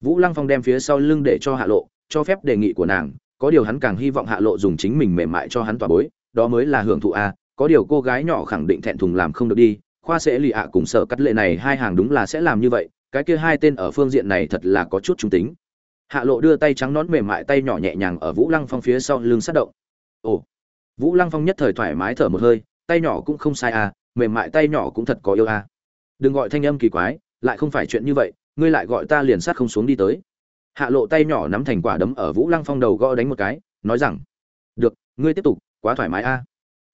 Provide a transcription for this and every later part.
vũ lăng phong đem phía sau lưng để cho hạ lộ, cho phép đề nghị của nàng, có điều hắn càng hy vọng hạ lộ dùng chính mình mềm mại cho hắn tỏa bối, đó mới là hưởng thụ a, có điều cô gái nhỏ khẳng định thẹn thùng làm không được đi, khoa sẽ lì ạ cùng sở cắt lệ này hai hàng đúng là sẽ làm như vậy, cái kia hai tên ở phương diện này thật là có chút trung tính. Hạ lộ đưa tay trắng nón mềm mại tay nhỏ nhẹ nhàng ở vũ lăng phong phía sau lưng sát động. Ồ, vũ lăng phong nhất thời thoải mái thở một hơi, tay nhỏ cũng không sai à mềm mại tay nhỏ cũng thật có yêu à đừng gọi thanh âm kỳ quái, lại không phải chuyện như vậy ngươi lại gọi ta liền sát không xuống đi tới hạ lộ tay nhỏ nắm thành quả đấm ở vũ lăng phong đầu gõ đánh một cái nói rằng được ngươi tiếp tục quá thoải mái a à.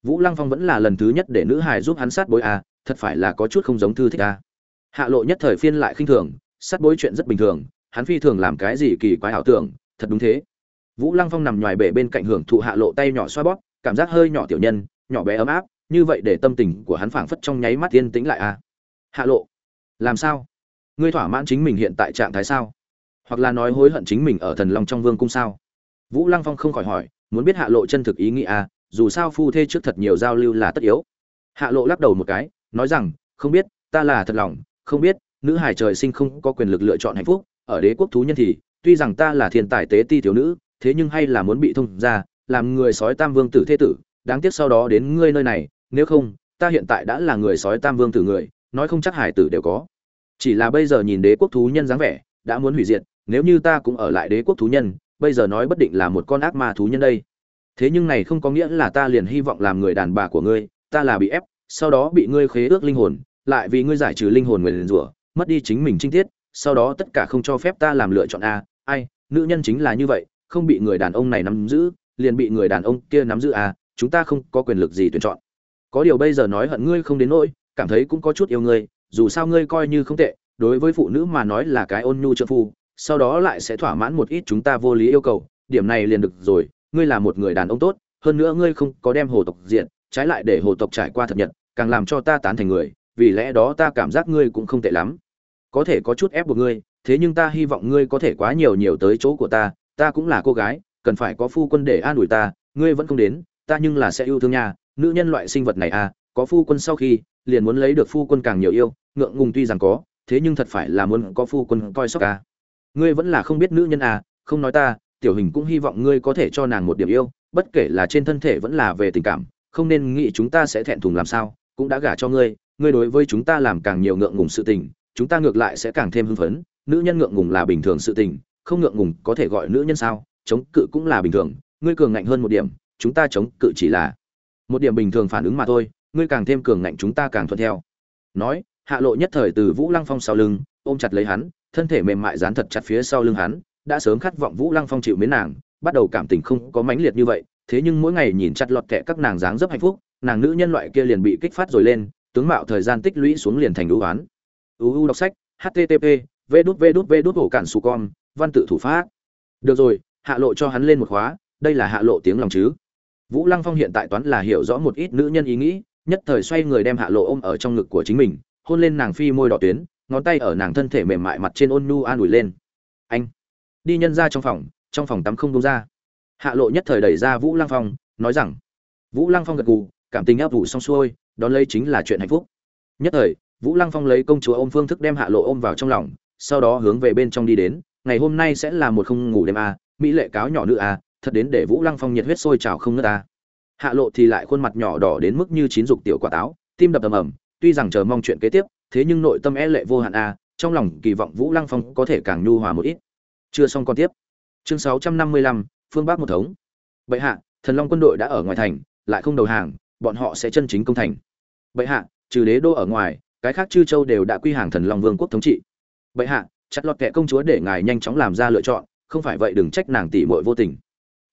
vũ lăng phong vẫn là lần thứ nhất để nữ hài giúp hắn sát bối a à, thật phải là có chút không giống thư thích a à. hạ lộ nhất thời phiên lại khinh thường sát bối chuyện rất bình thường hắn phi thường làm cái gì kỳ quái ảo tưởng thật đúng thế vũ lăng phong nằm ngoài bể bên cạnh hưởng thụ hạ lộ tay nhỏ xoa bóp cảm giác hơi nhỏ tiểu nhân nhỏ bé ấm áp như vậy để tâm tình của hắn phảng phất trong nháy mắt yên tĩnh lại a hạ lộ làm sao ngươi thỏa mãn chính mình hiện tại trạng thái sao? Hoặc là nói hối hận chính mình ở thần long trong vương cung sao? Vũ lăng phong không khỏi hỏi, muốn biết hạ lộ chân thực ý nghĩ à dù sao phu thê trước thật nhiều giao lưu là tất yếu. Hạ lộ lắc đầu một cái, nói rằng, không biết, ta là thật lòng, không biết, nữ hải trời sinh không có quyền lực lựa chọn hạnh phúc, ở đế quốc thú nhân thì, tuy rằng ta là thiên tài tế ti thiếu nữ, thế nhưng hay là muốn bị thông ra làm người sói tam vương tử thế tử, đáng tiếc sau đó đến ngươi nơi này, nếu không, ta hiện tại đã là người sói tam vương tử người, nói không chắc hải tử đều có chỉ là bây giờ nhìn đế quốc thú nhân dáng vẻ, đã muốn hủy diệt, nếu như ta cũng ở lại đế quốc thú nhân, bây giờ nói bất định là một con ác ma thú nhân đây. Thế nhưng này không có nghĩa là ta liền hy vọng làm người đàn bà của ngươi, ta là bị ép, sau đó bị ngươi khế ước linh hồn, lại vì ngươi giải trừ linh hồn người liền rủa, mất đi chính mình trinh tiết, sau đó tất cả không cho phép ta làm lựa chọn a. Ai, nữ nhân chính là như vậy, không bị người đàn ông này nắm giữ, liền bị người đàn ông kia nắm giữ a, chúng ta không có quyền lực gì tuyển chọn. Có điều bây giờ nói hận ngươi không đến nỗi, cảm thấy cũng có chút yêu ngươi dù sao ngươi coi như không tệ, đối với phụ nữ mà nói là cái ôn nhu trợ phu, sau đó lại sẽ thỏa mãn một ít chúng ta vô lý yêu cầu, điểm này liền được rồi, ngươi là một người đàn ông tốt, hơn nữa ngươi không có đem hồ tộc diện trái lại để hồ tộc trải qua thật nhật, càng làm cho ta tán thành người, vì lẽ đó ta cảm giác ngươi cũng không tệ lắm. Có thể có chút ép buộc ngươi, thế nhưng ta hy vọng ngươi có thể quá nhiều nhiều tới chỗ của ta ta cũng là cô gái, cần phải có phu quân để an ủi ta, ngươi vẫn không đến, ta nhưng là sẽ yêu thương nha, nữ nhân loại sinh vật này à có phu quân sau khi liền muốn lấy được phu quân càng nhiều yêu, ngượng ngùng tuy rằng có, thế nhưng thật phải là muốn có phu quân coi sóc ca ngươi vẫn là không biết nữ nhân à không nói ta, tiểu hình cũng hy vọng ngươi có thể cho nàng một điểm yêu, bất kể là trên thân thể vẫn là về tình cảm, không nên nghĩ chúng ta sẽ thẹn thùng làm sao, cũng đã gả cho ngươi ngươi đối với chúng ta làm càng nhiều ngượng ngùng sự tình, chúng ta ngược lại sẽ càng thêm hưng phấn, nữ nhân ngượng ngùng là bình thường sự tình, không ngượng ngùng có thể gọi nữ nhân sao, chống cự cũng là bình thường, ngươi cường ngạnh hơn một điểm, chúng ta chống cự chỉ là một điểm bình thường phản ứng mà thôi ngươi càng thêm cường ngạnh chúng ta càng thuận theo. Nói, hạ lộ nhất thời từ vũ lăng phong sau lưng, ôm chặt lấy hắn, thân thể mềm mại dán thật chặt phía sau lưng hắn, đã sớm khát vọng vũ lăng phong chịu mến nàng, bắt đầu cảm tình không có mãnh liệt như vậy, thế nhưng mỗi ngày nhìn chặt lọt kẹ các nàng dáng dấp hạnh phúc, nàng nữ nhân loại kia liền bị kích phát rồi lên, tướng mạo thời gian tích lũy xuống liền thành ưu oán. Uu đọc sách http v đút v đút v đút hổ cản su con, văn tự thủ pháp. Được rồi, hạ lộ cho hắn lên một khóa, đây là hạ lộ tiếng lòng chứ. Vũ lăng phong hiện tại toán là hiểu rõ một ít nữ nhân ý nghĩ nhất thời xoay người đem hạ lộ ôm ở trong ngực của chính mình hôn lên nàng phi môi đỏ tuyến ngón tay ở nàng thân thể mềm mại mặt trên ôn nu an ủi lên. Anh đi nhân ra trong phòng trong phòng tắm không đông ra. Hạ lộ nhất thời đẩy ra vũ lăng phong nói rằng vũ lăng phong gật gù cảm tình áp vụ xong xuôi đón lấy chính là chuyện hạnh phúc. Nhất thời vũ lăng phong lấy công chúa ôm phương thức đem hạ lộ ôm vào trong lòng sau đó hướng về bên trong đi đến ngày hôm nay sẽ là một không ngủ đêm a à, mỹ lệ cáo nhỏ nữ a à, thật đến để vũ lăng phong nhiệt huyết sôi trào không ngớt à hạ lộ thì lại khuôn mặt nhỏ đỏ đến mức như chín dục tiểu quả táo, tim đập ầm ầm, tuy rằng chờ mong chuyện kế tiếp, thế nhưng nội tâm e lệ vô hạn a, trong lòng kỳ vọng vũ lăng phong có thể càng nhu hòa một ít. Chưa xong con tiếp. Chương sáu trăm năm mươi lăm, phương bắc một thống. Bệ hạ, thần long quân đội đã ở ngoài thành, lại không đầu hàng, bọn họ sẽ chân chính công thành. Bệ hạ, trừ đế đô ở ngoài, cái khác chư châu đều đã quy hàng thần long vương quốc thống trị. Bệ hạ, chặt lọt kẻ công chúa để ngài nhanh chóng làm ra lựa chọn, không phải vậy đừng trách nàng tỷ muội vô tình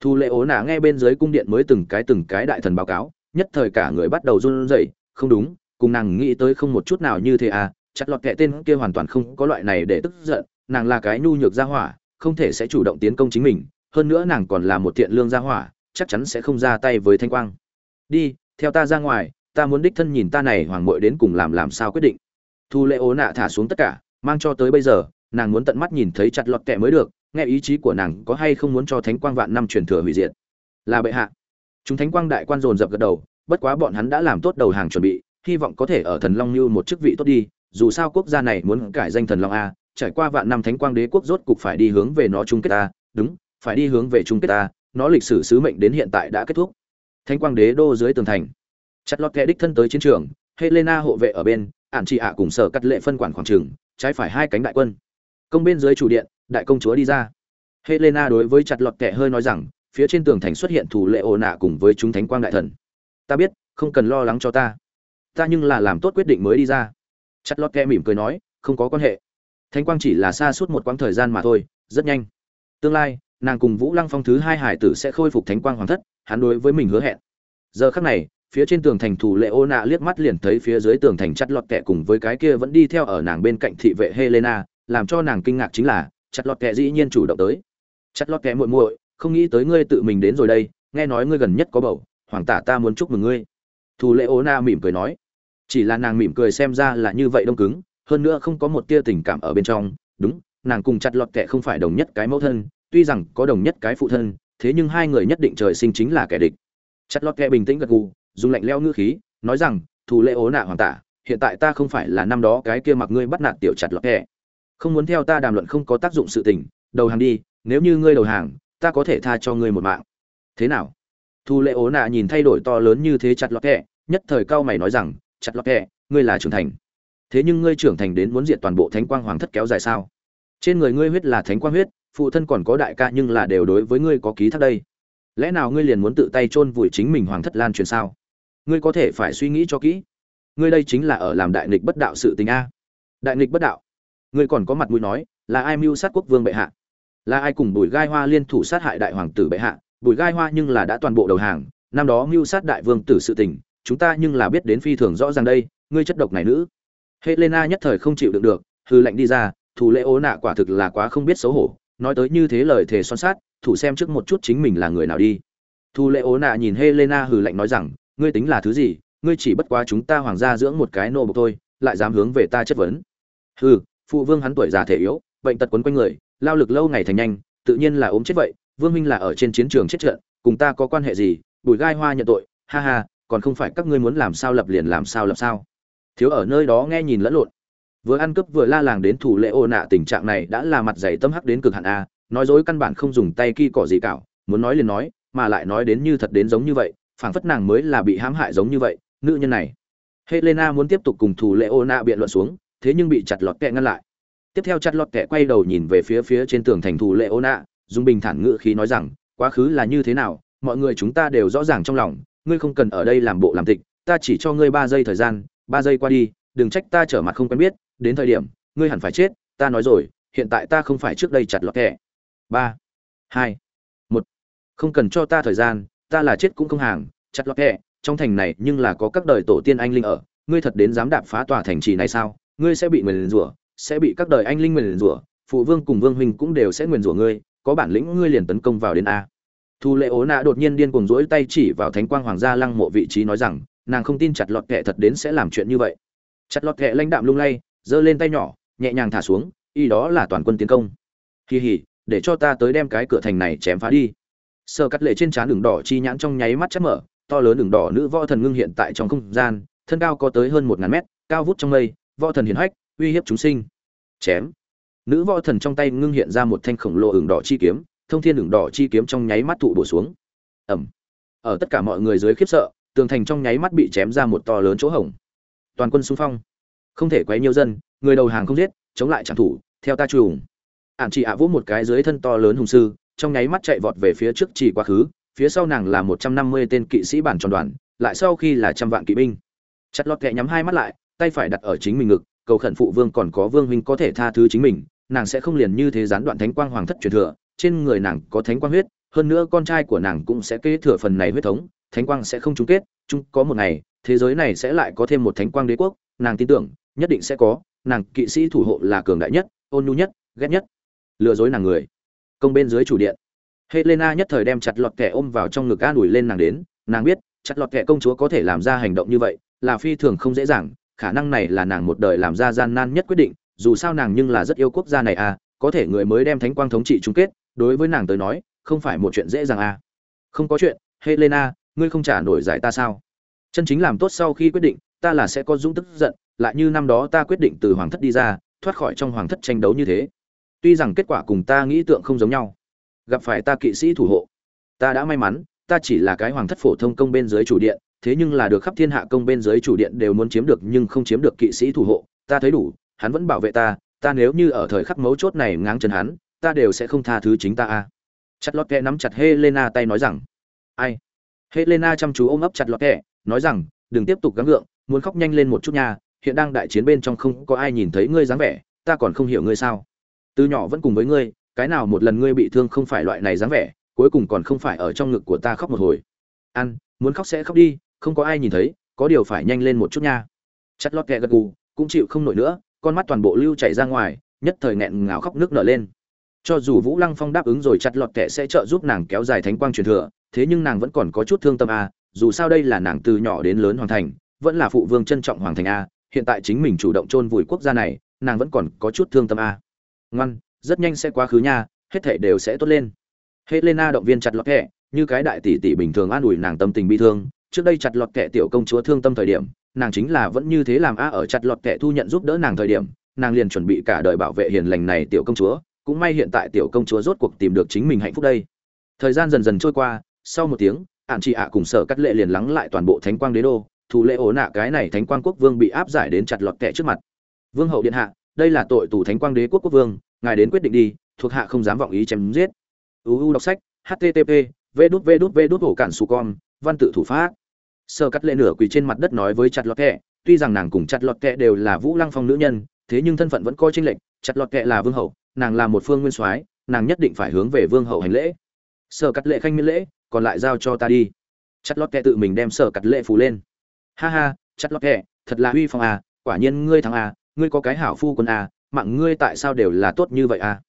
thu lệ ố nả nghe bên dưới cung điện mới từng cái từng cái đại thần báo cáo, nhất thời cả người bắt đầu run rẩy, không đúng, cùng nàng nghĩ tới không một chút nào như thế à chặt lọt kệ tên kia hoàn toàn không có loại này để tức giận, nàng là cái nhu nhược gia hỏa, không thể sẽ chủ động tiến công chính mình, hơn nữa nàng còn là một thiện lương gia hỏa, chắc chắn sẽ không ra tay với thanh quang. Đi, theo ta ra ngoài, ta muốn đích thân nhìn ta này hoàng muội đến cùng làm làm sao quyết định. Thu lệ ố nạ thả xuống tất cả, mang cho tới bây giờ, nàng muốn tận mắt nhìn thấy chặt lọt kệ mới được nghe ý chí của nàng có hay không muốn cho thánh quang vạn năm truyền thừa hủy diệt? Là bệ hạ. Chúng thánh quang đại quan dồn dập gật đầu, bất quá bọn hắn đã làm tốt đầu hàng chuẩn bị, hy vọng có thể ở thần long như một chức vị tốt đi, dù sao quốc gia này muốn cải danh thần long a, trải qua vạn năm thánh quang đế quốc rốt cục phải đi hướng về nó chung kết ta đúng, phải đi hướng về chung kết ta nó lịch sử sứ mệnh đến hiện tại đã kết thúc. Thánh quang đế đô dưới tường thành. Chặt lọt kẻ đích thân tới chiến trường, helena hộ vệ ở bên, ản chị ạ cùng sở cắt lệ phân quản khoảng trường, trái phải hai cánh đại quân. Công bên dưới chủ điện đại công chúa đi ra. Helena đối với chặt lọt kẻ hơi nói rằng, phía trên tường thành xuất hiện thủ lệ ồ nạ cùng với chúng thánh quang đại thần. Ta biết, không cần lo lắng cho ta. Ta nhưng là làm tốt quyết định mới đi ra. Chặt lọt kẻ mỉm cười nói, không có quan hệ. Thánh quang chỉ là xa suốt một quãng thời gian mà thôi, rất nhanh. Tương lai, nàng cùng vũ lăng phong thứ hai hải tử sẽ khôi phục thánh quang hoàng thất, hắn đối với mình hứa hẹn. Giờ khắc này, phía trên tường thành thủ lệ ô nạ liếc mắt liền thấy phía dưới tường thành chặt lọt kẹ cùng với cái kia vẫn đi theo ở nàng bên cạnh thị vệ helena, làm cho nàng kinh ngạc chính là chặt lọt kẹ dĩ nhiên chủ động tới. Chặt lọt kẹ muội muội, không nghĩ tới ngươi tự mình đến rồi đây, nghe nói ngươi gần nhất có bầu, hoàng tả ta muốn chúc mừng ngươi. Thủ lệ ô na mỉm cười nói. Chỉ là nàng mỉm cười xem ra là như vậy đông cứng, hơn nữa không có một tia tình cảm ở bên trong. Đúng, nàng cùng chặt lọt kẹ không phải đồng nhất cái mẫu thân, tuy rằng có đồng nhất cái phụ thân, thế nhưng hai người nhất định trời sinh chính là kẻ địch. Chặt lọt kẹ bình tĩnh gật gù, dùng lạnh leo ngữ khí, nói rằng thủ lệ ố nạ hoàng tả, hiện tại ta không phải là năm đó cái kia mặc ngươi bắt nạt tiểu chặt lọt kẹ không muốn theo ta đàm luận không có tác dụng sự tình, đầu hàng đi, nếu như ngươi đầu hàng, ta có thể tha cho ngươi một mạng. Thế nào? Thu lệ ố nạ nhìn thay đổi to lớn như thế chặt lọt kẹ, nhất thời cao mày nói rằng, chặt lọt kẹ, ngươi là trưởng thành. Thế nhưng ngươi trưởng thành đến muốn diệt toàn bộ thánh quang hoàng thất kéo dài sao? Trên người ngươi huyết là thánh quang huyết, phụ thân còn có đại ca nhưng là đều đối với ngươi có ký thác đây. Lẽ nào ngươi liền muốn tự tay chôn vùi chính mình hoàng thất lan truyền sao? Ngươi có thể phải suy nghĩ cho kỹ. Ngươi đây chính là ở làm đại nghịch bất đạo sự tình a. Đại nghịch bất đạo? Ngươi còn có mặt mũi nói, là ai mưu sát quốc vương bệ hạ? Là ai cùng bùi gai hoa liên thủ sát hại đại hoàng tử bệ hạ? Bùi gai hoa nhưng là đã toàn bộ đầu hàng, năm đó mưu sát đại vương tử sự tình, chúng ta nhưng là biết đến phi thường rõ ràng đây, ngươi chất độc này nữ. Helena nhất thời không chịu đựng được, hư lệnh đi ra thủ lễ ố nạ quả thực là quá không biết xấu hổ, nói tới như thế lời thề son sát thủ xem trước một chút chính mình là người nào đi. Thủ lễ ố nạ nhìn helena hừ lạnh nói rằng, ngươi tính là thứ gì, ngươi chỉ bất quá chúng ta hoàng gia dưỡng một cái nô bộc thôi, lại dám hướng về ta chất vấn. Hừ phụ vương hắn tuổi già thể yếu, bệnh tật quấn quanh người, lao lực lâu ngày thành nhanh, tự nhiên là ốm chết vậy, vương minh là ở trên chiến trường chết trận, cùng ta có quan hệ gì, bùi gai hoa nhận tội, ha ha, còn không phải các ngươi muốn làm sao lập liền làm sao lập sao. Thiếu ở nơi đó nghe nhìn lẫn lộn. Vừa ăn cướp vừa la làng đến thủ lễ ô nạ, tình trạng này đã là mặt dày tâm hắc đến cực hạn a, nói dối căn bản không dùng tay ki cỏ gì cảo muốn nói liền nói, mà lại nói đến như thật đến giống như vậy, phảng phất nàng mới là bị hãm hại giống như vậy, nữ nhân này. Helena muốn tiếp tục cùng thủ lễ ô nạ biện luận xuống thế nhưng bị chặt lọt kẹ ngăn lại. Tiếp theo chặt lọt kẹ quay đầu nhìn về phía phía trên tường thành thủ lệ ô nạ, dùng bình thản ngự khí nói rằng, quá khứ là như thế nào, mọi người chúng ta đều rõ ràng trong lòng, ngươi không cần ở đây làm bộ làm tịch, ta chỉ cho ngươi ba giây thời gian, ba giây qua đi, đừng trách ta trở mặt không quen biết, đến thời điểm, ngươi hẳn phải chết, ta nói rồi, hiện tại ta không phải trước đây chặt lọt kẹ. Ba, hai, một, không cần cho ta thời gian, ta là chết cũng không hàng, chặt lọt kẹ, trong thành này nhưng là có các đời tổ tiên anh linh ở, ngươi thật đến dám đạp phá tòa thành trì này sao? Ngươi sẽ bị nguyền rủa, sẽ bị các đời anh linh nguyền rủa, phụ vương cùng vương huynh cũng đều sẽ nguyền rủa ngươi, có bản lĩnh ngươi liền tấn công vào đến a. Thu lệ ố nạ đột nhiên điên cuồng rỗi tay chỉ vào thánh quang hoàng gia lăng mộ vị trí nói rằng, nàng không tin chặt lọt kệ thật đến sẽ làm chuyện như vậy. Chặt lọt kệ lãnh đạm lung lay, giơ lên tay nhỏ, nhẹ nhàng thả xuống, y đó là toàn quân tiến công. Kỳ hỉ để cho ta tới đem cái cửa thành này chém phá đi. Sơ cắt lệ trên trán đường đỏ chi nhãn trong nháy mắt chớp mở, to lớn đường đỏ nữ võ thần ngưng hiện tại trong không gian, thân cao có tới hơn một ngàn mét, cao vút trong mây võ thần hiển hách, uy hiếp chúng sinh. Chém. Nữ võ thần trong tay ngưng hiện ra một thanh khổng lồ ửng đỏ chi kiếm, thông thiên ửng đỏ chi kiếm trong nháy mắt thụ bổ xuống. Ẩm ở tất cả mọi người dưới khiếp sợ, tường thành trong nháy mắt bị chém ra một to lớn chỗ hổng. Toàn quân xung phong. Không thể quấy nhiều dân, người đầu hàng không giết, chống lại trảm thủ, theo ta trùng. Ạn chị ạ vỗ một cái dưới thân to lớn hùng sư, trong nháy mắt chạy vọt về phía trước chỉ quá khứ, phía sau nàng là một trăm năm mươi tên kỵ sĩ bản tròn đoàn, lại sau khi là trăm vạn kỵ binh. Chặt lọt kẹ nhắm hai mắt lại tay phải đặt ở chính mình ngực, cầu khẩn phụ vương còn có vương huynh có thể tha thứ chính mình, nàng sẽ không liền như thế gián đoạn thánh quang hoàng thất truyền thừa, trên người nàng có thánh quang huyết, hơn nữa con trai của nàng cũng sẽ kế thừa phần này huyết thống, thánh quang sẽ không chung kết, chung có một ngày, thế giới này sẽ lại có thêm một thánh quang đế quốc, nàng tin tưởng, nhất định sẽ có, nàng kỵ sĩ thủ hộ là cường đại nhất, ôn nhu nhất, ghét nhất, lừa dối nàng người. Công bên dưới chủ điện, helena nhất thời đem chặt lọt kẻ ôm vào trong ngực an ủi lên nàng đến, nàng biết, chặt lọt kẻ công chúa có thể làm ra hành động như vậy, là phi thường không dễ dàng khả năng này là nàng một đời làm ra gian nan nhất quyết định, dù sao nàng nhưng là rất yêu quốc gia này à có thể người mới đem thánh quang thống trị chung kết, đối với nàng tới nói, không phải một chuyện dễ dàng à. Không có chuyện, helena, ngươi không trả nổi giải ta sao? Chân chính làm tốt sau khi quyết định, ta là sẽ có dũng tức giận, lại như năm đó ta quyết định từ hoàng thất đi ra, thoát khỏi trong hoàng thất tranh đấu như thế. Tuy rằng kết quả cùng ta nghĩ tượng không giống nhau, gặp phải ta kỵ sĩ thủ hộ. Ta đã may mắn, ta chỉ là cái hoàng thất phổ thông công bên dưới chủ điện thế nhưng là được khắp thiên hạ công bên dưới chủ điện đều muốn chiếm được nhưng không chiếm được kỵ sĩ thủ hộ, ta thấy đủ, hắn vẫn bảo vệ ta ta nếu như ở thời khắc mấu chốt này ngáng chân hắn, ta đều sẽ không tha thứ chính ta a. Chặt lọt kẹ nắm chặt helena tay nói rằng, ai? Helena chăm chú ôm ấp chặt lọt kẹ, nói rằng, đừng tiếp tục gắng gượng, muốn khóc nhanh lên một chút nha, hiện đang đại chiến bên trong không có ai nhìn thấy ngươi dáng vẻ, ta còn không hiểu ngươi sao. Từ nhỏ vẫn cùng với ngươi, cái nào một lần ngươi bị thương không phải loại này dáng vẻ, cuối cùng còn không phải ở trong ngực của ta khóc một hồi. Ăn, muốn khóc sẽ khóc đi không có ai nhìn thấy, có điều phải nhanh lên một chút nha. Chặt lót kẹ gật gù, cũng chịu không nổi nữa, con mắt toàn bộ lưu chảy ra ngoài, nhất thời nghẹn ngào khóc nước nở lên. Cho dù vũ lăng phong đáp ứng rồi chặt lọt kẹ sẽ trợ giúp nàng kéo dài thánh quang truyền thừa, thế nhưng nàng vẫn còn có chút thương tâm a dù sao đây là nàng từ nhỏ đến lớn hoàn thành, vẫn là phụ vương trân trọng hoàng thành a hiện tại chính mình chủ động chôn vùi quốc gia này, nàng vẫn còn có chút thương tâm a ngoan, rất nhanh sẽ quá khứ nha, hết thể đều sẽ tốt lên. Helena động viên chặt lọt kẹ như cái đại tỷ tỷ bình thường an ủi nàng tâm tình bi thương trước đây chặt lọt kẹ tiểu công chúa thương tâm thời điểm, nàng chính là vẫn như thế làm a, ở chặt lọt kẹ thu nhận giúp đỡ nàng thời điểm, nàng liền chuẩn bị cả đời bảo vệ hiền lành này tiểu công chúa, cũng may hiện tại tiểu công chúa rốt cuộc tìm được chính mình hạnh phúc đây. Thời gian dần dần trôi qua, sau một tiếng ạn chị ạ cùng sở cắt lệ liền lắng lại toàn bộ thánh quang đế đô thủ lệ ổ nạ cái này thánh quang quốc vương bị áp giải đến chặt lọt kẹ trước mặt. Vương hậu điện hạ, đây là tội tù thánh quang đế quốc quốc vương, ngài đến quyết định đi, thuộc hạ không dám vọng ý chém giết. Uu đọc sách http v đút v đút v đút hổ cản su con văn tự thủ pháp sơ cắt lệ nửa quỳ trên mặt đất nói với chặt lọt kẹ, tuy rằng nàng cùng chặt lọt kẹ đều là vũ lăng phong nữ nhân, thế nhưng thân phận vẫn coi tranh lệch, chặt lọt kẹ là vương hậu, nàng là một phương nguyên soái, nàng nhất định phải hướng về vương hậu hành lễ. Sơ cắt lệ khanh miễn lễ, còn lại giao cho ta đi. Chặt lọt kẹ tự mình đem sơ cắt lệ phủ lên. Ha ha, chặt lọt kẹ, thật là uy phong à quả nhiên ngươi thắng à ngươi có cái hảo phu quân à mạng ngươi tại sao đều là tốt như vậy à?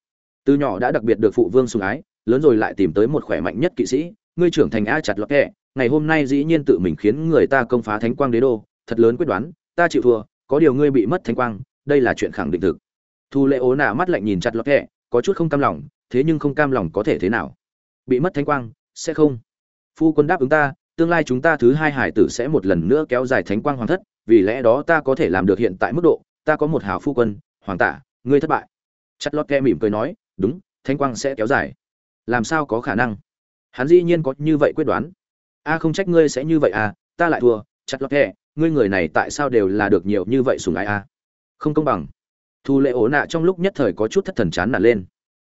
Từ nhỏ đã đặc biệt được phụ vương sủng ái, lớn rồi lại tìm tới một khỏe mạnh nhất kỵ sĩ, ngươi trưởng thành a, chặt lọt kẹ ngày hôm nay dĩ nhiên tự mình khiến người ta công phá thánh quang đế đô, thật lớn quyết đoán, ta chịu thua, có điều ngươi bị mất thánh quang, đây là chuyện khẳng định thực. Thu lệ ố nạ mắt lạnh nhìn chặt lọt kẹ có chút không cam lòng, thế nhưng không cam lòng có thể thế nào? Bị mất thánh quang, sẽ không? Phu quân đáp ứng ta, tương lai chúng ta thứ hai hải tử sẽ một lần nữa kéo dài thánh quang hoàng thất, vì lẽ đó ta có thể làm được hiện tại mức độ, ta có một hào phu quân, hoàng tả ngươi thất bại. Chặt lọt kẹ mỉm cười nói, đúng, thánh quang sẽ kéo dài. Làm sao có khả năng? Hắn dĩ nhiên có như vậy quyết đoán a không trách ngươi sẽ như vậy à ta lại thua chặt lọt thẻ ngươi người này tại sao đều là được nhiều như vậy sùng ai a à? không công bằng. Thu lệ ổ nạ trong lúc nhất thời có chút thất thần chán nản lên.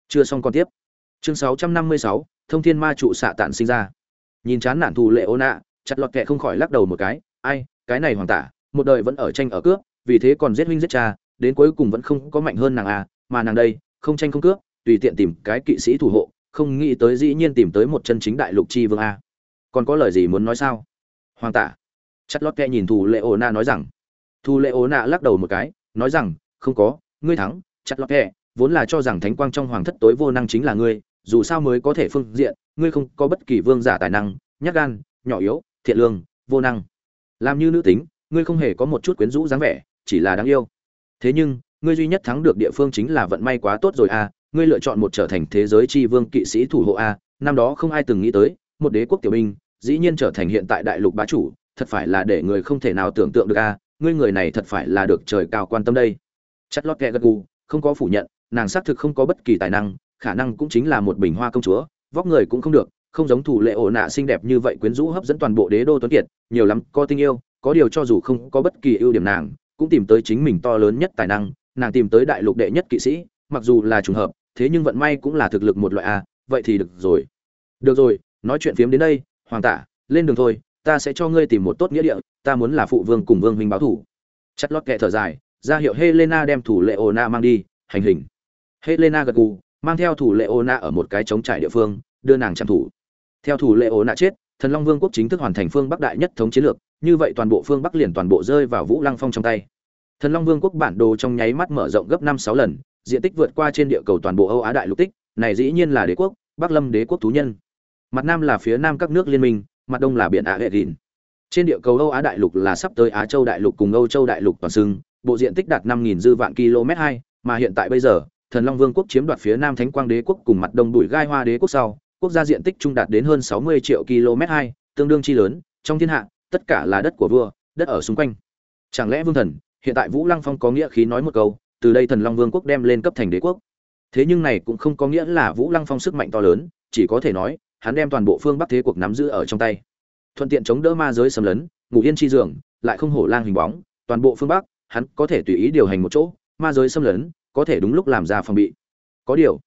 Chưa xong còn tiếp. Chương 656, thông thiên ma trụ xạ tản sinh ra. Nhìn chán nản thu lệ ổ nạ chặt lọt thẻ không khỏi lắc đầu một cái ai cái này hoàng tả một đời vẫn ở tranh ở cướp vì thế còn giết huynh giết cha đến cuối cùng vẫn không có mạnh hơn nàng à mà nàng đây không tranh không cướp tùy tiện tìm cái kỵ sĩ thủ hộ không nghĩ tới dĩ nhiên tìm tới một chân chính đại lục chi vương a còn có lời gì muốn nói sao? Hoàng tả. Chất lót kẹ nhìn thù lệ ổ nạ nói rằng. Thù lệ ổ nạ lắc đầu một cái, nói rằng, không có, ngươi thắng chất lót kẹ, vốn là cho rằng thánh quang trong hoàng thất tối vô năng chính là ngươi, dù sao mới có thể phương diện, ngươi không có bất kỳ vương giả tài năng, nhát gan, nhỏ yếu, thiện lương, vô năng. Làm như nữ tính, ngươi không hề có một chút quyến rũ dáng vẻ, chỉ là đáng yêu. Thế nhưng, ngươi duy nhất thắng được địa phương chính là vận may quá tốt rồi a ngươi lựa chọn một trở thành thế giới tri vương kỵ sĩ thủ hộ a năm đó không ai từng nghĩ tới, một đế quốc tiểu binh dĩ nhiên trở thành hiện tại đại lục bá chủ, thật phải là để người không thể nào tưởng tượng được a, ngươi người này thật phải là được trời cao quan tâm đây. Chất lót kẹ gật gù, không có phủ nhận, nàng xác thực không có bất kỳ tài năng, khả năng cũng chính là một bình hoa công chúa, vóc người cũng không được, không giống thủ lệ ổ nạ xinh đẹp như vậy quyến rũ hấp dẫn toàn bộ đế đô tuấn kiệt, nhiều lắm, có tình yêu, có điều cho dù không có bất kỳ ưu điểm nàng, cũng tìm tới chính mình to lớn nhất tài năng, nàng tìm tới đại lục đệ nhất kỵ sĩ, mặc dù là trùng hợp, thế nhưng vận may cũng là thực lực một loại a, vậy thì được rồi. Được rồi, nói chuyện phiếm đến đây hoàng tả, lên đường thôi, ta sẽ cho ngươi tìm một tốt nghĩa địa, ta muốn là phụ vương cùng vương huynh báo thủ. Chất lót kệ thở dài, ra hiệu helena đem thủ lệ ona mang đi, hành hình. Helena gật gù, mang theo thủ lệ ona ở một cái trống trải địa phương, đưa nàng chăm thủ. Theo thủ lệ ona chết, thần long vương quốc chính thức hoàn thành phương bắc đại nhất thống chiến lược, như vậy toàn bộ phương bắc liền toàn bộ rơi vào vũ lăng phong trong tay. Thần long vương quốc bản đồ trong nháy mắt mở rộng gấp năm sáu lần, diện tích vượt qua trên địa cầu toàn bộ âu á đại lục tích, này dĩ nhiên là đế quốc, bắc lâm đế quốc thú nhân mặt nam là phía nam các nước liên minh, mặt đông là biển ả hệ rìn trên địa cầu âu á đại lục là sắp tới á châu đại lục cùng âu châu đại lục toàn xưng, bộ diện tích đạt năm nghìn dư vạn km hai, mà hiện tại bây giờ, thần long vương quốc chiếm đoạt phía nam thánh quang đế quốc cùng mặt đông đùi gai hoa đế quốc sau, quốc gia diện tích trung đạt đến hơn sáu mươi triệu km hai, tương đương chi lớn, trong thiên hạ, tất cả là đất của vua, đất ở xung quanh. Chẳng lẽ vương thần, hiện tại vũ lăng phong có nghĩa khí nói một câu, từ đây thần long vương quốc đem lên cấp thành đế quốc? Thế nhưng này cũng không có nghĩa là vũ lăng phong sức mạnh to lớn, chỉ có thể nói hắn đem toàn bộ phương bắc thế cuộc nắm giữ ở trong tay thuận tiện chống đỡ ma giới xâm lấn, ngủ yên chi giường, lại không hổ lang hình bóng, toàn bộ phương bắc, hắn có thể tùy ý điều hành một chỗ, ma giới xâm lấn, có thể đúng lúc làm ra phòng bị có điều,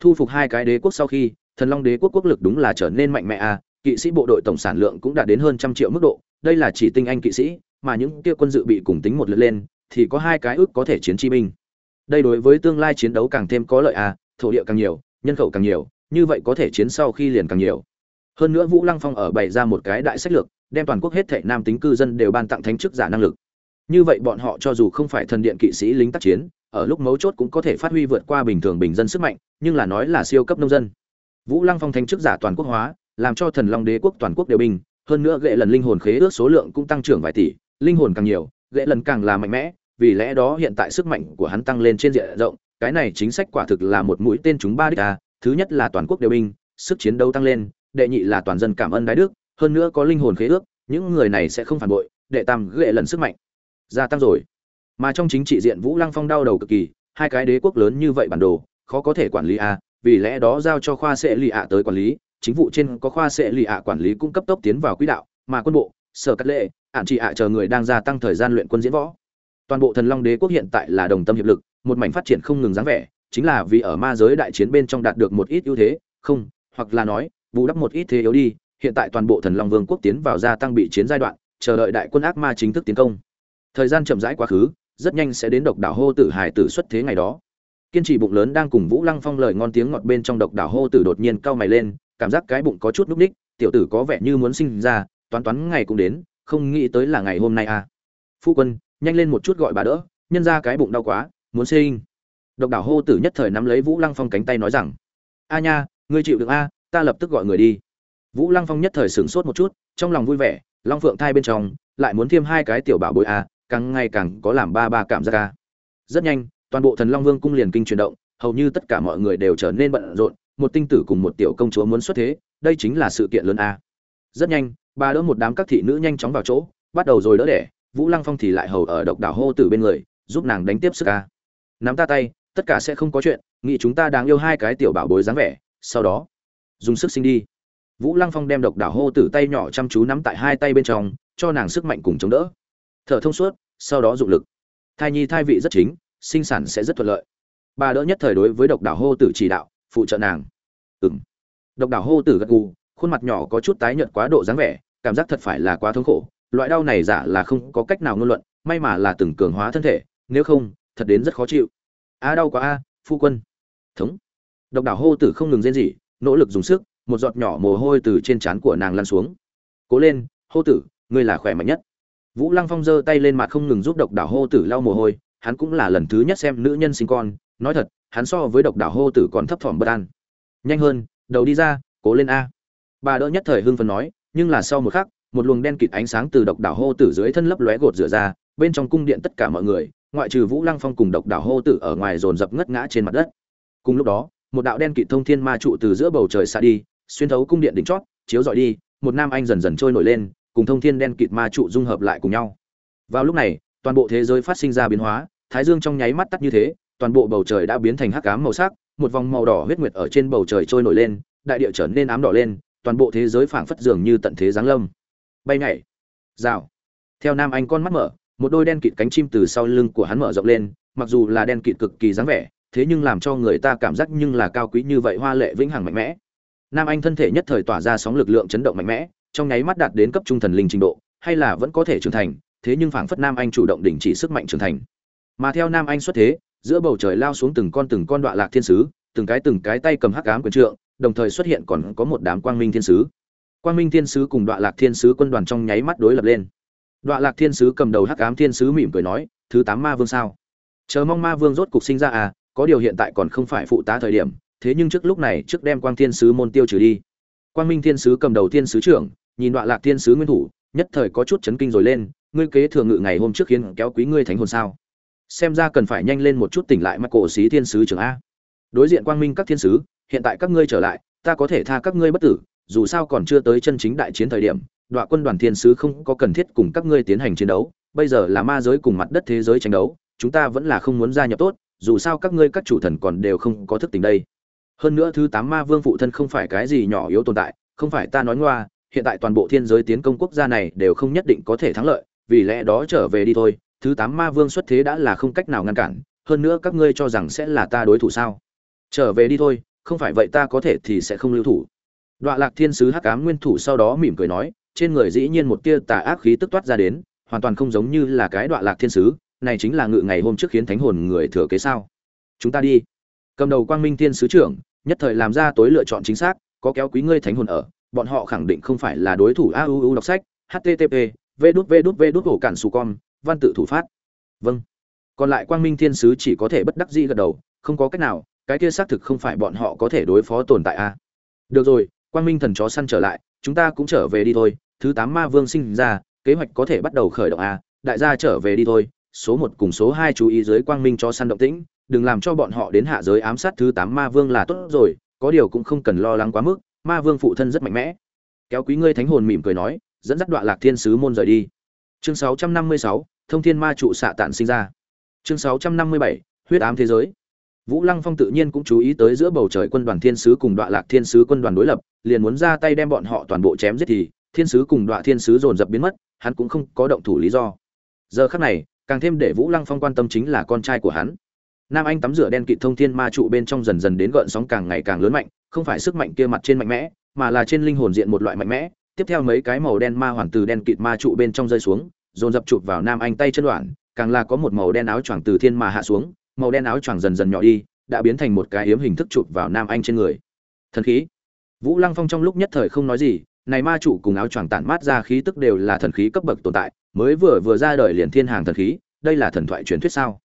thu phục hai cái đế quốc sau khi, thần long đế quốc quốc lực đúng là trở nên mạnh mẽ à? kỵ sĩ bộ đội tổng sản lượng cũng đạt đến hơn trăm triệu mức độ, đây là chỉ tinh anh kỵ sĩ, mà những kia quân dự bị cùng tính một lượt lên, thì có hai cái ước có thể chiến chi binh đây đối với tương lai chiến đấu càng thêm có lợi à? thổ địa càng nhiều, nhân khẩu càng nhiều như vậy có thể chiến sau khi liền càng nhiều. Hơn nữa vũ lăng phong ở bày ra một cái đại sách lược, đem toàn quốc hết thảy nam tính cư dân đều ban tặng thánh chức giả năng lực. Như vậy bọn họ cho dù không phải thần điện kỵ sĩ lính tác chiến, ở lúc mấu chốt cũng có thể phát huy vượt qua bình thường bình dân sức mạnh, nhưng là nói là siêu cấp nông dân. Vũ lăng phong thánh chức giả toàn quốc hóa, làm cho thần long đế quốc toàn quốc đều bình, hơn nữa gệ lần linh hồn khế ước số lượng cũng tăng trưởng vài tỷ, linh hồn càng nhiều gệ lần càng là mạnh mẽ, vì lẽ đó hiện tại sức mạnh của hắn tăng lên trên diện rộng, cái này chính sách quả thực là một mũi tên chúng ba đích a thứ nhất là toàn quốc đều binh, sức chiến đấu tăng lên, đệ nhị là toàn dân cảm ơn đái đức, hơn nữa có linh hồn khế ước, những người này sẽ không phản bội, đệ tam ghệ lần sức mạnh. Gia tăng rồi. Mà trong chính trị diện vũ lăng phong đau đầu cực kỳ, hai cái đế quốc lớn như vậy bản đồ, khó có thể quản lý a vì lẽ đó giao cho khoa sẽ lì ạ tới quản lý, chính vụ trên có khoa sẽ lì ạ quản lý cung cấp tốc tiến vào quỹ đạo, mà quân bộ, sở cắt lệ ạn trị ạ chờ người đang gia tăng thời gian luyện quân diễn võ. Toàn bộ thần long đế quốc hiện tại là đồng tâm hiệp lực, một mảnh phát triển không ngừng dáng vẻ chính là vì ở ma giới đại chiến bên trong đạt được một ít ưu thế, không, hoặc là nói, bù đắp một ít thế yếu đi, hiện tại toàn bộ thần long vương quốc tiến vào gia tăng bị chiến giai đoạn, chờ đợi đại quân ác ma chính thức tiến công. Thời gian chậm rãi quá khứ, rất nhanh sẽ đến độc đảo hô tử hải tử xuất thế ngày đó. Kiên trì bụng lớn đang cùng vũ lăng phong lời ngon tiếng ngọt bên trong độc đảo hô tử đột nhiên cau mày lên, cảm giác cái bụng có chút núp ních, tiểu tử có vẻ như muốn sinh ra, toán toán ngày cũng đến, không nghĩ tới là ngày hôm nay à. Phu quân, nhanh lên một chút gọi bà đỡ, nhân ra cái bụng đau quá, muốn sinh độc đảo hô tử nhất thời nắm lấy vũ lăng phong cánh tay nói rằng, a nha, ngươi chịu được a, ta lập tức gọi người đi. Vũ lăng phong nhất thời sửng sốt một chút, trong lòng vui vẻ, long phượng thai bên trong lại muốn thêm hai cái tiểu bảo bối a, càng ngày càng có làm ba ba cảm giác a. Rất nhanh, toàn bộ thần long vương cung liền kinh chuyển động, hầu như tất cả mọi người đều trở nên bận rộn, một tinh tử cùng một tiểu công chúa muốn xuất thế, đây chính là sự kiện lớn a. Rất nhanh, bà đỡ một đám các thị nữ nhanh chóng vào chỗ, bắt đầu rồi đỡ đẻ, vũ lăng phong thì lại hầu ở độc đảo hô tử bên người, giúp nàng đánh tiếp sức a. Nắm ta tay tất cả sẽ không có chuyện, nghĩ chúng ta đáng yêu hai cái tiểu bảo bối dáng vẻ, sau đó, dùng sức sinh đi. Vũ lăng phong đem độc đảo hô tử tay nhỏ chăm chú nắm tại hai tay bên trong, cho nàng sức mạnh cùng chống đỡ. Thở thông suốt, sau đó dụng lực. Thai nhi thai vị rất chính, sinh sản sẽ rất thuận lợi. Bà đỡ nhất thời đối với độc đảo hô tử chỉ đạo, phụ trợ nàng. Ừng độc đảo hô tử gật gù, khuôn mặt nhỏ có chút tái nhợt quá độ dáng vẻ, cảm giác thật phải là quá thống khổ. Loại đau này giả là không có cách nào ngôn luận, may mà là từng cường hóa thân thể, nếu không, thật đến rất khó chịu a đau quá a, phu quân. Thống. Độc đảo hô tử không ngừng rên rỉ, nỗ lực dùng sức, một giọt nhỏ mồ hôi từ trên trán của nàng lăn xuống. Cố lên, hô tử, ngươi là khỏe mạnh nhất. Vũ lăng phong giơ tay lên mặt không ngừng giúp độc đảo hô tử lau mồ hôi, hắn cũng là lần thứ nhất xem nữ nhân sinh con, nói thật, hắn so với độc đảo hô tử còn thấp thỏm bất an. Nhanh hơn, đầu đi ra, cố lên a. Bà đỡ nhất thời hưng phấn nói, nhưng là sau một khắc, một luồng đen kịt ánh sáng từ độc đảo hô tử dưới thân lấp lóe gột rửa ra, bên trong cung điện tất cả mọi người ngoại trừ vũ lăng phong cùng độc đảo hô tử ở ngoài dồn dập ngất ngã trên mặt đất. Cùng lúc đó, một đạo đen kịt thông thiên ma trụ từ giữa bầu trời xa đi, xuyên thấu cung điện đỉnh chót, chiếu dọi đi, một nam anh dần dần trôi nổi lên, cùng thông thiên đen kịt ma trụ dung hợp lại cùng nhau. Vào lúc này, toàn bộ thế giới phát sinh ra biến hóa, thái dương trong nháy mắt tắt như thế, toàn bộ bầu trời đã biến thành hắc ám màu sắc, một vòng màu đỏ huyết nguyệt ở trên bầu trời trôi nổi lên, đại địa trở nên ám đỏ lên, toàn bộ thế giới phảng phất dường như tận thế giáng lâm. Bay nhảy, rào. Theo nam anh con mắt mở một đôi đen kịt cánh chim từ sau lưng của hắn mở rộng lên, mặc dù là đen kịt cực kỳ dáng vẻ, thế nhưng làm cho người ta cảm giác nhưng là cao quý như vậy hoa lệ vĩnh hằng mạnh mẽ. Nam anh thân thể nhất thời tỏa ra sóng lực lượng chấn động mạnh mẽ, trong nháy mắt đạt đến cấp trung thần linh trình độ, hay là vẫn có thể trưởng thành, thế nhưng phảng phất nam anh chủ động đình chỉ sức mạnh trưởng thành. Mà theo nam anh xuất thế, giữa bầu trời lao xuống từng con từng con đoạn lạc thiên sứ, từng cái từng cái tay cầm hắc ám quyền trượng, đồng thời xuất hiện còn có một đám quang minh thiên sứ. Quang minh thiên sứ cùng đoạn lạc thiên sứ quân đoàn trong nháy mắt đối lập lên. Đoạ lạc thiên sứ cầm đầu hắc ám thiên sứ mỉm cười nói, thứ tám ma vương sao? Chờ mong ma vương rốt cục sinh ra à có điều hiện tại còn không phải phụ tá thời điểm, thế nhưng trước lúc này, trước đem quang thiên sứ môn tiêu trừ đi. Quang minh thiên sứ cầm đầu thiên sứ trưởng, nhìn Đoạ lạc thiên sứ nguyên thủ, nhất thời có chút chấn kinh rồi lên, ngươi kế thừa ngự ngày hôm trước khiến kéo quý ngươi thánh hồn sao? Xem ra cần phải nhanh lên một chút tỉnh lại mắt cổ sĩ thiên sứ trưởng a. Đối diện quang minh các thiên sứ, hiện tại các ngươi trở lại, ta có thể tha các ngươi bất tử, dù sao còn chưa tới chân chính đại chiến thời điểm đoạn quân đoàn thiên sứ không có cần thiết cùng các ngươi tiến hành chiến đấu bây giờ là ma giới cùng mặt đất thế giới tranh đấu chúng ta vẫn là không muốn gia nhập tốt dù sao các ngươi các chủ thần còn đều không có thức tỉnh đây. Hơn nữa thứ tám ma vương phụ thân không phải cái gì nhỏ yếu tồn tại không phải ta nói ngoa hiện tại toàn bộ thiên giới tiến công quốc gia này đều không nhất định có thể thắng lợi vì lẽ đó trở về đi thôi thứ tám ma vương xuất thế đã là không cách nào ngăn cản hơn nữa các ngươi cho rằng sẽ là ta đối thủ sao? Trở về đi thôi không phải vậy ta có thể thì sẽ không lưu thủ. Đoạ Lạc Thiên sứ Hắc Ám Nguyên thủ sau đó mỉm cười nói, trên người dĩ nhiên một tia tà ác khí tức toát ra đến, hoàn toàn không giống như là cái đoạn Lạc Thiên sứ, này chính là ngự ngày hôm trước khiến thánh hồn người thừa kế sao? Chúng ta đi. Cầm đầu Quang Minh Thiên sứ trưởng, nhất thời làm ra tối lựa chọn chính xác, có kéo quý ngươi thánh hồn ở, bọn họ khẳng định không phải là đối thủ AUU đọc sách, http vđvđv ổ cản con, văn tự thủ phát. Vâng. Còn lại Quang Minh Thiên sứ chỉ có thể bất đắc dĩ gật đầu, không có cách nào, cái kia xác thực không phải bọn họ có thể đối phó tồn tại a. Được rồi, quang minh thần chó săn trở lại chúng ta cũng trở về đi thôi, thứ tám ma vương sinh ra, kế hoạch có thể bắt đầu khởi động a đại gia trở về đi thôi, số một cùng số hai chú ý dưới quang minh cho săn động tĩnh, đừng làm cho bọn họ đến hạ giới ám sát thứ tám ma vương là tốt rồi, có điều cũng không cần lo lắng quá mức, ma vương phụ thân rất mạnh mẽ. Kéo quý ngươi thánh hồn mỉm cười nói, dẫn dắt đoạn lạc thiên sứ môn rời đi. Chương sáu trăm năm mươi sáu, thông thiên ma trụ xạ tản sinh ra. Chương sáu trăm năm mươi bảy, huyết ám thế giới. Vũ Lăng Phong tự nhiên cũng chú ý tới giữa bầu trời quân đoàn thiên sứ cùng Đoạ Lạc thiên sứ quân đoàn đối lập, liền muốn ra tay đem bọn họ toàn bộ chém giết thì, thiên sứ cùng Đoạ thiên sứ dồn dập biến mất, hắn cũng không có động thủ lý do. Giờ khắc này, càng thêm để Vũ Lăng Phong quan tâm chính là con trai của hắn. Nam Anh tắm rửa đen kịt thông thiên ma trụ bên trong dần dần đến gợn sóng càng ngày càng lớn mạnh, không phải sức mạnh kia mặt trên mạnh mẽ, mà là trên linh hồn diện một loại mạnh mẽ. Tiếp theo mấy cái màu đen ma hoàn từ đen kịt ma trụ bên trong rơi xuống, dồn dập chụp vào Nam Anh tay chân đoạn, càng là có một màu đen áo choàng từ thiên mà hạ xuống, màu đen áo choàng dần dần nhỏ đi, đã biến thành một cái yếm hình thức chụp vào nam anh trên người. Thần khí. Vũ lăng phong trong lúc nhất thời không nói gì này ma chủ cùng áo choàng tản mát ra khí tức đều là thần khí cấp bậc tồn tại mới vừa vừa ra đời liền thiên hàng thần khí đây là thần thoại truyền thuyết sao?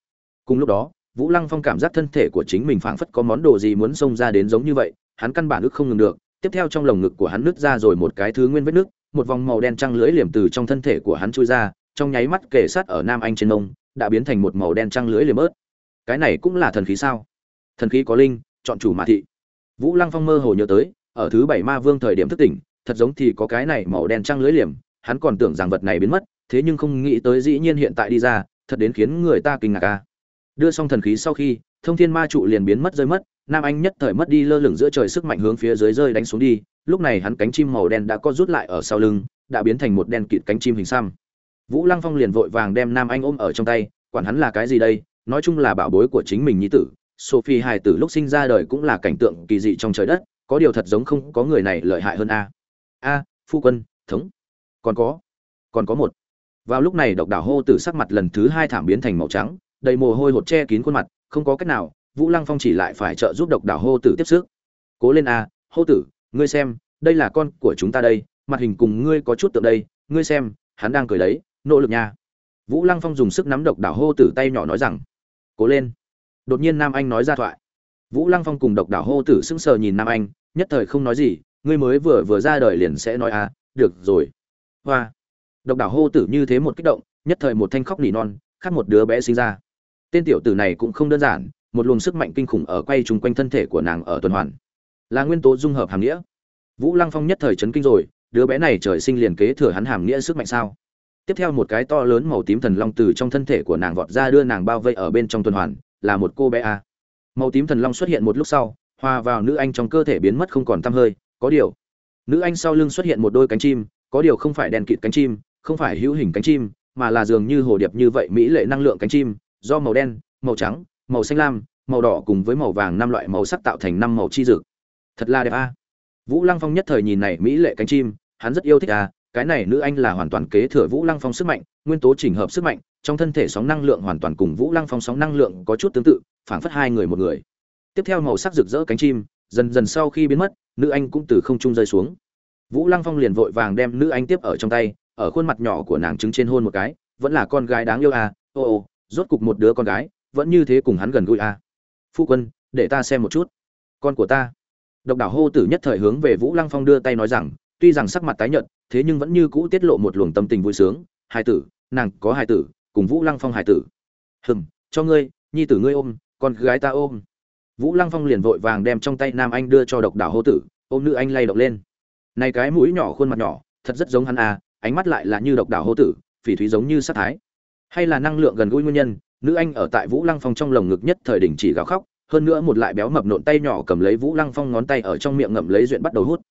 Cùng lúc đó vũ lăng phong cảm giác thân thể của chính mình phảng phất có món đồ gì muốn xông ra đến giống như vậy hắn căn bản ức không ngừng được tiếp theo trong lồng ngực của hắn nứt ra rồi một cái thứ nguyên vết nước một vòng màu đen trăng lưỡi liềm từ trong thân thể của hắn chui ra trong nháy mắt kề sát ở nam anh trên ông, đã biến thành một màu đen trăng lưỡi liềm ớt cái này cũng là thần khí sao? Thần khí có linh, chọn chủ mà thị. Vũ lăng phong mơ hồ nhớ tới, ở thứ bảy ma vương thời điểm thức tỉnh, thật giống thì có cái này màu đen trăng lưới liềm, hắn còn tưởng rằng vật này biến mất, thế nhưng không nghĩ tới dĩ nhiên hiện tại đi ra, thật đến khiến người ta kinh ngạc ca đưa xong thần khí sau khi, thông thiên ma trụ liền biến mất rơi mất, nam anh nhất thời mất đi lơ lửng giữa trời sức mạnh hướng phía dưới rơi đánh xuống đi, lúc này hắn cánh chim màu đen đã có rút lại ở sau lưng, đã biến thành một đen kịt cánh chim hình xăm. Vũ lăng phong liền vội vàng đem nam anh ôm ở trong tay, quản hắn là cái gì đây nói chung là bảo bối của chính mình nhi tử Sophie hài tử lúc sinh ra đời cũng là cảnh tượng kỳ dị trong trời đất, có điều thật giống không có người này lợi hại hơn a. A, phu quân, thống. Còn có, còn có một. Vào lúc này độc đảo hô tử sắc mặt lần thứ hai thảm biến thành màu trắng, đầy mồ hôi hột che kín khuôn mặt, không có cách nào, Vũ Lăng Phong chỉ lại phải trợ giúp độc đảo hô tử tiếp sức. Cố lên a, hô tử, ngươi xem, đây là con của chúng ta đây, mặt hình cùng ngươi có chút tượng đây, ngươi xem, hắn đang cười đấy, nỗ lực nha. Vũ Lăng Phong dùng sức nắm độc đảo hô tử tay nhỏ nói rằng, cố lên. Đột nhiên nam anh nói ra thoại. Vũ lăng phong cùng độc đảo hô tử sững sờ nhìn nam anh, nhất thời không nói gì, ngươi mới vừa vừa ra đời liền sẽ nói à được rồi. Hoa. Độc đảo hô tử như thế một kích động, nhất thời một thanh khóc nỉ non, khác một đứa bé sinh ra. Tên tiểu tử này cũng không đơn giản, một luồng sức mạnh kinh khủng ở quay chung quanh thân thể của nàng ở tuần hoàn. Là nguyên tố dung hợp hàm nghĩa. Vũ lăng phong nhất thời chấn kinh rồi, đứa bé này trời sinh liền kế thừa hắn hàm nghĩa sức mạnh sao? Tiếp theo một cái to lớn màu tím thần long từ trong thân thể của nàng vọt ra đưa nàng bao vây ở bên trong tuần hoàn, là một cô bé a. Màu tím thần long xuất hiện một lúc sau, hòa vào nữ anh trong cơ thể biến mất không còn tăm hơi, có điều, nữ anh sau lưng xuất hiện một đôi cánh chim, có điều không phải đèn kịt cánh chim, không phải hữu hình cánh chim, mà là dường như hồ điệp như vậy mỹ lệ năng lượng cánh chim, do màu đen, màu trắng, màu xanh lam, màu đỏ cùng với màu vàng năm loại màu sắc tạo thành năm màu chi dực. Thật là đẹp a. Vũ lăng phong nhất thời nhìn này mỹ lệ cánh chim, hắn rất yêu thích a cái này nữ anh là hoàn toàn kế thừa vũ lăng phong sức mạnh, nguyên tố chỉnh hợp sức mạnh, trong thân thể sóng năng lượng hoàn toàn cùng vũ lăng phong sóng năng lượng có chút tương tự, phảng phất hai người một người. Tiếp theo màu sắc rực rỡ cánh chim, dần dần sau khi biến mất, nữ anh cũng từ không trung rơi xuống. Vũ lăng phong liền vội vàng đem nữ anh tiếp ở trong tay, ở khuôn mặt nhỏ của nàng trứng trên hôn một cái, vẫn là con gái đáng yêu à ô ô, rốt cục một đứa con gái, vẫn như thế cùng hắn gần gũi à. Phu quân, để ta xem một chút. Con của ta. Độc đảo hô tử nhất thời hướng về vũ lăng phong đưa tay nói rằng, tuy rằng sắc mặt tái nhợt thế nhưng vẫn như cũ tiết lộ một luồng tâm tình vui sướng. Hai tử, nàng có hai tử, cùng vũ lăng phong hai tử. Hừm, cho ngươi, nhi tử ngươi ôm, con gái ta ôm. Vũ lăng phong liền vội vàng đem trong tay nam anh đưa cho độc đảo hô tử, ôm nữ anh lay động lên. Này cái mũi nhỏ khuôn mặt nhỏ, thật rất giống hắn à ánh mắt lại là như độc đảo hô tử, phỉ thúy giống như sát thái. Hay là năng lượng gần gũi nguyên nhân, nữ anh ở tại vũ lăng phong trong lồng ngực nhất thời đình chỉ gào khóc, hơn nữa một lại béo mập nộn tay nhỏ cầm lấy vũ lăng phong ngón tay ở trong miệng ngậm lấy duyện bắt đầu hút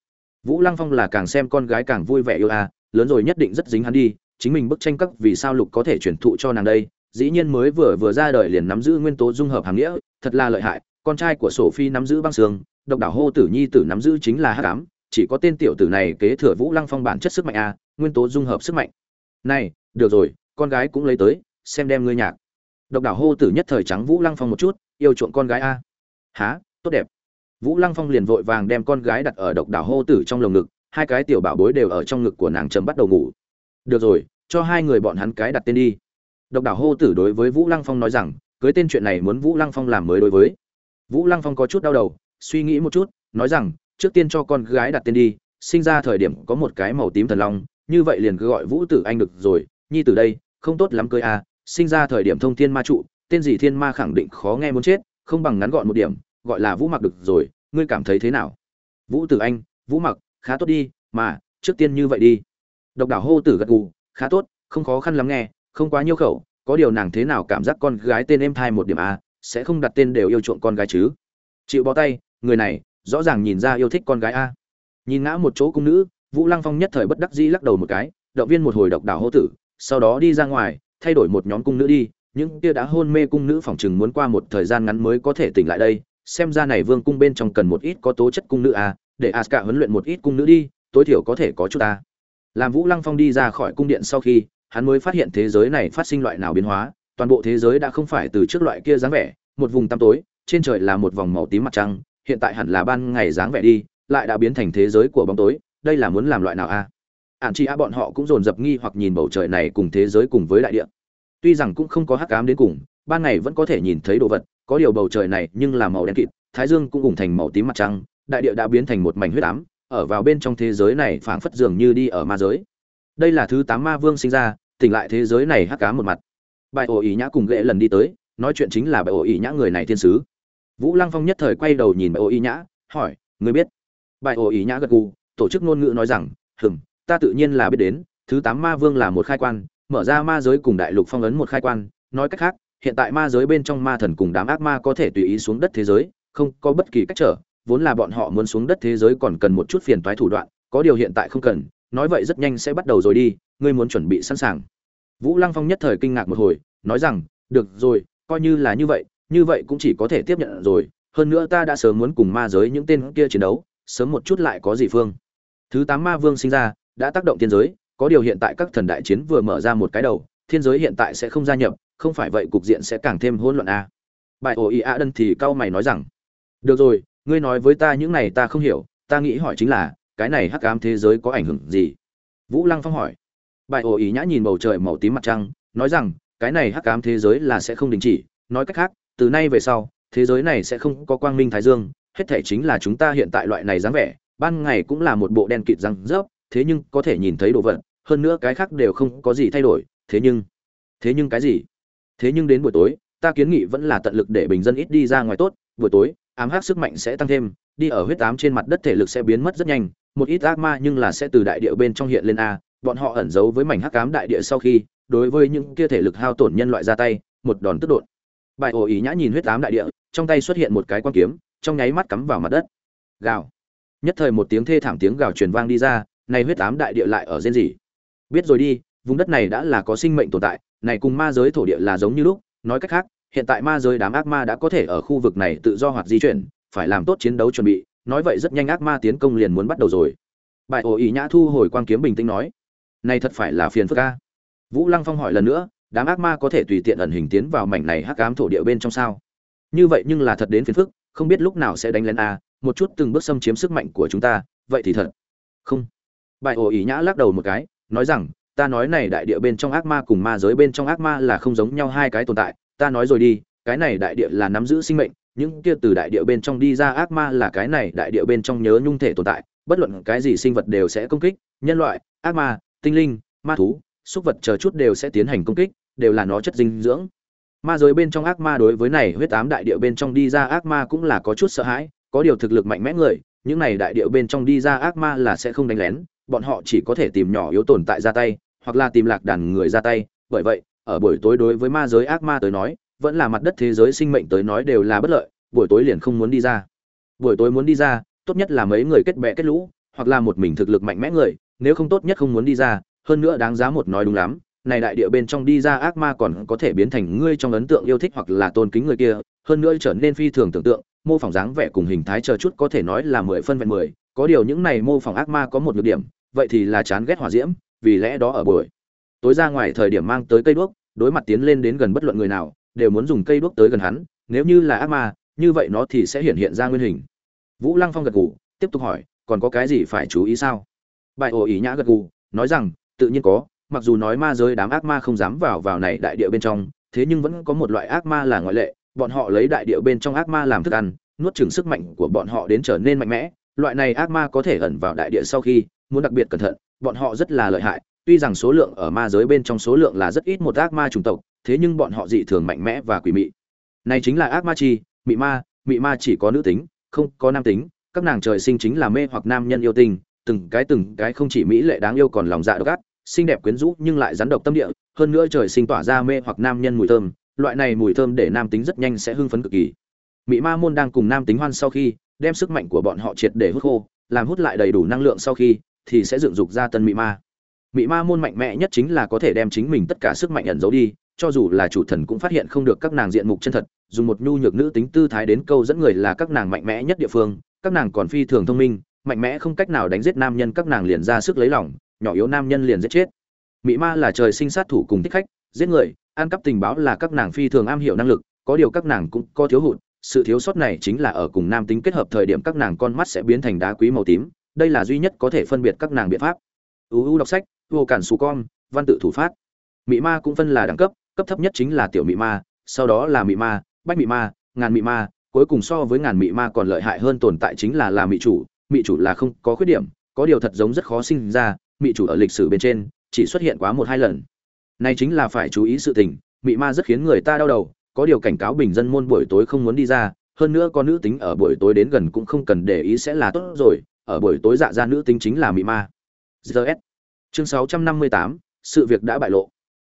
vũ lăng phong là càng xem con gái càng vui vẻ yêu à lớn rồi nhất định rất dính hắn đi chính mình bức tranh các vì sao lục có thể truyền thụ cho nàng đây dĩ nhiên mới vừa vừa ra đời liền nắm giữ nguyên tố dung hợp hàng nghĩa thật là lợi hại con trai của sổ phi nắm giữ băng xương độc đảo hô tử nhi tử nắm giữ chính là hắc cám, chỉ có tên tiểu tử này kế thừa vũ lăng phong bản chất sức mạnh a nguyên tố dung hợp sức mạnh. Này được rồi con gái cũng lấy tới xem đem ngươi nhạc. Độc đảo hô tử nhất thời trắng vũ lăng phong một chút yêu chuộng con gái à. a há tốt đẹp vũ lăng phong liền vội vàng đem con gái đặt ở độc đảo hô tử trong lồng ngực, hai cái tiểu bảo bối đều ở trong ngực của nàng chấm bắt đầu ngủ được rồi, cho hai người bọn hắn cái đặt tên đi độc đảo hô tử đối với vũ lăng phong nói rằng, cưới tên chuyện này muốn vũ lăng phong làm mới đối với vũ lăng phong có chút đau đầu, suy nghĩ một chút, nói rằng, trước tiên cho con gái đặt tên đi, sinh ra thời điểm có một cái màu tím thần long, như vậy liền cứ gọi vũ tử anh được rồi, nhi từ đây, không tốt lắm cưới à? sinh ra thời điểm thông thiên ma trụ, tên gì thiên ma khẳng định khó nghe muốn chết, không bằng ngắn gọn một điểm gọi là vũ mặc được rồi, ngươi cảm thấy thế nào? Vũ tử anh, vũ mặc, khá tốt đi, mà, trước tiên như vậy đi. Độc đảo hô tử gật gù, khá tốt, không khó khăn lắm nghe, không quá nhiêu khẩu, có điều nàng thế nào cảm giác con gái tên em thai một điểm a, sẽ không đặt tên đều yêu chuộng con gái chứ? Chịu bó tay, người này, rõ ràng nhìn ra yêu thích con gái a. Nhìn ngã một chỗ cung nữ, vũ lăng phong nhất thời bất đắc dĩ lắc đầu một cái, động viên một hồi độc đảo hô tử, sau đó đi ra ngoài, thay đổi một nhóm cung nữ đi, những kia đã hôn mê cung nữ phỏng chừng muốn qua một thời gian ngắn mới có thể tỉnh lại đây xem ra này vương cung bên trong cần một ít có tố chất cung nữ a để aska huấn luyện một ít cung nữ đi, tối thiểu có thể có chút ta. Làm vũ lăng phong đi ra khỏi cung điện sau khi, hắn mới phát hiện thế giới này phát sinh loại nào biến hóa, toàn bộ thế giới đã không phải từ trước loại kia dáng vẻ, một vùng tăm tối, trên trời là một vòng màu tím mặt trăng, hiện tại hẳn là ban ngày dáng vẻ đi, lại đã biến thành thế giới của bóng tối, đây là muốn làm loại nào à? a ạn chị a bọn họ cũng dồn dập nghi hoặc nhìn bầu trời này cùng thế giới cùng với đại địa. Tuy rằng cũng không có hắc ám đến cùng, ban ngày vẫn có thể nhìn thấy đồ vật có điều bầu trời này nhưng là màu đen kịt, thái dương cũng cùng thành màu tím mặt trăng, đại địa đã biến thành một mảnh huyết ám, ở vào bên trong thế giới này phảng phất dường như đi ở ma giới. Đây là thứ tám ma vương sinh ra, tỉnh lại thế giới này hắc ám một mặt. Bài ổ ý nhã cùng ghệ lần đi tới, nói chuyện chính là bài ổ ý nhã người này thiên sứ. Vũ lăng phong nhất thời quay đầu nhìn bài ổ ý nhã, hỏi người biết? Bài ổ ý nhã gật gù, tổ chức ngôn ngữ nói rằng hừng ta tự nhiên là biết đến, thứ tám ma vương là một khai quan, mở ra ma giới cùng đại lục phong ấn một khai quan, nói cách khác hiện tại ma giới bên trong ma thần cùng đám ác ma có thể tùy ý xuống đất thế giới, không có bất kỳ cách trở, vốn là bọn họ muốn xuống đất thế giới còn cần một chút phiền toái thủ đoạn, có điều hiện tại không cần, nói vậy rất nhanh sẽ bắt đầu rồi đi, ngươi muốn chuẩn bị sẵn sàng. Vũ lăng phong nhất thời kinh ngạc một hồi, nói rằng, được rồi, coi như là như vậy như vậy cũng chỉ có thể tiếp nhận rồi, hơn nữa ta đã sớm muốn cùng ma giới những tên kia chiến đấu, sớm một chút lại có gì phương. Thứ tám ma vương sinh ra, đã tác động thiên giới, có điều hiện tại các thần đại chiến vừa mở ra một cái đầu, thiên giới hiện tại sẽ không gia nhập không phải vậy cục diện sẽ càng thêm hỗn loạn a à. bài ổ ý a đân thì cao mày nói rằng, được rồi, ngươi nói với ta những này ta không hiểu, ta nghĩ hỏi chính là, cái này hắc ám thế giới có ảnh hưởng gì? Vũ lăng phong hỏi. Bài ổ ý nhã nhìn bầu trời màu tím mặt trăng, nói rằng, cái này hắc ám thế giới là sẽ không đình chỉ, nói cách khác, từ nay về sau, thế giới này sẽ không có quang minh thái dương, hết thể chính là chúng ta hiện tại loại này dáng vẻ, ban ngày cũng là một bộ đen kịt răng rớp, thế nhưng có thể nhìn thấy đồ vật, hơn nữa cái khác đều không có gì thay đổi, thế nhưng thế nhưng cái gì? Thế nhưng đến buổi tối, ta kiến nghị vẫn là tận lực để bình dân ít đi ra ngoài tốt, buổi tối, ám hắc sức mạnh sẽ tăng thêm, đi ở huyết ám trên mặt đất thể lực sẽ biến mất rất nhanh, một ít ác ma nhưng là sẽ từ đại địa bên trong hiện lên a, bọn họ ẩn giấu với mảnh hắc ám đại địa sau khi, đối với những kia thể lực hao tổn nhân loại ra tay, một đòn tức đột. Bài ổ ý nhã nhìn huyết ám đại địa, trong tay xuất hiện một cái quan kiếm, trong nháy mắt cắm vào mặt đất. Gào. Nhất thời một tiếng thê thảm tiếng gào truyền vang đi ra, này huyết ám đại địa lại ở rên gì biết rồi đi, vùng đất này đã là có sinh mệnh tồn tại này cùng ma giới thổ địa là giống như lúc, nói cách khác, hiện tại ma giới đám ác ma đã có thể ở khu vực này tự do hoạt di chuyển, phải làm tốt chiến đấu chuẩn bị, nói vậy rất nhanh ác ma tiến công liền muốn bắt đầu rồi. Bài ổ ý nhã thu hồi quan kiếm bình tĩnh nói, này thật phải là phiền phức ca vũ lăng phong hỏi lần nữa, đám ác ma có thể tùy tiện ẩn hình tiến vào mảnh này hắc ám thổ địa bên trong sao? Như vậy nhưng là thật đến phiền phức, không biết lúc nào sẽ đánh lên a, một chút từng bước xâm chiếm sức mạnh của chúng ta, vậy thì thật. Không. Bài ổ ý nhã lắc đầu một cái, nói rằng ta nói này đại địa bên trong ác ma cùng ma giới bên trong ác ma là không giống nhau hai cái tồn tại, ta nói rồi đi, cái này đại địa là nắm giữ sinh mệnh, những kia từ đại địa bên trong đi ra ác ma là cái này đại địa bên trong nhớ nhung thể tồn tại, bất luận cái gì sinh vật đều sẽ công kích, nhân loại, ác ma, tinh linh, ma thú, súc vật chờ chút đều sẽ tiến hành công kích, đều là nó chất dinh dưỡng. Ma giới bên trong ác ma đối với này huyết ám đại địa bên trong đi ra ác ma cũng là có chút sợ hãi, có điều thực lực mạnh mẽ người, những này đại địa bên trong đi ra ác ma là sẽ không đánh lén bọn họ chỉ có thể tìm nhỏ yếu tồn tại ra tay, hoặc là tìm lạc đàn người ra tay. Bởi vậy, ở buổi tối đối với ma giới ác ma tới nói, vẫn là mặt đất thế giới sinh mệnh tới nói đều là bất lợi, buổi tối liền không muốn đi ra. Buổi tối muốn đi ra, tốt nhất là mấy người kết bè kết lũ, hoặc là một mình thực lực mạnh mẽ người, nếu không tốt nhất không muốn đi ra, hơn nữa đáng giá một nói đúng lắm, này đại địa bên trong đi ra ác ma còn có thể biến thành ngươi trong ấn tượng yêu thích hoặc là tôn kính người kia, hơn nữa trở nên phi thường tưởng tượng, mô phỏng dáng vẻ cùng hình thái chờ chút có thể nói là mười phân vẹn mười có điều những này mô phỏng ác ma có một nhược điểm, vậy thì là chán ghét hỏa diễm, vì lẽ đó ở buổi tối ra ngoài thời điểm mang tới cây đuốc, đối mặt tiến lên đến gần bất luận người nào, đều muốn dùng cây đuốc tới gần hắn, nếu như là ác ma, như vậy nó thì sẽ hiện hiện ra nguyên hình. Vũ lăng phong gật gù, tiếp tục hỏi, còn có cái gì phải chú ý sao? Bài ổ ý nhã gật gù, nói rằng, tự nhiên có, mặc dù nói ma giới đám ác ma không dám vào vào này đại địa bên trong, thế nhưng vẫn có một loại ác ma là ngoại lệ, bọn họ lấy đại địa bên trong ác ma làm thức ăn, nuốt chửng sức mạnh của bọn họ đến trở nên mạnh mẽ loại này ác ma có thể ẩn vào đại địa sau khi, muốn đặc biệt cẩn thận, bọn họ rất là lợi hại, tuy rằng số lượng ở ma giới bên trong số lượng là rất ít một ác ma chủng tộc, thế nhưng bọn họ dị thường mạnh mẽ và quỷ mị. Này chính là ác ma chi, mị ma mị ma chỉ có nữ tính, không có nam tính, các nàng trời sinh chính là mê hoặc nam nhân yêu tình từng cái từng cái không chỉ mỹ lệ đáng yêu còn lòng dạ độc ác, xinh đẹp quyến rũ nhưng lại rắn độc tâm địa, hơn nữa trời sinh tỏa ra mê hoặc nam nhân mùi thơm, loại này mùi thơm để nam tính rất nhanh sẽ hưng phấn cực kỳ. Mị ma môn đang cùng nam tính hoan sau khi đem sức mạnh của bọn họ triệt để hút khô, làm hút lại đầy đủ năng lượng sau khi, thì sẽ dựng dục ra tân mị ma. Mị ma môn mạnh mẽ nhất chính là có thể đem chính mình tất cả sức mạnh ẩn giấu đi, cho dù là chủ thần cũng phát hiện không được các nàng diện mục chân thật, dùng một nhu nhược nữ tính tư thái đến câu dẫn người là các nàng mạnh mẽ nhất địa phương, các nàng còn phi thường thông minh, mạnh mẽ không cách nào đánh giết nam nhân các nàng liền ra sức lấy lòng, nhỏ yếu nam nhân liền giết chết. Mỹ ma là trời sinh sát thủ cùng thích khách, giết người, ăn cắp tình báo là các nàng phi thường am hiểu năng lực, có điều các nàng cũng có thiếu hụt sự thiếu sót này chính là ở cùng nam tính kết hợp thời điểm các nàng con mắt sẽ biến thành đá quý màu tím, đây là duy nhất có thể phân biệt các nàng biện pháp. Uu đọc sách, vô cản xù con, văn tự thủ phát. Mỹ ma cũng phân là đẳng cấp cấp thấp nhất chính là tiểu mỹ ma, sau đó là mỹ ma, bách mỹ ma, ngàn mỹ ma, cuối cùng so với ngàn mỹ ma còn lợi hại hơn tồn tại chính là là mỹ chủ mỹ chủ là không có khuyết điểm, có điều thật giống rất khó sinh ra mỹ chủ ở lịch sử bên trên chỉ xuất hiện quá một hai lần. Này chính là phải chú ý sự tình mỹ ma rất khiến người ta đau đầu có điều cảnh cáo bình dân môn buổi tối không muốn đi ra hơn nữa có nữ tính ở buổi tối đến gần cũng không cần để ý sẽ là tốt rồi ở buổi tối dạ ra nữ tính chính là mỹ ma. Gs chương 658, sự việc đã bại lộ.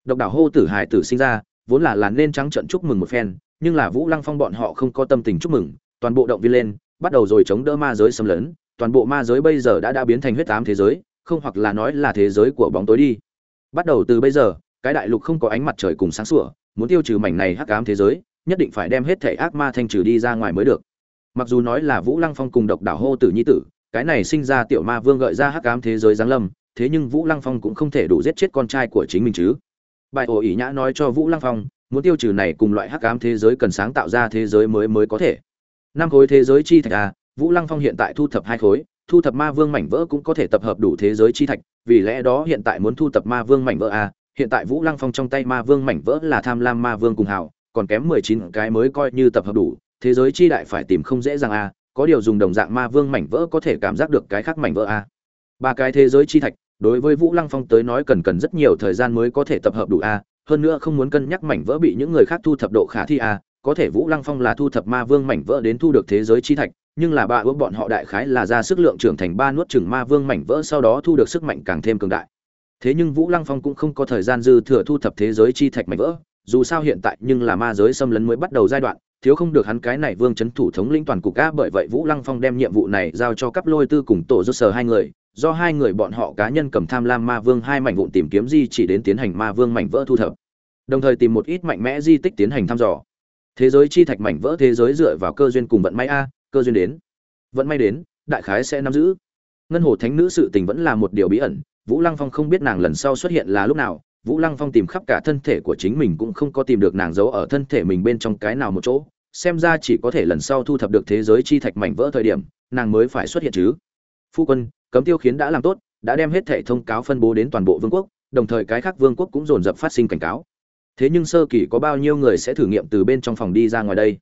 Độc đảo hô tử hải tử sinh ra vốn là là nên trắng trận chúc mừng một phen nhưng là vũ lăng phong bọn họ không có tâm tình chúc mừng toàn bộ động viên lên bắt đầu rồi chống đỡ ma giới xâm lấn toàn bộ ma giới bây giờ đã đã biến thành huyết tám thế giới không hoặc là nói là thế giới của bóng tối đi. Bắt đầu từ bây giờ cái đại lục không có ánh mặt trời cùng sáng sủa muốn tiêu trừ mảnh này hắc ám thế giới, nhất định phải đem hết thể ác ma thanh trừ đi ra ngoài mới được. Mặc dù nói là vũ lăng phong cùng độc đảo hô tử nhi tử, cái này sinh ra tiểu ma vương gợi ra hắc ám thế giới giáng lâm, thế nhưng vũ lăng phong cũng không thể đủ giết chết con trai của chính mình chứ. Bài ổ ỉ nhã nói cho vũ lăng phong, muốn tiêu trừ này cùng loại hắc ám thế giới cần sáng tạo ra thế giới mới mới có thể. Năm khối thế giới chi thạch a vũ lăng phong hiện tại thu thập hai khối, thu thập ma vương mảnh vỡ cũng có thể tập hợp đủ thế giới chi thạch, vì lẽ đó hiện tại muốn thu thập ma vương mảnh vỡ a hiện tại vũ lăng phong trong tay ma vương mảnh vỡ là tham lam ma vương cùng hào, còn kém mười chín cái mới coi như tập hợp đủ, thế giới chi đại phải tìm không dễ dàng a có điều dùng đồng dạng ma vương mảnh vỡ có thể cảm giác được cái khác mảnh vỡ a ba cái thế giới chi thạch, đối với vũ lăng phong tới nói cần cần rất nhiều thời gian mới có thể tập hợp đủ a hơn nữa không muốn cân nhắc mảnh vỡ bị những người khác thu thập độ khả thi a có thể vũ lăng phong là thu thập ma vương mảnh vỡ đến thu được thế giới chi thạch, nhưng là ba ước bọn họ đại khái là ra sức lượng trưởng thành ba nuốt chừng ma vương mảnh vỡ sau đó thu được sức mạnh càng thêm cường đại thế nhưng vũ lăng phong cũng không có thời gian dư thừa thu thập thế giới chi thạch mảnh vỡ, dù sao hiện tại nhưng là ma giới xâm lấn mới bắt đầu giai đoạn, thiếu không được hắn cái này vương chấn thủ thống lĩnh toàn cục a bởi vậy vũ lăng phong đem nhiệm vụ này giao cho cấp lôi tư cùng tổ rốt sờ hai người, do hai người bọn họ cá nhân cầm tham lam ma vương hai mảnh vụn tìm kiếm di chỉ đến tiến hành ma vương mảnh vỡ thu thập. Đồng thời tìm một ít mạnh mẽ di tích tiến hành thăm dò. Thế giới chi thạch mảnh vỡ thế giới dựa vào cơ duyên cùng vận may a, cơ duyên đến. Vận may đến, đại khái sẽ nắm giữ. Ngân hồ thánh nữ sự tình vẫn là một điều bí ẩn vũ lăng phong không biết nàng lần sau xuất hiện là lúc nào, vũ lăng phong tìm khắp cả thân thể của chính mình cũng không có tìm được nàng giấu ở thân thể mình bên trong cái nào một chỗ, xem ra chỉ có thể lần sau thu thập được thế giới chi thạch mảnh vỡ thời điểm, nàng mới phải xuất hiện chứ. Phu quân, cấm tiêu khiến đã làm tốt, đã đem hết thể thông cáo phân bố đến toàn bộ vương quốc, đồng thời cái khác vương quốc cũng dồn dập phát sinh cảnh cáo. Thế nhưng sơ kỳ có bao nhiêu người sẽ thử nghiệm từ bên trong phòng đi ra ngoài đây?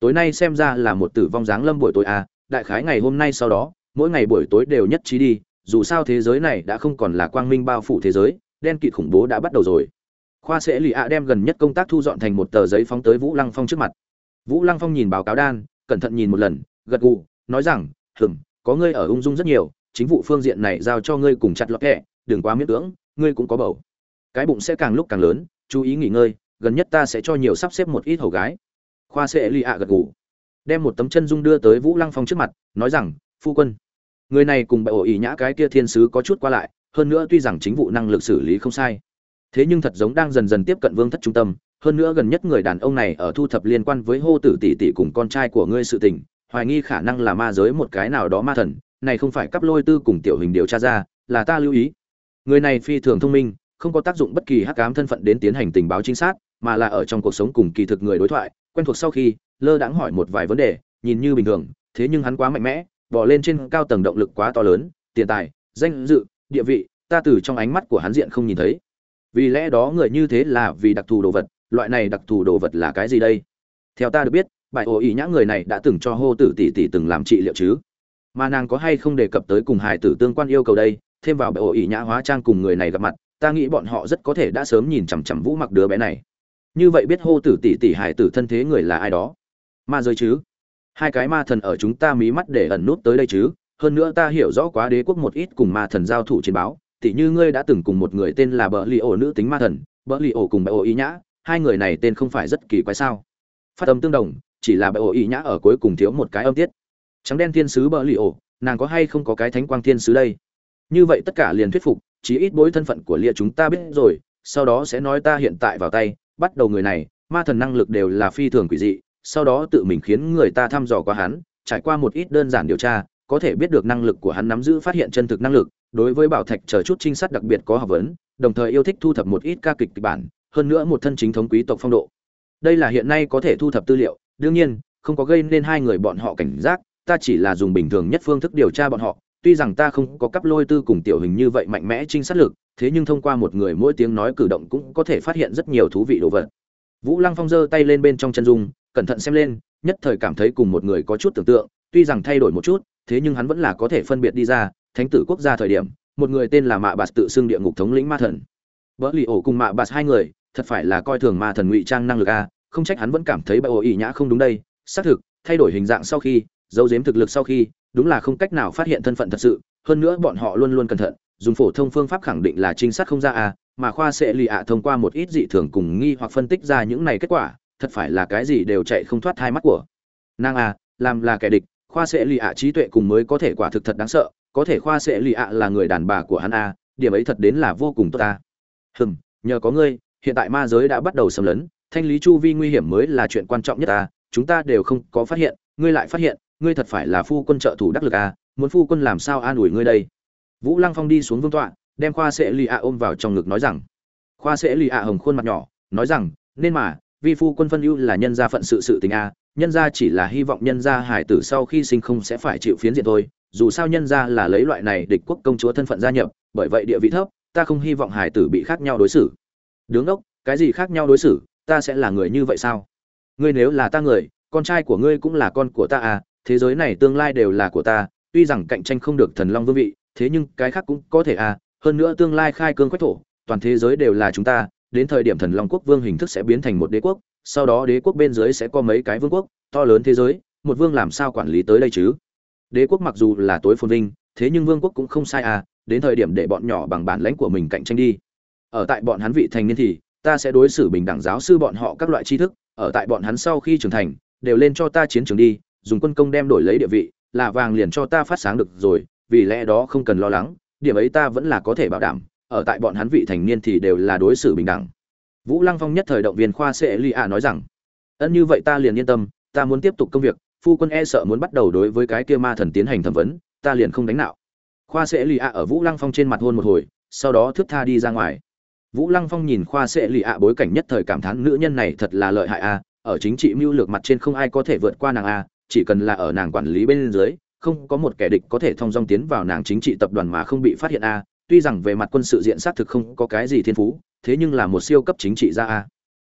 Tối nay xem ra là một tử vong dáng lâm buổi tối à đại khái ngày hôm nay sau đó, mỗi ngày buổi tối đều nhất trí đi dù sao thế giới này đã không còn là quang minh bao phủ thế giới, đen kịt khủng bố đã bắt đầu rồi. Khoa sẽ lì ạ đem gần nhất công tác thu dọn thành một tờ giấy phóng tới vũ lăng phong trước mặt. Vũ lăng phong nhìn báo cáo đan, cẩn thận nhìn một lần, gật gù, nói rằng, hừm, có ngươi ở ung dung rất nhiều, chính vụ phương diện này giao cho ngươi cùng chặt lọt kẹ, đừng quá miễn cưỡng, ngươi cũng có bầu. Cái bụng sẽ càng lúc càng lớn, chú ý nghỉ ngơi, gần nhất ta sẽ cho nhiều sắp xếp một ít hầu gái. Khoa sẽ lì ạ gật gù, đem một tấm chân dung đưa tới vũ lăng phong trước mặt, nói rằng, phu quân người này cùng bệ ổ ỉ nhã cái kia thiên sứ có chút qua lại, hơn nữa tuy rằng chính vụ năng lực xử lý không sai, thế nhưng thật giống đang dần dần tiếp cận vương thất trung tâm, hơn nữa gần nhất người đàn ông này ở thu thập liên quan với hô tử tỷ tỷ cùng con trai của ngươi sự tình, hoài nghi khả năng là ma giới một cái nào đó ma thần, này không phải cắp lôi tư cùng tiểu hình điều tra ra, là ta lưu ý. Người này phi thường thông minh, không có tác dụng bất kỳ hắc ám thân phận đến tiến hành tình báo chính xác mà là ở trong cuộc sống cùng kỳ thực người đối thoại, quen thuộc sau khi, lơ đãng hỏi một vài vấn đề, nhìn như bình thường, thế nhưng hắn quá mạnh mẽ bỏ lên trên cao tầng động lực quá to lớn, tiền tài, danh dự, địa vị, ta từ trong ánh mắt của hắn diện không nhìn thấy. Vì lẽ đó người như thế là vì đặc thù đồ vật, loại này đặc thù đồ vật là cái gì đây? Theo ta được biết, bài ổ ý nhã người này đã từng cho hô tử tỷ tỷ từng làm trị liệu chứ. Mà nàng có hay không đề cập tới cùng hài tử tương quan yêu cầu đây? Thêm vào bài ổ ý nhã hóa trang cùng người này gặp mặt, ta nghĩ bọn họ rất có thể đã sớm nhìn chằm chằm vũ mặc đứa bé này. Như vậy biết hô tử tỷ tỷ hài tử thân thế người là ai đó? Ma giới chứ? Hai cái ma thần ở chúng ta mí mắt để ẩn nút tới đây chứ, hơn nữa ta hiểu rõ quá đế quốc một ít cùng ma thần giao thủ chiến báo, tỉ như ngươi đã từng cùng một người tên là bờ li ổ nữ tính ma thần bờ li ổ cùng bờ ổ ý nhã, hai người này tên không phải rất kỳ quái sao? Phát âm tương đồng, chỉ là bờ ổ ý nhã ở cuối cùng thiếu một cái âm tiết. Trắng đen thiên sứ bờ li ổ, nàng có hay không có cái thánh quang thiên sứ đây? Như vậy tất cả liền thuyết phục, chí ít bối thân phận của lia chúng ta biết rồi, sau đó sẽ nói ta hiện tại vào tay, bắt đầu người này, ma thần năng lực đều là phi thường quỷ dị sau đó tự mình khiến người ta thăm dò qua hắn, trải qua một ít đơn giản điều tra, có thể biết được năng lực của hắn nắm giữ phát hiện chân thực năng lực, đối với bảo thạch chờ chút trinh sát đặc biệt có học vấn, đồng thời yêu thích thu thập một ít ca kịch kịch bản, hơn nữa một thân chính thống quý tộc phong độ. Đây là hiện nay có thể thu thập tư liệu, đương nhiên, không có gây nên hai người bọn họ cảnh giác, ta chỉ là dùng bình thường nhất phương thức điều tra bọn họ, tuy rằng ta không có cấp lôi tư cùng tiểu hình như vậy mạnh mẽ trinh sát lực, thế nhưng thông qua một người mỗi tiếng nói cử động cũng có thể phát hiện rất nhiều thú vị đồ vật. Vũ lăng phong giơ tay lên bên trong chân dung cẩn thận xem lên, nhất thời cảm thấy cùng một người có chút tưởng tượng, tuy rằng thay đổi một chút, thế nhưng hắn vẫn là có thể phân biệt đi ra, thánh tử quốc gia thời điểm, một người tên là mạ bạt tự xưng địa ngục thống lĩnh ma thần. Vợ lì ổ cùng mạ bạt hai người, thật phải là coi thường ma thần ngụy trang năng lực a, không trách hắn vẫn cảm thấy bà ổ ỉ nhã không đúng đây. Xác thực, thay đổi hình dạng sau khi, giấu giếm thực lực sau khi, đúng là không cách nào phát hiện thân phận thật sự, hơn nữa bọn họ luôn luôn cẩn thận, dùng phổ thông phương pháp khẳng định là trinh sát không ra a, mà khoa sẽ lì ạ thông qua một ít dị thường cùng nghi hoặc phân tích ra những này kết quả thật phải là cái gì đều chạy không thoát hai mắt của. Nàng a làm là kẻ địch, khoa sẽ lì ạ trí tuệ cùng mới có thể quả thực thật đáng sợ, có thể khoa sẽ lì ạ là người đàn bà của hắn a điểm ấy thật đến là vô cùng tốt ta. Hừm, nhờ có ngươi, hiện tại ma giới đã bắt đầu xâm lấn, thanh lý chu vi nguy hiểm mới là chuyện quan trọng nhất ta, chúng ta đều không có phát hiện, ngươi lại phát hiện, ngươi thật phải là phu quân trợ thủ đắc lực a muốn phu quân làm sao an ủi ngươi đây? Vũ lăng phong đi xuống vương tọa, đem khoa sẽ lì ạ ôm vào trong ngực nói rằng. Khoa sẽ lì ạ hồng khuôn mặt nhỏ, nói rằng, nên mà vi phu quân phân ưu là nhân gia phận sự sự tình a nhân gia chỉ là hy vọng nhân gia hải tử sau khi sinh không sẽ phải chịu phiến diện thôi dù sao nhân gia là lấy loại này địch quốc công chúa thân phận gia nhập bởi vậy địa vị thấp ta không hy vọng hải tử bị khác nhau đối xử. Đứng đốc, cái gì khác nhau đối xử ta sẽ là người như vậy sao? Ngươi nếu là ta người con trai của ngươi cũng là con của ta à thế giới này tương lai đều là của ta tuy rằng cạnh tranh không được thần long vương vị thế nhưng cái khác cũng có thể à hơn nữa tương lai khai cương quách thổ toàn thế giới đều là chúng ta đến thời điểm thần long quốc vương hình thức sẽ biến thành một đế quốc, sau đó đế quốc bên dưới sẽ có mấy cái vương quốc, to lớn thế giới, một vương làm sao quản lý tới đây chứ? Đế quốc mặc dù là tối phồn vinh, thế nhưng vương quốc cũng không sai à đến thời điểm để bọn nhỏ bằng bản lãnh của mình cạnh tranh đi. Ở tại bọn hắn vị thành niên thì, ta sẽ đối xử bình đẳng giáo sư bọn họ các loại tri thức, ở tại bọn hắn sau khi trưởng thành, đều lên cho ta chiến trường đi, dùng quân công đem đổi lấy địa vị, là vàng liền cho ta phát sáng được rồi, vì lẽ đó không cần lo lắng, điểm ấy ta vẫn là có thể bảo đảm ở tại bọn hắn vị thành niên thì đều là đối xử bình đẳng. Vũ lăng phong nhất thời động viên khoa sẽ li a nói rằng, ân như vậy ta liền yên tâm, ta muốn tiếp tục công việc, phu quân e sợ muốn bắt đầu đối với cái kia ma thần tiến hành thẩm vấn, ta liền không đánh nạo. Khoa sẽ lì ạ ở vũ lăng phong trên mặt hôn một hồi, sau đó thước tha đi ra ngoài. Vũ lăng phong nhìn khoa sẽ lì ạ bối cảnh nhất thời cảm thán nữ nhân này thật là lợi hại a, ở chính trị mưu lược mặt trên không ai có thể vượt qua nàng a, chỉ cần là ở nàng quản lý bên dưới, không có một kẻ địch có thể thông dong tiến vào nàng chính trị tập đoàn mà không bị phát hiện a tuy rằng về mặt quân sự diện xác thực không có cái gì thiên phú, thế nhưng là một siêu cấp chính trị gia a.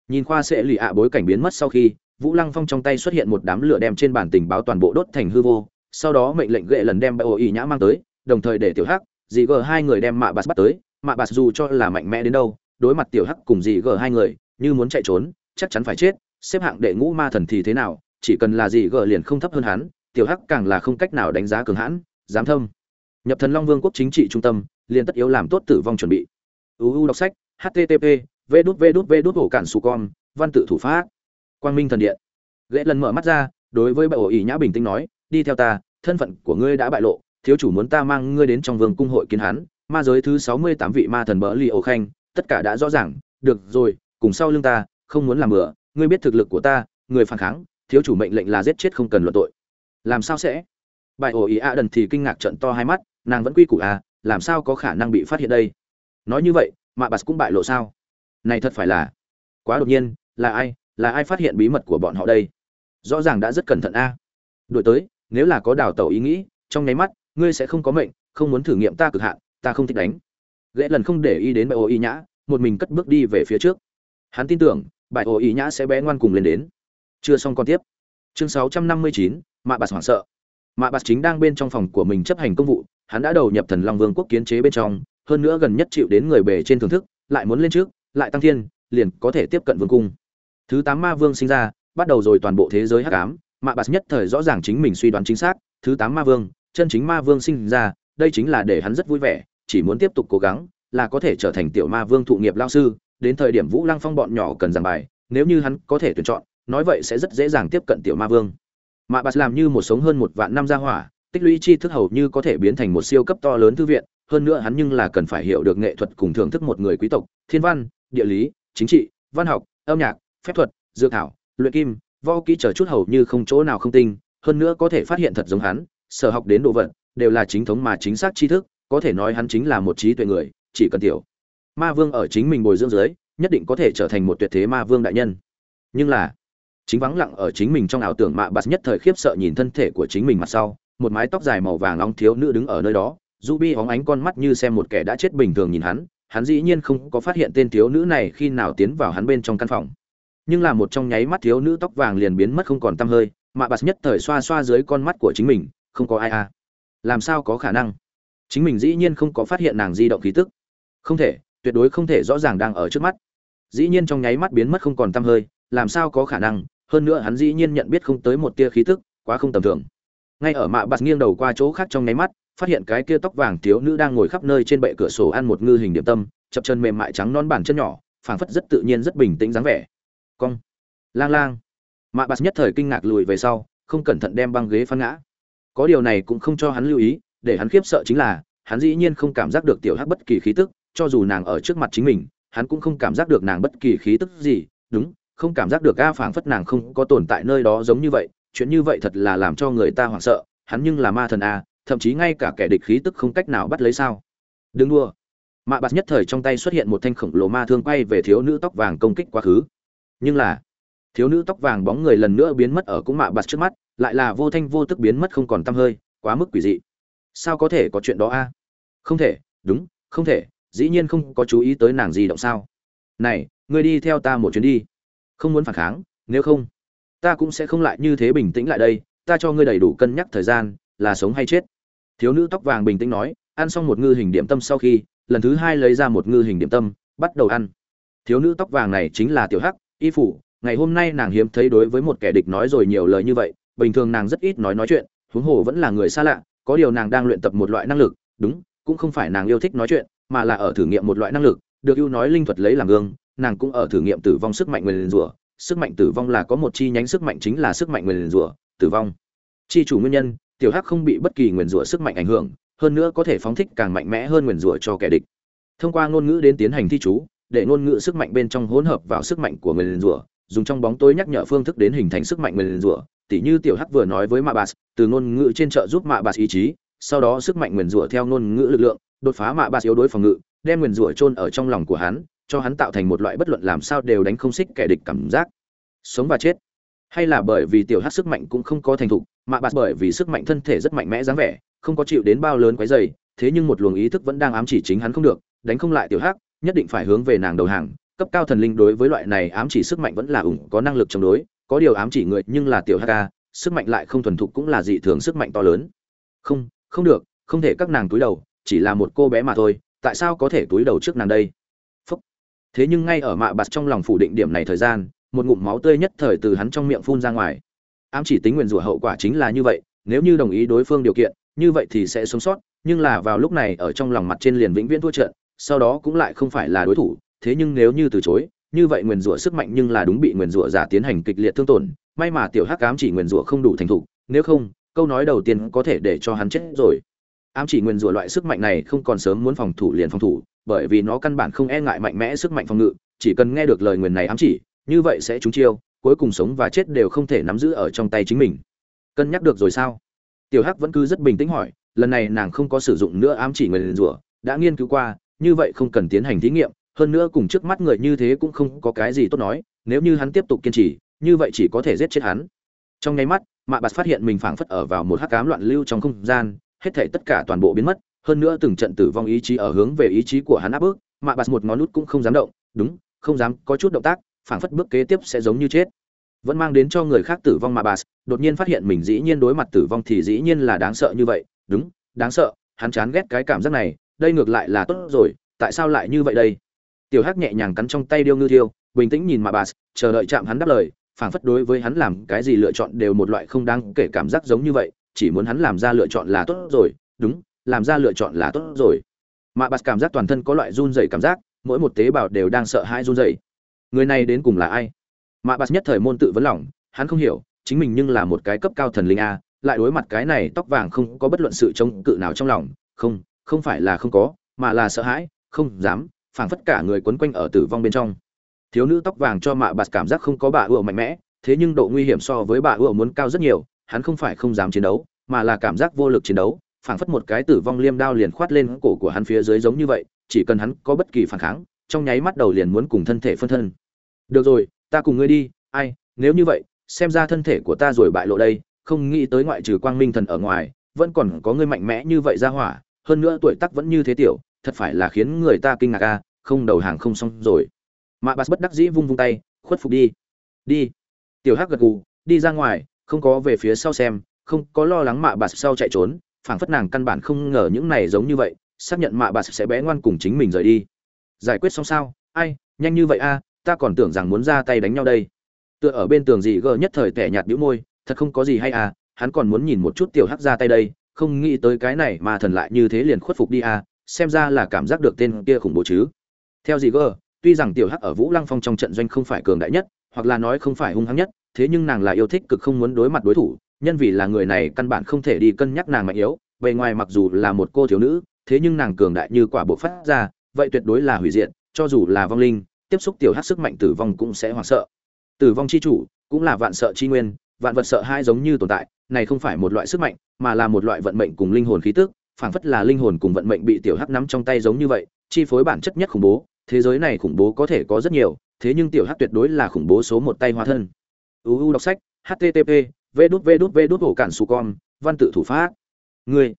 Nhìn khoa sẽ lì ạ bối cảnh biến mất sau khi, vũ lăng phong trong tay xuất hiện một đám lửa đem trên bản tình báo toàn bộ đốt thành hư vô, sau đó mệnh lệnh gệ lần đem bạo ý nhã mang tới, đồng thời để tiểu hắc, dì g hai người đem mạ bạt bắt tới, mạ bạt dù cho là mạnh mẽ đến đâu, đối mặt tiểu hắc cùng dì g hai người, như muốn chạy trốn, chắc chắn phải chết, xếp hạng đệ ngũ ma thần thì thế nào, chỉ cần là dì g liền không thấp hơn hắn, tiểu hắc càng là không cách nào đánh giá cường hãn, dám thâm. Nhập thần long vương quốc chính trị trung tâm liền tất yếu làm tốt tử vong chuẩn bị. Uu đọc sách http v đút v đút v đút ổ cản su con, văn tự thủ pháp. Quang minh thần điện. Ghệ lần mở mắt ra, đối với bệ ổ ỉ nhã bình tĩnh nói, đi theo ta, thân phận của ngươi đã bại lộ, thiếu chủ muốn ta mang ngươi đến trong vương cung hội kiến hắn, ma giới thứ sáu mươi tám vị ma thần bỡ li ổ khanh, tất cả đã rõ ràng, được rồi, cùng sau lưng ta, không muốn làm bừa, ngươi biết thực lực của ta, người phản kháng, thiếu chủ mệnh lệnh là giết chết không cần luận tội. Làm sao sẽ? Bài ổ ý a đần thì kinh ngạc trận to hai mắt, nàng vẫn quy củ à làm sao có khả năng bị phát hiện đây? Nói như vậy, mạ bạt cũng bại lộ sao? Này thật phải là, quá đột nhiên, là ai là ai phát hiện bí mật của bọn họ đây? Rõ ràng đã rất cẩn thận a. À. đổi tới, nếu là có đào tẩu ý nghĩ, trong nháy mắt, ngươi sẽ không có mệnh, không muốn thử nghiệm ta cực hạn, ta không thích đánh. Ghệ lần không để ý đến bại ô y nhã, một mình cất bước đi về phía trước. Hắn tin tưởng bại ô y nhã sẽ bé ngoan cùng lên đến. Chưa xong còn tiếp. Chương sáu trăm năm mươi chín, mạ bạt hoảng sợ. Mạ bạt chính đang bên trong phòng của mình chấp hành công vụ hắn đã đầu nhập thần long vương quốc kiến chế bên trong, hơn nữa gần nhất chịu đến người bề trên thưởng thức, lại muốn lên trước, lại tăng thiên, liền có thể tiếp cận vương cung. Thứ tám ma vương sinh ra, bắt đầu rồi toàn bộ thế giới hắc ám mạ bạt nhất thời rõ ràng chính mình suy đoán chính xác, thứ tám ma vương, chân chính ma vương sinh ra, đây chính là để hắn rất vui vẻ, chỉ muốn tiếp tục cố gắng, là có thể trở thành tiểu ma vương thụ nghiệp lao sư, đến thời điểm vũ lăng phong bọn nhỏ cần giảng bài, nếu như hắn có thể tuyển chọn, nói vậy sẽ rất dễ dàng tiếp cận tiểu ma vương. Mạ bạt làm như một sống hơn một vạn năm gia hỏa tích lũy tri thức hầu như có thể biến thành một siêu cấp to lớn thư viện, hơn nữa hắn nhưng là cần phải hiểu được nghệ thuật cùng thưởng thức một người quý tộc, thiên văn, địa lý, chính trị, văn học, âm nhạc, phép thuật, dược thảo, luyện kim, võ kỹ chờ chút hầu như không chỗ nào không tinh, hơn nữa có thể phát hiện thật giống hắn, sở học đến đồ vật, đều là chính thống mà chính xác tri thức, có thể nói hắn chính là một trí tuệ người, chỉ cần tiểu ma vương ở chính mình bồi dưỡng dưới, nhất định có thể trở thành một tuyệt thế ma vương đại nhân. Nhưng là, chính vắng lặng ở chính mình trong ảo tưởng mạ bạt nhất thời khiếp sợ nhìn thân thể của chính mình mặt sau một mái tóc dài màu vàng nóng thiếu nữ đứng ở nơi đó Ruby hóng ánh con mắt như xem một kẻ đã chết bình thường nhìn hắn, hắn dĩ nhiên không có phát hiện tên thiếu nữ này khi nào tiến vào hắn bên trong căn phòng. Nhưng là một trong nháy mắt thiếu nữ tóc vàng liền biến mất không còn tăm hơi, mà bạt nhất thời xoa xoa dưới con mắt của chính mình, không có ai à. Làm sao có khả năng? Chính mình dĩ nhiên không có phát hiện nàng di động khí tức. Không thể, tuyệt đối không thể rõ ràng đang ở trước mắt. Dĩ nhiên trong nháy mắt biến mất không còn tăm hơi, làm sao có khả năng? Hơn nữa hắn dĩ nhiên nhận biết không tới một tia khí tức, quá không tầm thường. Ngay ở mạ bạt nghiêng đầu qua chỗ khác trong nháy mắt, phát hiện cái kia tóc vàng thiếu nữ đang ngồi khắp nơi trên bệ cửa sổ ăn một ngư hình điểm tâm chập chân mềm mại trắng non bàn chân nhỏ phảng phất rất tự nhiên rất bình tĩnh dáng vẻ. Cong. Lang lang. Mạ bạt nhất thời kinh ngạc lùi về sau không cẩn thận đem băng ghế phăng ngã. Có điều này cũng không cho hắn lưu ý để hắn khiếp sợ chính là hắn dĩ nhiên không cảm giác được tiểu hắc bất kỳ khí tức cho dù nàng ở trước mặt chính mình hắn cũng không cảm giác được nàng bất kỳ khí tức gì. Đúng không cảm giác được ga phảng phất nàng không có tồn tại nơi đó giống như vậy chuyện như vậy thật là làm cho người ta hoảng sợ, hắn nhưng là ma thần a thậm chí ngay cả kẻ địch khí tức không cách nào bắt lấy sao? Đừng đua mạ bạt nhất thời trong tay xuất hiện một thanh khổng lồ ma thương quay về thiếu nữ tóc vàng công kích quá khứ. Nhưng là, thiếu nữ tóc vàng bóng người lần nữa biến mất ở cũng mạ bạt trước mắt, lại là vô thanh vô tức biến mất không còn tăm hơi, quá mức quỷ dị. Sao có thể có chuyện đó a? Không thể, đúng, không thể, dĩ nhiên không có chú ý tới nàng gì động sao. Này, ngươi đi theo ta một chuyến đi. Không muốn phản kháng, nếu không ta cũng sẽ không lại như thế bình tĩnh lại đây, ta cho ngươi đầy đủ cân nhắc thời gian, là sống hay chết. Thiếu nữ tóc vàng bình tĩnh nói, ăn xong một ngư hình điểm tâm sau khi, lần thứ hai lấy ra một ngư hình điểm tâm, bắt đầu ăn. Thiếu nữ tóc vàng này chính là tiểu hắc, y phủ, ngày hôm nay nàng hiếm thấy đối với một kẻ địch nói rồi nhiều lời như vậy, bình thường nàng rất ít nói nói chuyện, huống hồ vẫn là người xa lạ, có điều nàng đang luyện tập một loại năng lực, đúng, cũng không phải nàng yêu thích nói chuyện, mà là ở thử nghiệm một loại năng lực, được ưu nói linh thuật lấy làm gương, nàng cũng ở thử nghiệm tử vong sức mạnh nguyền rủa sức mạnh tử vong là có một chi nhánh sức mạnh chính là sức mạnh nguyền rủa, tử vong. Chi chủ nguyên nhân, tiểu hắc không bị bất kỳ nguyền rủa sức mạnh ảnh hưởng, hơn nữa có thể phóng thích càng mạnh mẽ hơn nguyền rủa cho kẻ địch. Thông qua ngôn ngữ đến tiến hành thi chú, để ngôn ngữ sức mạnh bên trong hỗn hợp vào sức mạnh của nguyền rủa, dùng trong bóng tối nhắc nhở phương thức đến hình thành sức mạnh nguyền rủa, tỉ như tiểu hắc vừa nói với mạ bạt, từ ngôn ngữ trên trợ giúp mạ bạt ý chí, sau đó sức mạnh nguyền rủa theo ngôn ngữ lực lượng, đột phá mạ bạt yếu đối phòng ngự, đem nguyền rủa chôn ở trong lòng của hắn cho hắn tạo thành một loại bất luận làm sao đều đánh không xích kẻ địch cảm giác. Sống và chết. Hay là bởi vì tiểu hắc sức mạnh cũng không có thành thục, mà bạt bởi vì sức mạnh thân thể rất mạnh mẽ dáng vẻ, không có chịu đến bao lớn quái dày thế nhưng một luồng ý thức vẫn đang ám chỉ chính hắn không được, đánh không lại tiểu hắc, nhất định phải hướng về nàng đầu hàng. Cấp cao thần linh đối với loại này ám chỉ sức mạnh vẫn là ủng có năng lực chống đối, có điều ám chỉ người nhưng là tiểu hắc ca, sức mạnh lại không thuần thục cũng là dị thường sức mạnh to lớn. Không không được, không thể các nàng túi đầu, chỉ là một cô bé mà thôi, tại sao có thể túi đầu trước nàng đây? Thế nhưng ngay ở mạ bạt trong lòng phủ định điểm này thời gian, một ngụm máu tươi nhất thời từ hắn trong miệng phun ra ngoài. Ám chỉ tính nguyền rủa hậu quả chính là như vậy, nếu như đồng ý đối phương điều kiện, như vậy thì sẽ sống sót, nhưng là vào lúc này ở trong lòng mặt trên liền vĩnh viễn thua trận, sau đó cũng lại không phải là đối thủ, thế nhưng nếu như từ chối, như vậy nguyền rủa sức mạnh nhưng là đúng bị nguyền rủa giả tiến hành kịch liệt thương tổn, may mà tiểu hắc ám chỉ nguyền rủa không đủ thành thục, nếu không, câu nói đầu tiên có thể để cho hắn chết rồi. Ám chỉ nguyền rủa loại sức mạnh này không còn sớm muốn phòng thủ liền phòng thủ bởi vì nó căn bản không e ngại mạnh mẽ sức mạnh phòng ngự, chỉ cần nghe được lời nguyền này ám chỉ, như vậy sẽ trúng chiêu, cuối cùng sống và chết đều không thể nắm giữ ở trong tay chính mình. Cân nhắc được rồi sao? Tiểu hắc vẫn cứ rất bình tĩnh hỏi, lần này nàng không có sử dụng nữa ám chỉ nguyền rủa, đã nghiên cứu qua, như vậy không cần tiến hành thí nghiệm, hơn nữa cùng trước mắt người như thế cũng không có cái gì tốt nói, nếu như hắn tiếp tục kiên trì, như vậy chỉ có thể giết chết hắn. Trong nháy mắt, mạ bạt phát hiện mình phảng phất ở vào một hắc cám loạn lưu trong không gian, hết thảy tất cả toàn bộ biến mất hơn nữa từng trận tử vong ý chí ở hướng về ý chí của hắn áp bức mạ bạt một ngón nút cũng không dám động, đúng, không dám, có chút động tác, phảng phất bước kế tiếp sẽ giống như chết. Vẫn mang đến cho người khác tử vong mạ bạt, đột nhiên phát hiện mình dĩ nhiên đối mặt tử vong thì dĩ nhiên là đáng sợ như vậy, đúng, đáng sợ, hắn chán ghét cái cảm giác này, đây ngược lại là tốt rồi, tại sao lại như vậy đây? Tiểu hắc nhẹ nhàng cắn trong tay điêu ngư thiêu, bình tĩnh nhìn mà bà chờ đợi chạm hắn đáp lời, phảng phất đối với hắn làm cái gì lựa chọn đều một loại không đáng kể cảm giác giống như vậy, chỉ muốn hắn làm ra lựa chọn là tốt rồi, đúng làm ra lựa chọn là tốt rồi. Mạ bạt cảm giác toàn thân có loại run rẩy cảm giác, mỗi một tế bào đều đang sợ hãi run rẩy. Người này đến cùng là ai? Mạ bạt nhất thời môn tự vấn lòng, hắn không hiểu, chính mình nhưng là một cái cấp cao thần linh a, lại đối mặt cái này tóc vàng không có bất luận sự chống cự nào trong lòng. Không không phải là không có, mà là sợ hãi, không dám, phảng phất cả người quấn quanh ở tử vong bên trong. Thiếu nữ tóc vàng cho mạ bạt cảm giác không có bà ưa mạnh mẽ, thế nhưng độ nguy hiểm so với bà ưa muốn cao rất nhiều, hắn không phải không dám chiến đấu, mà là cảm giác vô lực chiến đấu phảng phất một cái tử vong liêm đao liền khoát lên cổ của hắn phía dưới giống như vậy, chỉ cần hắn có bất kỳ phản kháng, trong nháy mắt đầu liền muốn cùng thân thể phân thân. Được rồi, ta cùng ngươi đi, ai, nếu như vậy, xem ra thân thể của ta rồi bại lộ đây, không nghĩ tới ngoại trừ quang minh thần ở ngoài, vẫn còn có ngươi mạnh mẽ như vậy ra hỏa, hơn nữa tuổi tác vẫn như thế tiểu, thật phải là khiến người ta kinh ngạc a, không đầu hàng không xong rồi. Mạ bạt bất đắc dĩ vung vung tay, khuất phục đi. Đi. Tiểu hắc gật gù, đi ra ngoài, không có về phía sau xem, không có lo lắng mạ bạt sau chạy trốn phảng phất nàng căn bản không ngờ những này giống như vậy, xác nhận mạ bà sẽ bé ngoan cùng chính mình rời đi. Giải quyết xong sao? Ai, nhanh như vậy a, ta còn tưởng rằng muốn ra tay đánh nhau đây. Tựa ở bên tường dị gờ nhất thời tẻ nhạt bĩu môi, thật không có gì hay à hắn còn muốn nhìn một chút tiểu hắc ra tay đây, không nghĩ tới cái này mà thần lại như thế liền khuất phục đi à xem ra là cảm giác được tên kia khủng bố chứ. Theo dị gờ, tuy rằng tiểu hắc ở vũ lăng phong trong trận doanh không phải cường đại nhất, hoặc là nói không phải hung hăng nhất, thế nhưng nàng là yêu thích cực không muốn đối mặt đối thủ nhân vì là người này căn bản không thể đi cân nhắc nàng mạnh yếu, bề ngoài mặc dù là một cô thiếu nữ, thế nhưng nàng cường đại như quả bộ phát ra, vậy tuyệt đối là hủy diệt, cho dù là vong linh, tiếp xúc tiểu hắc sức mạnh tử vong cũng sẽ hoảng sợ. Tử vong chi chủ cũng là vạn sợ chi nguyên, vạn vật sợ hai giống như tồn tại, này không phải một loại sức mạnh, mà là một loại vận mệnh cùng linh hồn khí tức, phảng phất là linh hồn cùng vận mệnh bị tiểu hắc nắm trong tay giống như vậy, chi phối bản chất nhất khủng bố, thế giới này khủng bố có thể có rất nhiều, thế nhưng tiểu hắc tuyệt đối là khủng bố số một tay hóa thân. Uu đọc sách http vê đút vê đút vê đút hổ cản su con, văn tự thủ pháp. Người.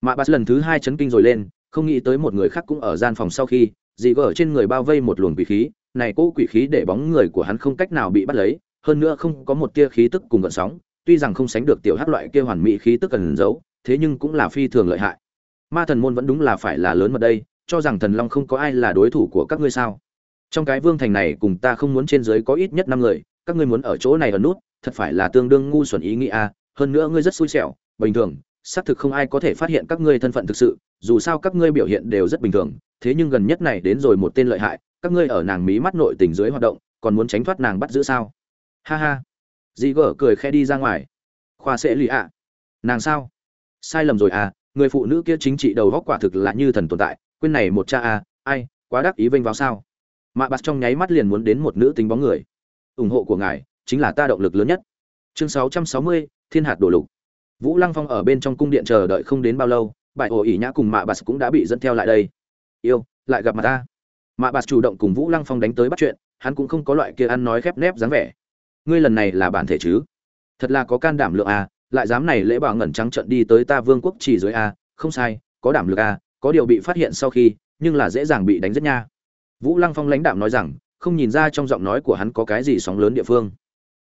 Mạ bát lần thứ hai chấn kinh rồi lên, không nghĩ tới một người khác cũng ở gian phòng sau khi dì gở trên người bao vây một luồng quỷ khí, này cỗ quỷ khí để bóng người của hắn không cách nào bị bắt lấy, hơn nữa không có một tia khí tức cùng gợn sóng, tuy rằng không sánh được tiểu hắc loại kia hoàn mỹ khí tức cần giấu, thế nhưng cũng là phi thường lợi hại. Ma thần môn vẫn đúng là phải là lớn mật đây, cho rằng thần long không có ai là đối thủ của các ngươi sao? Trong cái vương thành này cùng ta không muốn trên dưới có ít nhất năm người, các ngươi muốn ở chỗ này ở nút thật phải là tương đương ngu xuẩn ý nghĩ a hơn nữa ngươi rất xui xẻo, bình thường, xác thực không ai có thể phát hiện các ngươi thân phận thực sự, dù sao các ngươi biểu hiện đều rất bình thường, thế nhưng gần nhất này đến rồi một tên lợi hại, các ngươi ở nàng mí mắt nội tình dưới hoạt động, còn muốn tránh thoát nàng bắt giữ sao? Ha ha. Dì gở cười khẽ đi ra ngoài. Khoa sẽ lì ạ. Nàng sao? Sai lầm rồi à người phụ nữ kia chính trị đầu góc quả thực là như thần tồn tại, quên này một cha à ai, quá đắc ý vênh vào sao? Mạ bạt trong nháy mắt liền muốn đến một nữ tính bóng người. Ủng hộ của ngài chính là ta động lực lớn nhất. Chương 660, thiên hạt đổ lục. Vũ lăng phong ở bên trong cung điện chờ đợi không đến bao lâu bại ổ ỉ nhã cùng mạ bạt cũng đã bị dẫn theo lại đây. Yêu lại gặp mặt ta. Mạ bạt chủ động cùng vũ lăng phong đánh tới bắt chuyện hắn cũng không có loại kia ăn nói khép nép dáng vẻ. Ngươi lần này là bản thể chứ? Thật là có can đảm lượng à lại dám này lễ bảo ngẩn trắng trận đi tới ta vương quốc chỉ dưới a không sai có đảm lực a có điều bị phát hiện sau khi nhưng là dễ dàng bị đánh rất nha. Vũ lăng phong lãnh đạm nói rằng không nhìn ra trong giọng nói của hắn có cái gì sóng lớn địa phương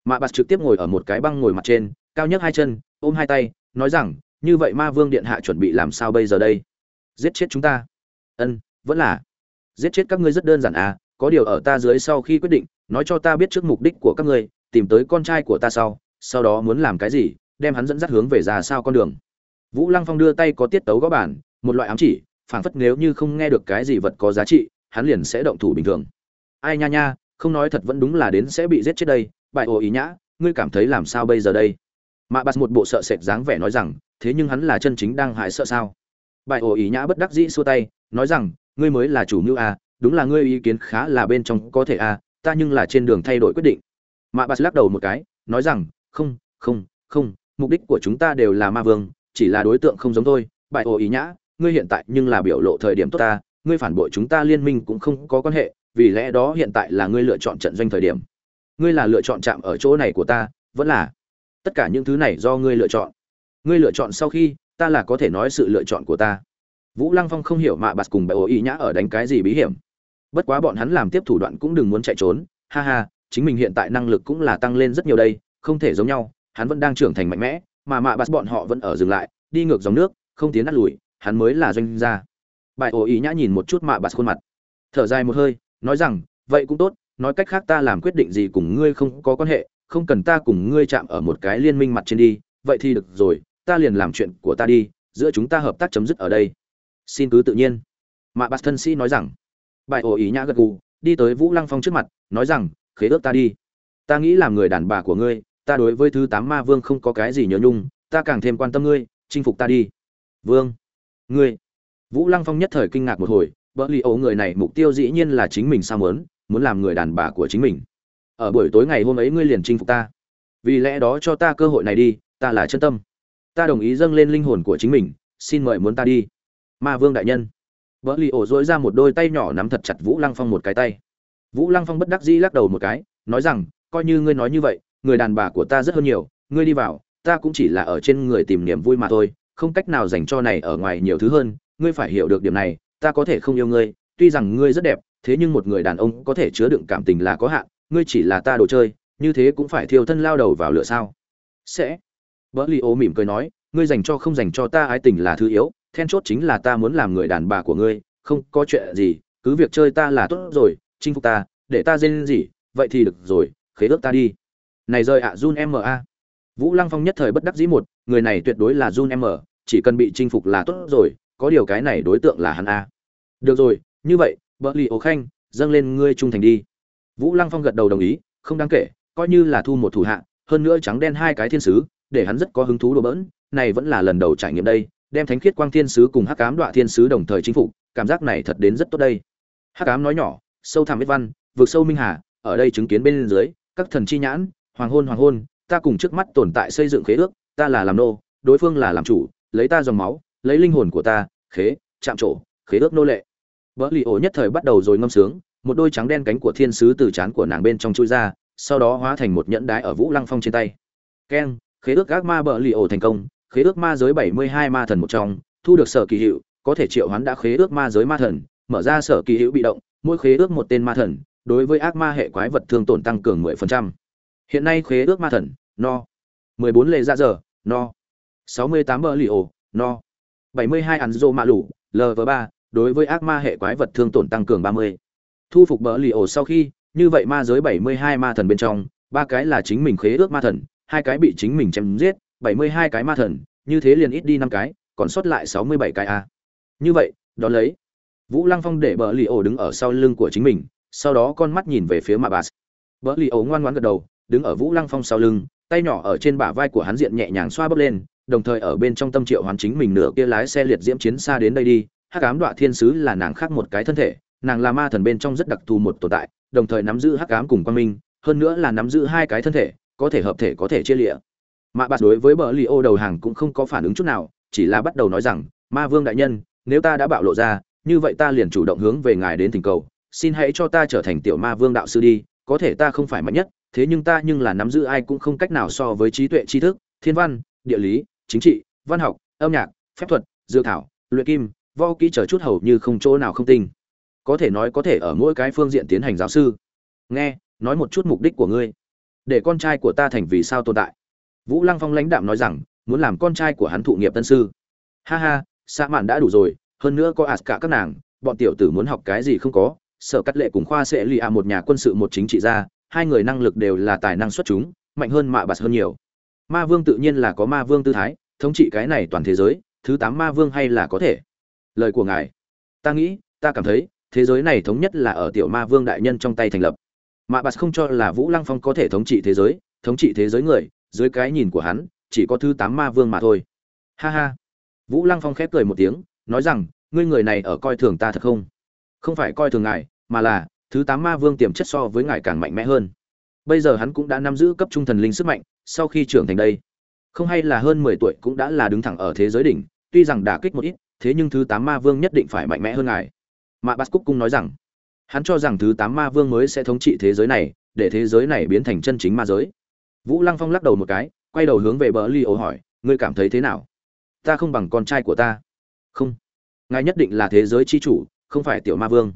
mạ bạt trực tiếp ngồi ở một cái băng ngồi mặt trên, cao nhất hai chân, ôm hai tay, nói rằng, như vậy ma vương điện hạ chuẩn bị làm sao bây giờ đây? Giết chết chúng ta. Ân, vẫn là. Giết chết các ngươi rất đơn giản à có điều ở ta dưới sau khi quyết định, nói cho ta biết trước mục đích của các ngươi, tìm tới con trai của ta sau sau đó muốn làm cái gì, đem hắn dẫn dắt hướng về ra sao con đường. Vũ lăng phong đưa tay có tiết tấu gõ bản một loại ám chỉ, phảng phất nếu như không nghe được cái gì vật có giá trị, hắn liền sẽ động thủ bình thường. Ai nha nha, không nói thật vẫn đúng là đến sẽ bị giết chết đây bại ổ ý nhã ngươi cảm thấy làm sao bây giờ đây? Mạ bạt một bộ sợ sệt dáng vẻ nói rằng thế nhưng hắn là chân chính đang hại sợ sao? Bại ổ ý nhã bất đắc dĩ xua tay nói rằng ngươi mới là chủ mưu à, đúng là ngươi ý kiến khá là bên trong có thể à, ta nhưng là trên đường thay đổi quyết định. Mạ bạt lắc đầu một cái nói rằng không không không mục đích của chúng ta đều là ma vương chỉ là đối tượng không giống thôi. Bại ổ ý nhã ngươi hiện tại nhưng là biểu lộ thời điểm tốt ta ngươi phản bội chúng ta liên minh cũng không có quan hệ vì lẽ đó hiện tại là ngươi lựa chọn trận doanh thời điểm ngươi là lựa chọn chạm ở chỗ này của ta, vẫn là tất cả những thứ này do ngươi lựa chọn. Ngươi lựa chọn sau khi, ta là có thể nói sự lựa chọn của ta. Vũ lăng phong không hiểu mạ bạt cùng bại ổ ý nhã ở đánh cái gì bí hiểm. Bất quá bọn hắn làm tiếp thủ đoạn cũng đừng muốn chạy trốn. Ha ha, chính mình hiện tại năng lực cũng là tăng lên rất nhiều đây, không thể giống nhau, hắn vẫn đang trưởng thành mạnh mẽ, mà mạ bạt bọn họ vẫn ở dừng lại, đi ngược dòng nước, không tiến nát lùi, hắn mới là doanh gia. Bài ổ ý nhã nhìn một chút mạ bạt khuôn mặt. Thở dài một hơi, nói rằng, vậy cũng tốt nói cách khác ta làm quyết định gì cùng ngươi không có quan hệ, không cần ta cùng ngươi chạm ở một cái liên minh mặt trên đi, vậy thì được rồi, ta liền làm chuyện của ta đi, giữa chúng ta hợp tác chấm dứt ở đây. Xin cứ tự nhiên. Mạ bạt thân sĩ nói rằng. Bài ổ ý nhã gật gù, đi tới vũ lăng phong trước mặt, nói rằng, khế ước ta đi. Ta nghĩ làm người đàn bà của ngươi, ta đối với thứ tám ma vương không có cái gì nhớ nhung, ta càng thêm quan tâm ngươi, chinh phục ta đi. Vương, ngươi. Vũ lăng phong nhất thời kinh ngạc một hồi, bỡ li ấu người này mục tiêu dĩ nhiên là chính mình sao muốn muốn làm người đàn bà của chính mình. Ở buổi tối ngày hôm ấy ngươi liền chinh phục ta. Vì lẽ đó cho ta cơ hội này đi, ta là chân tâm. Ta đồng ý dâng lên linh hồn của chính mình, xin mời muốn ta đi. Ma vương đại nhân. Vợ lì ổ dối ra một đôi tay nhỏ nắm thật chặt vũ lăng phong một cái tay. Vũ lăng phong bất đắc dĩ lắc đầu một cái, nói rằng, coi như ngươi nói như vậy, người đàn bà của ta rất hơn nhiều, ngươi đi vào, ta cũng chỉ là ở trên người tìm niềm vui mà thôi, không cách nào dành cho này ở ngoài nhiều thứ hơn, ngươi phải hiểu được điểm này, ta có thể không yêu ngươi, tuy rằng ngươi rất đẹp thế nhưng một người đàn ông có thể chứa đựng cảm tình là có hạn ngươi chỉ là ta đồ chơi như thế cũng phải thiêu thân lao đầu vào lửa sao sẽ vợ li ô mỉm cười nói ngươi dành cho không dành cho ta ái tình là thứ yếu then chốt chính là ta muốn làm người đàn bà của ngươi không có chuyện gì cứ việc chơi ta là tốt rồi chinh phục ta để ta dên gì vậy thì được rồi khế ước ta đi này rơi ạ à, Jun M.A. Vũ Lăng Phong nhất thời bất đắc dĩ một, người này tuyệt đối là Jun M, chỉ cần bị chinh phục là tốt rồi, có điều cái này đối tượng là hắn a. Được rồi, như vậy, Bỡ Lì Ổ Khanh, dâng lên ngươi trung thành đi. Vũ Lăng Phong gật đầu đồng ý, không đáng kể, coi như là thu một thủ hạ, hơn nữa trắng đen hai cái thiên sứ, để hắn rất có hứng thú đùa bỡn, này vẫn là lần đầu trải nghiệm đây, đem Thánh Khiết Quang Thiên sứ cùng Hắc Ám Đoạ Thiên sứ đồng thời chính phủ cảm giác này thật đến rất tốt đây. Hắc Ám nói nhỏ, sâu thẳm biết văn, vượt sâu minh hà, ở đây chứng kiến bên dưới, các thần chi nhãn, hoàng hôn hoàng hôn ta cùng trước mắt tồn tại xây dựng khế ước ta là làm nô đối phương là làm chủ lấy ta dòng máu lấy linh hồn của ta khế chạm trổ khế ước nô lệ Bỡ lì ổ nhất thời bắt đầu rồi ngâm sướng, một đôi trắng đen cánh của thiên sứ từ trán của nàng bên trong chui ra, sau đó hóa thành một nhẫn đái ở vũ lăng phong trên tay. Keng, khế ước ác ma bỡ lì ổ thành công, khế ước ma giới bảy mươi hai ma thần một trong, thu được sở kỳ hiệu, có thể triệu hoán đã khế ước ma giới ma thần, mở ra sở kỳ hiệu bị động, mỗi khế ước một tên ma thần, đối với ác ma hệ quái vật thương tổn tăng cường mười phần trăm. Hiện nay khế ước ma thần, no. 14 lệ dạ ra giờ no. 68 bờ lì ổ, no. 72 ăn rô mạ lũ lv 3 đối với ác ma hệ quái vật thương tổn tăng cường 30. thu phục bờ lì ổ sau khi như vậy ma giới 72 ma thần bên trong ba cái là chính mình khế ước ma thần hai cái bị chính mình chém giết 72 cái ma thần như thế liền ít đi năm cái còn sót lại 67 cái a như vậy đó lấy vũ lăng phong để bờ lì ổ đứng ở sau lưng của chính mình sau đó con mắt nhìn về phía mạ bà bờ lì ổ ngoan ngoãn gật đầu đứng ở Vũ Lăng Phong sau lưng, tay nhỏ ở trên bả vai của hắn diện nhẹ nhàng xoa bóp lên, đồng thời ở bên trong tâm triệu hoàn chính mình nửa kia lái xe liệt diễm chiến xa đến đây đi. Hắc ám Đoạ Thiên sứ là nàng khác một cái thân thể, nàng là ma thần bên trong rất đặc thù một tồn tại, đồng thời nắm giữ hắc ám cùng quang minh, hơn nữa là nắm giữ hai cái thân thể, có thể hợp thể có thể chia liệt. Mạ Bạt đối với bờ Liô đầu hàng cũng không có phản ứng chút nào, chỉ là bắt đầu nói rằng, "Ma Vương đại nhân, nếu ta đã bạo lộ ra, như vậy ta liền chủ động hướng về ngài đến tình cầu, xin hãy cho ta trở thành tiểu Ma Vương đạo sư đi, có thể ta không phải mạnh nhất, thế nhưng ta nhưng là nắm giữ ai cũng không cách nào so với trí tuệ tri thức thiên văn địa lý chính trị văn học âm nhạc phép thuật dược thảo luyện kim võ kỹ chờ chút hầu như không chỗ nào không tinh. Có thể nói có thể ở mỗi cái phương diện tiến hành giáo sư. Nghe, nói một chút mục đích của ngươi. Để con trai của ta thành vì sao tồn tại. Vũ lăng phong lãnh đạm nói rằng, muốn làm con trai của hắn thụ nghiệp tân sư. Ha ha xã mạn đã đủ rồi, hơn nữa có ạt cả các nàng, bọn tiểu tử muốn học cái gì không có, sở cắt lệ cùng khoa sẽ lì à một nhà quân sự một chính trị gia, hai người năng lực đều là tài năng xuất chúng, mạnh hơn mạ bạt hơn nhiều. Ma vương tự nhiên là có ma vương tư thái, thống trị cái này toàn thế giới, thứ tám ma vương hay là có thể lời của ngài. Ta nghĩ, ta cảm thấy, thế giới này thống nhất là ở tiểu ma vương đại nhân trong tay thành lập. Mạ bà không cho là vũ lăng phong có thể thống trị thế giới, thống trị thế giới người, dưới cái nhìn của hắn, chỉ có thứ tám ma vương mà thôi. Ha ha. Vũ lăng phong khép cười một tiếng, nói rằng, ngươi người này ở coi thường ta thật không? Không phải coi thường ngài, mà là, thứ tám ma vương tiềm chất so với ngài càng mạnh mẽ hơn. Bây giờ hắn cũng đã nắm giữ cấp trung thần linh sức mạnh, sau khi trưởng thành đây, không hay là hơn mười tuổi cũng đã là đứng thẳng ở thế giới đỉnh, tuy rằng đả kích một ít thế nhưng thứ tám ma vương nhất định phải mạnh mẽ hơn ngài. Mạ bát cúc cung nói rằng, hắn cho rằng thứ tám ma vương mới sẽ thống trị thế giới này, để thế giới này biến thành chân chính ma giới. Vũ lăng phong lắc đầu một cái, quay đầu hướng về bờ li ô hỏi, ngươi cảm thấy thế nào? Ta không bằng con trai của ta. Không, ngài nhất định là thế giới chi chủ, không phải tiểu ma vương.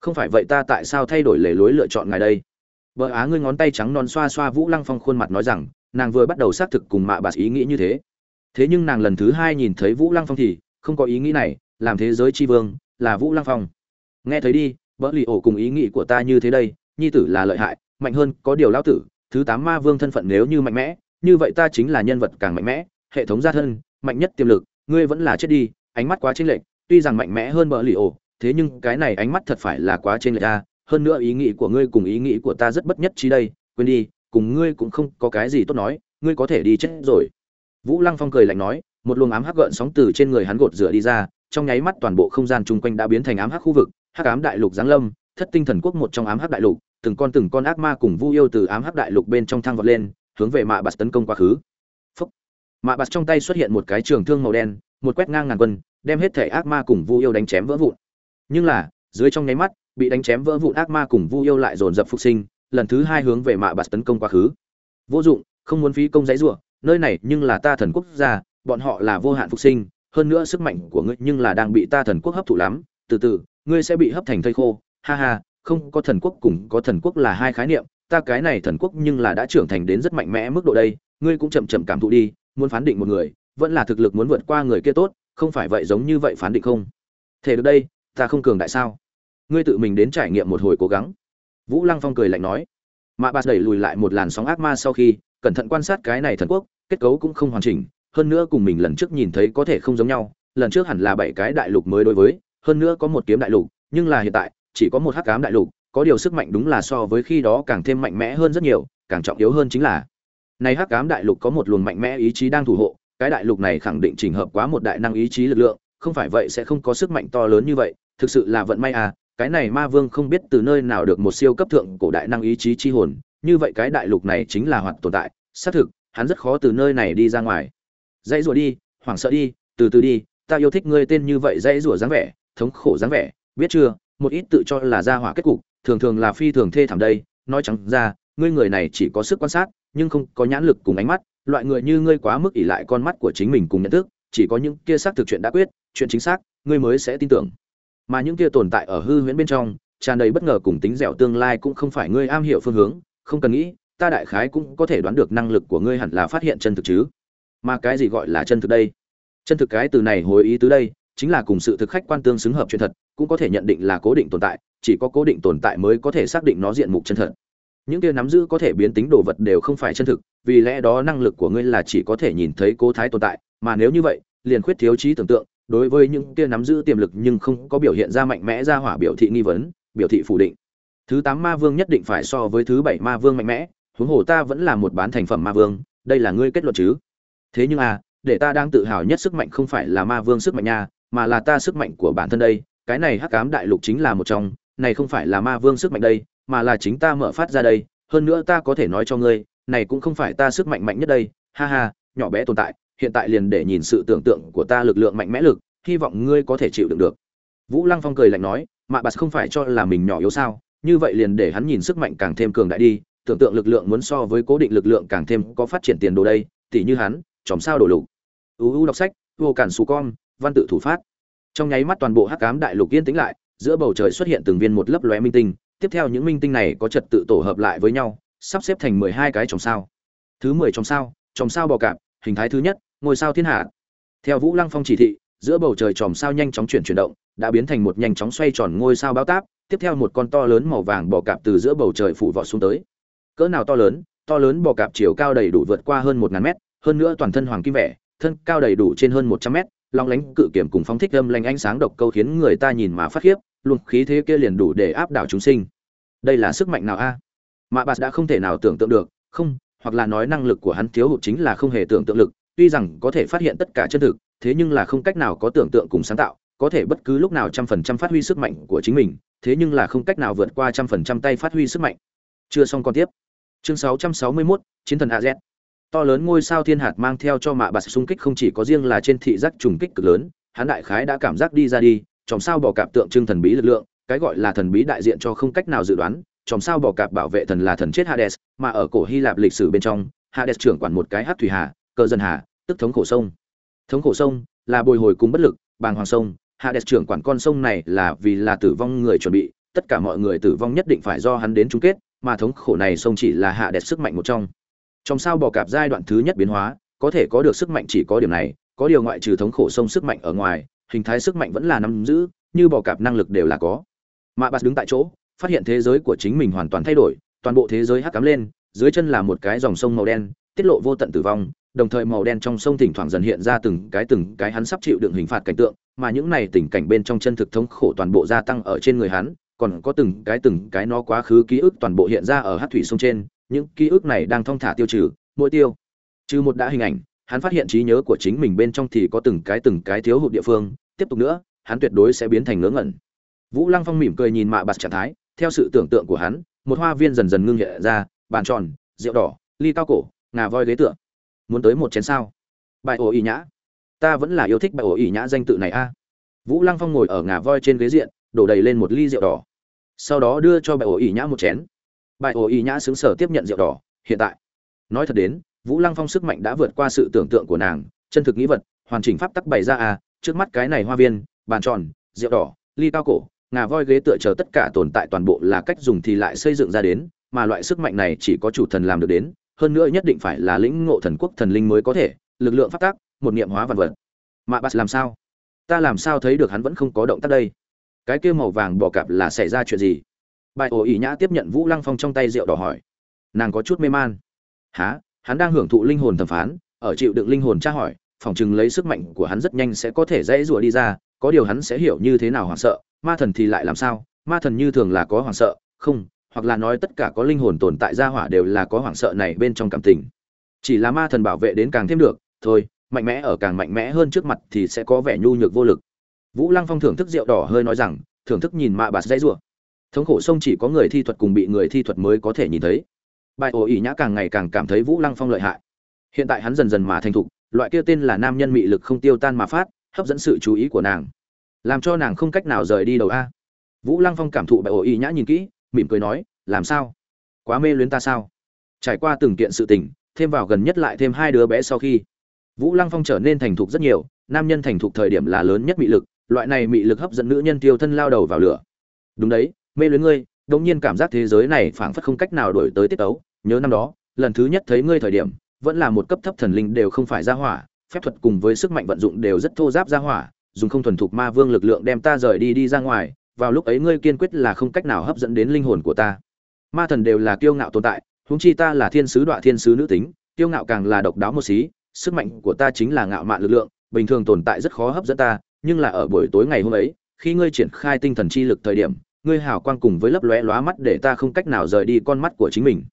Không phải vậy ta tại sao thay đổi lề lối lựa chọn ngài đây? Bờ á ngươi ngón tay trắng non xoa xoa vũ lăng phong khuôn mặt nói rằng, nàng vừa bắt đầu xác thực cùng mạ bà ý nghĩ như thế. Thế nhưng nàng lần thứ hai nhìn thấy vũ lăng phong thì không có ý nghĩ này, làm thế giới tri vương, là vũ lăng phong. Nghe thấy đi vợ lì ổ cùng ý nghĩ của ta như thế đây, nhi tử là lợi hại, mạnh hơn có điều lão tử, thứ tám ma vương thân phận nếu như mạnh mẽ, như vậy ta chính là nhân vật càng mạnh mẽ, hệ thống gia thân, mạnh nhất tiềm lực, ngươi vẫn là chết đi, ánh mắt quá chênh lệch, tuy rằng mạnh mẽ hơn bờ lì ổ, thế nhưng cái này ánh mắt thật phải là quá chênh lệch a, hơn nữa ý nghĩ của ngươi cùng ý nghĩ của ta rất bất nhất trí đây, quên đi, cùng ngươi cũng không có cái gì tốt nói, ngươi có thể đi chết rồi. Vũ lăng phong cười lạnh nói một luồng ám hắc gợn sóng từ trên người hắn gột rửa đi ra, trong nháy mắt toàn bộ không gian chung quanh đã biến thành ám hắc khu vực, hắc ám đại lục giáng lâm, thất tinh thần quốc một trong ám hắc đại lục, từng con từng con ác ma cùng vu yêu từ ám hắc đại lục bên trong thang vọt lên, hướng về mạ bạt tấn công quá khứ. Phúc. mạ bạt trong tay xuất hiện một cái trường thương màu đen, một quét ngang ngàn quân, đem hết thể ác ma cùng vu yêu đánh chém vỡ vụn. Nhưng là, dưới trong nháy mắt, bị đánh chém vỡ vụn ác ma cùng vu yêu lại dồn dập phục sinh, lần thứ hai hướng về mạ bạt tấn công quá khứ. Vô dụng, không muốn phí công giấy rủa, nơi này nhưng là ta thần quốc gia bọn họ là vô hạn phục sinh, hơn nữa sức mạnh của ngươi nhưng là đang bị ta thần quốc hấp thụ lắm. Từ từ, ngươi sẽ bị hấp thành thây khô. Ha ha, không có thần quốc cùng có thần quốc là hai khái niệm. Ta cái này thần quốc nhưng là đã trưởng thành đến rất mạnh mẽ mức độ đây. Ngươi cũng chậm chậm cảm thụ đi, muốn phán định một người, vẫn là thực lực muốn vượt qua người kia tốt, không phải vậy giống như vậy phán định không? Thể được đây, ta không cường đại sao? Ngươi tự mình đến trải nghiệm một hồi cố gắng. Vũ lăng phong cười lạnh nói. Mạ bạt đẩy lùi lại một làn sóng ác ma sau khi, cẩn thận quan sát cái này thần quốc, kết cấu cũng không hoàn chỉnh hơn nữa cùng mình lần trước nhìn thấy có thể không giống nhau, lần trước hẳn là bảy cái đại lục mới đối với, hơn nữa có một kiếm đại lục, nhưng là hiện tại, chỉ có một hắc ám đại lục, có điều sức mạnh đúng là so với khi đó càng thêm mạnh mẽ hơn rất nhiều, càng trọng yếu hơn chính là, này hắc ám đại lục có một luồng mạnh mẽ ý chí đang thủ hộ, cái đại lục này khẳng định chỉnh hợp quá một đại năng ý chí lực lượng, không phải vậy sẽ không có sức mạnh to lớn như vậy, thực sự là vận may à cái này ma vương không biết từ nơi nào được một siêu cấp thượng cổ đại năng ý chí chi hồn, như vậy cái đại lục này chính là hoạt tồn tại, xác thực, hắn rất khó từ nơi này đi ra ngoài dãy rủa đi, hoảng sợ đi, từ từ đi, ta yêu thích ngươi tên như vậy dãy rủa dáng vẻ, thống khổ dáng vẻ, biết chưa? Một ít tự cho là ra hỏa kết cục, thường thường là phi thường thê thảm đây, nói trắng ra, ngươi người này chỉ có sức quan sát, nhưng không có nhãn lực cùng ánh mắt, loại người như ngươi quá mức ỷ lại con mắt của chính mình cùng nhận thức, chỉ có những kia xác thực chuyện đã quyết, chuyện chính xác, ngươi mới sẽ tin tưởng. Mà những kia tồn tại ở hư huyễn bên trong, tràn đầy bất ngờ cùng tính dẻo tương lai cũng không phải ngươi am hiểu phương hướng, không cần nghĩ, ta đại khái cũng có thể đoán được năng lực của ngươi hẳn là phát hiện chân thực chứ mà cái gì gọi là chân thực đây? Chân thực cái từ này hồi ý tứ đây, chính là cùng sự thực khách quan tương xứng hợp chuyện thật, cũng có thể nhận định là cố định tồn tại, chỉ có cố định tồn tại mới có thể xác định nó diện mục chân thật. Những kia nắm giữ có thể biến tính đồ vật đều không phải chân thực, vì lẽ đó năng lực của ngươi là chỉ có thể nhìn thấy cố thái tồn tại, mà nếu như vậy, liền khuyết thiếu trí tưởng tượng, đối với những kia nắm giữ tiềm lực nhưng không có biểu hiện ra mạnh mẽ ra hỏa biểu thị nghi vấn, biểu thị phủ định. Thứ tám ma vương nhất định phải so với thứ bảy ma vương mạnh mẽ, huống hồ ta vẫn là một bán thành phẩm ma vương, đây là ngươi kết luận chứ? Thế nhưng à để ta đang tự hào nhất sức mạnh không phải là ma vương sức mạnh nha, mà là ta sức mạnh của bản thân đây. Cái này hắc ám đại lục chính là một trong, này không phải là ma vương sức mạnh đây, mà là chính ta mở phát ra đây. Hơn nữa ta có thể nói cho ngươi, này cũng không phải ta sức mạnh mạnh nhất đây. Ha ha, nhỏ bé tồn tại, hiện tại liền để nhìn sự tưởng tượng của ta lực lượng mạnh mẽ lực, hy vọng ngươi có thể chịu đựng được. Vũ lăng phong cười lạnh nói, mạ bạt không phải cho là mình nhỏ yếu sao? Như vậy liền để hắn nhìn sức mạnh càng thêm cường đại đi. Tưởng tượng lực lượng muốn so với cố định lực lượng càng thêm có phát triển tiền đồ đây. Tỉ như hắn chòm sao đổ lục. Uu đọc sách, vô cản xù con văn tự thủ phát. Trong nháy mắt toàn bộ hắc cám đại lục yên tĩnh lại, giữa bầu trời xuất hiện từng viên một lớp lóe minh tinh. Tiếp theo những minh tinh này có trật tự tổ hợp lại với nhau, sắp xếp thành mười hai cái chòm sao. Thứ mười chòm sao chòm sao bò cạp, hình thái thứ nhất, ngôi sao thiên hạ. Theo vũ lăng phong chỉ thị, giữa bầu trời chòm sao nhanh chóng chuyển chuyển động, đã biến thành một nhanh chóng xoay tròn ngôi sao bao táp. Tiếp theo một con to lớn màu vàng bò cạp từ giữa bầu trời phủ vọt xuống tới. Cỡ nào to lớn to lớn bò cạp chiều cao đầy đủ vượt qua hơn một ngàn mét hơn nữa toàn thân hoàng kim vẻ thân cao đầy đủ trên hơn một trăm mét long lánh cự kiểm cùng phóng thích âm lanh ánh sáng độc câu khiến người ta nhìn mà phát khiếp luồng khí thế kia liền đủ để áp đảo chúng sinh. Đây là sức mạnh nào a? Mạ bạt đã không thể nào tưởng tượng được không hoặc là nói năng lực của hắn thiếu hụt chính là không hề tưởng tượng lực tuy rằng có thể phát hiện tất cả chân thực thế nhưng là không cách nào có tưởng tượng cùng sáng tạo có thể bất cứ lúc nào trăm phần trăm phát huy sức mạnh của chính mình thế nhưng là không cách nào vượt qua trăm phần trăm tay phát huy sức mạnh. Chưa xong còn tiếp. Chương sáu trăm sáu mươi 661, chiến thần az to lớn ngôi sao thiên hạt mang theo cho mạ bạc xung kích không chỉ có riêng là trên thị giác trùng kích cực lớn, hắn đại khái đã cảm giác đi ra đi, chòm sao bỏ cạp tượng trưng thần bí lực lượng, cái gọi là thần bí đại diện cho không cách nào dự đoán, chòm sao bỏ cạp bảo vệ thần là thần chết hades, mà ở cổ hy lạp lịch sử bên trong, hades trưởng quản một cái hát thủy hà cơ dân hà, tức thống khổ sông. Thống khổ sông là bồi hồi cùng bất lực, bàng hoàng sông, hades trưởng quản con sông này là vì là tử vong người chuẩn bị, tất cả mọi người tử vong nhất định phải do hắn đến chung kết, mà thống khổ này sông chỉ là Hades sức mạnh một trong trong sao bò cạp giai đoạn thứ nhất biến hóa, có thể có được sức mạnh chỉ có điểm này, có điều ngoại trừ thống khổ sông sức mạnh ở ngoài, hình thái sức mạnh vẫn là nắm giữ, như bò cạp năng lực đều là có. Mạ bạt đứng tại chỗ, phát hiện thế giới của chính mình hoàn toàn thay đổi, toàn bộ thế giới hắc cắm lên, dưới chân là một cái dòng sông màu đen, tiết lộ vô tận tử vong, đồng thời màu đen trong sông thỉnh thoảng dần hiện ra từng cái từng cái hắn sắp chịu đựng hình phạt cảnh tượng, mà những này tình cảnh bên trong chân thực thống khổ toàn bộ gia tăng ở trên người hắn, còn có từng cái từng cái nó quá khứ ký ức toàn bộ hiện ra ở hát thủy sông trên những ký ức này đang thong thả tiêu trừ, mỗi tiêu. Trừ một đã hình ảnh, hắn phát hiện trí nhớ của chính mình bên trong thì có từng cái từng cái thiếu hụt địa phương. Tiếp tục nữa, hắn tuyệt đối sẽ biến thành ngớ ngẩn. Vũ lăng phong mỉm cười nhìn mạ bạt trạng thái, theo sự tưởng tượng của hắn, một hoa viên dần dần ngưng hiện ra, bàn tròn, rượu đỏ, ly cao cổ, ngà voi ghế tựa. Muốn tới một chén sao? Bài ổ ỉ nhã. Ta vẫn là yêu thích bài ổ ỉ nhã danh tự này a. Vũ lăng phong ngồi ở ngà voi trên ghế diện, đổ đầy lên một ly rượu đỏ. Sau đó đưa cho bài ổ ỉ nhã một chén bài ổ y nhã xứng sở tiếp nhận rượu đỏ, hiện tại. Nói thật đến, vũ lăng phong sức mạnh đã vượt qua sự tưởng tượng của nàng, chân thực nghĩ vật, hoàn chỉnh pháp tắc bày ra à trước mắt cái này hoa viên, bàn tròn, rượu đỏ, ly cao cổ, ngà voi ghế tựa chờ tất cả tồn tại toàn bộ là cách dùng thì lại xây dựng ra đến, mà loại sức mạnh này chỉ có chủ thần làm được đến, hơn nữa nhất định phải là lĩnh ngộ thần quốc thần linh mới có thể, lực lượng pháp tắc, một niệm hóa vật vật. Mà bạt làm sao? Ta làm sao thấy được hắn vẫn không có động tác đây? Cái kia màu vàng bỏ cạp là xảy ra chuyện gì? Bài ổ ỉ nhã tiếp nhận vũ lăng phong trong tay rượu đỏ hỏi. Nàng có chút mê man. Há hắn đang hưởng thụ linh hồn thẩm phán, ở chịu đựng linh hồn tra hỏi, phòng chừng lấy sức mạnh của hắn rất nhanh sẽ có thể dễ rủa đi ra, có điều hắn sẽ hiểu như thế nào hoảng sợ, ma thần thì lại làm sao? Ma thần như thường là có hoảng sợ, không, hoặc là nói tất cả có linh hồn tồn tại ra hỏa đều là có hoảng sợ này bên trong cảm tình. Chỉ là ma thần bảo vệ đến càng thêm được, thôi, mạnh mẽ ở càng mạnh mẽ hơn trước mặt thì sẽ có vẻ nhu nhược vô lực. Vũ lăng phong thưởng thức rượu đỏ hơi nói rằng, thưởng thức nhìn mạ bà dãy rủa thống khổ sông chỉ có người thi thuật cùng bị người thi thuật mới có thể nhìn thấy. Bài ổ ỉ nhã càng ngày càng cảm thấy vũ lăng phong lợi hại. Hiện tại hắn dần dần mà thành thục, loại kia tên là nam nhân mị lực không tiêu tan mà phát, hấp dẫn sự chú ý của nàng. Làm cho nàng không cách nào rời đi đầu a. Vũ lăng phong cảm thụ bài ổ ỉ nhã nhìn kỹ, mỉm cười nói, làm sao? Quá mê luyến ta sao? Trải qua từng kiện sự tình, thêm vào gần nhất lại thêm hai đứa bé sau khi, vũ lăng phong trở nên thành thục rất nhiều, nam nhân thành thục thời điểm là lớn nhất mị lực, loại này mị lực hấp dẫn nữ nhân tiêu thân lao đầu vào lửa. Đúng đấy mê luyến ngươi đông nhiên cảm giác thế giới này phảng phất không cách nào đổi tới tiết tấu. nhớ năm đó, lần thứ nhất thấy ngươi thời điểm, vẫn là một cấp thấp thần linh đều không phải ra hỏa, phép thuật cùng với sức mạnh vận dụng đều rất thô giáp ra hỏa, dùng không thuần thục ma vương lực lượng đem ta rời đi đi ra ngoài, vào lúc ấy ngươi kiên quyết là không cách nào hấp dẫn đến linh hồn của ta ma thần đều là kiêu ngạo tồn tại, huống chi ta là thiên sứ đoạn thiên sứ nữ tính, kiêu ngạo càng là độc đáo một xí, sức mạnh của ta chính là ngạo mạn lực lượng, bình thường tồn tại rất khó hấp dẫn ta, nhưng là ở buổi tối ngày hôm ấy, khi ngươi triển khai tinh thần chi lực thời điểm ngươi hào quang cùng với lấp lóe lóa mắt để ta không cách nào rời đi con mắt của chính mình.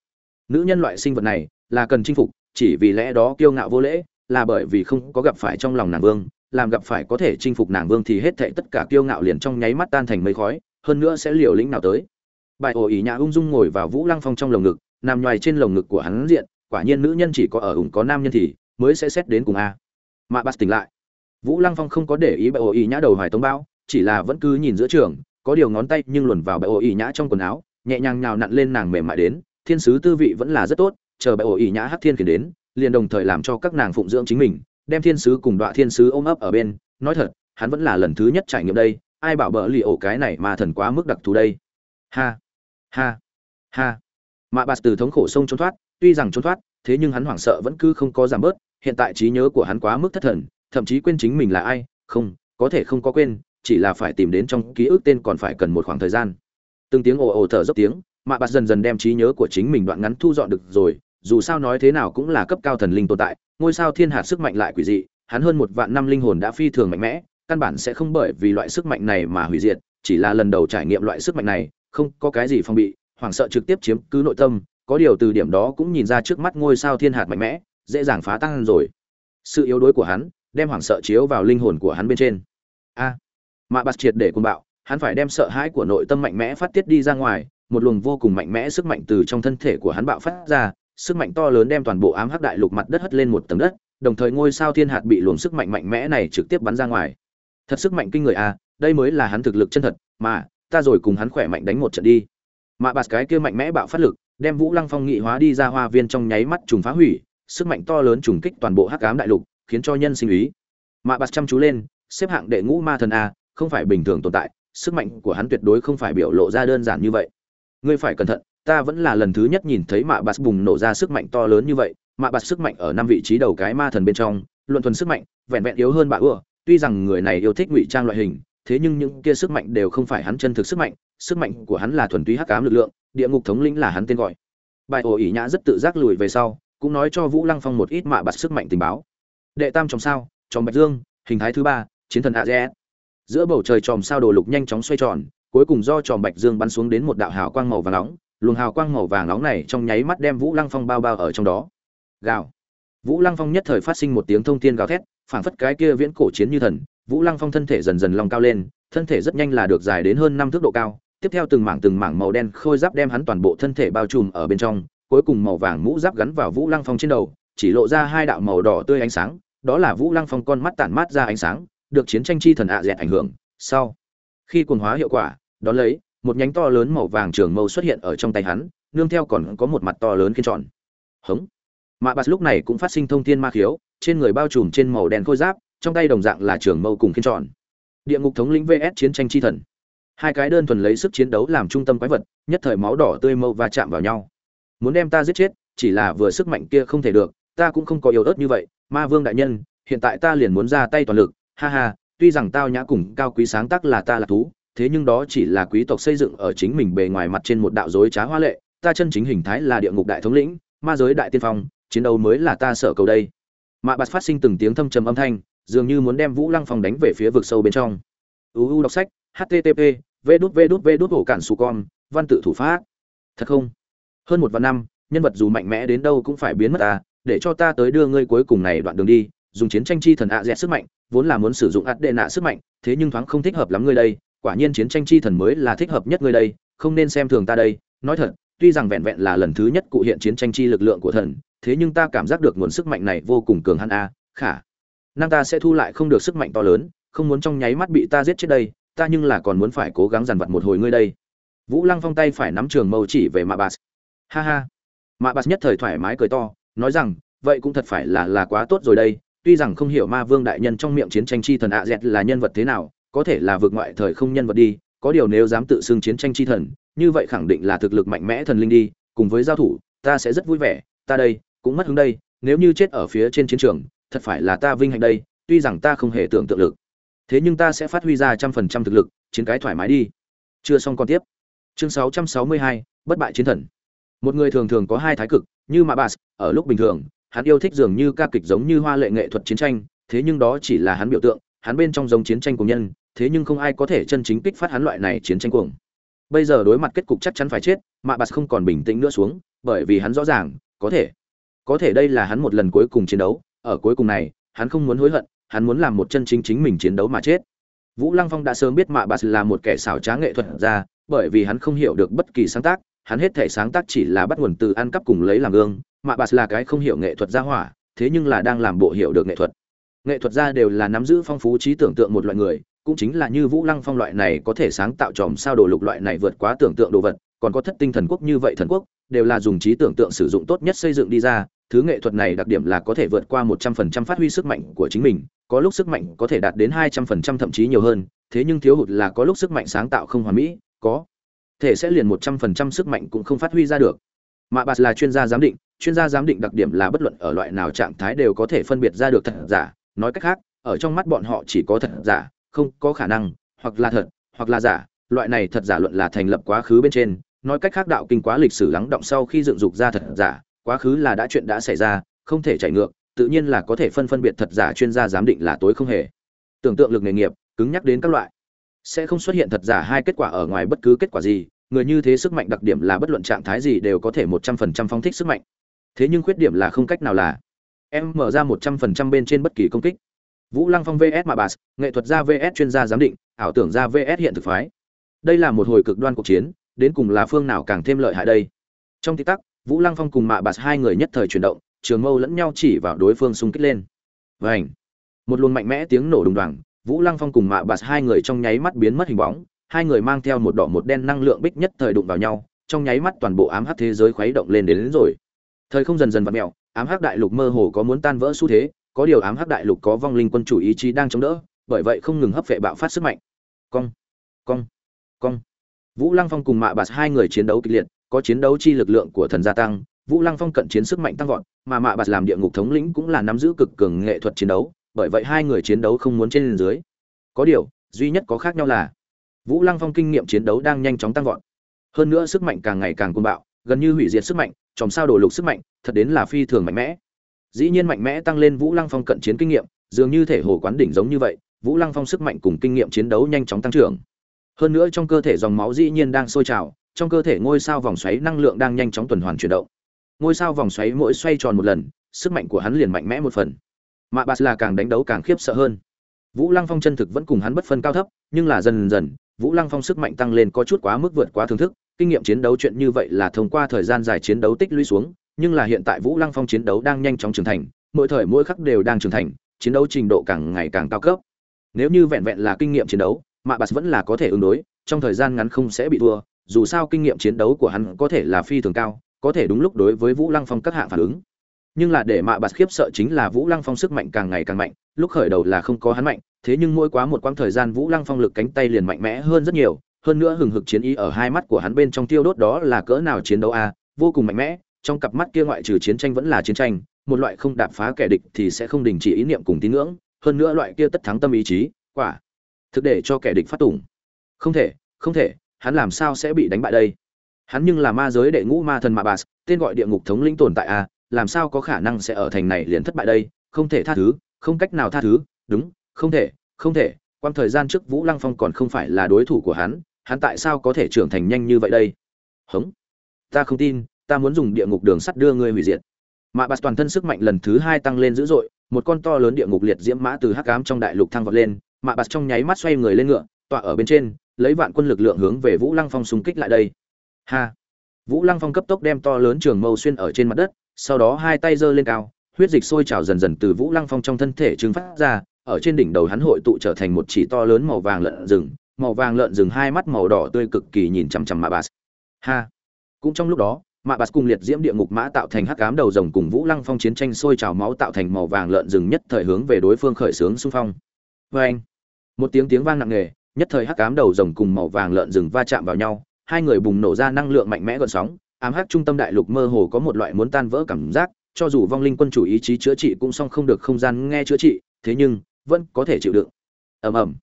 Nữ nhân loại sinh vật này, là cần chinh phục, chỉ vì lẽ đó kiêu ngạo vô lễ, là bởi vì không có gặp phải trong lòng nàng vương, làm gặp phải có thể chinh phục nàng vương thì hết thệ tất cả kiêu ngạo liền trong nháy mắt tan thành mây khói, hơn nữa sẽ liều lĩnh nào tới. Bài ổ ỉ nhã ung dung ngồi vào vũ lăng phong trong lồng ngực, nằm nhoài trên lồng ngực của hắn diện, quả nhiên nữ nhân chỉ có ở ủng có nam nhân thì mới sẽ xét đến cùng a. Mạ bát tỉnh lại. Vũ lăng phong không có để ý bài ổ ỉ nhã đầu hoài tống bão, chỉ là vẫn cứ nhìn giữa trường có điều ngón tay nhưng luồn vào bệ ổ ỉ nhã trong quần áo, nhẹ nhàng nhào nặn lên nàng mềm mại đến, thiên sứ tư vị vẫn là rất tốt, chờ bệ ổ ỉ nhã hát thiên khiển đến, liền đồng thời làm cho các nàng phụng dưỡng chính mình, đem thiên sứ cùng đoạn thiên sứ ôm ấp ở bên. Nói thật, hắn vẫn là lần thứ nhất trải nghiệm đây, ai bảo bỡ lì ổ cái này mà thần quá mức đặc thù đây. Ha ha ha. Mạ bạt từ thống khổ sông trốn thoát, tuy rằng trốn thoát, thế nhưng hắn hoảng sợ vẫn cứ không có giảm bớt, hiện tại trí nhớ của hắn quá mức thất thần, thậm chí quên chính mình là ai, không, có thể không có quên chỉ là phải tìm đến trong ký ức tên còn phải cần một khoảng thời gian. Từng tiếng ồ ồ thở dốc tiếng mạ bạt dần dần đem trí nhớ của chính mình đoạn ngắn thu dọn được rồi, dù sao nói thế nào cũng là cấp cao thần linh tồn tại, ngôi sao thiên hạt sức mạnh lại quỷ dị, hắn hơn một vạn năm linh hồn đã phi thường mạnh mẽ, căn bản sẽ không bởi vì loại sức mạnh này mà hủy diệt, chỉ là lần đầu trải nghiệm loại sức mạnh này, không có cái gì phong bị, hoảng sợ trực tiếp chiếm cứ nội tâm, có điều từ điểm đó cũng nhìn ra trước mắt ngôi sao thiên hạt mạnh mẽ, dễ dàng phá tăng rồi. Sự yếu đuối của hắn, đem hoảng sợ chiếu vào linh hồn của hắn bên trên mạ bạt triệt để cuồng bạo, hắn phải đem sợ hãi của nội tâm mạnh mẽ phát tiết đi ra ngoài, một luồng vô cùng mạnh mẽ sức mạnh từ trong thân thể của hắn bạo phát ra, sức mạnh to lớn đem toàn bộ ám hắc đại lục mặt đất hất lên một tầng đất, đồng thời ngôi sao thiên hạt bị luồng sức mạnh mạnh mẽ này trực tiếp bắn ra ngoài. Thật sức mạnh kinh người a đây mới là hắn thực lực chân thật, mà, ta rồi cùng hắn khỏe mạnh đánh một trận đi. Mạ bạt cái kia mạnh mẽ bạo phát lực, đem vũ lăng phong nghị hóa đi ra hoa viên trong nháy mắt trùng phá hủy, sức mạnh to lớn trùng kích toàn bộ hắc ám đại lục, khiến cho nhân sinh ý. Mạ bạt chăm chú lên, xếp hạng đệ ngũ ma thần a không phải bình thường tồn tại, sức mạnh của hắn tuyệt đối không phải biểu lộ ra đơn giản như vậy. Ngươi phải cẩn thận, ta vẫn là lần thứ nhất nhìn thấy mạ bạt bùng nổ ra sức mạnh to lớn như vậy, mạ bạt sức mạnh ở năm vị trí đầu cái ma thần bên trong, luận thuần sức mạnh, vẹn vẹn yếu hơn bà ưa, tuy rằng người này yêu thích ngụy trang loại hình, thế nhưng những kia sức mạnh đều không phải hắn chân thực sức mạnh sức mạnh của hắn là thuần túy hắc ám lực lượng, địa ngục thống lĩnh là hắn tên gọi. Bài ổ ỉ nhã rất tự giác lùi về sau, cũng nói cho vũ lăng phong một ít mạ bạt sức mạnh tình báo. Đệ tam trong sao trong bạch dương, hình thái thứ ba, chiến thần a z giữa bầu trời tròm sao đồ lục nhanh chóng xoay tròn, cuối cùng do tròm bạch dương bắn xuống đến một đạo hào quang màu vàng nóng, luồng hào quang màu vàng nóng này trong nháy mắt đem vũ lăng phong bao bao ở trong đó. Gào. Vũ lăng phong nhất thời phát sinh một tiếng thông thiên gào thét, phảng phất cái kia viễn cổ chiến như thần, vũ lăng phong thân thể dần dần lòng cao lên, thân thể rất nhanh là được dài đến hơn năm thước độ cao, tiếp theo từng mảng từng mảng màu đen khôi giáp đem hắn toàn bộ thân thể bao trùm ở bên trong, cuối cùng màu vàng mũ giáp gắn vào vũ lăng phong trên đầu, chỉ lộ ra hai đạo màu đỏ tươi ánh sáng, đó là vũ lăng phong con mắt tản mát ra ánh sáng được chiến tranh chi thần ạ dẹt ảnh hưởng, sau, khi quần hóa hiệu quả đón lấy, một nhánh to lớn màu vàng trường mâu xuất hiện ở trong tay hắn, nương theo còn có một mặt to lớn khiên tròn. Hống. Mạ bạt lúc này cũng phát sinh thông thiên ma khiếu, trên người bao trùm trên màu đen khôi giáp, trong tay đồng dạng là trường mâu cùng khiên tròn. Địa ngục thống lĩnh vs chiến tranh chi thần. Hai cái đơn thuần lấy sức chiến đấu làm trung tâm quái vật, nhất thời máu đỏ tươi mâu va chạm vào nhau. Muốn đem ta giết chết, chỉ là vừa sức mạnh kia không thể được, ta cũng không có yếu ớt như vậy, ma vương đại nhân, hiện tại ta liền muốn ra tay toàn lực ha ha, tuy rằng tao nhã cùng cao quý sáng tác là ta là thú, thế nhưng đó chỉ là quý tộc xây dựng ở chính mình bề ngoài mặt trên một đạo dối trá hoa lệ, ta chân chính hình thái là địa ngục đại thống lĩnh, ma giới đại tiên phong, chiến đấu mới là ta sợ cầu đây. Mạ bạt phát sinh từng tiếng thâm trầm âm thanh, dường như muốn đem vũ lăng phong đánh về phía vực sâu bên trong. Uu đọc sách http v đút v đút v đút, hổ cản su con, văn tự thủ pháp. Thật không? Hơn một vạn năm, nhân vật dù mạnh mẽ đến đâu cũng phải biến mất ta để cho ta tới đưa ngươi cuối cùng này đoạn đường đi dùng chiến tranh chi thần ạ dẹt sức mạnh, vốn là muốn sử dụng ạt đệ nạ sức mạnh, thế nhưng thoáng không thích hợp lắm ngươi đây, quả nhiên chiến tranh chi thần mới là thích hợp nhất ngươi đây, không nên xem thường ta đây. Nói thật, tuy rằng vẹn vẹn là lần thứ nhất cụ hiện chiến tranh chi lực lượng của thần, thế nhưng ta cảm giác được nguồn sức mạnh này vô cùng cường hắn a, khả năng ta sẽ thu lại không được sức mạnh to lớn, không muốn trong nháy mắt bị ta giết chết đây, ta nhưng là còn muốn phải cố gắng dằn vặt một hồi ngươi đây. Vũ lăng phong tay phải nắm trường mâu chỉ về mạ bạt. Ha ha. Mạ bạt nhất thời thoải mái cười to, nói rằng, vậy cũng thật phải là là quá tốt rồi đây tuy rằng không hiểu ma vương đại nhân trong miệng chiến tranh chi thần ạ dẹt là nhân vật thế nào, có thể là vượt ngoại thời không nhân vật đi, có điều nếu dám tự xưng chiến tranh chi thần, như vậy khẳng định là thực lực mạnh mẽ thần linh đi, cùng với giao thủ, ta sẽ rất vui vẻ, ta đây cũng mất hứng đây, nếu như chết ở phía trên chiến trường, thật phải là ta vinh hạnh đây, tuy rằng ta không hề tưởng tượng lực. Thế nhưng ta sẽ phát huy ra trăm phần trăm thực lực, chiến cái thoải mái đi. Chưa xong còn tiếp. Chương sáu trăm sáu mươi hai, bất bại chiến thần. Một người thường thường có hai thái cực, như mà bà ở lúc bình thường hắn yêu thích dường như ca kịch giống như hoa lệ nghệ thuật chiến tranh, thế nhưng đó chỉ là hắn biểu tượng, hắn bên trong giống chiến tranh của nhân, thế nhưng không ai có thể chân chính kích phát hắn loại này chiến tranh cuồng. Bây giờ đối mặt kết cục chắc chắn phải chết mạ bạt không còn bình tĩnh nữa xuống, bởi vì hắn rõ ràng, có thể có thể đây là hắn một lần cuối cùng chiến đấu, ở cuối cùng này, hắn không muốn hối hận, hắn muốn làm một chân chính chính mình chiến đấu mà chết. Vũ lăng phong đã sớm biết mạ bạt là một kẻ xảo trá nghệ thuật ra bởi vì hắn không hiểu được bất kỳ sáng tác, hắn hết thể sáng tác chỉ là bắt nguồn từ ăn cắp cùng lấy làm gương mạ bạc là cái không hiểu nghệ thuật gia hỏa, thế nhưng là đang làm bộ hiểu được nghệ thuật. Nghệ thuật gia đều là nắm giữ phong phú trí tưởng tượng một loại người, cũng chính là như vũ lăng phong loại này có thể sáng tạo tròm sao đồ lục loại này vượt quá tưởng tượng đồ vật, còn có thất tinh thần quốc như vậy thần quốc, đều là dùng trí tưởng tượng sử dụng tốt nhất xây dựng đi ra, thứ nghệ thuật này đặc điểm là có thể vượt qua một trăm phần trăm phát huy sức mạnh của chính mình, có lúc sức mạnh có thể đạt đến hai trăm phần trăm thậm chí nhiều hơn, thế nhưng thiếu hụt là có lúc sức mạnh sáng tạo không hoàn mỹ, có thể sẽ liền một trăm phần trăm sức mạnh cũng không phát huy ra được. Mạ bạt là chuyên gia giám định chuyên gia giám định đặc điểm là bất luận ở loại nào trạng thái đều có thể phân biệt ra được thật giả. Nói cách khác, ở trong mắt bọn họ chỉ có thật giả, không có khả năng, hoặc là thật, hoặc là giả. Loại này thật giả luận là thành lập quá khứ bên trên. Nói cách khác đạo kinh quá lịch sử lắng động sau khi dựng dục ra thật giả, quá khứ là đã chuyện đã xảy ra, không thể chạy ngược, tự nhiên là có thể phân phân biệt thật giả chuyên gia giám định là tối không hề. Tưởng tượng lực nghề nghiệp, cứng nhắc đến các loại. Sẽ không xuất hiện thật giả hai kết quả ở ngoài bất cứ kết quả gì, người như thế sức mạnh đặc điểm là bất luận trạng thái gì đều có thể một trăm phần trăm phóng thích sức mạnh thế nhưng khuyết điểm là không cách nào là em mở ra một trăm phần trăm bên trên bất kỳ công kích. Vũ lăng phong vs. Mà bà nghệ thuật gia vs. chuyên gia giám định ảo tưởng gia vs. hiện thực phái. Đây là một hồi cực đoan cuộc chiến đến cùng là phương nào càng thêm lợi hại đây? Trong tích tắc vũ lăng phong cùng mạ bà hai người nhất thời chuyển động trường mâu lẫn nhau chỉ vào đối phương xung kích lên. Vảnh một luồng mạnh mẽ tiếng nổ đùng đoàng vũ lăng phong cùng mạ bà hai người trong nháy mắt biến mất hình bóng hai người mang theo một đỏ một đen năng lượng bích nhất thời đụng vào nhau trong nháy mắt toàn bộ ám hắc thế giới khuấy động lên đến, đến rồi thời không dần dần vặn mẹo ám hắc đại lục mơ hồ có muốn tan vỡ xu thế, có điều ám hắc đại lục có vong linh quân chủ ý chí đang chống đỡ, bởi vậy không ngừng hấp vệ bạo phát sức mạnh. Cong cong cong. Vũ lăng phong cùng mạ bạt hai người chiến đấu kịch liệt, có chiến đấu chi lực lượng của thần gia tăng, vũ lăng phong cận chiến sức mạnh tăng vọt, mà mạ bạt làm địa ngục thống lĩnh cũng là nắm giữ cực cường nghệ thuật chiến đấu, bởi vậy hai người chiến đấu không muốn trên dưới. Có điều, duy nhất có khác nhau là, vũ lăng phong kinh nghiệm chiến đấu đang nhanh chóng tăng vọt. Hơn nữa sức mạnh càng ngày càng côn bạo, gần như hủy diệt sức mạnh chòm sao đổ lục sức mạnh, thật đến là phi thường mạnh mẽ. Dĩ nhiên mạnh mẽ tăng lên vũ lăng phong cận chiến kinh nghiệm, dường như thể hồ quán đỉnh giống như vậy, vũ lăng phong sức mạnh cùng kinh nghiệm chiến đấu nhanh chóng tăng trưởng. Hơn nữa trong cơ thể dòng máu dĩ nhiên đang sôi trào, trong cơ thể ngôi sao vòng xoáy năng lượng đang nhanh chóng tuần hoàn chuyển động. Ngôi sao vòng xoáy mỗi xoay tròn một lần, sức mạnh của hắn liền mạnh mẽ một phần. Mạ bạt là càng đánh đấu càng khiếp sợ hơn. Vũ lăng phong chân thực vẫn cùng hắn bất phân cao thấp, nhưng là dần dần vũ lăng phong sức mạnh tăng lên có chút quá mức vượt quá thưởng thức, kinh nghiệm chiến đấu chuyện như vậy là thông qua thời gian dài chiến đấu tích lũy xuống, nhưng là hiện tại vũ lăng phong chiến đấu đang nhanh chóng trưởng thành, mỗi thời mỗi khắc đều đang trưởng thành, chiến đấu trình độ càng ngày càng cao cấp. Nếu như vẹn vẹn là kinh nghiệm chiến đấu mạ bạt vẫn là có thể ứng đối, trong thời gian ngắn không sẽ bị thua, dù sao kinh nghiệm chiến đấu của hắn có thể là phi thường cao, có thể đúng lúc đối với vũ lăng phong các hạng phản ứng. Nhưng là để mạ bạt khiếp sợ chính là vũ lăng phong sức mạnh càng ngày càng mạnh, lúc khởi đầu là không có hắn mạnh thế nhưng mỗi quá một quãng thời gian vũ lăng phong lực cánh tay liền mạnh mẽ hơn rất nhiều hơn nữa hừng hực chiến ý ở hai mắt của hắn bên trong tiêu đốt đó là cỡ nào chiến đấu a à, vô cùng mạnh mẽ trong cặp mắt kia ngoại trừ chiến tranh vẫn là chiến tranh một loại không đạp phá kẻ địch thì sẽ không đình chỉ ý niệm cùng tín ngưỡng hơn nữa loại kia tất thắng tâm ý chí quả thực để cho kẻ địch phát tủng không thể không thể hắn làm sao sẽ bị đánh bại đây? Hắn nhưng là ma giới đệ ngũ ma thần mà bà, tên gọi địa ngục thống lĩnh tồn tại a làm sao có khả năng sẽ ở thành này liền thất bại đây? Không thể tha thứ không cách nào tha thứ đúng không thể không thể quan thời gian trước vũ lăng phong còn không phải là đối thủ của hắn hắn tại sao có thể trưởng thành nhanh như vậy đây? Hống. Ta không tin, ta muốn dùng địa ngục đường sắt đưa ngươi hủy diệt. Mạ bạt toàn thân sức mạnh lần thứ hai tăng lên dữ dội, một con to lớn địa ngục liệt diễm mã từ hắc ám trong đại lục thăng vọt lên, mạ bạt trong nháy mắt xoay người lên ngựa, tọa ở bên trên, lấy vạn quân lực lượng hướng về vũ lăng phong xung kích lại đây. Ha. Vũ lăng phong cấp tốc đem to lớn trường mâu xuyên ở trên mặt đất, sau đó hai tay giơ lên cao, huyết dịch sôi trào dần dần từ vũ lăng phong trong thân thể trừng phát ra ở trên đỉnh đầu hắn hội tụ trở thành một chỉ to lớn màu vàng lợn rừng, màu vàng lợn rừng hai mắt màu đỏ tươi cực kỳ nhìn chằm chằm mạ bạt ha! Cũng trong lúc đó mạ bạt cùng liệt diễm địa ngục mã tạo thành hắc ám đầu rồng cùng vũ lăng phong chiến tranh sôi trào máu tạo thành màu vàng lợn rừng nhất thời hướng về đối phương khởi sướng xung phong. Oeng. một tiếng tiếng vang nặng nề, nhất thời hắc ám đầu rồng cùng màu vàng lợn rừng va chạm vào nhau, hai người bùng nổ ra năng lượng mạnh mẽ gợn sóng, ám hắc trung tâm đại lục mơ hồ có một loại muốn tan vỡ cảm giác, cho dù vong linh quân chủ ý chí chữa trị cũng song không được không gian nghe chữa trị, thế nhưng vẫn có thể chịu đựng. Ầm ầm.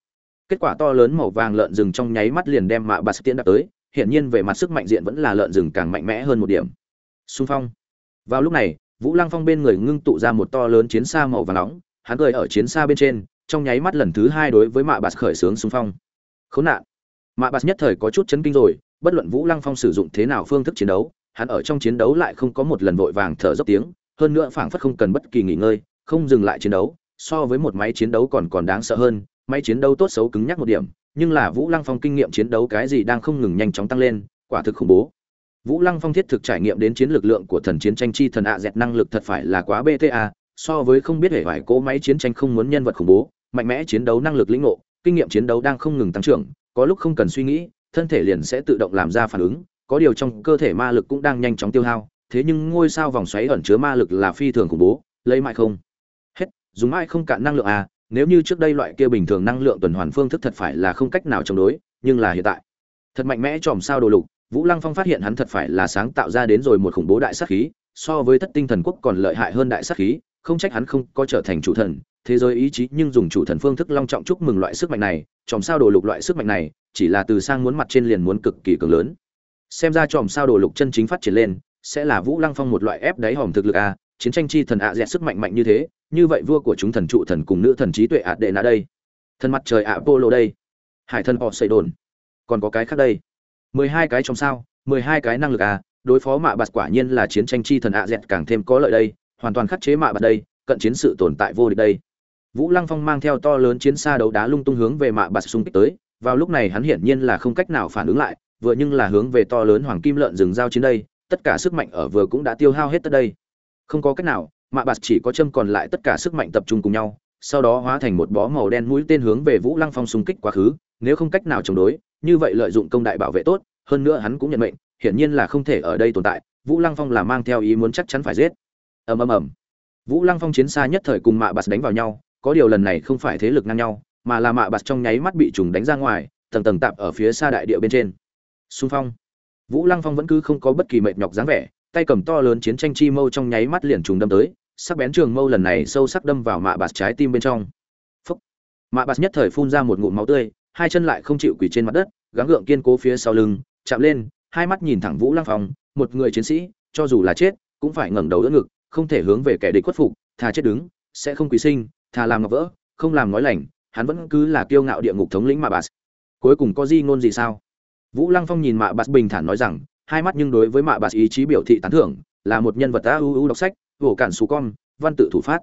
Kết quả to lớn màu vàng lợn rừng trong nháy mắt liền đem mạ bạt tiễn đập tới, hiển nhiên về mặt sức mạnh diện vẫn là lợn rừng càng mạnh mẽ hơn một điểm. Xung phong. Vào lúc này, vũ lăng phong bên người ngưng tụ ra một to lớn chiến xa màu vàng nóng, hắn cười ở chiến xa bên trên, trong nháy mắt lần thứ hai đối với mạ bạt khởi xướng xung phong. Khốn nạn. Mạ bạt nhất thời có chút chấn kinh rồi, bất luận vũ lăng phong sử dụng thế nào phương thức chiến đấu, hắn ở trong chiến đấu lại không có một lần vội vàng thở dốc tiếng, hơn nữa phảng phất không cần bất kỳ nghỉ ngơi, không dừng lại chiến đấu so với một máy chiến đấu còn còn đáng sợ hơn, máy chiến đấu tốt xấu cứng nhắc một điểm, nhưng là vũ lăng phong kinh nghiệm chiến đấu cái gì đang không ngừng nhanh chóng tăng lên, quả thực khủng bố. Vũ lăng phong thiết thực trải nghiệm đến chiến lực lượng của thần chiến tranh chi thần ạ dẹt năng lực thật phải là quá bta so với không biết hề vải cỗ máy chiến tranh không muốn nhân vật khủng bố, mạnh mẽ chiến đấu năng lực lĩnh ngộ, kinh nghiệm chiến đấu đang không ngừng tăng trưởng, có lúc không cần suy nghĩ, thân thể liền sẽ tự động làm ra phản ứng, có điều trong cơ thể ma lực cũng đang nhanh chóng tiêu hao, thế nhưng ngôi sao vòng xoáy ẩn chứa ma lực là phi thường khủng bố, lấy mãi không dùng mãi không cạn năng lượng à nếu như trước đây loại kia bình thường năng lượng tuần hoàn phương thức thật phải là không cách nào chống đối, nhưng là hiện tại. Thật mạnh mẽ chòm sao đồ lục, vũ lăng phong phát hiện hắn thật phải là sáng tạo ra đến rồi một khủng bố đại sát khí, so với thất tinh thần quốc còn lợi hại hơn đại sát khí, không trách hắn không có trở thành chủ thần, thế giới ý chí nhưng dùng chủ thần phương thức long trọng chúc mừng loại sức mạnh này, chòm sao đồ lục loại sức mạnh này, chỉ là từ sang muốn mặt trên liền muốn cực kỳ cường lớn. Xem ra chòm sao đồ lục chân chính phát triển lên, sẽ là vũ lăng phong một loại ép đáy hòm thực lực a chiến tranh chi thần ạ dẹt sức mạnh mạnh như thế, như vậy vua của chúng thần trụ thần cùng nữ thần trí tuệ ạ đệ nạ đây. Thần mặt trời ạ polo đây. Hải thần họ xây đồn. Còn có cái khác đây? Mười hai cái trong sao, mười hai cái năng lực à đối phó mạ bạt quả nhiên là chiến tranh chi thần ạ dẹt càng thêm có lợi đây, hoàn toàn khắc chế mạ bạt đây, cận chiến sự tồn tại vô địch đây. Vũ lăng phong mang theo to lớn chiến xa đấu đá lung tung hướng về mạ bạt xung kích tới, vào lúc này hắn hiển nhiên là không cách nào phản ứng lại, vừa nhưng là hướng về to lớn hoàng kim lợn rừng giao chiến đây, tất cả sức mạnh ở vừa cũng đã tiêu hao hết tất đây không có cách nào mạ bạt chỉ có châm còn lại tất cả sức mạnh tập trung cùng nhau, sau đó hóa thành một bó màu đen mũi tên hướng về vũ lăng phong xung kích quá khứ, nếu không cách nào chống đối, như vậy lợi dụng công đại bảo vệ tốt, hơn nữa hắn cũng nhận mệnh, hiển nhiên là không thể ở đây tồn tại, vũ lăng phong là mang theo ý muốn chắc chắn phải giết. Ầm ầm ầm. Vũ lăng phong chiến xa nhất thời cùng mạ bạt đánh vào nhau, có điều lần này không phải thế lực ngang nhau, mà là mạ bạt trong nháy mắt bị trùng đánh ra ngoài, tầng tầng tạp ở phía xa đại địa bên trên. Xung phong. Vũ lăng phong vẫn cứ không có bất kỳ mệt nhọc dáng vẻ tay cầm to lớn chiến tranh chi mâu trong nháy mắt liền trùng đâm tới, sắc bén trường mâu lần này sâu sắc đâm vào mạ bạt trái tim bên trong. Phúc. mạ bạt nhất thời phun ra một ngụm máu tươi, hai chân lại không chịu quỳ trên mặt đất, gắng gượng kiên cố phía sau lưng, chạm lên, hai mắt nhìn thẳng vũ lăng phong, một người chiến sĩ, cho dù là chết, cũng phải ngẩng đầu đỡ ngực, không thể hướng về kẻ địch khuất phục, thà chết đứng, sẽ không quý sinh, thà làm ngọc vỡ, không làm nói lành, hắn vẫn cứ là kiêu ngạo địa ngục thống lĩnh mạ bạt. Cuối cùng có gì ngôn gì sao? Vũ lăng phong nhìn mạ bạt bình thản nói rằng hai mắt nhưng đối với mạ Bà, ý chí biểu thị tán thưởng là một nhân vật ta ưu đọc sách vỗ cản xù con văn tự thủ phát.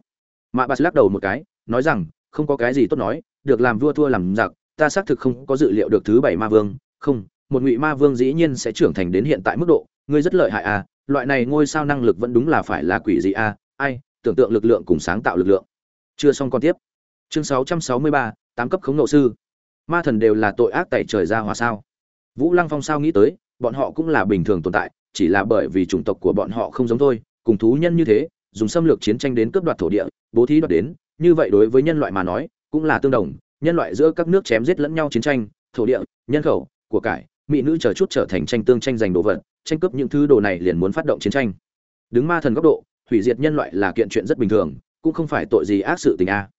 Mạ Bà lắc đầu một cái nói rằng không có cái gì tốt nói được làm vua thua làm giặc ta xác thực không có dự liệu được thứ bảy ma vương không một ngụy ma vương dĩ nhiên sẽ trưởng thành đến hiện tại mức độ ngươi rất lợi hại à loại này ngôi sao năng lực vẫn đúng là phải là quỷ gì à ai tưởng tượng lực lượng cùng sáng tạo lực lượng. Chưa xong còn tiếp. Chương 663, tám cấp khống nộ sư. Ma thần đều là tội ác tẩy trời ra hòa sao? Vũ lăng phong sao nghĩ tới bọn họ cũng là bình thường tồn tại, chỉ là bởi vì chủng tộc của bọn họ không giống thôi, cùng thú nhân như thế, dùng xâm lược chiến tranh đến cướp đoạt thổ địa, bố thí đoạt đến, như vậy đối với nhân loại mà nói, cũng là tương đồng, nhân loại giữa các nước chém giết lẫn nhau chiến tranh, thổ địa, nhân khẩu, của cải, mỹ nữ chờ chút trở thành tranh tương tranh giành đồ vật, tranh cướp những thứ đồ này liền muốn phát động chiến tranh. Đứng ma thần góc độ, hủy diệt nhân loại là kiện chuyện rất bình thường, cũng không phải tội gì ác sự tình a.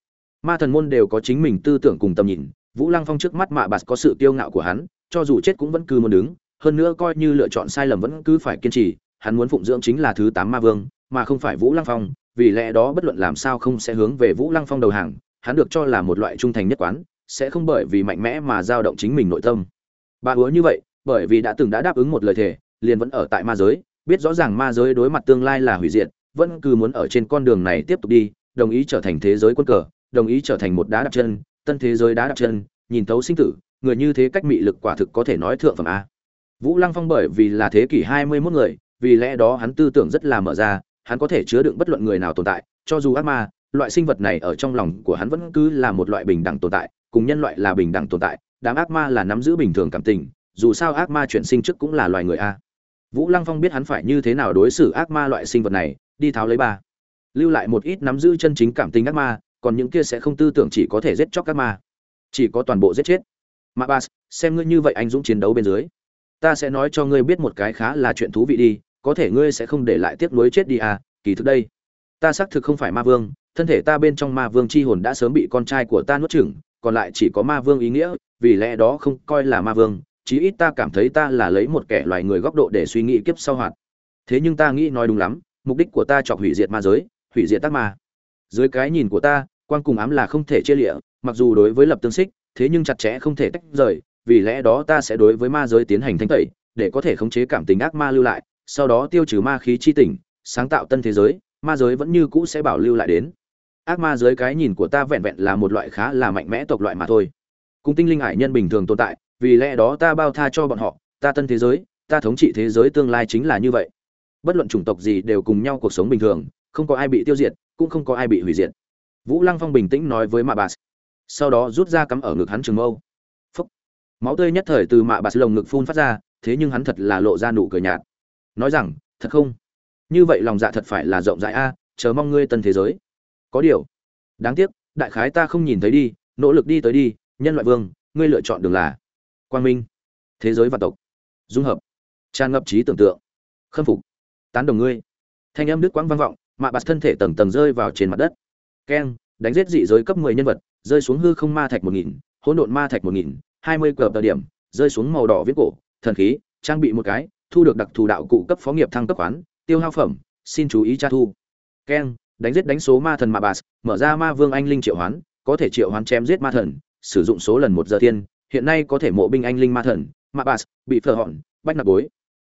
Ma thần môn đều có chính mình tư tưởng cùng tầm nhìn, vũ lăng phong trước mắt mạ bạt có sự kiêu ngạo của hắn, cho dù chết cũng vẫn cứ muốn đứng hơn nữa coi như lựa chọn sai lầm vẫn cứ phải kiên trì, hắn muốn phụng dưỡng chính là thứ tám ma vương, mà không phải vũ lăng phong, vì lẽ đó bất luận làm sao không sẽ hướng về vũ lăng phong đầu hàng, hắn được cho là một loại trung thành nhất quán, sẽ không bởi vì mạnh mẽ mà dao động chính mình nội tâm. Bà hứa như vậy, bởi vì đã từng đã đáp ứng một lời thề, liền vẫn ở tại ma giới, biết rõ ràng ma giới đối mặt tương lai là hủy diệt, vẫn cứ muốn ở trên con đường này tiếp tục đi, đồng ý trở thành thế giới quân cờ, đồng ý trở thành một đá đạp chân, tân thế giới đá đạp chân, nhìn thấu sinh tử, người như thế cách mị lực quả thực có thể nói thượng phẩm a vũ lăng phong bởi vì là thế kỷ hai mươi 21 người vì lẽ đó hắn tư tưởng rất là mở ra hắn có thể chứa đựng bất luận người nào tồn tại cho dù ác ma loại sinh vật này ở trong lòng của hắn vẫn cứ là một loại bình đẳng tồn tại cùng nhân loại là bình đẳng tồn tại đám ác ma là nắm giữ bình thường cảm tình dù sao ác ma chuyển sinh trước cũng là loài người a. Vũ lăng phong biết hắn phải như thế nào đối xử ác ma loại sinh vật này đi tháo lấy ba. Lưu lại một ít nắm giữ chân chính cảm tình ác ma còn những kia sẽ không tư tưởng chỉ có thể giết chóc ác ma chỉ có toàn bộ giết chết. Mabas, xem ngươi như vậy anh dũng chiến đấu bên dưới ta sẽ nói cho ngươi biết một cái khá là chuyện thú vị đi, có thể ngươi sẽ không để lại tiếc nuối chết đi à kỳ thực đây, ta xác thực không phải ma vương, thân thể ta bên trong ma vương chi hồn đã sớm bị con trai của ta nuốt chửng, còn lại chỉ có ma vương ý nghĩa, vì lẽ đó không coi là ma vương, chí ít ta cảm thấy ta là lấy một kẻ loài người góc độ để suy nghĩ kiếp sau hoạt. Thế nhưng ta nghĩ nói đúng lắm, mục đích của ta chọc hủy diệt ma giới, hủy diệt tác ma. Dưới cái nhìn của ta quan cùng ám là không thể chia lịa, mặc dù đối với lập tương xích, thế nhưng chặt chẽ không thể tách rời vì lẽ đó ta sẽ đối với ma giới tiến hành thanh tẩy, để có thể khống chế cảm tình ác ma lưu lại, sau đó tiêu trừ ma khí chi tỉnh sáng tạo tân thế giới, ma giới vẫn như cũ sẽ bảo lưu lại đến. Ác ma giới cái nhìn của ta vẹn vẹn là một loại khá là mạnh mẽ tộc loại mà thôi. Cùng tinh linh hải nhân bình thường tồn tại, vì lẽ đó ta bao tha cho bọn họ, ta tân thế giới, ta thống trị thế giới tương lai chính là như vậy. Bất luận chủng tộc gì đều cùng nhau cuộc sống bình thường, không có ai bị tiêu diệt, cũng không có ai bị hủy diệt. Vũ lăng phong bình tĩnh nói với mạ bà sau đó rút ra cắm ở ngực hắn trường mâu máu tươi nhất thời từ mạ bạc lồng ngực phun phát ra thế nhưng hắn thật là lộ ra nụ cười nhạt. Nói rằng thật không? Như vậy lòng dạ thật phải là rộng rãi a chờ mong ngươi tân thế giới. Có điều đáng tiếc đại khái ta không nhìn thấy đi nỗ lực đi tới đi nhân loại vương ngươi lựa chọn đường là quang minh thế giới và tộc dung hợp tràn ngập trí tưởng tượng khâm phục tán đồng ngươi. Thanh âm đức quãng vang vọng mạ bạt thân thể tầng tầng rơi vào trên mặt đất. Keng đánh giết dị giới cấp 10 nhân vật rơi xuống hư không ma thạch 1000, hỗn độn ma thạch 1000, 20 cờ tờ điểm, rơi xuống màu đỏ viết cổ, thần khí, trang bị một cái, thu được đặc thù đạo cụ cấp phó nghiệp thăng cấp khoán, tiêu hao phẩm, xin chú ý tra thu. Keng đánh giết đánh số ma thần mạ bà mở ra ma vương anh linh triệu hoán, có thể triệu hoán chém giết ma thần, sử dụng số lần một giờ thiên, hiện nay có thể mộ binh anh linh ma thần, mà bà bị phở hòn bách nạp bối.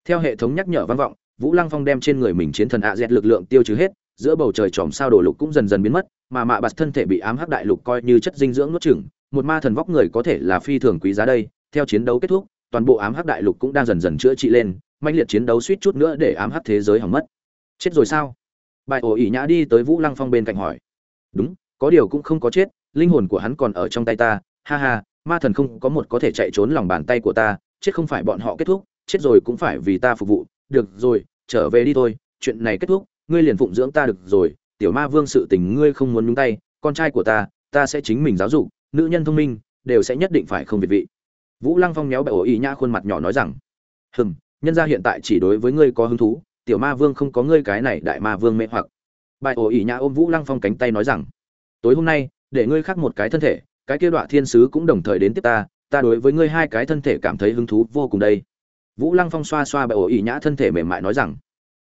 Theo hệ thống nhắc nhở vang vọng, vũ lăng phong đem trên người mình chiến thần ạ dẹt lực lượng tiêu trừ hết, giữa bầu trời tròm sao đổ lục cũng dần dần biến mất mà mạ bạt thân thể bị ám hắc đại lục coi như chất dinh dưỡng nuốt chửng, một ma thần vóc người có thể là phi thường quý giá đây. Theo chiến đấu kết thúc, toàn bộ ám hắc đại lục cũng đang dần dần chữa trị lên mạnh liệt chiến đấu suýt chút nữa để ám hắc thế giới hỏng mất. Chết rồi sao? Bài ổ ỉ nhã đi tới vũ lăng phong bên cạnh hỏi. Đúng, có điều cũng không có chết, linh hồn của hắn còn ở trong tay ta. Ha ha, ma thần không có một có thể chạy trốn lòng bàn tay của ta, chết không phải bọn họ kết thúc, chết rồi cũng phải vì ta phục vụ. Được rồi, trở về đi thôi, chuyện này kết thúc, ngươi liền phụng dưỡng ta được rồi tiểu ma vương sự tình ngươi không muốn nhúng tay, con trai của ta ta sẽ chính mình giáo dục, nữ nhân thông minh, đều sẽ nhất định phải không việt vị. Vũ lăng phong méo bệ ổ ý nhã khuôn mặt nhỏ nói rằng, hừm, nhân gia hiện tại chỉ đối với ngươi có hứng thú, tiểu ma vương không có ngươi cái này đại ma vương mê hoặc. Bại ổ ỉ nhã ôm vũ lăng phong cánh tay nói rằng, tối hôm nay, để ngươi khắc một cái thân thể, cái kia đoạn thiên sứ cũng đồng thời đến tiếp ta ta đối với ngươi hai cái thân thể cảm thấy hứng thú vô cùng đây. Vũ lăng phong xoa xoa bại ổ ỉ nhã thân thể mềm mại nói rằng,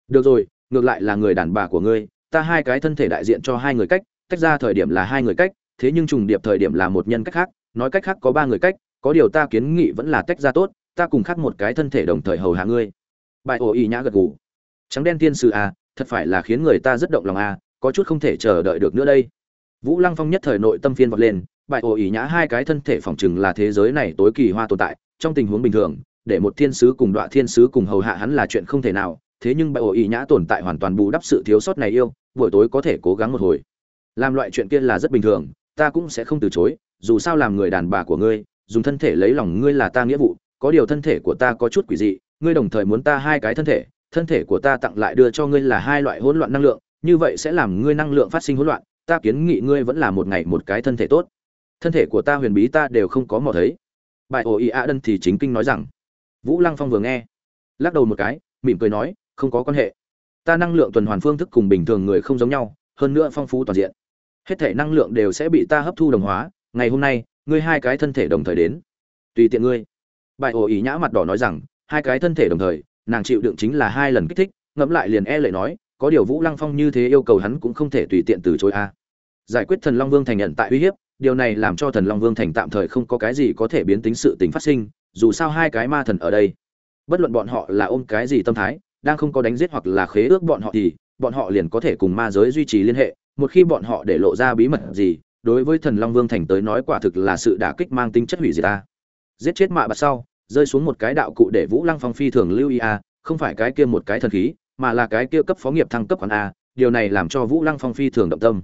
được rồi, ngược lại là người đàn bà của ngươi ta hai cái thân thể đại diện cho hai người cách, tách ra thời điểm là hai người cách, thế nhưng trùng điệp thời điểm là một nhân cách khác, nói cách khác có ba người cách, có điều ta kiến nghị vẫn là tách ra tốt, ta cùng khác một cái thân thể đồng thời hầu hạ ngươi. Bài ổ y nhã gật gù. Trắng đen tiên sư à thật phải là khiến người ta rất động lòng à có chút không thể chờ đợi được nữa đây. Vũ lăng phong nhất thời nội tâm phiên vọt lên, bài ổ y nhã hai cái thân thể phỏng chừng là thế giới này tối kỳ hoa tồn tại, trong tình huống bình thường, để một thiên sứ cùng đọa thiên sứ cùng hầu hạ hắn là chuyện không thể nào thế nhưng bài ổ ỉ nhã tồn tại hoàn toàn bù đắp sự thiếu sót này yêu, buổi tối có thể cố gắng một hồi. Làm loại chuyện kia là rất bình thường, ta cũng sẽ không từ chối, dù sao làm người đàn bà của ngươi, dùng thân thể lấy lòng ngươi là ta nghĩa vụ, có điều thân thể của ta có chút quỷ dị, ngươi đồng thời muốn ta hai cái thân thể thân thể của ta tặng lại đưa cho ngươi là hai loại hỗn loạn năng lượng, như vậy sẽ làm ngươi năng lượng phát sinh hỗn loạn, ta kiến nghị ngươi vẫn là một ngày một cái thân thể tốt. Thân thể của ta huyền bí ta đều không có mò thấy. Bài ổ ý ạ đân thì chính kinh nói rằng. Vũ lăng phong vừa nghe, lắc đầu một cái, mỉm cười nói không có quan hệ. Ta năng lượng tuần hoàn phương thức cùng bình thường người không giống nhau, hơn nữa phong phú toàn diện. Hết thể năng lượng đều sẽ bị ta hấp thu đồng hóa. Ngày hôm nay, ngươi hai cái thân thể đồng thời đến. Tùy tiện ngươi. Bài ổ ý nhã mặt đỏ nói rằng, hai cái thân thể đồng thời, nàng chịu đựng chính là hai lần kích thích, ngẫm lại liền e lệ nói, có điều vũ lăng phong như thế yêu cầu hắn cũng không thể tùy tiện từ chối a. Giải quyết thần long vương thành nhận tại uy hiếp, điều này làm cho thần long vương thành tạm thời không có cái gì có thể biến tính sự tình phát sinh, dù sao hai cái ma thần ở đây, bất luận bọn họ là ôm cái gì tâm thái đang không có đánh giết hoặc là khế ước bọn họ thì, bọn họ liền có thể cùng ma giới duy trì liên hệ, một khi bọn họ để lộ ra bí mật gì, đối với thần long vương thành tới nói quả thực là sự đả kích mang tính chất hủy diệt ta. Giết chết mạ bạc sau, rơi xuống một cái đạo cụ để vũ lăng phong phi thường lưu ý a, không phải cái kia một cái thần khí, mà là cái kia cấp phó nghiệp thăng cấp khoản a, điều này làm cho vũ lăng phong phi thường động tâm.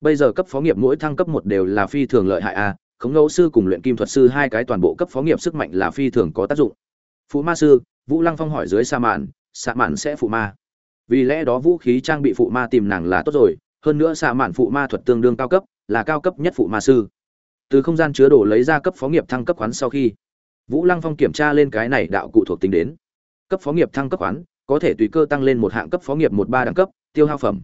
Bây giờ cấp phó nghiệp mỗi thăng cấp một đều là phi thường lợi hại a, khống ngẫu sư cùng luyện kim thuật sư hai cái toàn bộ cấp phó nghiệp sức mạnh là phi thường có tác dụng. Phú ma sư, vũ lăng phong hỏi dưới sa mạn xạ mạn sẽ phụ ma. Vì lẽ đó vũ khí trang bị phụ ma tìm nàng là tốt rồi, hơn nữa xạ mạn phụ ma thuật tương đương cao cấp, là cao cấp nhất phụ ma sư. Từ không gian chứa đồ lấy ra cấp phó nghiệp thăng cấp khoán sau khi, vũ lăng phong kiểm tra lên cái này đạo cụ thuộc tính đến. Cấp phó nghiệp thăng cấp khoán, có thể tùy cơ tăng lên một hạng cấp phó nghiệp một ba đẳng cấp, tiêu hao phẩm.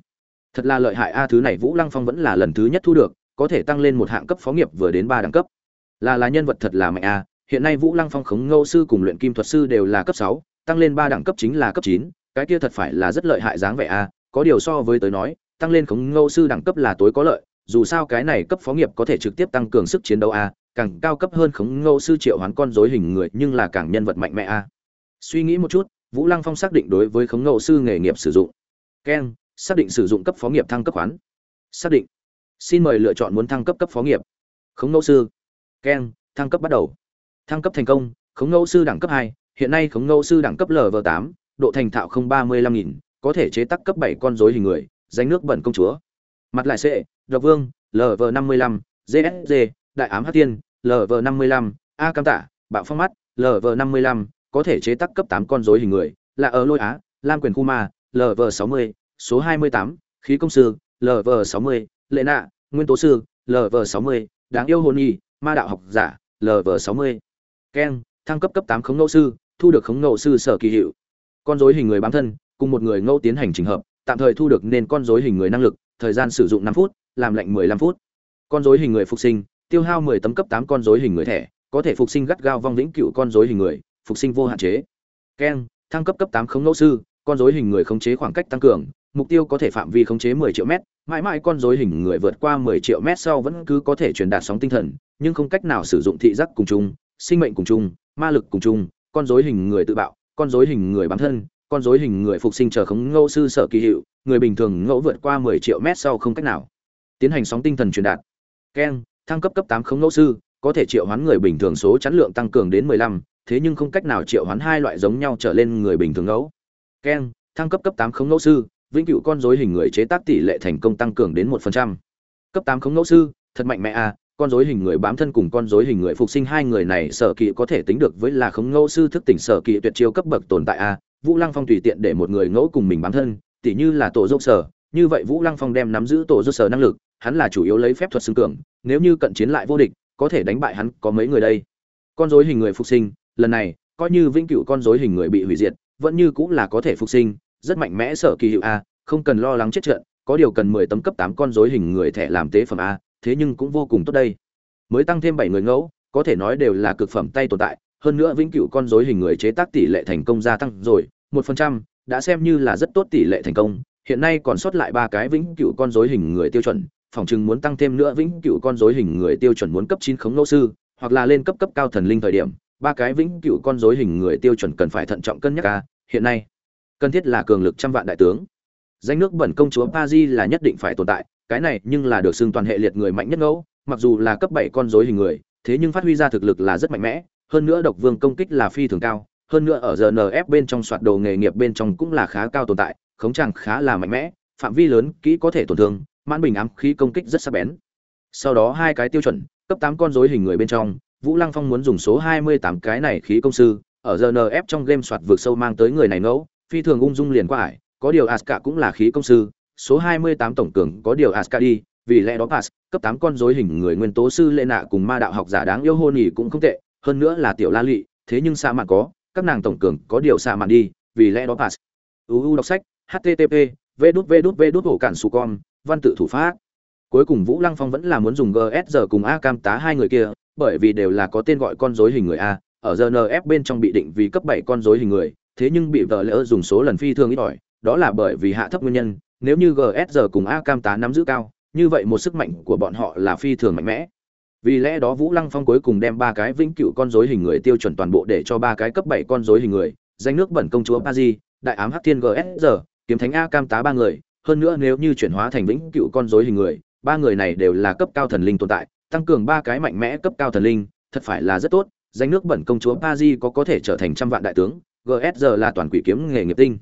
Thật là lợi hại a, thứ này vũ lăng phong vẫn là lần thứ nhất thu được, có thể tăng lên một hạng cấp phó nghiệp vừa đến ba đẳng cấp. Là là nhân vật thật là mạnh a, hiện nay vũ lăng phong khống ngẫu sư cùng luyện kim thuật sư đều là cấp sáu tăng lên ba đẳng cấp chính là cấp chín, cái kia thật phải là rất lợi hại dáng vẻ a, có điều so với tới nói, tăng lên khống ngô sư đẳng cấp là tối có lợi, dù sao cái này cấp phó nghiệp có thể trực tiếp tăng cường sức chiến đấu a, càng cao cấp hơn khống ngô sư triệu hoán con dối hình người nhưng là càng nhân vật mạnh mẽ a. Suy nghĩ một chút, vũ lăng phong xác định đối với khống ngô sư nghề nghiệp sử dụng. Keng xác định sử dụng cấp phó nghiệp thăng cấp khoán. Xác định. Xin mời lựa chọn muốn thăng cấp cấp phó nghiệp. Khống ngẫu sư. Keng thăng cấp bắt đầu. Thăng cấp thành công, khống ngẫu sư đẳng cấp hai hiện nay khống ngẫu sư đẳng cấp lv tám, độ thành thạo không ba mươi lăm nghìn, có thể chế tác cấp bảy con dối hình người, danh nước bẩn công chúa. Mặt lại sệ độc vương lv năm mươi lăm gsg đại ám hát tiên lv năm mươi lăm, a cam tạ, bạo phong mắt lv năm mươi lăm, có thể chế tác cấp tám con dối hình người, là ở lôi á, lam quyền khu ma lv sáu mươi, số hai mươi tám, khí công sư lv sáu mươi, lệ nạ, nguyên tố sư lv sáu mươi, đáng yêu hồn nhi, ma đạo học giả lv sáu mươi. Keng, thăng cấp cấp tám khống ngẫu sư thu được khống ngẫu sư sở kỳ hiệu. Con dối hình người bám thân, cùng một người ngẫu tiến hành trình hợp, tạm thời thu được nên con dối hình người năng lực, thời gian sử dụng năm phút, làm lệnh mười lăm phút. Con dối hình người phục sinh, tiêu hao mười tấm cấp tám con dối hình người thẻ, có thể phục sinh gắt gao vong vĩnh cựu con dối hình người, phục sinh vô hạn chế. Keng, thăng cấp cấp tám khống ngẫu sư, con dối hình người khống chế khoảng cách tăng cường, mục tiêu có thể phạm vi khống chế 10 triệu mét, mãi mãi con rối hình người vượt qua 10 triệu mét sau vẫn cứ có thể truyền đạt sóng tinh thần, nhưng không cách nào sử dụng thị giác cùng chung, sinh mệnh cùng chung, ma lực cùng chung con rối hình người tự bạo con rối hình người bám thân con rối hình người phục sinh chờ khống ngẫu sư sở kỳ hiệu người bình thường ngẫu vượt qua 10 triệu mét sau không cách nào. Tiến hành sóng tinh thần truyền đạt. Keng thăng cấp cấp 8 khống ngẫu sư có thể triệu hoán người bình thường số chắn lượng tăng cường đến 15, thế nhưng không cách nào triệu hoán hai loại giống nhau trở lên người bình thường ngẫu. Keng thăng cấp cấp 8 khống ngẫu sư vĩnh cửu con rối hình người chế tác tỷ lệ thành công tăng cường đến 1%. cấp 8 khống ngẫu sư thật mạnh mẽ à con rối hình người bám thân cùng con rối hình người phục sinh hai người này, sở kỵ có thể tính được với là khống ngẫu sư thức tỉnh sở kỵ tuyệt chiêu cấp bậc tồn tại a. Vũ lăng phong tùy tiện để một người ngẫu cùng mình bám thân, tỉ như là tổ dốc sở. Như vậy vũ lăng phong đem nắm giữ tổ dốc sở năng lực, hắn là chủ yếu lấy phép thuật xưng cường, nếu như cận chiến lại vô địch, có thể đánh bại hắn có mấy người đây? Con rối hình người phục sinh, lần này, coi như vĩnh cửu con rối hình người bị hủy diệt, vẫn như cũng là có thể phục sinh, rất mạnh mẽ sở kỳ hiệu a, không cần lo lắng chết trận, có điều cần mười tấm cấp tám con rối hình người thẻ làm tế phẩm a thế nhưng cũng vô cùng tốt đây. Mới tăng thêm bảy người ngẫu, có thể nói đều là cực phẩm tay tồn tại, hơn nữa vĩnh cửu con rối hình người chế tác tỷ lệ thành công gia tăng rồi, một phần trăm, đã xem như là rất tốt tỷ lệ thành công. Hiện nay còn sót lại ba cái vĩnh cửu con rối hình người tiêu chuẩn, phòng chừng muốn tăng thêm nữa vĩnh cửu con rối hình người tiêu chuẩn muốn cấp chín khống ngẫu sư, hoặc là lên cấp cấp cao thần linh thời điểm, ba cái vĩnh cửu con rối hình người tiêu chuẩn cần phải thận trọng cân nhắc ca hiện nay, cần thiết là cường lực trăm vạn đại tướng. Danh nước bẩn công chúa Paris là nhất định phải tồn tại cái này nhưng là được xưng toàn hệ liệt người mạnh nhất ngẫu, mặc dù là cấp bảy con rối hình người, thế nhưng phát huy ra thực lực là rất mạnh mẽ, hơn nữa độc vương công kích là phi thường cao, hơn nữa ở rnf bên trong soạt đồ nghề nghiệp bên trong cũng là khá cao tồn tại, khống chẳng khá là mạnh mẽ, phạm vi lớn, kỹ có thể tổn thương, mãn bình ám khí công kích rất sắc bén. Sau đó hai cái tiêu chuẩn, cấp tám con rối hình người bên trong, vũ lăng phong muốn dùng số hai mươi tám cái này khí công sư, ở rnf trong game soạt vượt sâu mang tới người này ngẫu, phi thường ung dung liền qua ải, có điều aska cũng là khí công sư số 28 tổng cường có điều Ascadi, vì lẽ đó Pass, cấp 8 con rối hình người nguyên tố sư Lệ Nạ cùng ma đạo học giả đáng yêu hôn nhỉ cũng không tệ, hơn nữa là tiểu La Lị, thế nhưng xa mạn có, các nàng tổng cường có điều xa mạn đi, vì lẽ đó Pass. UU đọc sách, http, vđvđvđ hổ cản con, văn tự thủ pháp. Cuối cùng Vũ Lăng Phong vẫn là muốn dùng GSR cùng A Cam tá hai người kia, bởi vì đều là có tên gọi con rối hình người A, ở GNF bên trong bị định vì cấp 7 con rối hình người, thế nhưng bị vợ lỡ dùng số lần phi thường ít ỏi, đó là bởi vì hạ thấp nguyên nhân, nếu như GSR cùng A Cam tá nắm giữ cao, như vậy một sức mạnh của bọn họ là phi thường mạnh mẽ. Vì lẽ đó Vũ Lăng Phong cuối cùng đem ba cái vĩnh cửu con rối hình người tiêu chuẩn toàn bộ để cho ba cái cấp 7 con rối hình người, danh nước bẩn công chúa Pazi, đại ám hắc thiên GSR, kiếm thánh A Cam tá ba người, hơn nữa nếu như chuyển hóa thành vĩnh cửu con rối hình người, ba người này đều là cấp cao thần linh tồn tại, tăng cường ba cái mạnh mẽ cấp cao thần linh, thật phải là rất tốt, danh nước bẩn công chúa Pazi có có thể trở thành trăm vạn đại tướng, GSR là toàn quỷ kiếm nghề nghiệp tinh.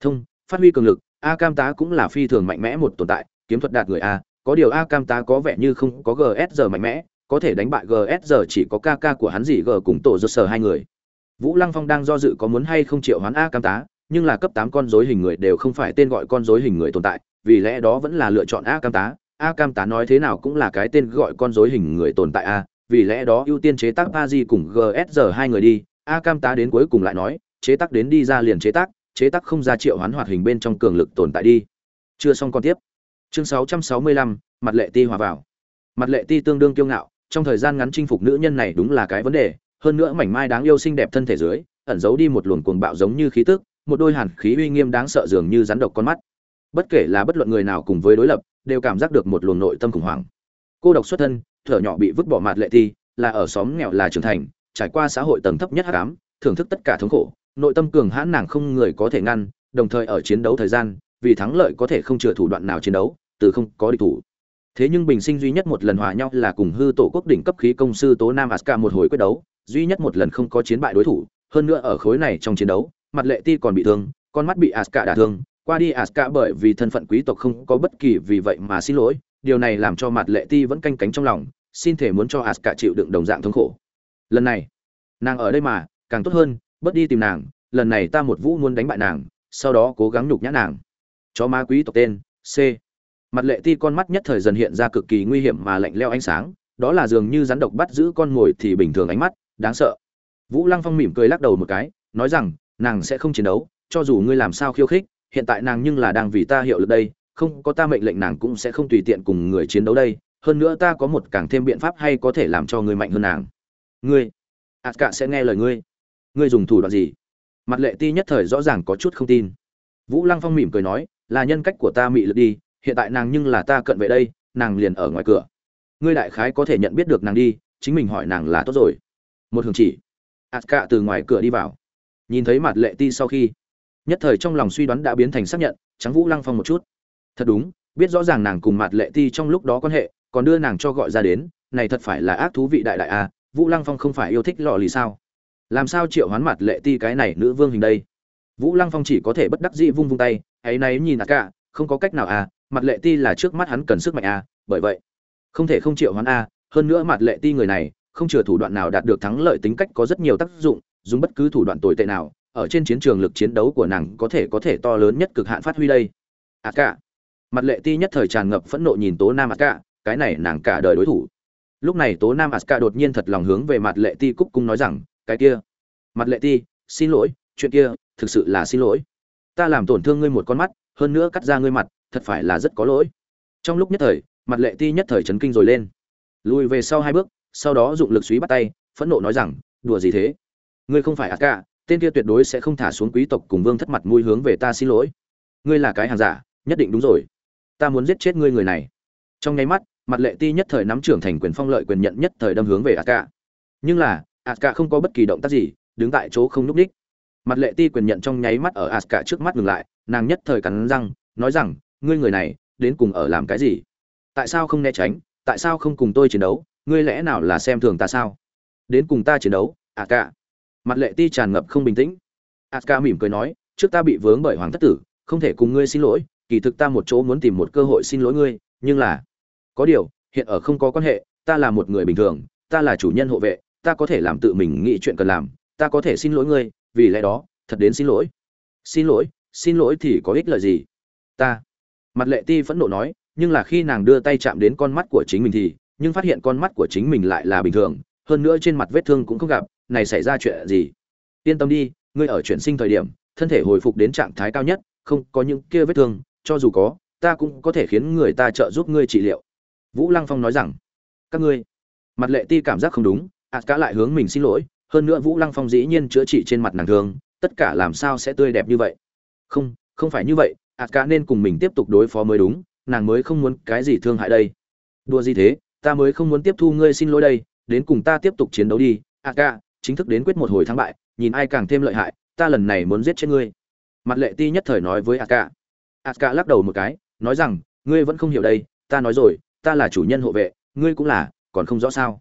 Thông, phát huy cường lực, a cam tá cũng là phi thường mạnh mẽ một tồn tại, kiếm thuật đạt người a, có điều a cam tá có vẻ như không có gsr mạnh mẽ, có thể đánh bại gsr chỉ có kk của hắn gì g cùng tổ giật sở hai người. Vũ lăng phong đang do dự có muốn hay không triệu hoán a cam tá, nhưng là cấp tám con dối hình người đều không phải tên gọi con dối hình người tồn tại, vì lẽ đó vẫn là lựa chọn a cam tá. A cam tá nói thế nào cũng là cái tên gọi con dối hình người tồn tại a, vì lẽ đó ưu tiên chế tác pa di cùng gsr hai người đi. A cam tá đến cuối cùng lại nói, chế tác đến đi ra liền chế tác chế tác không ra triệu hoán hoạt hình bên trong cường lực tồn tại đi. Chưa xong con tiếp. Chương 665, mặt lệ ti hòa vào. Mặt lệ ti tương đương kiêu ngạo, trong thời gian ngắn chinh phục nữ nhân này đúng là cái vấn đề, hơn nữa mảnh mai đáng yêu xinh đẹp thân thể dưới, ẩn giấu đi một luồng cuồng bạo giống như khí tức, một đôi hàn khí uy nghiêm đáng sợ dường như rắn độc con mắt. Bất kể là bất luận người nào cùng với đối lập, đều cảm giác được một luồng nội tâm khủng hoảng. Cô độc xuất thân, thở nhỏ bị vứt bỏ mặt lệ ti, là ở xóm nghèo là trưởng thành, trải qua xã hội tầng thấp nhất hắc ám, thưởng thức tất cả thống khổ, nội tâm cường hãn nàng không người có thể ngăn, đồng thời ở chiến đấu thời gian, vì thắng lợi có thể không chừa thủ đoạn nào chiến đấu, từ không có địch thủ. Thế nhưng bình sinh duy nhất một lần hòa nhau là cùng hư tổ quốc đỉnh cấp khí công sư Tố Nam Aska một hồi quyết đấu, duy nhất một lần không có chiến bại đối thủ, hơn nữa ở khối này trong chiến đấu, mặt lệ ti còn bị thương, con mắt bị Aska đả thương, qua đi Aska bởi vì thân phận quý tộc không có bất kỳ vì vậy mà xin lỗi, điều này làm cho mặt lệ ti vẫn canh cánh trong lòng, xin thể muốn cho Aska chịu đựng đồng dạng thống khổ. Lần này, nàng ở đây mà, càng tốt hơn, bớt đi tìm nàng, lần này ta một vũ muốn đánh bại nàng, sau đó cố gắng nhục nhã nàng. Chó ma quý tộc tên, c. Mặt lệ ti con mắt nhất thời dần hiện ra cực kỳ nguy hiểm mà lạnh leo ánh sáng, đó là dường như rắn độc bắt giữ con mồi thì bình thường ánh mắt, đáng sợ. Vũ lăng phong mỉm cười lắc đầu một cái, nói rằng, nàng sẽ không chiến đấu, cho dù ngươi làm sao khiêu khích, hiện tại nàng nhưng là đang vì ta hiệu lực đây, không có ta mệnh lệnh nàng cũng sẽ không tùy tiện cùng người chiến đấu đây, hơn nữa ta có một càng thêm biện pháp hay có thể làm cho ngươi mạnh hơn nàng. Ngươi ạt cả sẽ nghe lời ngươi ngươi dùng thủ đoạn gì? Mặt lệ ti nhất thời rõ ràng có chút không tin. Vũ lăng phong mỉm cười nói là nhân cách của ta mị lực đi hiện tại nàng nhưng là ta cận vệ đây nàng liền ở ngoài cửa. Ngươi đại khái có thể nhận biết được nàng đi chính mình hỏi nàng là tốt rồi. Một hưởng chỉ. Ạt Cạ từ ngoài cửa đi vào. Nhìn thấy mặt lệ ti sau khi nhất thời trong lòng suy đoán đã biến thành xác nhận trắng vũ lăng phong một chút. Thật đúng biết rõ ràng nàng cùng mặt lệ ti trong lúc đó quan hệ còn đưa nàng cho gọi ra đến này thật phải là ác thú vị đại đại à, vũ lăng phong không phải yêu thích lọ lì sao? Làm sao triệu hoán mặt lệ ti cái này nữ vương hình đây? Vũ lăng phong chỉ có thể bất đắc dĩ vung vung tay, ấy náy nhìn ạt cả không có cách nào à mặt lệ ti là trước mắt hắn cần sức mạnh à bởi vậy, không thể không triệu hoán a hơn nữa mặt lệ ti người này, không chừa thủ đoạn nào đạt được thắng lợi tính cách có rất nhiều tác dụng, dùng bất cứ thủ đoạn tồi tệ nào, ở trên chiến trường lực chiến đấu của nàng có thể có thể to lớn nhất cực hạn phát huy đây. Ạt cả mặt lệ ti nhất thời tràn ngập phẫn nộ nhìn tố nam ạt cả cái này nàng cả đời đối thủ. Lúc này tố nam ạt cả đột nhiên thật lòng hướng về mặt lệ ti cúc cung nói rằng cái kia. Mặt lệ ti, xin lỗi, chuyện kia, thực sự là xin lỗi. Ta làm tổn thương ngươi một con mắt, hơn nữa cắt ra ngươi mặt, thật phải là rất có lỗi. Trong lúc nhất thời, mặt lệ ti nhất thời chấn kinh rồi lên. Lùi về sau hai bước, sau đó dụng lực suý bắt tay, phẫn nộ nói rằng, đùa gì thế? Ngươi không phải ác cả tên kia tuyệt đối sẽ không thả xuống quý tộc cùng vương thất mặt mũi hướng về ta xin lỗi. Ngươi là cái hàng giả, nhất định đúng rồi. Ta muốn giết chết ngươi người này. Trong nháy mắt, mặt lệ ti nhất thời nắm trưởng thành quyền phong lợi quyền nhận nhất thời đâm hướng về ác cả nhưng là Aska không có bất kỳ động tác gì, đứng tại chỗ không núp đích mặt lệ ti quyền nhận trong nháy mắt ở Aska trước mắt ngừng lại, nàng nhất thời cắn răng, nói rằng, ngươi người này, đến cùng ở làm cái gì? Tại sao không né tránh? Tại sao không cùng tôi chiến đấu? Ngươi lẽ nào là xem thường ta sao? Đến cùng ta chiến đấu Aska. mặt lệ ti tràn ngập không bình tĩnh. Aska mỉm cười nói, trước ta bị vướng bởi hoàng thất tử, không thể cùng ngươi xin lỗi, kỳ thực ta một chỗ muốn tìm một cơ hội xin lỗi ngươi, nhưng là, có điều, hiện ở không có quan hệ, ta là một người bình thường, ta là chủ nhân hộ vệ ta có thể làm tự mình nghĩ chuyện cần làm, ta có thể xin lỗi ngươi, vì lẽ đó, thật đến xin lỗi. Xin lỗi xin lỗi thì có ích lợi gì? Ta. Mặt lệ ti phẫn nộ nói, nhưng là khi nàng đưa tay chạm đến con mắt của chính mình thì, nhưng phát hiện con mắt của chính mình lại là bình thường, hơn nữa trên mặt vết thương cũng không gặp, này xảy ra chuyện gì? Yên tâm đi, ngươi ở chuyển sinh thời điểm, thân thể hồi phục đến trạng thái cao nhất, không có những kia vết thương, cho dù có, ta cũng có thể khiến người ta trợ giúp ngươi trị liệu. Vũ lăng phong nói rằng, các ngươi. Mặt lệ ti cảm giác không đúng ạt cả lại hướng mình xin lỗi, hơn nữa vũ lăng phong dĩ nhiên chữa trị trên mặt nàng thường tất cả làm sao sẽ tươi đẹp như vậy? Không không phải như vậy ạt cả nên cùng mình tiếp tục đối phó mới đúng, nàng mới không muốn cái gì thương hại đây. Đua gì thế, ta mới không muốn tiếp thu ngươi xin lỗi đây, đến cùng ta tiếp tục chiến đấu đi ạt cả, chính thức đến quyết một hồi thắng bại, nhìn ai càng thêm lợi hại, ta lần này muốn giết chết ngươi. Mặt lệ ti nhất thời nói với ạt cả. Ạt cả lắc đầu một cái, nói rằng, ngươi vẫn không hiểu đây, ta nói rồi, ta là chủ nhân hộ vệ, ngươi cũng là, còn không rõ sao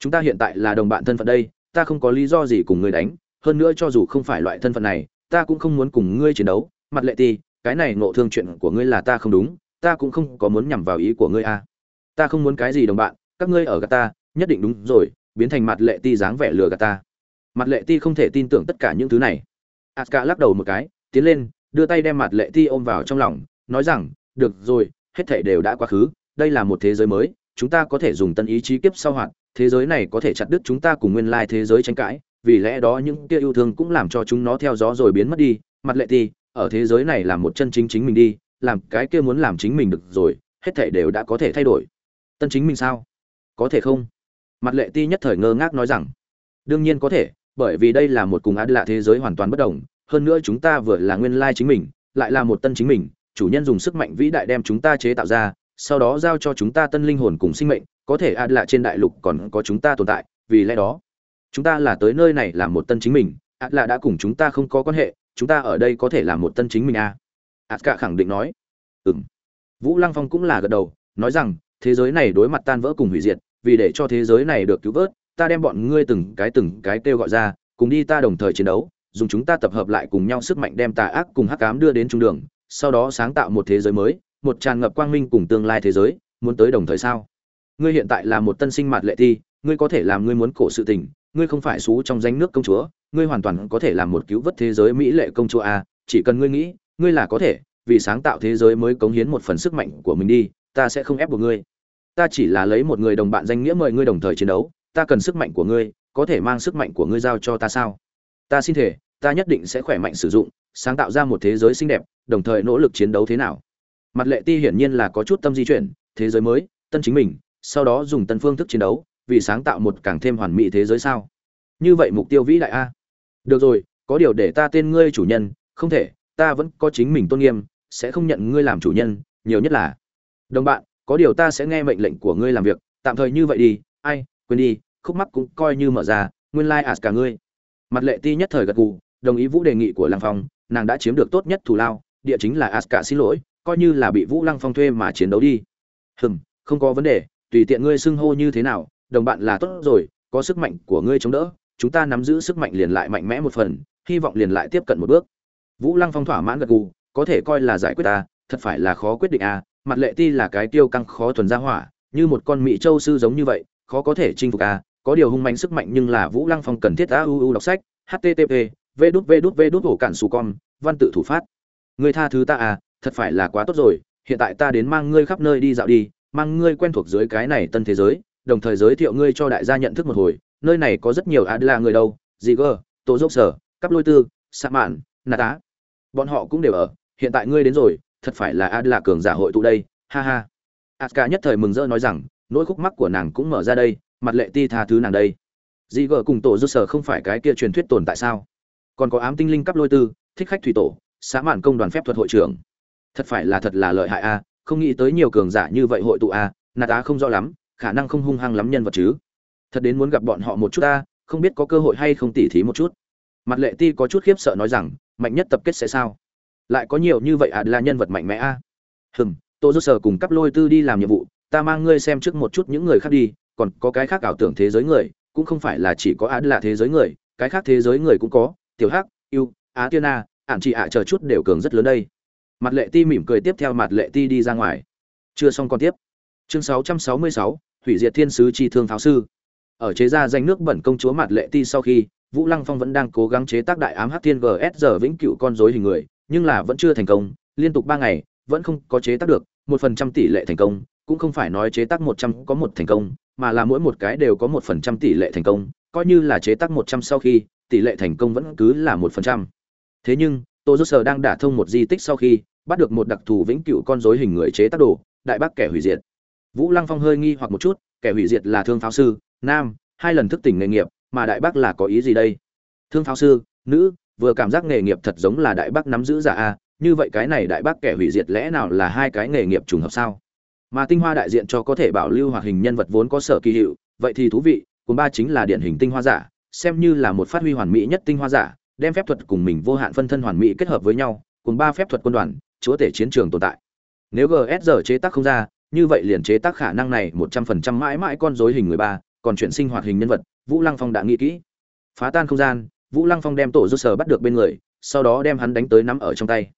chúng ta hiện tại là đồng bạn thân phận đây, ta không có lý do gì cùng ngươi đánh. Hơn nữa cho dù không phải loại thân phận này, ta cũng không muốn cùng ngươi chiến đấu. Mặt lệ ti, cái này ngộ thương chuyện của ngươi là ta không đúng, ta cũng không có muốn nhằm vào ý của ngươi a à. ta không muốn cái gì đồng bạn, các ngươi ở gạt ta, nhất định đúng rồi, biến thành mặt lệ ti dáng vẻ lừa gạt ta. Mặt lệ ti không thể tin tưởng tất cả những thứ này. Aska lắc đầu một cái, tiến lên, đưa tay đem mặt lệ ti ôm vào trong lòng, nói rằng, được rồi, hết thảy đều đã quá khứ, đây là một thế giới mới, chúng ta có thể dùng tân ý chí kiếp sau hoạt thế giới này có thể chặt đứt chúng ta cùng nguyên lai thế giới tranh cãi, vì lẽ đó những kia yêu thương cũng làm cho chúng nó theo gió rồi biến mất đi. Mặt lệ ti, ở thế giới này làm một chân chính chính mình đi, làm cái kia muốn làm chính mình được rồi, hết thể đều đã có thể thay đổi. Tân chính mình sao? Có thể không? Mặt lệ ti nhất thời ngơ ngác nói rằng, đương nhiên có thể, bởi vì đây là một cùng á lạ thế giới hoàn toàn bất đồng. Hơn nữa chúng ta vừa là nguyên lai chính mình, lại là một tân chính mình, chủ nhân dùng sức mạnh vĩ đại đem chúng ta chế tạo ra sau đó giao cho chúng ta tân linh hồn cùng sinh mệnh, có thể ạt lạ trên đại lục còn có chúng ta tồn tại, vì lẽ đó, chúng ta là tới nơi này làm một tân chính mình. Ạt lạ đã cùng chúng ta không có quan hệ, chúng ta ở đây có thể làm một tân chính mình à? Ạt cả khẳng định nói. Ừm. Vũ lăng phong cũng là gật đầu, nói rằng, thế giới này đối mặt tan vỡ cùng hủy diệt, vì để cho thế giới này được cứu vớt, ta đem bọn ngươi từng cái từng cái kêu gọi ra, cùng đi ta đồng thời chiến đấu, dùng chúng ta tập hợp lại cùng nhau sức mạnh đem tà ác cùng hắc ám đưa đến trung đường, sau đó sáng tạo một thế giới mới một tràn ngập quang minh cùng tương lai thế giới, muốn tới đồng thời sao? Ngươi hiện tại là một tân sinh mạt lệ thi, ngươi có thể làm ngươi muốn cổ sự tình, ngươi không phải xú trong danh nước công chúa, ngươi hoàn toàn có thể làm một cứu vớt thế giới mỹ lệ công chúa a chỉ cần ngươi nghĩ, ngươi là có thể, vì sáng tạo thế giới mới cống hiến một phần sức mạnh của mình đi, ta sẽ không ép buộc ngươi. Ta chỉ là lấy một người đồng bạn danh nghĩa mời ngươi đồng thời chiến đấu, ta cần sức mạnh của ngươi, có thể mang sức mạnh của ngươi giao cho ta sao? Ta xin thể ta nhất định sẽ khỏe mạnh sử dụng, sáng tạo ra một thế giới xinh đẹp, đồng thời nỗ lực chiến đấu thế nào? Mặt lệ ti hiển nhiên là có chút tâm di chuyển, thế giới mới, tân chính mình, sau đó dùng tân phương thức chiến đấu, vì sáng tạo một càng thêm hoàn mỹ thế giới sao? Như vậy mục tiêu vĩ đại a. Được rồi, có điều để ta tên ngươi chủ nhân, không thể, ta vẫn có chính mình tôn nghiêm, sẽ không nhận ngươi làm chủ nhân, nhiều nhất là. Đồng bạn, có điều ta sẽ nghe mệnh lệnh của ngươi làm việc, tạm thời như vậy đi, ai, quên đi, khúc mắc cũng coi như mở ra, nguyên lai like cả ngươi. Mặt lệ ti nhất thời gật gù, đồng ý vũ đề nghị của lăng phong, nàng đã chiếm được tốt nhất thù lao, địa chính là aska xin lỗi coi như là bị vũ lăng phong thuê mà chiến đấu đi. Hừm, không có vấn đề, tùy tiện ngươi xưng hô như thế nào, đồng bạn là tốt rồi, có sức mạnh của ngươi chống đỡ, chúng ta nắm giữ sức mạnh liền lại mạnh mẽ một phần, hy vọng liền lại tiếp cận một bước. Vũ lăng phong thỏa mãn gật gù, có thể coi là giải quyết ta, thật phải là khó quyết định à mặt lệ ti là cái tiêu căng khó thuần ra hỏa, như một con mỹ châu sư giống như vậy, khó có thể chinh phục à có điều hung mạnh sức mạnh nhưng là vũ lăng phong cần thiết a u u đọc sách http vđvđvđ cản xù con, văn tự thủ phát. Người tha thứ ta à thật phải là quá tốt rồi, hiện tại ta đến mang ngươi khắp nơi đi dạo đi, mang ngươi quen thuộc dưới cái này tân thế giới, đồng thời giới thiệu ngươi cho đại gia nhận thức một hồi, nơi này có rất nhiều adla người đâu gì cơ tổ dốc sở, cắp lôi tư sa mạn, nà tá. Bọn họ cũng đều ở, hiện tại ngươi đến rồi, thật phải là adla cường giả hội tụ đây, ha ha. Aska nhất thời mừng rỡ nói rằng, nỗi khúc mắc của nàng cũng mở ra đây, mặt lệ ti tha thứ nàng đây. Dị cùng tổ dốc sở không phải cái kia truyền thuyết tồn tại sao? Còn có ám tinh linh cắp lôi tư, thích khách thủy tổ xã mạn công đoàn phép thuật hội trưởng thật phải là thật là lợi hại a, không nghĩ tới nhiều cường giả như vậy hội tụ a, nà tá không rõ lắm, khả năng không hung hăng lắm nhân vật chứ. Thật đến muốn gặp bọn họ một chút ta, không biết có cơ hội hay không tỉ thí một chút. Mặt lệ ti có chút khiếp sợ nói rằng, mạnh nhất tập kết sẽ sao? Lại có nhiều như vậy à là nhân vật mạnh mẽ a. Hừm tôi dô sở cùng cắp lôi tư đi làm nhiệm vụ, ta mang ngươi xem trước một chút những người khác đi, còn có cái khác ảo tưởng thế giới người, cũng không phải là chỉ có á là thế giới người, cái khác thế giới người cũng có, tiểu hắc, yêu, á tiên a, ản chị ạ chờ chút đều cường rất lớn đây mặt lệ ti mỉm cười tiếp theo mặt lệ ti đi ra ngoài. Chưa xong còn tiếp. Chương 666, hủy diệt thiên sứ chi thương tháo sư. Ở chế ra danh nước bẩn công chúa mặt lệ ti sau khi vũ lăng phong vẫn đang cố gắng chế tác đại ám hắc thiên gs giờ vĩnh cửu con rối hình người nhưng là vẫn chưa thành công liên tục ba ngày vẫn không có chế tác được một phần trăm tỷ lệ thành công cũng không phải nói chế tác một trăm có một thành công mà là mỗi một cái đều có một phần trăm tỷ lệ thành công coi như là chế tác một trăm sau khi tỷ lệ thành công vẫn cứ là một phần trăm. Thế nhưng tô dô sờ đang đả thông một di tích sau khi, bắt được một đặc thù vĩnh cựu con rối hình người chế tác đồ, đại bác kẻ hủy diệt. Vũ lăng phong hơi nghi hoặc một chút, kẻ hủy diệt là thương pháo sư, nam, hai lần thức tỉnh nghề nghiệp, mà đại bác là có ý gì đây? Thương pháo sư, nữ, vừa cảm giác nghề nghiệp thật giống là đại bác nắm giữ giả a, như vậy cái này đại bác kẻ hủy diệt lẽ nào là hai cái nghề nghiệp trùng hợp sao? Mà tinh hoa đại diện cho có thể bảo lưu hoạt hình nhân vật vốn có sở kỳ hiệu, vậy thì thú vị cuốn ba chính là điển hình tinh hoa giả, xem như là một phát huy hoàn mỹ nhất tinh hoa giả đem phép thuật cùng mình vô hạn phân thân hoàn mỹ kết hợp với nhau, cùng ba phép thuật quân đoàn, chúa tể chiến trường tồn tại. Nếu gs chế tác không ra, như vậy liền chế tác khả năng này một trăm phần trăm mãi mãi con dối hình người ba, còn chuyển sinh hoạt hình nhân vật, vũ lăng phong đã nghĩ kỹ. Phá tan không gian, vũ lăng phong đem tổ rút sở bắt được bên người, sau đó đem hắn đánh tới nắm ở trong tay.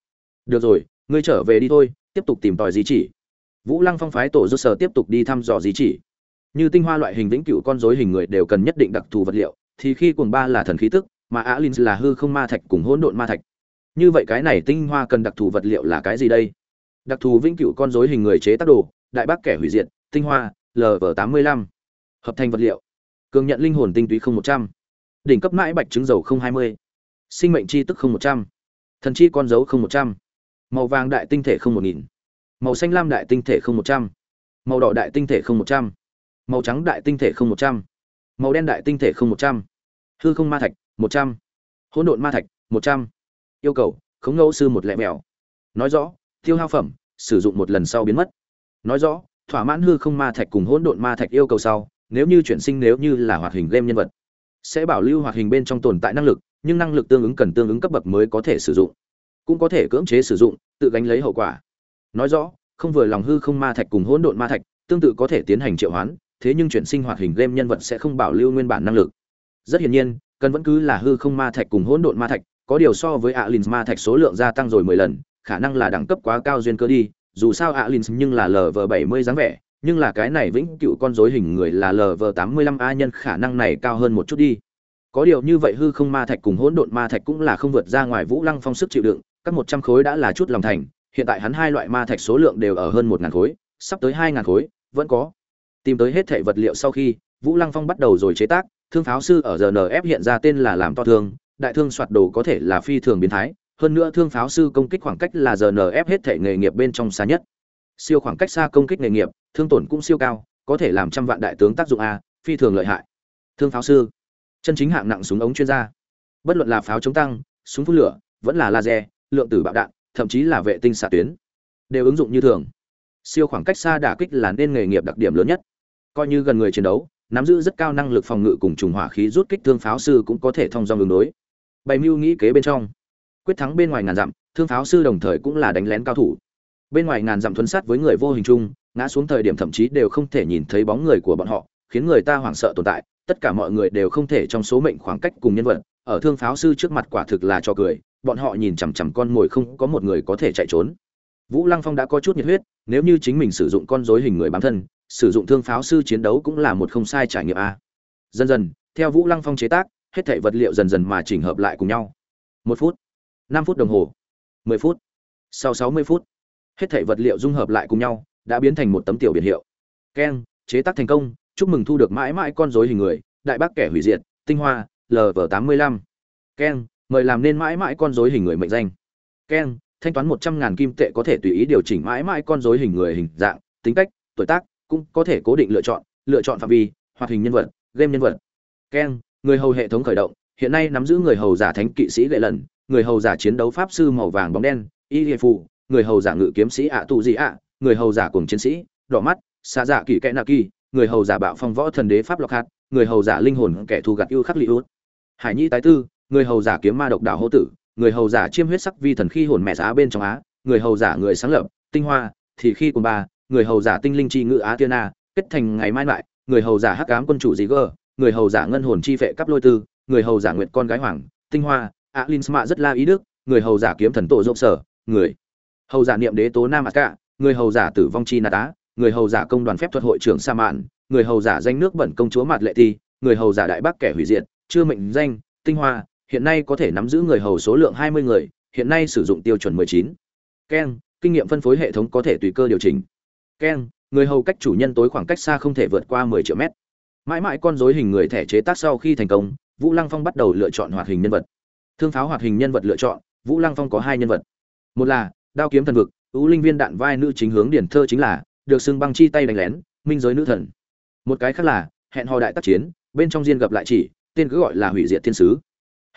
Được rồi, ngươi trở về đi thôi, tiếp tục tìm tòi di chỉ. Vũ lăng phong phái tổ rút sở tiếp tục đi thăm dò di chỉ. Như tinh hoa loại hình vĩnh cửu con dối hình người đều cần nhất định đặc thù vật liệu, thì khi cuồng ba là thần khí tức mà á linh là hư không ma thạch cùng hỗn độn ma thạch. Như vậy cái này tinh hoa cần đặc thù vật liệu là cái gì đây? Đặc thù vĩnh cửu con dối hình người chế tác đồ, đại bác kẻ hủy diệt, tinh hoa lv tám mươi lăm. Hợp thành vật liệu. Cường nhận linh hồn tinh túy không một trăm. Đỉnh cấp mãi bạch trứng dầu không hai mươi. Sinh mệnh chi tức không một trăm. Thần chi con dấu không một trăm. Màu vàng đại tinh thể không một nghìn. Màu xanh lam đại tinh thể không một trăm. Màu đỏ đại tinh thể không một trăm. Màu trắng đại tinh thể không một trăm. Màu đen đại tinh thể không một trăm. Hư không ma thạch một trăm. Hỗn độn ma thạch, một trăm. Yêu cầu, khống ngẫu sư một lẻ mèo nói rõ, tiêu hao phẩm, sử dụng một lần sau biến mất. Nói rõ, thỏa mãn hư không ma thạch cùng hỗn độn ma thạch yêu cầu sau, nếu như chuyển sinh nếu như là hoạt hình game nhân vật, sẽ bảo lưu hoạt hình bên trong tồn tại năng lực, nhưng năng lực tương ứng cần tương ứng cấp bậc mới có thể sử dụng. Cũng có thể cưỡng chế sử dụng, tự gánh lấy hậu quả. Nói rõ, không vừa lòng hư không ma thạch cùng hỗn độn ma thạch, tương tự có thể tiến hành triệu hoán, thế nhưng chuyển sinh hoạt hình game nhân vật sẽ không bảo lưu nguyên bản năng lực. Rất hiển nhiên cần vẫn cứ là hư không ma thạch cùng hỗn độn ma thạch, có điều so với Alins ma thạch số lượng gia tăng rồi mười lần, khả năng là đẳng cấp quá cao duyên cơ đi, dù sao Alins nhưng là lv bảy mươi dáng vẻ, nhưng là cái này vĩnh cựu con rối hình người là lv tám mươi lăm a nhân khả năng này cao hơn một chút đi. Có điều như vậy hư không ma thạch cùng hỗn độn ma thạch cũng là không vượt ra ngoài vũ lăng phong sức chịu đựng, các một trăm khối đã là chút lòng thành, hiện tại hắn hai loại ma thạch số lượng đều ở hơn một ngàn khối, sắp tới hai ngàn khối, vẫn có. Tìm tới hết thảy vật liệu sau khi, vũ lăng phong bắt đầu rồi chế tác thương pháo sư ở rnf hiện ra tên là làm to thương, đại thương soạt đồ có thể là phi thường biến thái, hơn nữa thương pháo sư công kích khoảng cách là rnf hết thể nghề nghiệp bên trong xa nhất. Siêu khoảng cách xa công kích nghề nghiệp, thương tổn cũng siêu cao, có thể làm trăm vạn đại tướng tác dụng a, phi thường lợi hại. Thương pháo sư. Chân chính hạng nặng súng ống chuyên gia. Bất luận là pháo chống tăng, súng phun lửa, vẫn là laser, lượng tử bạo đạn, thậm chí là vệ tinh xạ tuyến, đều ứng dụng như thường. Siêu khoảng cách xa đả kích là nên nghề nghiệp đặc điểm lớn nhất. Coi như gần người chiến đấu nắm giữ rất cao năng lực phòng ngự cùng trùng hỏa khí rút kích thương pháo sư cũng có thể thông dong ứng đối. Bày mưu nghĩ kế bên trong. Quyết thắng bên ngoài ngàn dặm, thương pháo sư đồng thời cũng là đánh lén cao thủ. Bên ngoài ngàn dặm thuấn sát với người vô hình chung, ngã xuống thời điểm thậm chí đều không thể nhìn thấy bóng người của bọn họ, khiến người ta hoảng sợ tồn tại, tất cả mọi người đều không thể trong số mệnh khoảng cách cùng nhân vật, ở thương pháo sư trước mặt quả thực là cho cười, bọn họ nhìn chằm chằm con mồi không có một người có thể chạy trốn vũ lăng phong đã có chút nhiệt huyết, nếu như chính mình sử dụng con rối hình người bám thân, sử dụng thương pháo sư chiến đấu cũng là một không sai trải nghiệm a. Dần dần, theo vũ lăng phong chế tác, hết thảy vật liệu dần dần mà chỉnh hợp lại cùng nhau. Một phút, năm phút đồng hồ, mười phút, sau sáu mươi phút, hết thảy vật liệu dung hợp lại cùng nhau, đã biến thành một tấm tiểu biển hiệu. Keng, chế tác thành công, chúc mừng thu được mãi mãi con rối hình người, đại bác kẻ hủy diệt, tinh hoa lv tám mươi lăm. Keng, mời làm nên mãi mãi con rối hình người mệnh danh. Keng thanh toán một trăm ngàn kim tệ có thể tùy ý điều chỉnh mãi mãi con dối hình người hình dạng, tính cách, tuổi tác, cũng có thể cố định lựa chọn lựa chọn phạm vi, hoạt hình nhân vật, game nhân vật. Keng người hầu hệ thống khởi động, hiện nay nắm giữ người hầu giả thánh kỵ sĩ lệ lần, người hầu giả chiến đấu pháp sư màu vàng bóng đen, y liệt phụ người hầu giả ngự kiếm sĩ ạ tụ gì ạ, người hầu giả cùng chiến sĩ, đỏ mắt xa dạ kỳ kẽ nạ kỳ, người hầu giả bạo phong võ thần đế pháp lọc hạt, người hầu giả linh hồn kẻ thù gặt ưu khắc li út. Hải nhi tái tư, người hầu giả kiếm ma độc đạo hô tử người hầu giả chiêm huyết sắc vi thần khi hồn mẹ giá bên trong á người hầu giả người sáng lập tinh hoa thì khi cùng ba người hầu giả tinh linh chi ngự á tiên a kết thành ngày mai lại người hầu giả hắc ám quân chủ gì gờ người hầu giả ngân hồn chi vệ cấp lôi tư người hầu giả nguyện con gái hoàng tinh hoa á linh smạ rất la ý đức người hầu giả kiếm thần tổ rộng sở người hầu giả niệm đế tố nam ác cả người hầu giả tử vong chi nà tá người hầu giả công đoàn phép thuật hội trưởng sa mạn người hầu giả danh nước bẩn công chúa mạt lệ thi người hầu giả đại bác kẻ hủy diệt chưa mệnh danh tinh hoa hiện nay có thể nắm giữ người hầu số lượng hai mươi người, hiện nay sử dụng tiêu chuẩn mười chín. Kinh nghiệm phân phối hệ thống có thể tùy cơ điều chỉnh. Ken, người hầu cách chủ nhân tối khoảng cách xa không thể vượt qua mười triệu mét. Mãi mãi con rối hình người thẻ chế tác sau khi thành công, vũ lăng phong bắt đầu lựa chọn hoạt hình nhân vật. Thương pháo hoạt hình nhân vật lựa chọn, vũ lăng phong có hai nhân vật. Một là, đao kiếm thần vực, ưu linh viên đạn vai nữ chính hướng điển thơ chính là, được xưng băng chi tay đánh lén, minh giới nữ thần. Một cái khác là, hẹn hò đại tác chiến, bên trong diên gặp lại chỉ, tên cứ gọi là hủy diệt thiên sứ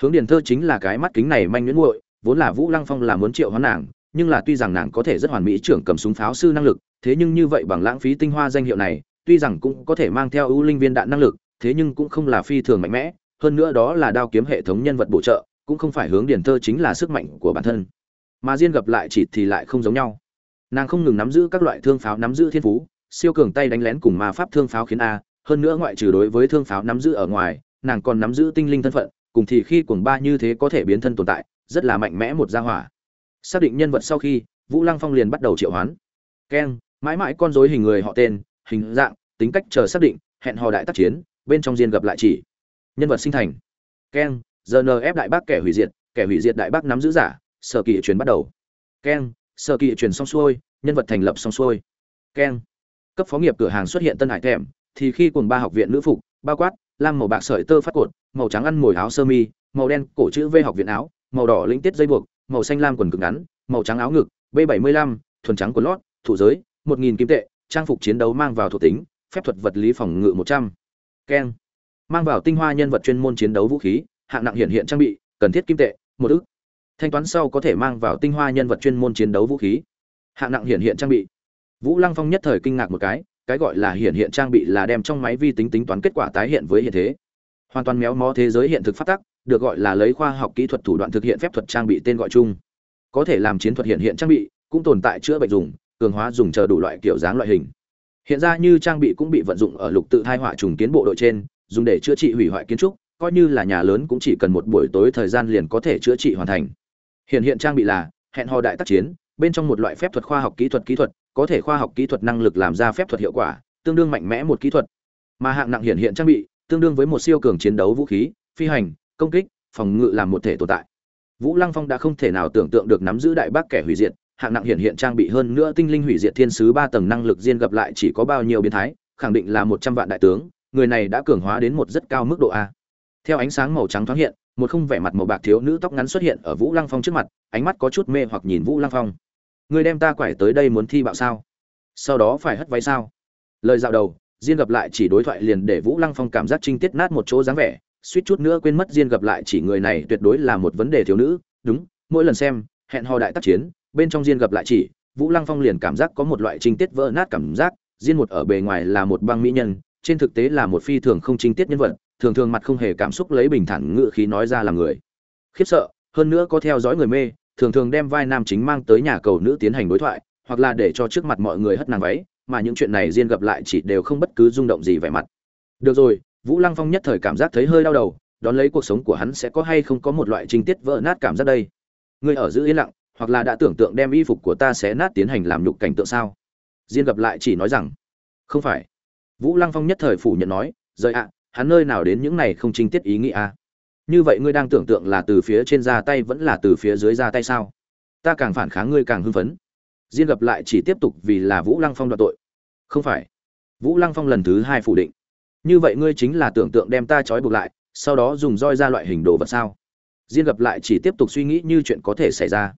hướng điển thơ chính là cái mắt kính này manh nhuyễn muội vốn là vũ lăng phong là muốn triệu hoán nàng, nhưng là tuy rằng nàng có thể rất hoàn mỹ trưởng cầm súng pháo sư năng lực, thế nhưng như vậy bằng lãng phí tinh hoa danh hiệu này, tuy rằng cũng có thể mang theo ưu linh viên đạn năng lực, thế nhưng cũng không là phi thường mạnh mẽ, hơn nữa đó là đao kiếm hệ thống nhân vật bổ trợ, cũng không phải hướng điển thơ chính là sức mạnh của bản thân. Mà diên gặp lại chỉ thì lại không giống nhau. Nàng không ngừng nắm giữ các loại thương pháo nắm giữ thiên phú, siêu cường tay đánh lén cùng ma pháp thương pháo khiến a, hơn nữa ngoại trừ đối với thương pháo nắm giữ ở ngoài, nàng còn nắm giữ tinh linh thân phận cùng thì khi cuồng ba như thế có thể biến thân tồn tại, rất là mạnh mẽ một gia hỏa. Xác định nhân vật sau khi, vũ lăng phong liền bắt đầu triệu hoán. Keng, mãi mãi con rối hình người họ tên, hình dạng, tính cách chờ xác định, hẹn hò đại tác chiến, bên trong diên gặp lại chỉ. Nhân vật sinh thành. Keng ép đại bác kẻ hủy diệt, kẻ hủy diệt đại bác nắm giữ giả, sở kỳ truyền bắt đầu. Keng, sở kỳ truyền xong xuôi, nhân vật thành lập xong xuôi. Keng, cấp phó nghiệp cửa hàng xuất hiện tân hải thèm, thì khi cùng ba học viện nữ phục, bao quát, lam màu bạc sợi tơ phát cột màu trắng ăn mồi áo sơ mi màu đen cổ chữ v học viện áo màu đỏ lĩnh tiết dây buộc màu xanh lam quần cực ngắn màu trắng áo ngực b 75 thuần trắng quần lót thủ giới một nghìn kim tệ trang phục chiến đấu mang vào thuộc tính phép thuật vật lý phòng ngự 100, ken mang vào tinh hoa nhân vật chuyên môn chiến đấu vũ khí hạng nặng hiện hiện trang bị cần thiết kim tệ một ức. Thanh toán sau có thể mang vào tinh hoa nhân vật chuyên môn chiến đấu vũ khí hạng nặng hiện hiện trang bị. Vũ lăng phong nhất thời kinh ngạc một cái cái gọi là hiện hiện trang bị là đem trong máy vi tính tính toán kết quả tái hiện với hiện thế hoàn toàn méo mó thế giới hiện thực phát tắc, được gọi là lấy khoa học kỹ thuật thủ đoạn thực hiện phép thuật trang bị tên gọi chung. Có thể làm chiến thuật hiện hiện trang bị, cũng tồn tại chữa bệnh dùng, cường hóa dùng chờ đủ loại kiểu dáng loại hình. Hiện ra như trang bị cũng bị vận dụng ở lục tự thai họa trùng kiến bộ đội trên, dùng để chữa trị hủy hoại kiến trúc, coi như là nhà lớn cũng chỉ cần một buổi tối thời gian liền có thể chữa trị hoàn thành. Hiện hiện trang bị là hẹn hò đại tác chiến, bên trong một loại phép thuật khoa học kỹ thuật kỹ thuật, có thể khoa học kỹ thuật năng lực làm ra phép thuật hiệu quả, tương đương mạnh mẽ một kỹ thuật. Mà hạng nặng hiện hiện trang bị tương đương với một siêu cường chiến đấu vũ khí, phi hành, công kích, phòng ngự làm một thể tồn tại. Vũ lăng phong đã không thể nào tưởng tượng được nắm giữ đại bác kẻ hủy diệt, hạng nặng hiện hiện trang bị hơn nữa tinh linh hủy diệt thiên sứ ba tầng năng lực riêng gặp lại chỉ có bao nhiêu biến thái, khẳng định là một trăm vạn đại tướng, người này đã cường hóa đến một rất cao mức độ a. Theo ánh sáng màu trắng thoáng hiện, một không vẻ mặt màu bạc thiếu nữ tóc ngắn xuất hiện ở vũ lăng phong trước mặt, ánh mắt có chút mê hoặc nhìn vũ lăng phong. Người đem ta quải tới đây muốn thi bạo sao? Sau đó phải hất váy sao? Lời dạo đầu diên gặp lại chỉ đối thoại liền để vũ lăng phong cảm giác trinh tiết nát một chỗ dáng vẻ, suýt chút nữa quên mất diên gặp lại chỉ người này tuyệt đối là một vấn đề thiếu nữ. Đúng, mỗi lần xem, hẹn hò đại tác chiến, bên trong diên gặp lại chỉ, vũ lăng phong liền cảm giác có một loại trinh tiết vỡ nát cảm giác. Diên một ở bề ngoài là một băng mỹ nhân, trên thực tế là một phi thường không trinh tiết nhân vật, thường thường mặt không hề cảm xúc lấy bình thản ngự khí nói ra làm người. Khiếp sợ, hơn nữa có theo dõi người mê, thường thường đem vai nam chính mang tới nhà cầu nữ tiến hành đối thoại, hoặc là để cho trước mặt mọi người hất nàng váy mà những chuyện này riêng gặp lại chỉ đều không bất cứ rung động gì vẻ mặt. Được rồi, vũ lăng phong nhất thời cảm giác thấy hơi đau đầu, đón lấy cuộc sống của hắn sẽ có hay không có một loại trinh tiết vỡ nát cảm giác đây? Ngươi ở giữ yên lặng, hoặc là đã tưởng tượng đem y phục của ta sẽ nát tiến hành làm nhục cảnh tượng sao? Diên gặp lại chỉ nói rằng, không phải. Vũ lăng phong nhất thời phủ nhận nói, rời ạ, hắn nơi nào đến những này không trinh tiết ý nghĩa à? như vậy ngươi đang tưởng tượng là từ phía trên ra tay vẫn là từ phía dưới ra tay sao? Ta càng phản kháng ngươi càng hưng phấn diên gặp lại chỉ tiếp tục vì là vũ lăng phong đoạt tội. Không phải. Vũ lăng phong lần thứ hai phủ định. Như vậy ngươi chính là tưởng tượng đem ta trói buộc lại, sau đó dùng roi ra loại hình đồ vật sao? Diên gặp lại chỉ tiếp tục suy nghĩ như chuyện có thể xảy ra.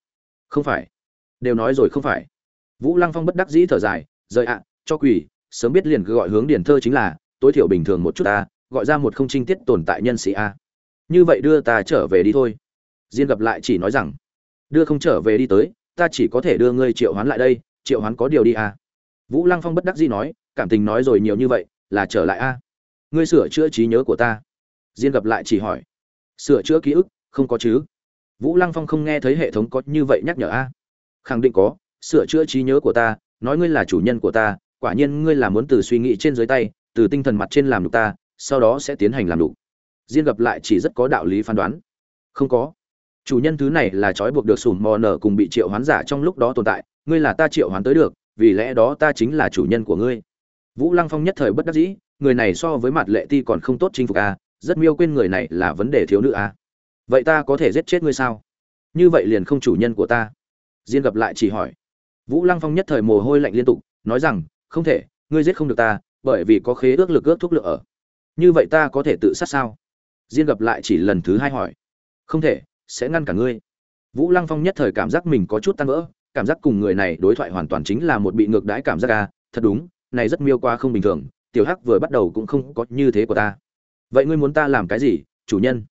Không phải. Đều nói rồi không phải. Vũ lăng phong bất đắc dĩ thở dài, rời ạ, cho quỷ, sớm biết liền cứ gọi hướng điển thơ chính là, tối thiểu bình thường một chút ta, gọi ra một không trinh tiết tồn tại nhân sĩ a. Như vậy đưa ta trở về đi thôi. Diên gặp lại chỉ nói rằng, đưa không trở về đi tới ta chỉ có thể đưa ngươi triệu hoán lại đây, triệu hoán có điều đi à? vũ lăng phong bất đắc dĩ nói, cảm tình nói rồi nhiều như vậy, là trở lại a ngươi sửa chữa trí nhớ của ta. Diên gặp lại chỉ hỏi. Sửa chữa ký ức, không có chứ. Vũ lăng phong không nghe thấy hệ thống có như vậy nhắc nhở a khẳng định có, sửa chữa trí nhớ của ta, nói ngươi là chủ nhân của ta, quả nhiên ngươi là muốn từ suy nghĩ trên dưới tay, từ tinh thần mặt trên làm đục ta, sau đó sẽ tiến hành làm đục diên gặp lại chỉ rất có đạo lý phán đoán. Không có chủ nhân thứ này là trói buộc được sùn mò nở cùng bị triệu hoán giả trong lúc đó tồn tại, ngươi là ta triệu hoán tới được, vì lẽ đó ta chính là chủ nhân của ngươi. Vũ lăng phong nhất thời bất đắc dĩ, người này so với mặt lệ ti còn không tốt chinh phục a rất miêu quên người này là vấn đề thiếu nữ a vậy ta có thể giết chết ngươi sao? Như vậy liền không chủ nhân của ta. Diên gặp lại chỉ hỏi. Vũ lăng phong nhất thời mồ hôi lạnh liên tục, nói rằng, không thể, ngươi giết không được ta, bởi vì có khế ước lực ước thuốc lựa ở. Như vậy ta có thể tự sát sao? Diên gặp lại chỉ lần thứ hai hỏi. Không thể sẽ ngăn cả ngươi. Vũ lăng phong nhất thời cảm giác mình có chút tan vỡ, cảm giác cùng người này đối thoại hoàn toàn chính là một bị ngược đãi cảm giác ca thật đúng, này rất miêu qua không bình thường, tiểu hắc vừa bắt đầu cũng không có như thế của ta. Vậy ngươi muốn ta làm cái gì, chủ nhân?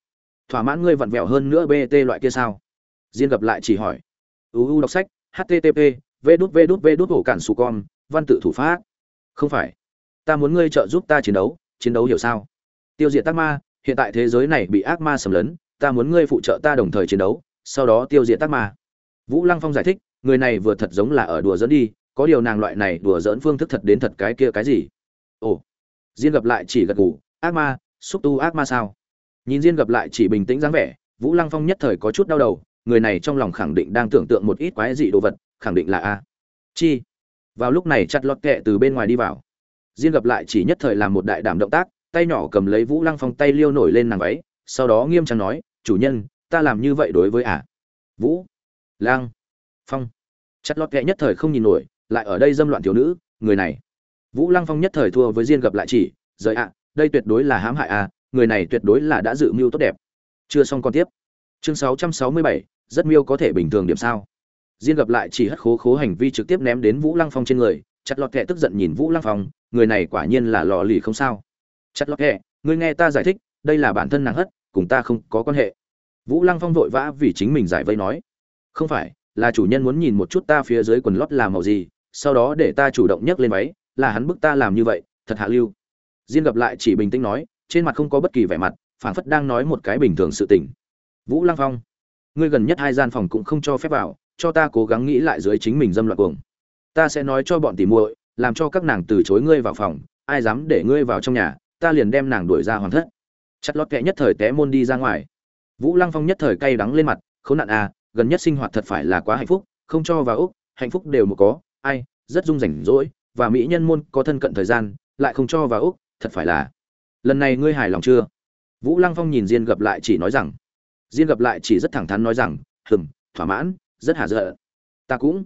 Thỏa mãn ngươi vặn vẹo hơn nữa bt loại kia sao? Diên gặp lại chỉ hỏi. Uu đọc sách http v đút v đút v đút hổ cản su con, văn tự thủ pháp. Không phải. Ta muốn ngươi trợ giúp ta chiến đấu chiến đấu hiểu sao? Tiêu diệt tác ma, hiện tại thế giới này bị ác ma sầm lấn ta muốn ngươi phụ trợ ta đồng thời chiến đấu, sau đó tiêu diệt tác ma. Vũ lăng phong giải thích, người này vừa thật giống là ở đùa dẫn đi, có điều nàng loại này đùa dỡn phương thức thật đến thật cái kia cái gì? Ồ. Diên gặp lại chỉ gật gù, ác ma, xúc tu ác ma sao? Nhìn diên gặp lại chỉ bình tĩnh dáng vẻ, vũ lăng phong nhất thời có chút đau đầu, người này trong lòng khẳng định đang tưởng tượng một ít quái dị đồ vật, khẳng định là a. Chi. Vào lúc này chặt lọt kệ từ bên ngoài đi vào. Diên gặp lại chỉ nhất thời làm một đại đảm động tác, tay nhỏ cầm lấy vũ lăng phong tay liêu nổi lên nàng váy sau đó nghiêm trang nói chủ nhân ta làm như vậy đối với ả à? vũ lang phong. Chặt lọt kệ nhất thời không nhìn nổi lại ở đây dâm loạn thiếu nữ người này. Vũ lăng phong nhất thời thua với diên gặp lại chỉ rời ạ đây tuyệt đối là hãm hại a người này tuyệt đối là đã dự mưu tốt đẹp. Chưa xong còn tiếp. Chương 667, rất miêu có thể bình thường điểm sao? Diên gặp lại chỉ hất khố khố hành vi trực tiếp ném đến vũ lăng phong trên người chặt lọt kệ tức giận nhìn vũ lăng phong người này quả nhiên là lò lì không sao. Chặt lọt kệ ngươi nghe ta giải thích đây là bản thân nàng hất, cùng ta không có quan hệ. Vũ lăng phong vội vã vì chính mình giải vây nói. Không phải, là chủ nhân muốn nhìn một chút ta phía dưới quần lót làm màu gì, sau đó để ta chủ động nhấc lên váy, là hắn bức ta làm như vậy, thật hạ lưu. Diên gặp lại chỉ bình tĩnh nói, trên mặt không có bất kỳ vẻ mặt, phảng phất đang nói một cái bình thường sự tình. Vũ lăng phong, ngươi gần nhất hai gian phòng cũng không cho phép vào, cho ta cố gắng nghĩ lại dưới chính mình dâm loạn cuồng. Ta sẽ nói cho bọn tỉ muội, làm cho các nàng từ chối ngươi vào phòng, ai dám để ngươi vào trong nhà, ta liền đem nàng đuổi ra hoàn thất chặt lót kệ nhất thời té môn đi ra ngoài. Vũ lăng phong nhất thời cay đắng lên mặt, khốn nạn à gần nhất sinh hoạt thật phải là quá hạnh phúc, không cho vào úc hạnh phúc đều một có, ai, rất dung rảnh rỗi, và mỹ nhân môn có thân cận thời gian, lại không cho vào úc thật phải là. Lần này ngươi hài lòng chưa? Vũ lăng phong nhìn diên gặp lại chỉ nói rằng. Diên gặp lại chỉ rất thẳng thắn nói rằng, hừm, thỏa mãn, rất hà dợ ta cũng.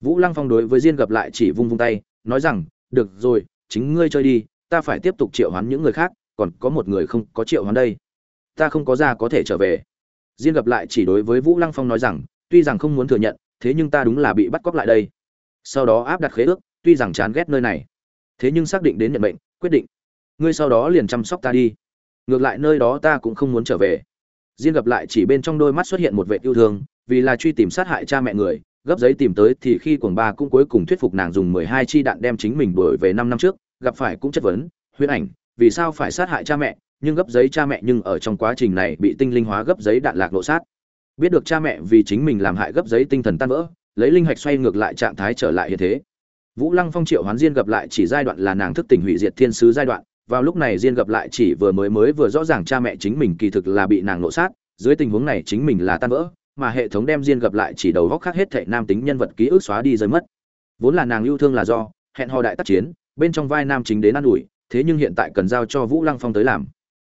Vũ lăng phong đối với diên gặp lại chỉ vung vung tay, nói rằng, được rồi, chính ngươi chơi đi, ta phải tiếp tục triệu hoán những người khác còn có một người không có triệu hoán đây. Ta không có ra có thể trở về. Diên gặp lại chỉ đối với vũ lăng phong nói rằng, tuy rằng không muốn thừa nhận, thế nhưng ta đúng là bị bắt cóc lại đây. Sau đó áp đặt khế ước, tuy rằng chán ghét nơi này. Thế nhưng xác định đến nhận mệnh, quyết định. Ngươi sau đó liền chăm sóc ta đi. Ngược lại nơi đó ta cũng không muốn trở về. Diên gặp lại chỉ bên trong đôi mắt xuất hiện một vệ yêu thương, vì là truy tìm sát hại cha mẹ người, gấp giấy tìm tới thì khi cuồng ba cũng cuối cùng thuyết phục nàng dùng mười hai chi đạn đem chính mình đuổi về năm năm trước, gặp phải cũng chất vấn, huyễn ảnh vì sao phải sát hại cha mẹ, nhưng gấp giấy cha mẹ nhưng ở trong quá trình này bị tinh linh hóa gấp giấy đạn lạc lộ sát. Biết được cha mẹ vì chính mình làm hại gấp giấy tinh thần tan vỡ, lấy linh hạch xoay ngược lại trạng thái trở lại hiện thế. Vũ lăng phong triệu hoán diên gặp lại chỉ giai đoạn là nàng thức tỉnh hủy diệt thiên sứ giai đoạn, vào lúc này diên gặp lại chỉ vừa mới mới vừa rõ ràng cha mẹ chính mình kỳ thực là bị nàng lộ sát, dưới tình huống này chính mình là tan vỡ, mà hệ thống đem diên gặp lại chỉ đầu góc khác hết thệ nam tính nhân vật ký ức xóa đi rơi mất. Vốn là nàng yêu thương là do, hẹn hò đại tác chiến, bên trong vai nam chính đến ă n ủi thế nhưng hiện tại cần giao cho vũ lăng phong tới làm.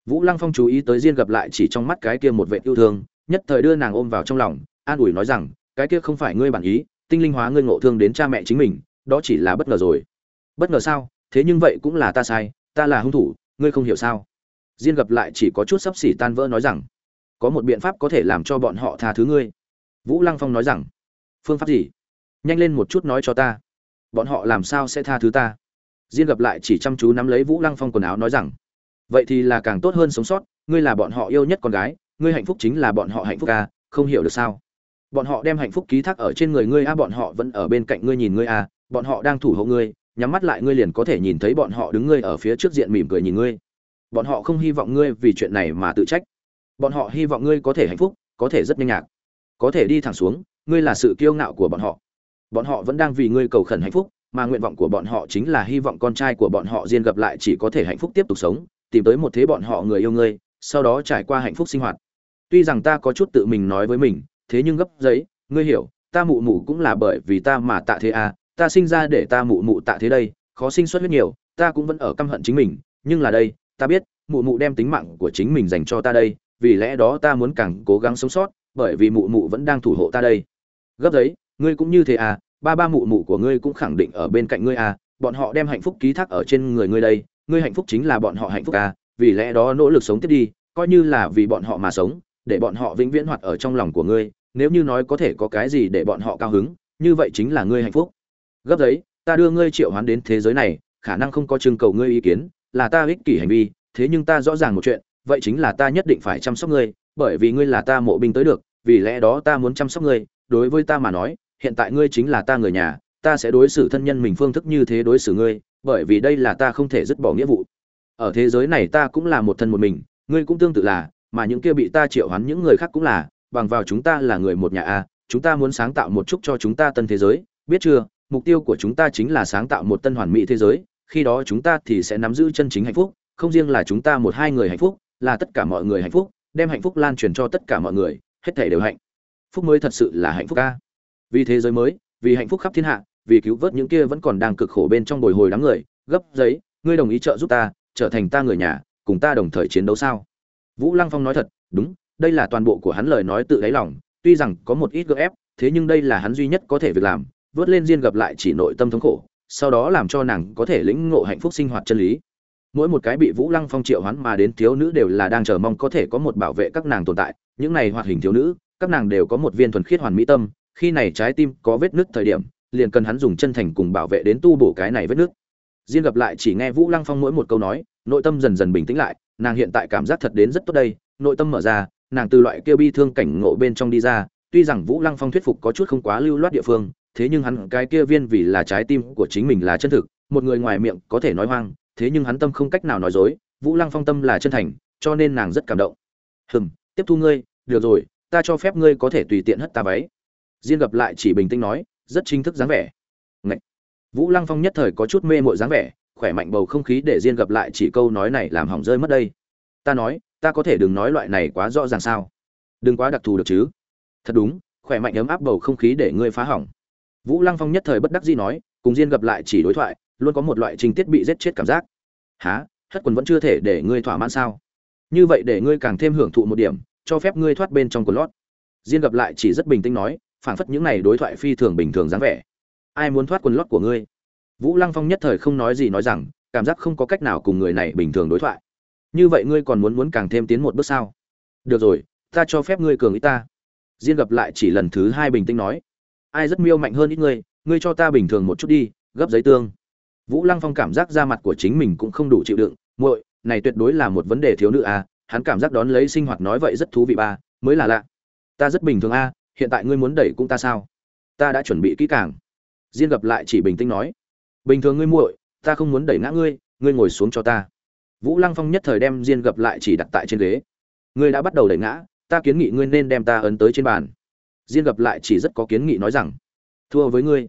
Vũ lăng phong chú ý tới diên gặp lại chỉ trong mắt cái kia một vẻ yêu thương, nhất thời đưa nàng ôm vào trong lòng, an ủi nói rằng, cái kia không phải ngươi bản ý, tinh linh hóa ngươi ngộ thương đến cha mẹ chính mình, đó chỉ là bất ngờ rồi. Bất ngờ sao? Thế nhưng vậy cũng là ta sai, ta là hung thủ, ngươi không hiểu sao? Diên gặp lại chỉ có chút sắp xỉ tan vỡ nói rằng, có một biện pháp có thể làm cho bọn họ tha thứ ngươi. Vũ lăng phong nói rằng, phương pháp gì? Nhanh lên một chút nói cho ta. Bọn họ làm sao sẽ tha thứ ta? Diên gặp lại chỉ chăm chú nắm lấy vũ lăng phong quần áo nói rằng, vậy thì là càng tốt hơn sống sót, ngươi là bọn họ yêu nhất con gái, ngươi hạnh phúc chính là bọn họ hạnh phúc ca không hiểu được sao? Bọn họ đem hạnh phúc ký thác ở trên người ngươi a bọn họ vẫn ở bên cạnh ngươi nhìn ngươi a bọn họ đang thủ hộ ngươi, nhắm mắt lại ngươi liền có thể nhìn thấy bọn họ đứng ngươi ở phía trước diện mỉm cười nhìn ngươi. Bọn họ không hy vọng ngươi vì chuyện này mà tự trách. Bọn họ hy vọng ngươi có thể hạnh phúc, có thể rất nhanh nhạc, có thể đi thẳng xuống, ngươi là sự kiêu ngạo của bọn họ. Bọn họ vẫn đang vì ngươi cầu khẩn hạnh phúc mà nguyện vọng của bọn họ chính là hy vọng con trai của bọn họ riêng gặp lại chỉ có thể hạnh phúc tiếp tục sống, tìm tới một thế bọn họ người yêu ngươi, sau đó trải qua hạnh phúc sinh hoạt. Tuy rằng ta có chút tự mình nói với mình, thế nhưng gấp giấy, ngươi hiểu, ta mụ mụ cũng là bởi vì ta mà tạ thế à ta sinh ra để ta mụ mụ tạ thế đây, khó sinh xuất huyết nhiều, ta cũng vẫn ở căm hận chính mình, nhưng là đây, ta biết, mụ mụ đem tính mạng của chính mình dành cho ta đây, vì lẽ đó ta muốn càng cố gắng sống sót, bởi vì mụ mụ vẫn đang thủ hộ ta đây. Gấp giấy, ngươi cũng như thế à ba ba mụ mụ của ngươi cũng khẳng định ở bên cạnh ngươi à bọn họ đem hạnh phúc ký thác ở trên người ngươi đây, ngươi hạnh phúc chính là bọn họ hạnh phúc à vì lẽ đó nỗ lực sống tiếp đi, coi như là vì bọn họ mà sống, để bọn họ vĩnh viễn hoạt ở trong lòng của ngươi, nếu như nói có thể có cái gì để bọn họ cao hứng, như vậy chính là ngươi hạnh phúc. Gấp giấy, ta đưa ngươi triệu hoán đến thế giới này, khả năng không có trưng cầu ngươi ý kiến, là ta ích kỷ hành vi, thế nhưng ta rõ ràng một chuyện, vậy chính là ta nhất định phải chăm sóc ngươi, bởi vì ngươi là ta mộ binh tới được, vì lẽ đó ta muốn chăm sóc ngươi, đối với ta mà nói hiện tại ngươi chính là ta người nhà, ta sẽ đối xử thân nhân mình phương thức như thế đối xử ngươi, bởi vì đây là ta không thể dứt bỏ nghĩa vụ. Ở thế giới này ta cũng là một thân một mình, ngươi cũng tương tự là, mà những kia bị ta triệu hoán những người khác cũng là, bằng vào chúng ta là người một nhà a, chúng ta muốn sáng tạo một chút cho chúng ta tân thế giới, biết chưa? Mục tiêu của chúng ta chính là sáng tạo một tân hoàn mỹ thế giới, khi đó chúng ta thì sẽ nắm giữ chân chính hạnh phúc, không riêng là chúng ta một hai người hạnh phúc, là tất cả mọi người hạnh phúc, đem hạnh phúc lan truyền cho tất cả mọi người, hết thể đều hạnh phúc. Mới thật sự là hạnh phúc ca vì thế giới mới, vì hạnh phúc khắp thiên hạ, vì cứu vớt những kia vẫn còn đang cực khổ bên trong bồi hồi đám người, gấp giấy, ngươi đồng ý trợ giúp ta, trở thành ta người nhà, cùng ta đồng thời chiến đấu sao? Vũ lăng phong nói thật, đúng, đây là toàn bộ của hắn lời nói tự đáy lòng, tuy rằng có một ít gượng ép, thế nhưng đây là hắn duy nhất có thể việc làm, vớt lên diên gặp lại chỉ nội tâm thống khổ, sau đó làm cho nàng có thể lĩnh ngộ hạnh phúc sinh hoạt chân lý. Mỗi một cái bị vũ lăng phong triệu hoán mà đến thiếu nữ đều là đang chờ mong có thể có một bảo vệ các nàng tồn tại, những này hoạt hình thiếu nữ, các nàng đều có một viên thuần khiết hoàn mỹ tâm khi này trái tim có vết nứt thời điểm, liền cần hắn dùng chân thành cùng bảo vệ đến tu bổ cái này vết nứt. Diên gặp lại chỉ nghe vũ lăng phong mỗi một câu nói, nội tâm dần dần bình tĩnh lại, nàng hiện tại cảm giác thật đến rất tốt đây, nội tâm mở ra, nàng từ loại kêu bi thương cảnh ngộ bên trong đi ra, tuy rằng vũ lăng phong thuyết phục có chút không quá lưu loát địa phương, thế nhưng hắn, cái kia viên vì là trái tim của chính mình là chân thực, một người ngoài miệng có thể nói hoang, thế nhưng hắn tâm không cách nào nói dối, vũ lăng phong tâm là chân thành, cho nên nàng rất cảm động. Hừm, tiếp thu ngươi, được rồi, ta cho phép ngươi có thể tùy tiện hất ta váy diên gặp lại chỉ bình tĩnh nói, rất chính thức dáng vẻ. Ngậy! vũ lăng phong nhất thời có chút mê mội dáng vẻ, khỏe mạnh bầu không khí để diên gặp lại chỉ câu nói này làm hỏng rơi mất đây. Ta nói, ta có thể đừng nói loại này quá rõ ràng sao. Đừng quá đặc thù được chứ. Thật đúng, khỏe mạnh ấm áp bầu không khí để ngươi phá hỏng. Vũ lăng phong nhất thời bất đắc dĩ nói, cùng diên gặp lại chỉ đối thoại, luôn có một loại trình tiết bị giết chết cảm giác. Hả? hất quần vẫn chưa thể để ngươi thỏa mãn sao? Như vậy để ngươi càng thêm hưởng thụ một điểm, cho phép ngươi thoát bên trong quần lót. Diên gặp lại chỉ rất bình tĩnh nói phảng phất những này đối thoại phi thường bình thường dáng vẻ. Ai muốn thoát quần lót của ngươi? Vũ lăng phong nhất thời không nói gì nói rằng, cảm giác không có cách nào cùng người này bình thường đối thoại. Như vậy ngươi còn muốn muốn càng thêm tiến một bước sao? Được rồi, ta cho phép ngươi cường ý ta. Diên gặp lại chỉ lần thứ hai bình tĩnh nói. Ai rất miêu mạnh hơn ít ngươi ngươi cho ta bình thường một chút đi, gấp giấy tương. Vũ lăng phong cảm giác da mặt của chính mình cũng không đủ chịu đựng. Muội, này tuyệt đối là một vấn đề thiếu nữ a à. hắn cảm giác đón lấy sinh hoạt nói vậy rất thú vị ba, mới là lạ. Ta rất bình thường a hiện tại ngươi muốn đẩy cũng ta sao? Ta đã chuẩn bị kỹ càng. Diên gặp lại chỉ bình tĩnh nói, bình thường ngươi muội, ta không muốn đẩy ngã ngươi ngươi ngồi xuống cho ta. Vũ lăng phong nhất thời đem diên gặp lại chỉ đặt tại trên ghế. Ngươi đã bắt đầu đẩy ngã, ta kiến nghị ngươi nên đem ta ấn tới trên bàn. Diên gặp lại chỉ rất có kiến nghị nói rằng, thua với ngươi.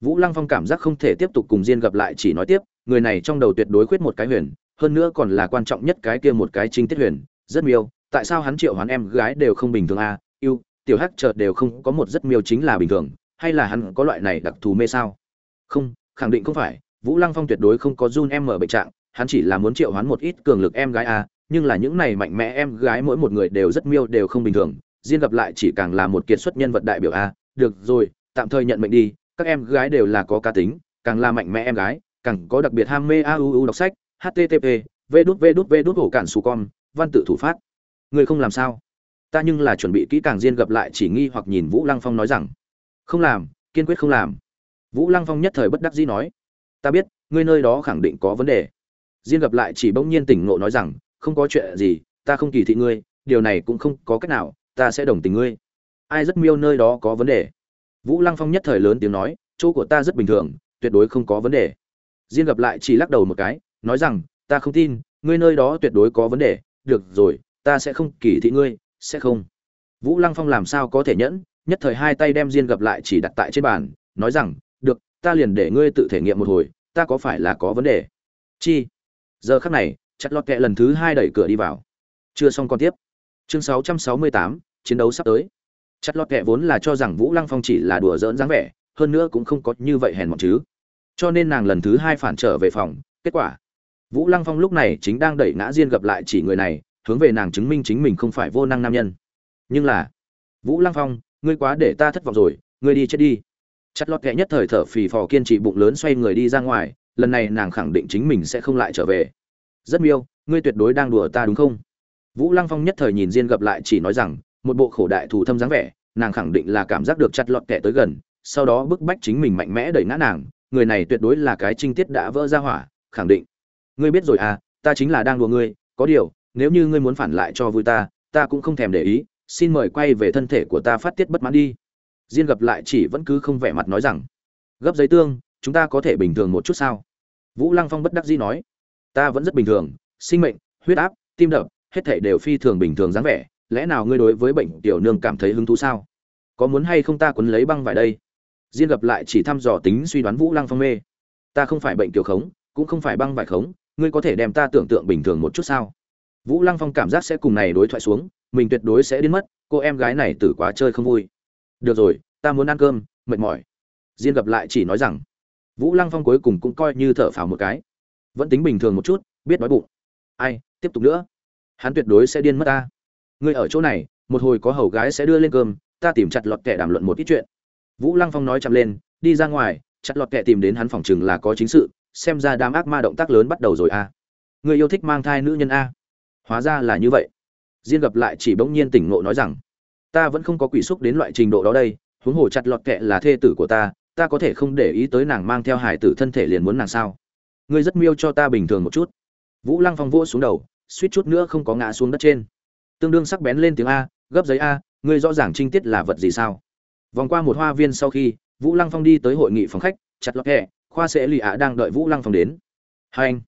Vũ lăng phong cảm giác không thể tiếp tục cùng diên gặp lại chỉ nói tiếp, người này trong đầu tuyệt đối khuyết một cái huyền, hơn nữa còn là quan trọng nhất cái kia một cái trinh tiết huyền, rất miêu, tại sao hắn triệu hoán em gái đều không bình thường a à? yêu tiểu hắc chợt đều không có một rất miêu chính là bình thường, hay là hắn có loại này đặc thù mê sao? Không, khẳng định không phải, vũ lăng phong tuyệt đối không có run em mở bệnh trạng, hắn chỉ là muốn triệu hoán một ít cường lực em gái a, nhưng là những này mạnh mẽ em gái mỗi một người đều rất miêu đều không bình thường, riêng gặp lại chỉ càng là một kiệt xuất nhân vật đại biểu a. Được rồi, tạm thời nhận mệnh đi, các em gái đều là có cá tính, càng là mạnh mẽ em gái, càng có đặc biệt ham mê auu đọc sách http v đút v đút v đút hổ cản su văn tự thủ phát. Người không làm sao? Ta nhưng là chuẩn bị kỹ càng diên gặp lại chỉ nghi hoặc nhìn vũ lăng phong nói rằng, không làm, kiên quyết không làm. Vũ lăng phong nhất thời bất đắc dĩ nói, ta biết, ngươi nơi đó khẳng định có vấn đề. Diên gặp lại chỉ bỗng nhiên tỉnh ngộ nói rằng, không có chuyện gì, ta không kỳ thị ngươi, điều này cũng không có cách nào, ta sẽ đồng tình ngươi. Ai rất miêu nơi đó có vấn đề? Vũ lăng phong nhất thời lớn tiếng nói, chỗ của ta rất bình thường, tuyệt đối không có vấn đề. Diên gặp lại chỉ lắc đầu một cái, nói rằng, ta không tin, ngươi nơi đó tuyệt đối có vấn đề, được rồi, ta sẽ không kỳ thị ngươi sẽ không. Vũ lăng phong làm sao có thể nhẫn nhất thời hai tay đem diên gặp lại chỉ đặt tại trên bàn nói rằng được ta liền để ngươi tự thể nghiệm một hồi ta có phải là có vấn đề? Chi? Giờ khắc này chặt lọt kẹ lần thứ hai đẩy cửa đi vào. Chưa xong còn tiếp. Chương 668, chiến đấu sắp tới. Chặt lọt kẹ vốn là cho rằng vũ lăng phong chỉ là đùa giỡn dáng vẻ hơn nữa cũng không có như vậy hèn mọn chứ. Cho nên nàng lần thứ hai phản trở về phòng kết quả vũ lăng phong lúc này chính đang đẩy ngã diên gặp lại chỉ người này hướng về nàng chứng minh chính mình không phải vô năng nam nhân. Nhưng là, vũ lăng phong, ngươi quá để ta thất vọng rồi, ngươi đi chết đi. Chặt lọt kệ nhất thời thở phì phò kiên trì bụng lớn xoay người đi ra ngoài, lần này nàng khẳng định chính mình sẽ không lại trở về. Rất miêu, ngươi tuyệt đối đang đùa ta đúng không? Vũ lăng phong nhất thời nhìn diên gặp lại chỉ nói rằng, một bộ khổ đại thù thâm dáng vẻ, nàng khẳng định là cảm giác được chặt lọt kệ tới gần, sau đó bức bách chính mình mạnh mẽ đẩy ngã nàng, người này tuyệt đối là cái trinh tiết đã vỡ ra hỏa, khẳng định. Ngươi biết rồi à ta chính là đang đùa ngươi, có điều nếu như ngươi muốn phản lại cho vui ta ta cũng không thèm để ý, xin mời quay về thân thể của ta phát tiết bất mãn đi. Diên gặp lại chỉ vẫn cứ không vẻ mặt nói rằng, gấp giấy tương, chúng ta có thể bình thường một chút sao? Vũ lăng phong bất đắc dĩ nói, ta vẫn rất bình thường, sinh mệnh, huyết áp, tim đập, hết thể đều phi thường bình thường dáng vẻ, lẽ nào ngươi đối với bệnh tiểu nương cảm thấy hứng thú sao? Có muốn hay không ta quấn lấy băng vải đây? Diên gặp lại chỉ thăm dò tính suy đoán vũ lăng phong mê. Ta không phải bệnh tiểu khống, cũng không phải băng vải khống, ngươi có thể đem ta tưởng tượng bình thường một chút sao? Vũ lăng phong cảm giác sẽ cùng này đối thoại xuống, mình tuyệt đối sẽ đến mất, cô em gái này tử quá chơi không vui. Được rồi, ta muốn ăn cơm, mệt mỏi. Diên gặp lại chỉ nói rằng, vũ lăng phong cuối cùng cũng coi như thở phào một cái. Vẫn tính bình thường một chút, biết đói bụng. Ai, tiếp tục nữa. Hắn tuyệt đối sẽ điên mất ta. Ngươi ở chỗ này, một hồi có hầu gái sẽ đưa lên cơm, ta tìm chặt lọt kẻ đàm luận một ít chuyện. Vũ lăng phong nói chậm lên, đi ra ngoài, chặt lọt kẻ tìm đến hắn phòng chừng là có chính sự, xem ra đám ác ma động tác lớn bắt đầu rồi a à. người yêu thích mang thai nữ nhân a hóa ra là như vậy. Diên gặp lại chỉ bỗng nhiên tỉnh ngộ nói rằng, ta vẫn không có quỷ xúc đến loại trình độ đó đây, huống hồ chặt lọt kệ là thê tử của ta ta có thể không để ý tới nàng mang theo hải tử thân thể liền muốn nàng sao? Ngươi rất miêu cho ta bình thường một chút. Vũ lăng phong vỗ xuống đầu, suýt chút nữa không có ngã xuống đất trên. Tương đương sắc bén lên tiếng a, gấp giấy a, ngươi rõ ràng trinh tiết là vật gì sao? Vòng qua một hoa viên sau khi, vũ lăng phong đi tới hội nghị phòng khách, chặt lọt kệ khoa sẽ lì ạ đang đợi vũ lăng phong đến. Hai anh.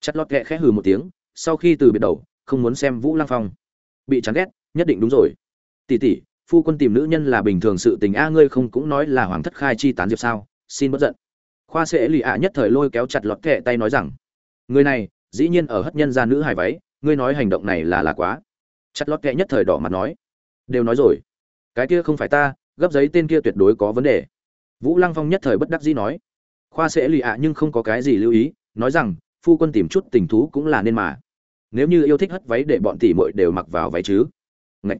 Chặt lọt kệ khẽ hừ một tiếng, sau khi từ biệt đầu không muốn xem vũ lăng phong. Bị chán ghét, nhất định đúng rồi. Tỷ tỷ, phu quân tìm nữ nhân là bình thường sự tình a, ngươi không cũng nói là hoàng thất khai chi tán diệp sao? Xin bất giận. Khoa sẽ lì ạ nhất thời lôi kéo chặt lọt kệ tay nói rằng, người này, dĩ nhiên ở hất nhân ra nữ hài váy, ngươi nói hành động này là là quá. Chặt lọt kệ nhất thời đỏ mặt nói, đều nói rồi. Cái kia không phải ta, gấp giấy tên kia tuyệt đối có vấn đề. Vũ lăng phong nhất thời bất đắc dĩ nói, khoa sẽ lì ạ nhưng không có cái gì lưu ý, nói rằng, phu quân tìm chút tình thú cũng là nên mà nếu như yêu thích hất váy để bọn tỷ muội đều mặc vào váy chứ? Ngậy!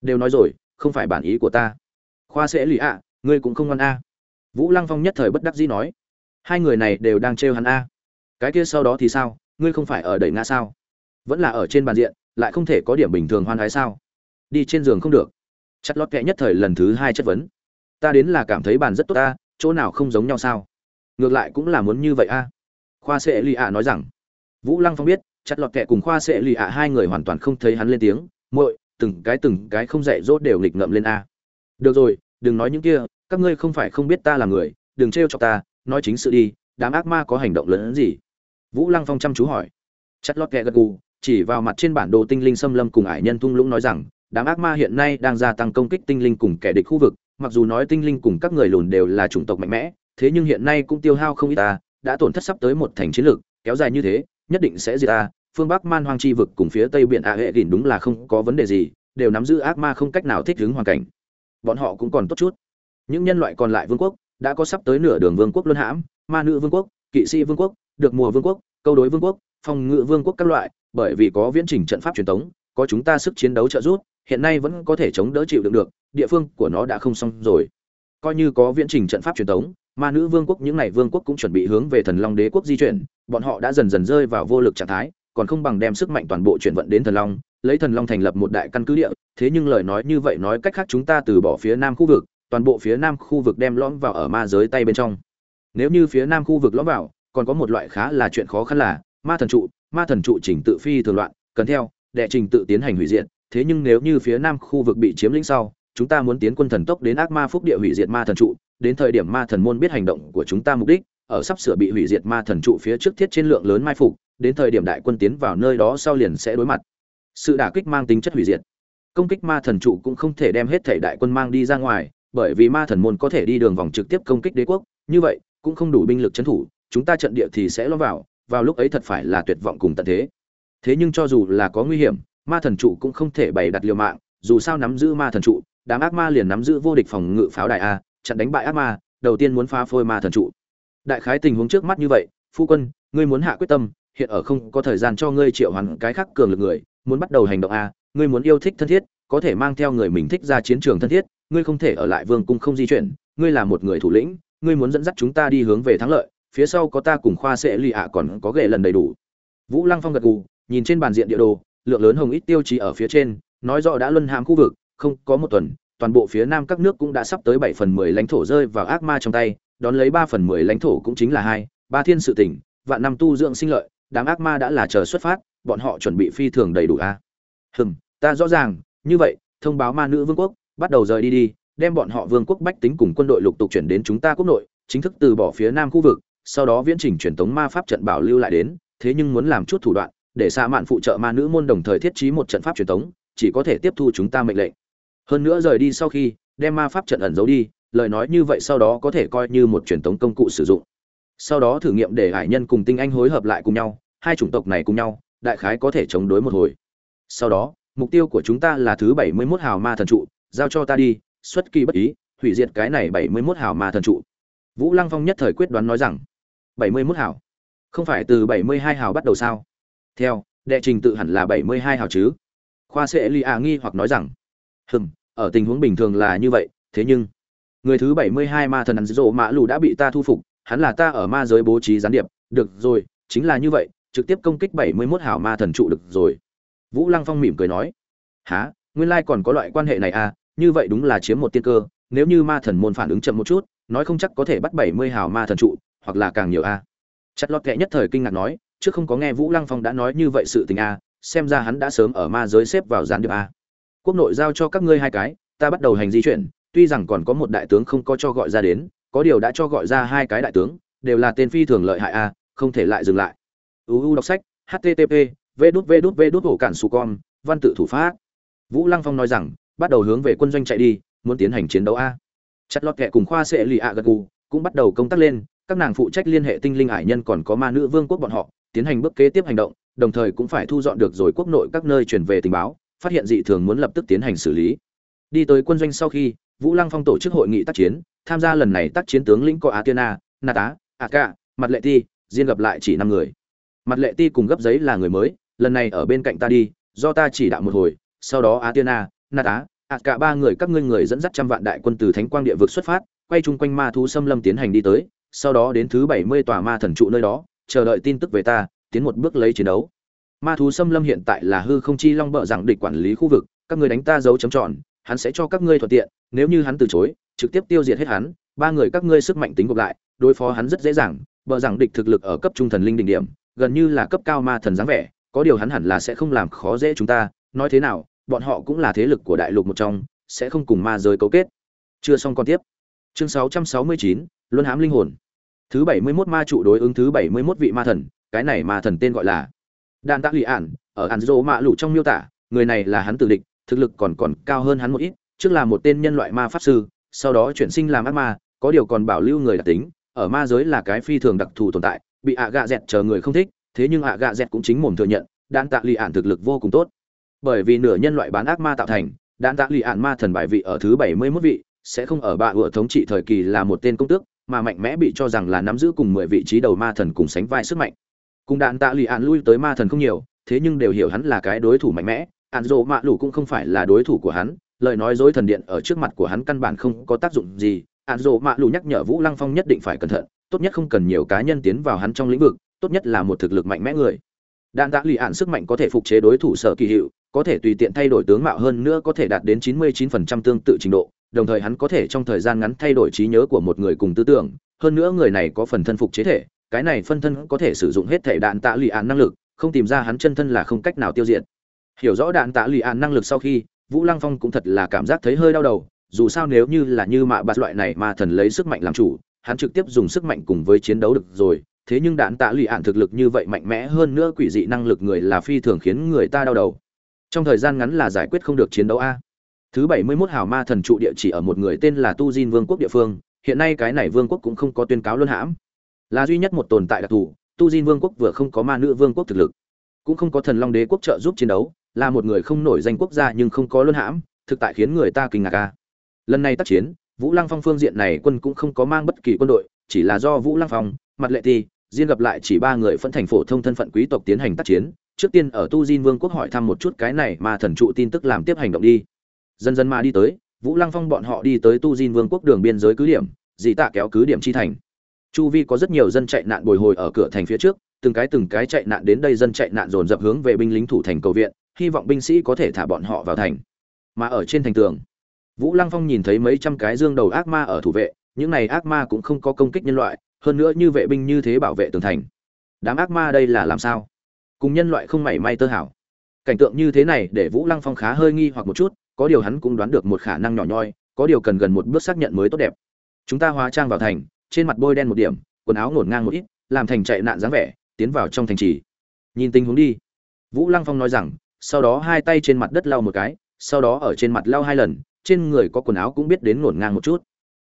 đều nói rồi, không phải bản ý của ta. Khoa sẽ lì ạ, ngươi cũng không ngoan a. Vũ lăng phong nhất thời bất đắc dĩ nói. Hai người này đều đang trêu hắn a. Cái kia sau đó thì sao? Ngươi không phải ở đẩy ngã sao? Vẫn là ở trên bàn diện, lại không thể có điểm bình thường hoan hái sao? Đi trên giường không được. Chặt lót kệ nhất thời lần thứ hai chất vấn. Ta đến là cảm thấy bàn rất tốt ta, chỗ nào không giống nhau sao? Ngược lại cũng là muốn như vậy a. Khoa sẽ lì ạ nói rằng. Vũ lăng phong biết chặt lọt kẹ cùng khoa sẽ lì ạ, hai người hoàn toàn không thấy hắn lên tiếng. Muội, từng cái từng cái không dạy dỗ đều nghịch ngậm lên a. Được rồi, đừng nói những kia, các ngươi không phải không biết ta là người, đừng trêu cho ta, nói chính sự đi, đám ác ma có hành động lớn hơn gì? Vũ lăng phong chăm chú hỏi. Chặt lọt kẹ gật gù, chỉ vào mặt trên bản đồ tinh linh xâm lâm cùng ải nhân thung lũng nói rằng, đám ác ma hiện nay đang gia tăng công kích tinh linh cùng kẻ địch khu vực, mặc dù nói tinh linh cùng các người lùn đều là chủng tộc mạnh mẽ, thế nhưng hiện nay cũng tiêu hao không ít ta, đã tổn thất sắp tới một thành chiến lược, kéo dài như thế nhất định sẽ diệt ta phương bắc man hoang chi vực cùng phía tây biển a hệ đỉnh đúng là không có vấn đề gì, đều nắm giữ ác ma không cách nào thích ứng hoàn cảnh. Bọn họ cũng còn tốt chút. Những nhân loại còn lại vương quốc, đã có sắp tới nửa đường vương quốc luân hãm, ma nữ vương quốc, kỵ sĩ vương quốc, được mùa vương quốc, câu đối vương quốc, phòng ngự vương quốc các loại, bởi vì có viễn trình trận pháp truyền thống có chúng ta sức chiến đấu trợ giúp, hiện nay vẫn có thể chống đỡ chịu đựng được, địa phương của nó đã không xong rồi. Coi như có viễn trình trận pháp truyền thống ma nữ vương quốc những này vương quốc cũng chuẩn bị hướng về thần long đế quốc di chuyển, bọn họ đã dần dần rơi vào vô lực trạng thái, còn không bằng đem sức mạnh toàn bộ chuyển vận đến thần long, lấy thần long thành lập một đại căn cứ địa, thế nhưng lời nói như vậy nói cách khác chúng ta từ bỏ phía nam khu vực, toàn bộ phía nam khu vực đem lõm vào ở ma giới tay bên trong. Nếu như phía nam khu vực lõm vào, còn có một loại khá là chuyện khó khăn là, ma thần trụ, ma thần trụ chỉnh tự phi thường loạn, cần theo, đệ trình tự tiến hành hủy diệt, thế nhưng nếu như phía nam khu vực bị chiếm lĩnh sau, chúng ta muốn tiến quân thần tốc đến ác ma phúc địa hủy diệt ma thần trụ đến thời điểm ma thần môn biết hành động của chúng ta mục đích, ở sắp sửa bị hủy diệt ma thần trụ phía trước thiết trên lượng lớn mai phục, đến thời điểm đại quân tiến vào nơi đó sau liền sẽ đối mặt. Sự đả kích mang tính chất hủy diệt. Công kích ma thần trụ cũng không thể đem hết thể đại quân mang đi ra ngoài, bởi vì ma thần môn có thể đi đường vòng trực tiếp công kích đế quốc, như vậy cũng không đủ binh lực trấn thủ, chúng ta trận địa thì sẽ lo vào vào lúc ấy thật phải là tuyệt vọng cùng tận thế. Thế nhưng cho dù là có nguy hiểm, ma thần trụ cũng không thể bày đặt liều mạng, dù sao nắm giữ ma thần trụ, đám ác ma liền nắm giữ vô địch phòng ngự pháo đài a chặn đánh bại ác ma, đầu tiên muốn phá phôi ma thần trụ. Đại khái tình huống trước mắt như vậy, phu quân, ngươi muốn hạ quyết tâm, hiện ở không có thời gian cho ngươi triệu hoàn cái khác cường lực người, muốn bắt đầu hành động a, ngươi muốn yêu thích thân thiết, có thể mang theo người mình thích ra chiến trường thân thiết, ngươi không thể ở lại vương cung không di chuyển, ngươi là một người thủ lĩnh, ngươi muốn dẫn dắt chúng ta đi hướng về thắng lợi, phía sau có ta cùng khoa sẽ lì ạ còn có ghệ lần đầy đủ. Vũ lăng phong gật gù, nhìn trên bàn diện địa đồ, lượng lớn hồng ít tiêu chí ở phía trên, nói rõ đã luân hãm khu vực, không có một tuần toàn bộ phía nam các nước cũng đã sắp tới bảy phần mười lãnh thổ rơi vào ác ma trong tay, đón lấy ba phần mười lãnh thổ cũng chính là hai, ba thiên sự tỉnh, vạn năm tu dưỡng sinh lợi, đám ác ma đã là chờ xuất phát, bọn họ chuẩn bị phi thường đầy đủ a à? hừm, ta rõ ràng, như vậy, thông báo ma nữ vương quốc, bắt đầu rời đi đi, đem bọn họ vương quốc bách tính cùng quân đội lục tục chuyển đến chúng ta quốc nội, chính thức từ bỏ phía nam khu vực, sau đó viễn trình truyền tống ma pháp trận bảo lưu lại đến, thế nhưng muốn làm chút thủ đoạn, để xa mạn phụ trợ ma nữ môn đồng thời thiết trí một trận pháp truyền tống, chỉ có thể tiếp thu chúng ta mệnh lệnh hơn nữa rời đi sau khi, đem ma pháp trận ẩn giấu đi, lời nói như vậy sau đó có thể coi như một truyền thống công cụ sử dụng. Sau đó thử nghiệm để hải nhân cùng tinh anh hối hợp lại cùng nhau, hai chủng tộc này cùng nhau, đại khái có thể chống đối một hồi. Sau đó, mục tiêu của chúng ta là thứ bảy mươi 71 hào ma thần trụ, giao cho ta đi, xuất kỳ bất ý, hủy diệt cái này bảy mươi 71 hào ma thần trụ. Vũ lăng phong nhất thời quyết đoán nói rằng, bảy mươi 71 hào? Không phải từ bảy mươi hai hào bắt đầu sao? Theo, đệ trình tự hẳn là bảy mươi hai hào chứ? Khoa sẽ li a nghi hoặc nói rằng, hừm ở tình huống bình thường là như vậy thế nhưng người thứ bảy mươi hai ma thần ăn rộ mã lù đã bị ta thu phục hắn là ta ở ma giới bố trí gián điệp được rồi chính là như vậy trực tiếp công kích bảy mươi 71 hào ma thần trụ được rồi vũ lăng phong mỉm cười nói há nguyên lai còn có loại quan hệ này à như vậy đúng là chiếm một tiên cơ nếu như ma thần môn phản ứng chậm một chút nói không chắc có thể bắt bảy mươi hào ma thần trụ hoặc là càng nhiều a à. chặt lọt kệ nhất thời kinh ngạc nói trước không có nghe vũ lăng phong đã nói như vậy sự tình a à, xem ra hắn đã sớm ở ma giới xếp vào gián điệp a à quốc nội giao cho các ngươi hai cái, ta bắt đầu hành di chuyển, tuy rằng còn có một đại tướng không có cho gọi ra đến, có điều đã cho gọi ra hai cái đại tướng, đều là tên phi thường lợi hại a, không thể lại dừng lại. Uu đọc sách http v đút v đút v đút hổ cản su con, văn tự thủ pháp. Vũ lăng phong nói rằng, bắt đầu hướng về quân doanh chạy đi, muốn tiến hành chiến đấu a. Chặt lọt kệ cùng khoa sẽ lì ạ gật gù, cũng bắt đầu công tác lên, các nàng phụ trách liên hệ tinh linh hải nhân còn có ma nữ vương quốc bọn họ, tiến hành bước kế tiếp hành động, đồng thời cũng phải thu dọn được rồi quốc nội các nơi chuyển về tình báo phát hiện dị thường muốn lập tức tiến hành xử lý đi tới quân doanh sau khi vũ lăng phong tổ chức hội nghị tác chiến tham gia lần này tác chiến tướng lĩnh có Athena, Nata, Aka, Mặt Lệ Ti, riêng gặp lại chỉ năm người. Mặt Lệ Ti cùng gấp giấy là người mới, lần này ở bên cạnh ta đi, do ta chỉ đạo một hồi, sau đó Athena, Nata, Aka ba người các ngươi người dẫn dắt trăm vạn đại quân từ Thánh Quang địa vực xuất phát, quay chung quanh ma thú xâm lâm tiến hành đi tới, sau đó đến thứ bảy mươi tòa ma thần trụ nơi đó, chờ đợi tin tức về ta, tiến một bước lấy chiến đấu. Ma thú xâm lâm hiện tại là hư không chi long bợ rằng địch quản lý khu vực, các ngươi đánh ta dấu chấm tròn, hắn sẽ cho các ngươi thuận tiện, nếu như hắn từ chối, trực tiếp tiêu diệt hết hắn, ba người các ngươi sức mạnh tính gộp lại, đối phó hắn rất dễ dàng, bợ rằng địch thực lực ở cấp trung thần linh đỉnh điểm, gần như là cấp cao ma thần dáng vẻ, có điều hắn hẳn là sẽ không làm khó dễ chúng ta, nói thế nào, bọn họ cũng là thế lực của đại lục một trong, sẽ không cùng ma giới cấu kết. Chưa xong con tiếp. Chương 669, Luân hãm linh hồn. thứ 71 ma trụ đối ứng thứ 71 vị ma thần cái này ma thần tên gọi là đan tạ lụy ản, ở ản dỗ mạ lụ trong miêu tả, người này là hắn tử địch, thực lực còn còn cao hơn hắn một ít, trước là một tên nhân loại ma pháp sư, sau đó chuyển sinh làm ác ma, có điều còn bảo lưu người đặc tính, ở ma giới là cái phi thường đặc thù tồn tại, bị ạ gạ dẹt chờ người không thích, thế nhưng ạ gạ dẹt cũng chính mồm thừa nhận, đan tạ lụy ản thực lực vô cùng tốt. Bởi vì nửa nhân loại bán ác ma tạo thành, đan tạ lụy ản ma thần bài vị ở thứ bảy mươi 71 vị, sẽ không ở bạ ủa thống trị thời kỳ là một tên công tước, mà mạnh mẽ bị cho rằng là nắm giữ cùng mười vị trí đầu ma thần cùng sánh vai sức mạnh cùng đạn tạ Lì ạn lui tới ma thần không nhiều, thế nhưng đều hiểu hắn là cái đối thủ mạnh mẽ. Ạn dỗ mạ lù cũng không phải là đối thủ của hắn, lời nói dối thần điện ở trước mặt của hắn căn bản không có tác dụng gì. Ạn dỗ mạ lù nhắc nhở vũ lăng phong nhất định phải cẩn thận, tốt nhất không cần nhiều cá nhân tiến vào hắn trong lĩnh vực, tốt nhất là một thực lực mạnh mẽ người. Đạn tạ Lì ạn sức mạnh có thể phục chế đối thủ sở kỳ hiệu, có thể tùy tiện thay đổi tướng mạo hơn nữa có thể đạt đến 99% tương tự trình độ, đồng thời hắn có thể trong thời gian ngắn thay đổi trí nhớ của một người cùng tư tưởng. Hơn nữa người này có phần thân phục chế thể cái này phân thân có thể sử dụng hết thể đạn tạ lụy án năng lực không tìm ra hắn chân thân là không cách nào tiêu diệt. Hiểu rõ đạn tạ lụy án năng lực sau khi vũ lăng phong cũng thật là cảm giác thấy hơi đau đầu dù sao nếu như là như mạ bạt loại này mà thần lấy sức mạnh làm chủ hắn trực tiếp dùng sức mạnh cùng với chiến đấu được rồi thế nhưng đạn tạ lụy ạn thực lực như vậy mạnh mẽ hơn nữa quỷ dị năng lực người là phi thường khiến người ta đau đầu. Trong thời gian ngắn là giải quyết không được chiến đấu a. Thứ 71 hào ma thần trụ địa chỉ ở một người tên là Tu diên Vương quốc địa phương, hiện nay cái này vương quốc cũng không có tuyên cáo luân hãm. Là duy nhất một tồn tại đặc thù, Tu Diên Vương quốc vừa không có ma nữ vương quốc thực lực, cũng không có thần long đế quốc trợ giúp chiến đấu, là một người không nổi danh quốc gia nhưng không có luân hãm, thực tại khiến người ta kinh ngạc ca Lần này tác chiến, Vũ Lăng Phong phương diện này quân cũng không có mang bất kỳ quân đội, chỉ là do Vũ Lăng Phong, Mặt Lệ Ti, Diên gặp lại chỉ ba người phân thành phổ thông thân phận quý tộc tiến hành tác chiến, trước tiên ở Tu Diên Vương quốc hỏi thăm một chút cái này mà thần trụ tin tức làm tiếp hành động đi. Dần dần mà đi tới vũ lăng phong bọn họ đi tới tu diên vương quốc đường biên giới cứ điểm dị tạ kéo cứ điểm chi thành chu vi có rất nhiều dân chạy nạn bồi hồi ở cửa thành phía trước, từng cái từng cái chạy nạn đến đây dân chạy nạn dồn dập hướng về binh lính thủ thành cầu viện, hy vọng binh sĩ có thể thả bọn họ vào thành. Mà ở trên thành tường, vũ lăng phong nhìn thấy mấy trăm cái dương đầu ác ma ở thủ vệ, những này ác ma cũng không có công kích nhân loại, hơn nữa như vệ binh như thế bảo vệ tường thành. Đám ác ma đây là làm sao? Cùng nhân loại không mảy may tơ hảo cảnh tượng như thế này để vũ lăng phong khá hơi nghi hoặc một chút, có điều hắn cũng đoán được một khả năng nhỏ nhoi, có điều cần gần một bước xác nhận mới tốt đẹp. Chúng ta hóa trang vào thành trên mặt bôi đen một điểm quần áo ngổn ngang một ít làm thành chạy nạn dáng vẻ tiến vào trong thành trì. Nhìn tình huống đi. Vũ lăng phong nói rằng sau đó hai tay trên mặt đất lau một cái sau đó ở trên mặt lau hai lần trên người có quần áo cũng biết đến ngổn ngang một chút.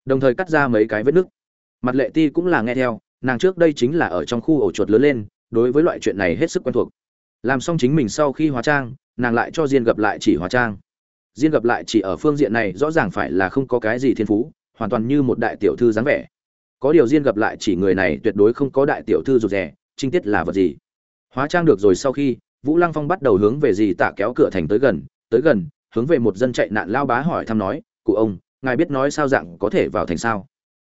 Đồng thời cắt ra mấy cái vết nứt. Mặt lệ ti cũng là nghe theo nàng trước đây chính là ở trong khu ổ chuột lớn lên đối với loại chuyện này hết sức quen thuộc. Làm xong chính mình sau khi hóa trang nàng lại cho diên gặp lại chỉ hóa trang. Diên gặp lại chỉ ở phương diện này rõ ràng phải là không có cái gì thiên phú, hoàn toàn như một đại tiểu thư dáng vẻ. Có điều riêng gặp lại chỉ người này tuyệt đối không có đại tiểu thư rụt rè, trinh tiết là vật gì. Hóa trang được rồi sau khi, Vũ Lăng Phong bắt đầu hướng về gì tạ kéo cửa thành tới gần, tới gần, hướng về một dân chạy nạn lao bá hỏi thăm nói, "Cụ ông, ngài biết nói sao dạng có thể vào thành sao?"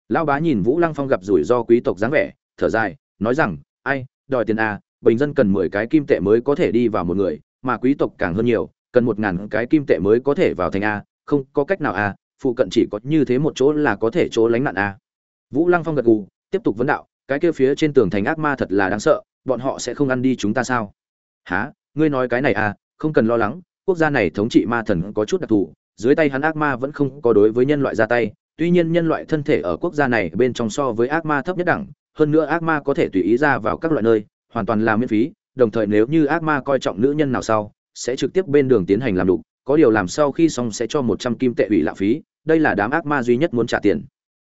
Lao bá nhìn Vũ Lăng Phong gặp rủi ro quý tộc dáng vẻ, thở dài, nói rằng, "Ai, đòi tiền à, bình dân cần mười cái kim tệ mới có thể đi vào một người, mà quý tộc càng hơn nhiều, cần một ngàn cái kim tệ mới có thể vào thành a không có cách nào a phụ cận chỉ có như thế một chỗ là có thể chỗ lánh nạn a vũ lăng phong gật gù, tiếp tục vấn đạo, cái kia phía trên tường thành ác ma thật là đáng sợ, bọn họ sẽ không ăn đi chúng ta sao? Há ngươi nói cái này à không cần lo lắng, quốc gia này thống trị ma thần có chút đặc thù, dưới tay hắn ác ma vẫn không có đối với nhân loại ra tay, tuy nhiên nhân loại thân thể ở quốc gia này bên trong so với ác ma thấp nhất đẳng, hơn nữa ác ma có thể tùy ý ra vào các loại nơi, hoàn toàn là miễn phí, đồng thời nếu như ác ma coi trọng nữ nhân nào sau, sẽ trực tiếp bên đường tiến hành làm đục, có điều làm sau khi xong sẽ cho một trăm kim tệ ủy lạ phí, đây là đám ác ma duy nhất muốn trả tiền.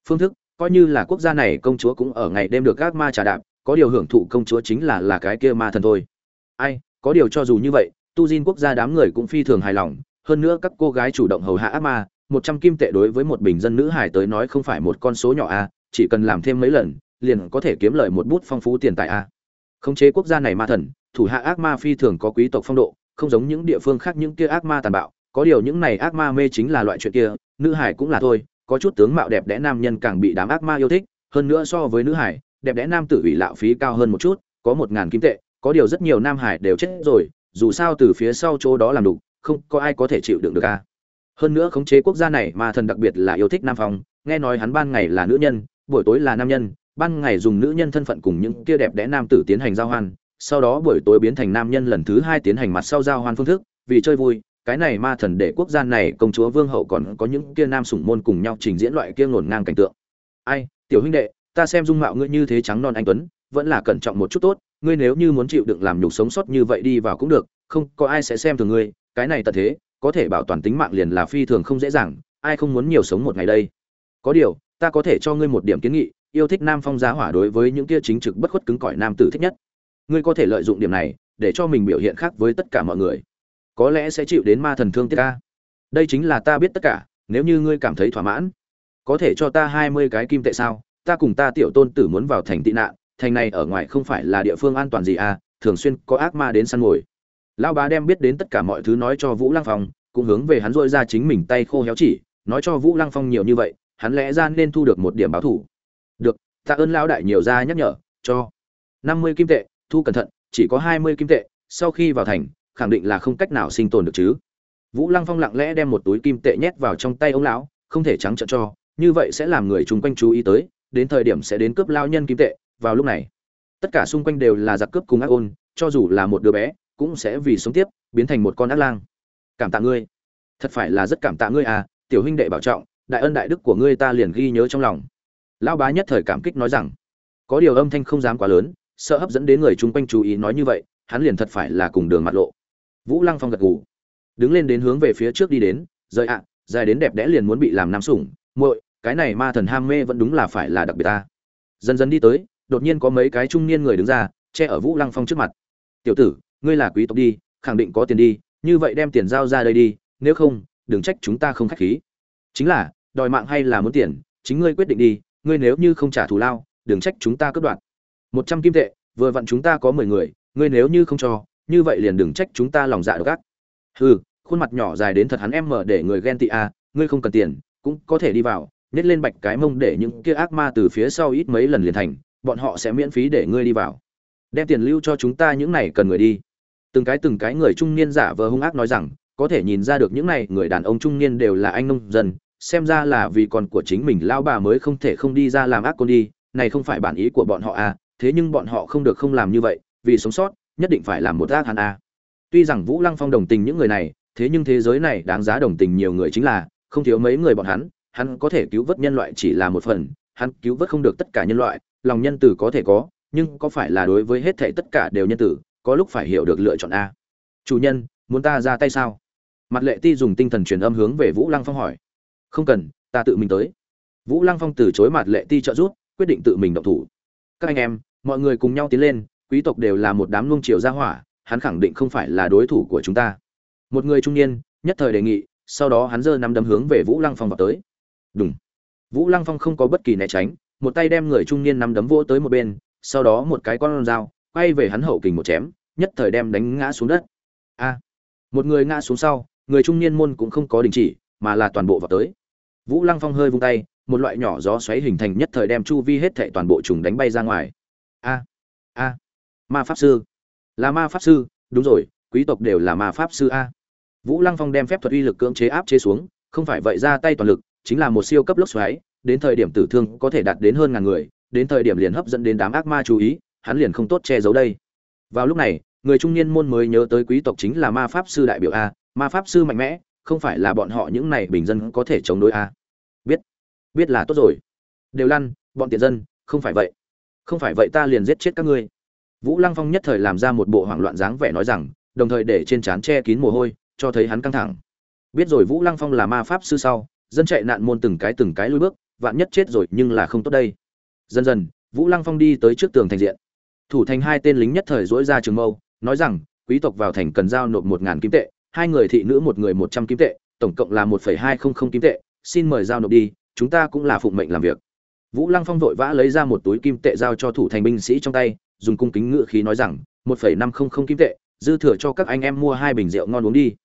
Phương thức coi như là quốc gia này công chúa cũng ở ngày đêm được ác ma trả đạp, có điều hưởng thụ công chúa chính là là cái kia ma thần thôi. Ai, có điều cho dù như vậy, tu Jin quốc gia đám người cũng phi thường hài lòng, hơn nữa các cô gái chủ động hầu hạ ác ma, một trăm kim tệ đối với một bình dân nữ hải tới nói không phải một con số nhỏ a chỉ cần làm thêm mấy lần, liền có thể kiếm lợi một bút phong phú tiền tài a khống chế quốc gia này ma thần, thủ hạ ác ma phi thường có quý tộc phong độ, không giống những địa phương khác những kia ác ma tàn bạo, có điều những này ác ma mê chính là loại chuyện kia, nữ hải cũng là thôi có chút tướng mạo đẹp đẽ nam nhân càng bị đám ác ma yêu thích, hơn nữa so với nữ hải, đẹp đẽ nam tử ủy lạo phí cao hơn một chút, có một ngàn kim tệ, có điều rất nhiều nam hải đều chết rồi, dù sao từ phía sau chỗ đó làm đủ, không có ai có thể chịu đựng được à? hơn nữa khống chế quốc gia này mà thần đặc biệt là yêu thích nam phong, nghe nói hắn ban ngày là nữ nhân, buổi tối là nam nhân, ban ngày dùng nữ nhân thân phận cùng những kia đẹp đẽ nam tử tiến hành giao hoan, sau đó buổi tối biến thành nam nhân lần thứ hai tiến hành mặt sau giao hoan phương thức, vì chơi vui cái này ma thần để quốc gia này công chúa vương hậu còn có những kia nam sủng môn cùng nhau trình diễn loại kia ngổn ngang cảnh tượng. Ai, tiểu huynh đệ, ta xem dung mạo ngươi như thế trắng non anh tuấn, vẫn là cẩn trọng một chút tốt, ngươi nếu như muốn chịu đựng làm nhục sống sót như vậy đi vào cũng được, không, có ai sẽ xem thường ngươi, cái này tật thế, có thể bảo toàn tính mạng liền là phi thường không dễ dàng, ai không muốn nhiều sống một ngày đây? Có điều, ta có thể cho ngươi một điểm kiến nghị, yêu thích nam phong giá hỏa đối với những kia chính trực bất khuất cứng cỏi nam tử thích nhất. Ngươi có thể lợi dụng điểm này, để cho mình biểu hiện khác với tất cả mọi người có lẽ sẽ chịu đến ma thần thương tiếc ta đây chính là ta biết tất cả, nếu như ngươi cảm thấy thỏa mãn, có thể cho ta hai mươi cái kim tệ sao? Ta cùng ta tiểu tôn tử muốn vào thành tị nạn, thành này ở ngoài không phải là địa phương an toàn gì à? Thường xuyên có ác ma đến săn ngồi lão bá đem biết đến tất cả mọi thứ nói cho vũ lăng phong, cũng hướng về hắn dội ra chính mình tay khô héo chỉ, nói cho vũ lăng phong nhiều như vậy, hắn lẽ ra nên thu được một điểm báo thủ. Được, tạ ơn lão đại nhiều ra nhắc nhở, cho năm mươi kim tệ, thu cẩn thận, chỉ có hai mươi kim tệ, sau khi vào thành khẳng định là không cách nào sinh tồn được chứ. Vũ lăng phong lặng lẽ đem một túi kim tệ nhét vào trong tay ông lão, không thể trắng trợn cho, như vậy sẽ làm người chung quanh chú ý tới, đến thời điểm sẽ đến cướp lao nhân kim tệ, vào lúc này, tất cả xung quanh đều là giặc cướp cùng ác ôn, cho dù là một đứa bé, cũng sẽ vì sống tiếp, biến thành một con ác lang. Cảm tạ ngươi. Thật phải là rất cảm tạ ngươi à tiểu huynh đệ bảo trọng, đại ân đại đức của ngươi ta liền ghi nhớ trong lòng. Lão bá nhất thời cảm kích nói rằng, có điều âm thanh không dám quá lớn, sợ hấp dẫn đến người chung quanh chú ý nói như vậy, hắn liền thật phải là cùng đường mặt lộ vũ lăng phong gật gù. Đứng lên đến hướng về phía trước đi đến, rời ạ, dài đến đẹp đẽ liền muốn bị làm nam sủng, muội, cái này ma thần ham mê vẫn đúng là phải là đặc biệt ta. Dần dần đi tới, đột nhiên có mấy cái trung niên người đứng ra, che ở vũ lăng phong trước mặt. Tiểu tử, ngươi là quý tộc đi, khẳng định có tiền đi, như vậy đem tiền giao ra đây đi, nếu không, đừng trách chúng ta không khách khí. Chính là, đòi mạng hay là muốn tiền, chính ngươi quyết định đi, ngươi nếu như không trả thù lao, đừng trách chúng ta cướp đoạt. Một trăm kim tệ, vừa vặn chúng ta có mười người, ngươi nếu như không cho như vậy liền đừng trách chúng ta lòng dạ độc ác. Hừ, khuôn mặt nhỏ dài đến thật hắn em mở để người ghen tị a ngươi không cần tiền, cũng có thể đi vào, nhét lên bạch cái mông để những kia ác ma từ phía sau ít mấy lần liền thành, bọn họ sẽ miễn phí để ngươi đi vào. Đem tiền lưu cho chúng ta những này cần người đi. Từng cái từng cái người trung niên giả vờ hung ác nói rằng, có thể nhìn ra được những này người đàn ông trung niên đều là anh nông dân, xem ra là vì con của chính mình lao bà mới không thể không đi ra làm ác con đi, này không phải bản ý của bọn họ à thế nhưng bọn họ không được không làm như vậy, vì sống sót nhất định phải làm một ác hắn à tuy rằng vũ lăng phong đồng tình những người này, thế nhưng thế giới này đáng giá đồng tình nhiều người chính là, không thiếu mấy người bọn hắn hắn có thể cứu vớt nhân loại chỉ là một phần, hắn cứu vớt không được tất cả nhân loại, lòng nhân tử có thể có, nhưng có phải là đối với hết thảy tất cả đều nhân tử, có lúc phải hiểu được lựa chọn a. Chủ nhân, muốn ta ra tay sao? Mặt lệ ti dùng tinh thần truyền âm hướng về vũ lăng phong hỏi. Không cần, ta tự mình tới. Vũ lăng phong từ chối mặt lệ ti trợ giúp, quyết định tự mình động thủ. Các anh em, mọi người cùng nhau tiến lên quý tộc đều là một đám luông triều gia hỏa, hắn khẳng định không phải là đối thủ của chúng ta. Một người trung niên, nhất thời đề nghị, sau đó hắn giơ nắm đấm hướng về vũ lăng phong vào tới. Đúng vũ lăng phong không có bất kỳ né tránh, một tay đem người trung niên nắm đấm vỗ tới một bên, sau đó một cái con dao, quay về hắn hậu kình một chém, nhất thời đem đánh ngã xuống đất. A. Một người ngã xuống sau, người trung niên môn cũng không có đình chỉ, mà là toàn bộ vào tới. Vũ lăng phong hơi vung tay, một loại nhỏ gió xoáy hình thành nhất thời đem chu vi hết thệ toàn bộ trùng đánh bay ra ngoài. A. A ma pháp sư. Là ma pháp sư, đúng rồi, quý tộc đều là ma pháp sư a. Vũ lăng phong đem phép thuật uy lực cưỡng chế áp chế xuống, không phải vậy ra tay toàn lực, chính là một siêu cấp lốc xoáy, đến thời điểm tử thương có thể đạt đến hơn ngàn người, đến thời điểm liền hấp dẫn đến đám ác ma chú ý, hắn liền không tốt che giấu đây. Vào lúc này, người trung niên môn mới nhớ tới quý tộc chính là ma pháp sư đại biểu a, ma pháp sư mạnh mẽ, không phải là bọn họ những này bình dân có thể chống đối a. Biết biết là tốt rồi. Đều lăn, bọn tiện dân, không phải vậy. Không phải vậy ta liền giết chết các ngươi vũ lăng phong nhất thời làm ra một bộ hoảng loạn dáng vẻ nói rằng, đồng thời để trên trán che kín mồ hôi, cho thấy hắn căng thẳng. Biết rồi vũ lăng phong là ma pháp sư sau, dân chạy nạn môn từng cái từng cái lùi bước, vạn nhất chết rồi nhưng là không tốt đây. Dần dần, vũ lăng phong đi tới trước tường thành diện. Thủ thành hai tên lính nhất thời dỗi ra trường mâu, nói rằng, quý tộc vào thành cần giao nộp một ngàn kim tệ, hai người thị nữ một người một trăm kim tệ, tổng cộng là một phẩy hai không không kim tệ, xin mời giao nộp đi, chúng ta cũng là phụng mệnh làm việc vũ lăng phong vội vã lấy ra một túi kim tệ giao cho thủ thành binh sĩ trong tay, dùng cung kính ngự khí nói rằng, một phẩy năm không không kim tệ, dư thừa cho các anh em mua hai bình rượu ngon uống đi.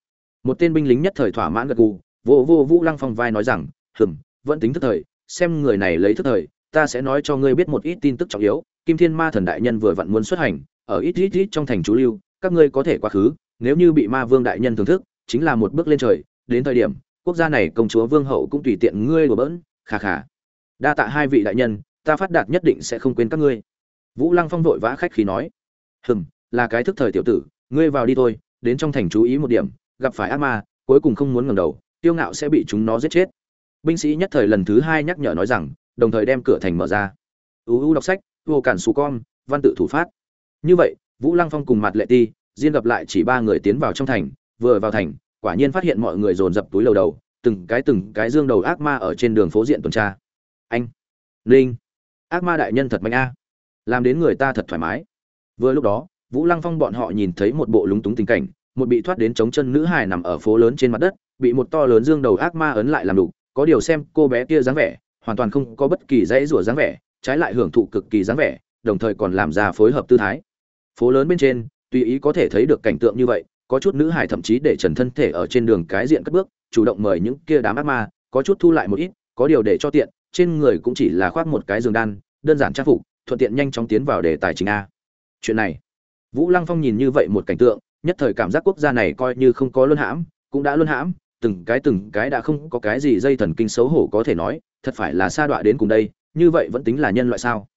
Một tên binh lính nhất thời thỏa mãn gật gù, vô vô vũ lăng phong vai nói rằng, hừm, vẫn tính thức thời, xem người này lấy thức thời, ta sẽ nói cho ngươi biết một ít tin tức trọng yếu, kim thiên ma thần đại nhân vừa vặn muốn xuất hành, ở ít ít ít trong thành chú lưu, các ngươi có thể quá khứ, nếu như bị ma vương đại nhân thưởng thức, chính là một bước lên trời, đến thời điểm, quốc gia này công chúa vương hậu cũng tùy tiện ngươi đùa bỡn khà khà đa tạ hai vị đại nhân, ta phát đạt nhất định sẽ không quên các ngươi. Vũ lăng phong vội vã khách khí nói. Hừm, là cái thức thời tiểu tử, ngươi vào đi thôi, đến trong thành chú ý một điểm, gặp phải ác ma, cuối cùng không muốn ngẩng đầu, tiêu ngạo sẽ bị chúng nó giết chết. Binh sĩ nhất thời lần thứ hai nhắc nhở nói rằng, đồng thời đem cửa thành mở ra. Uu đọc sách vô cản xù con, văn tự thủ phát. Như vậy, vũ lăng phong cùng mặt lệ ti, riêng gặp lại chỉ ba người tiến vào trong thành, vừa vào thành, quả nhiên phát hiện mọi người dồn dập túi lầu đầu, từng cái từng cái dương đầu ác ma ở trên đường phố diện tuần tra anh. Linh ác ma đại nhân thật mạnh a. Làm đến người ta thật thoải mái. Vừa lúc đó, vũ lăng phong bọn họ nhìn thấy một bộ lúng túng tình cảnh, một bị thoát đến chống chân nữ hài nằm ở phố lớn trên mặt đất, bị một to lớn dương đầu ác ma ấn lại làm đủ có điều xem cô bé kia dáng vẻ, hoàn toàn không có bất kỳ dãy rủa dáng vẻ, trái lại hưởng thụ cực kỳ dáng vẻ, đồng thời còn làm ra phối hợp tư thái. Phố lớn bên trên, tùy ý có thể thấy được cảnh tượng như vậy, có chút nữ hải thậm chí để trần thân thể ở trên đường cái diện cất bước, chủ động mời những kia đám ác ma, có chút thu lại một ít, có điều để cho tiện trên người cũng chỉ là khoác một cái giường đan, đơn giản trang phục, thuận tiện nhanh chóng tiến vào đề tài chính a. Chuyện này, vũ lăng phong nhìn như vậy một cảnh tượng, nhất thời cảm giác quốc gia này coi như không có luân hãm, cũng đã luân hãm, từng cái từng cái đã không có cái gì dây thần kinh xấu hổ có thể nói, thật phải là sa đọa đến cùng đây, như vậy vẫn tính là nhân loại sao?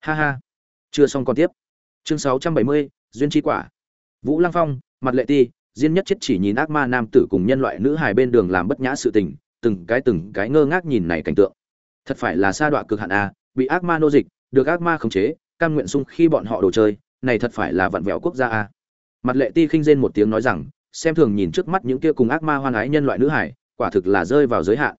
Ha ha. Chưa xong còn tiếp. Chương sáu trăm bảy mươi, duyên chi quả. Vũ lăng phong, mặt lệ ti, diên nhất chết chỉ nhìn ác ma nam tử cùng nhân loại nữ hài bên đường làm bất nhã sự tình, từng cái từng cái ngơ ngác nhìn này cảnh tượng thật phải là sa đọa cực hạn a bị ác ma nô dịch, được ác ma khống chế, cam nguyện sung khi bọn họ đồ chơi, này thật phải là vặn vẹo quốc gia a mặt lệ ti khinh rên một tiếng nói rằng, xem thường nhìn trước mắt những kia cùng ác ma hoan ái nhân loại nữ hải, quả thực là rơi vào giới hạn.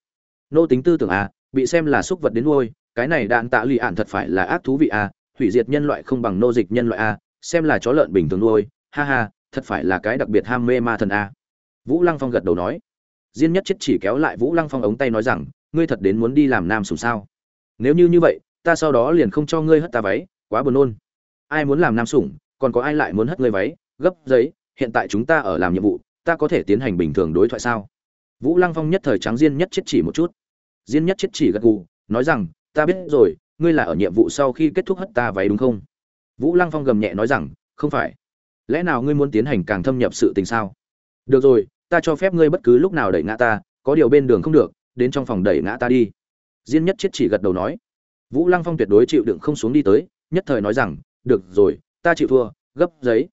Nô tính tư tưởng a bị xem là xúc vật đến nuôi, cái này đạn tạ lụy ạn thật phải là ác thú vị a hủy diệt nhân loại không bằng nô dịch nhân loại a xem là chó lợn bình thường nuôi, ha ha, thật phải là cái đặc biệt ham mê ma thần a vũ lăng phong gật đầu nói. Diên nhất chết chỉ kéo lại vũ lăng phong ống tay nói rằng ngươi thật đến muốn đi làm nam sủng sao? Nếu như như vậy, ta sau đó liền không cho ngươi hất ta váy, quá buồn nôn. Ai muốn làm nam sủng, còn có ai lại muốn hất ngươi váy? Gấp giấy, hiện tại chúng ta ở làm nhiệm vụ, ta có thể tiến hành bình thường đối thoại sao? Vũ lăng phong nhất thời trắng diên nhất chết chỉ một chút. Diên nhất chết chỉ gật gù, nói rằng, ta biết rồi, ngươi là ở nhiệm vụ sau khi kết thúc hất ta váy đúng không? Vũ lăng phong gầm nhẹ nói rằng, không phải. Lẽ nào ngươi muốn tiến hành càng thâm nhập sự tình sao? Được rồi, ta cho phép ngươi bất cứ lúc nào đẩy ngã ta, có điều bên đường không được đến trong phòng đẩy ngã ta đi. Diên nhất chết chỉ gật đầu nói. Vũ lăng phong tuyệt đối chịu đựng không xuống đi tới, nhất thời nói rằng, được rồi, ta chịu thua, gấp giấy.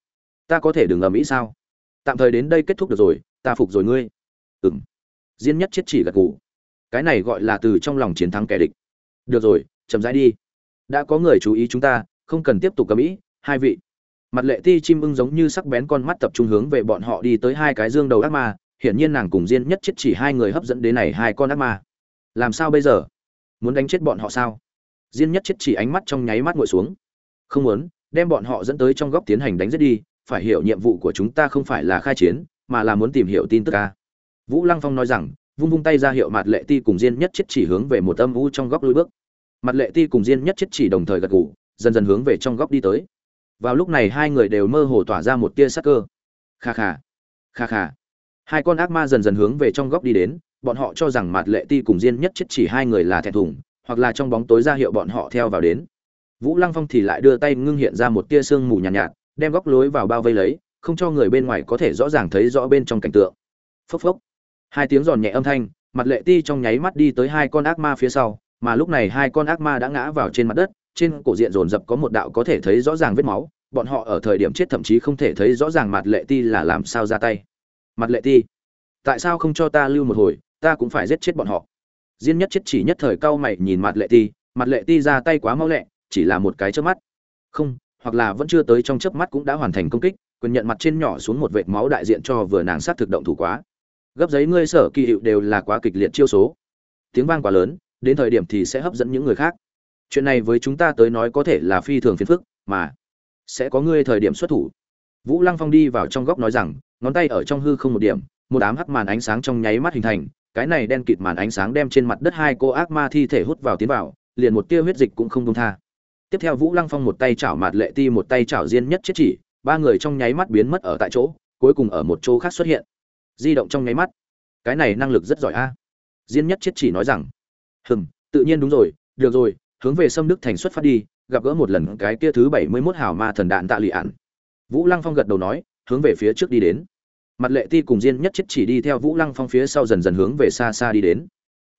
Ta có thể đừng ầm ĩ sao? Tạm thời đến đây kết thúc được rồi, ta phục rồi ngươi. Ừ m diên nhất chết chỉ gật gù. Cái này gọi là từ trong lòng chiến thắng kẻ địch. Được rồi, chậm rãi đi. Đã có người chú ý chúng ta, không cần tiếp tục cầm ĩ, hai vị. Mặt lệ ti chim ưng giống như sắc bén con mắt tập trung hướng về bọn họ đi tới hai cái dương đầu ác ma hiển nhiên nàng cùng diên nhất chết chỉ hai người hấp dẫn đến này hai con ác ma. Làm sao bây giờ? Muốn đánh chết bọn họ sao? Diên nhất chết chỉ ánh mắt trong nháy mắt ngồi xuống. Không muốn, đem bọn họ dẫn tới trong góc tiến hành đánh giết đi, phải hiểu nhiệm vụ của chúng ta không phải là khai chiến, mà là muốn tìm hiểu tin tức ca. Vũ lăng phong nói rằng, vung vung tay ra hiệu mặt lệ ti cùng diên nhất chết chỉ hướng về một âm u trong góc lùi bước. Mặt lệ ti cùng diên nhất chết chỉ đồng thời gật gù, dần dần hướng về trong góc đi tới. Vào lúc này hai người đều mơ hồ tỏa ra một tia sắc cơ. Kha kha kha kha hai con ác ma dần dần hướng về trong góc đi đến bọn họ cho rằng mặt lệ ti cùng diên nhất chết chỉ hai người là thẹn thùng hoặc là trong bóng tối ra hiệu bọn họ theo vào đến. Vũ lăng phong thì lại đưa tay ngưng hiện ra một tia sương mù nhàn nhạt, nhạt đem góc lối vào bao vây lấy không cho người bên ngoài có thể rõ ràng thấy rõ bên trong cảnh tượng. Phốc phốc. Hai tiếng giòn nhẹ âm thanh mặt lệ ti trong nháy mắt đi tới hai con ác ma phía sau mà lúc này hai con ác ma đã ngã vào trên mặt đất trên cổ diện rồn rập có một đạo có thể thấy rõ ràng vết máu bọn họ ở thời điểm chết thậm chí không thể thấy rõ ràng mặt lệ ti là làm sao ra tay mặt lệ ti, tại sao không cho ta lưu một hồi, ta cũng phải giết chết bọn họ. Diên nhất chết chỉ nhất thời cau mày nhìn mặt lệ ti, mặt lệ ti ra tay quá mau lẹ, chỉ là một cái chớp mắt. Không, hoặc là vẫn chưa tới trong chớp mắt cũng đã hoàn thành công kích, quyền nhận mặt trên nhỏ xuống một vệt máu đại diện cho vừa nàng sát thực động thủ quá. Gấp giấy ngươi sở kỳ hiệu đều là quá kịch liệt chiêu số. Tiếng vang quá lớn, đến thời điểm thì sẽ hấp dẫn những người khác. Chuyện này với chúng ta tới nói có thể là phi thường phiền phức, mà sẽ có ngươi thời điểm xuất thủ. Vũ lăng phong đi vào trong góc nói rằng ngón tay ở trong hư không một điểm, một đám hắc màn ánh sáng trong nháy mắt hình thành, cái này đen kịt màn ánh sáng đem trên mặt đất hai cô ác ma thi thể hút vào tiến vào, liền một tia huyết dịch cũng không đông tha. Tiếp theo vũ lăng phong một tay chảo mặt lệ ti, một tay chảo diên nhất chết chỉ, ba người trong nháy mắt biến mất ở tại chỗ, cuối cùng ở một chỗ khác xuất hiện. Di động trong nháy mắt. Cái này năng lực rất giỏi a. Diên nhất chết chỉ nói rằng, hừm, tự nhiên đúng rồi, được rồi, hướng về sâm đức thành xuất phát đi, gặp gỡ một lần cái kia thứ bảy mươi 71 hào ma thần đạn tạ lụy ản vũ lăng phong gật đầu nói hướng về phía trước đi đến. Mặt lệ ti cùng diên nhất chết chỉ đi theo vũ lăng phong phía sau dần dần hướng về xa xa đi đến.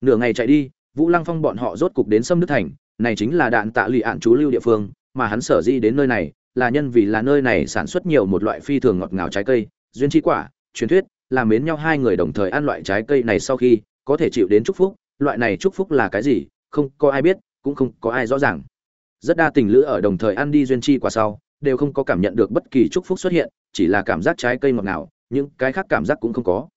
Nửa ngày chạy đi, vũ lăng phong bọn họ rốt cục đến sâm đức thành, này chính là đạn tạ lụy ạn chú lưu địa phương, mà hắn sở di đến nơi này là nhân vì là nơi này sản xuất nhiều một loại phi thường ngọt ngào trái cây, duyên chi quả, truyền thuyết, làm mến nhau hai người đồng thời ăn loại trái cây này sau khi, có thể chịu đến chúc phúc, loại này chúc phúc là cái gì, không có ai biết, cũng không có ai rõ ràng. Rất đa tình lữ ở đồng thời ăn đi duyên chi quả sau, đều không có cảm nhận được bất kỳ chúc phúc xuất hiện chỉ là cảm giác trái cây ngọt ngào, những cái khác cảm giác cũng không có.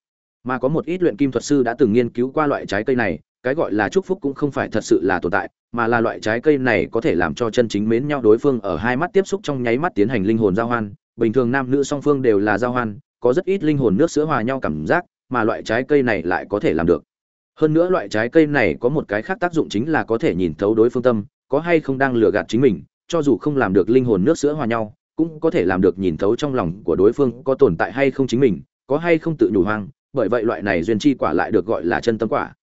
Mà có một ít luyện kim thuật sư đã từng nghiên cứu qua loại trái cây này, cái gọi là chúc phúc cũng không phải thật sự là tồn tại, mà là loại trái cây này có thể làm cho chân chính mến nhau đối phương ở hai mắt tiếp xúc trong nháy mắt tiến hành linh hồn giao hoan. Bình thường nam nữ song phương đều là giao hoan, có rất ít linh hồn nước sữa hòa nhau cảm giác, mà loại trái cây này lại có thể làm được. Hơn nữa loại trái cây này có một cái khác tác dụng chính là có thể nhìn thấu đối phương tâm, có hay không đang lừa gạt chính mình, cho dù không làm được linh hồn nước sữa hòa nhau cũng có thể làm được nhìn thấu trong lòng của đối phương có tồn tại hay không chính mình, có hay không tự nhủ hoang, bởi vậy loại này duyên chi quả lại được gọi là chân tâm quả.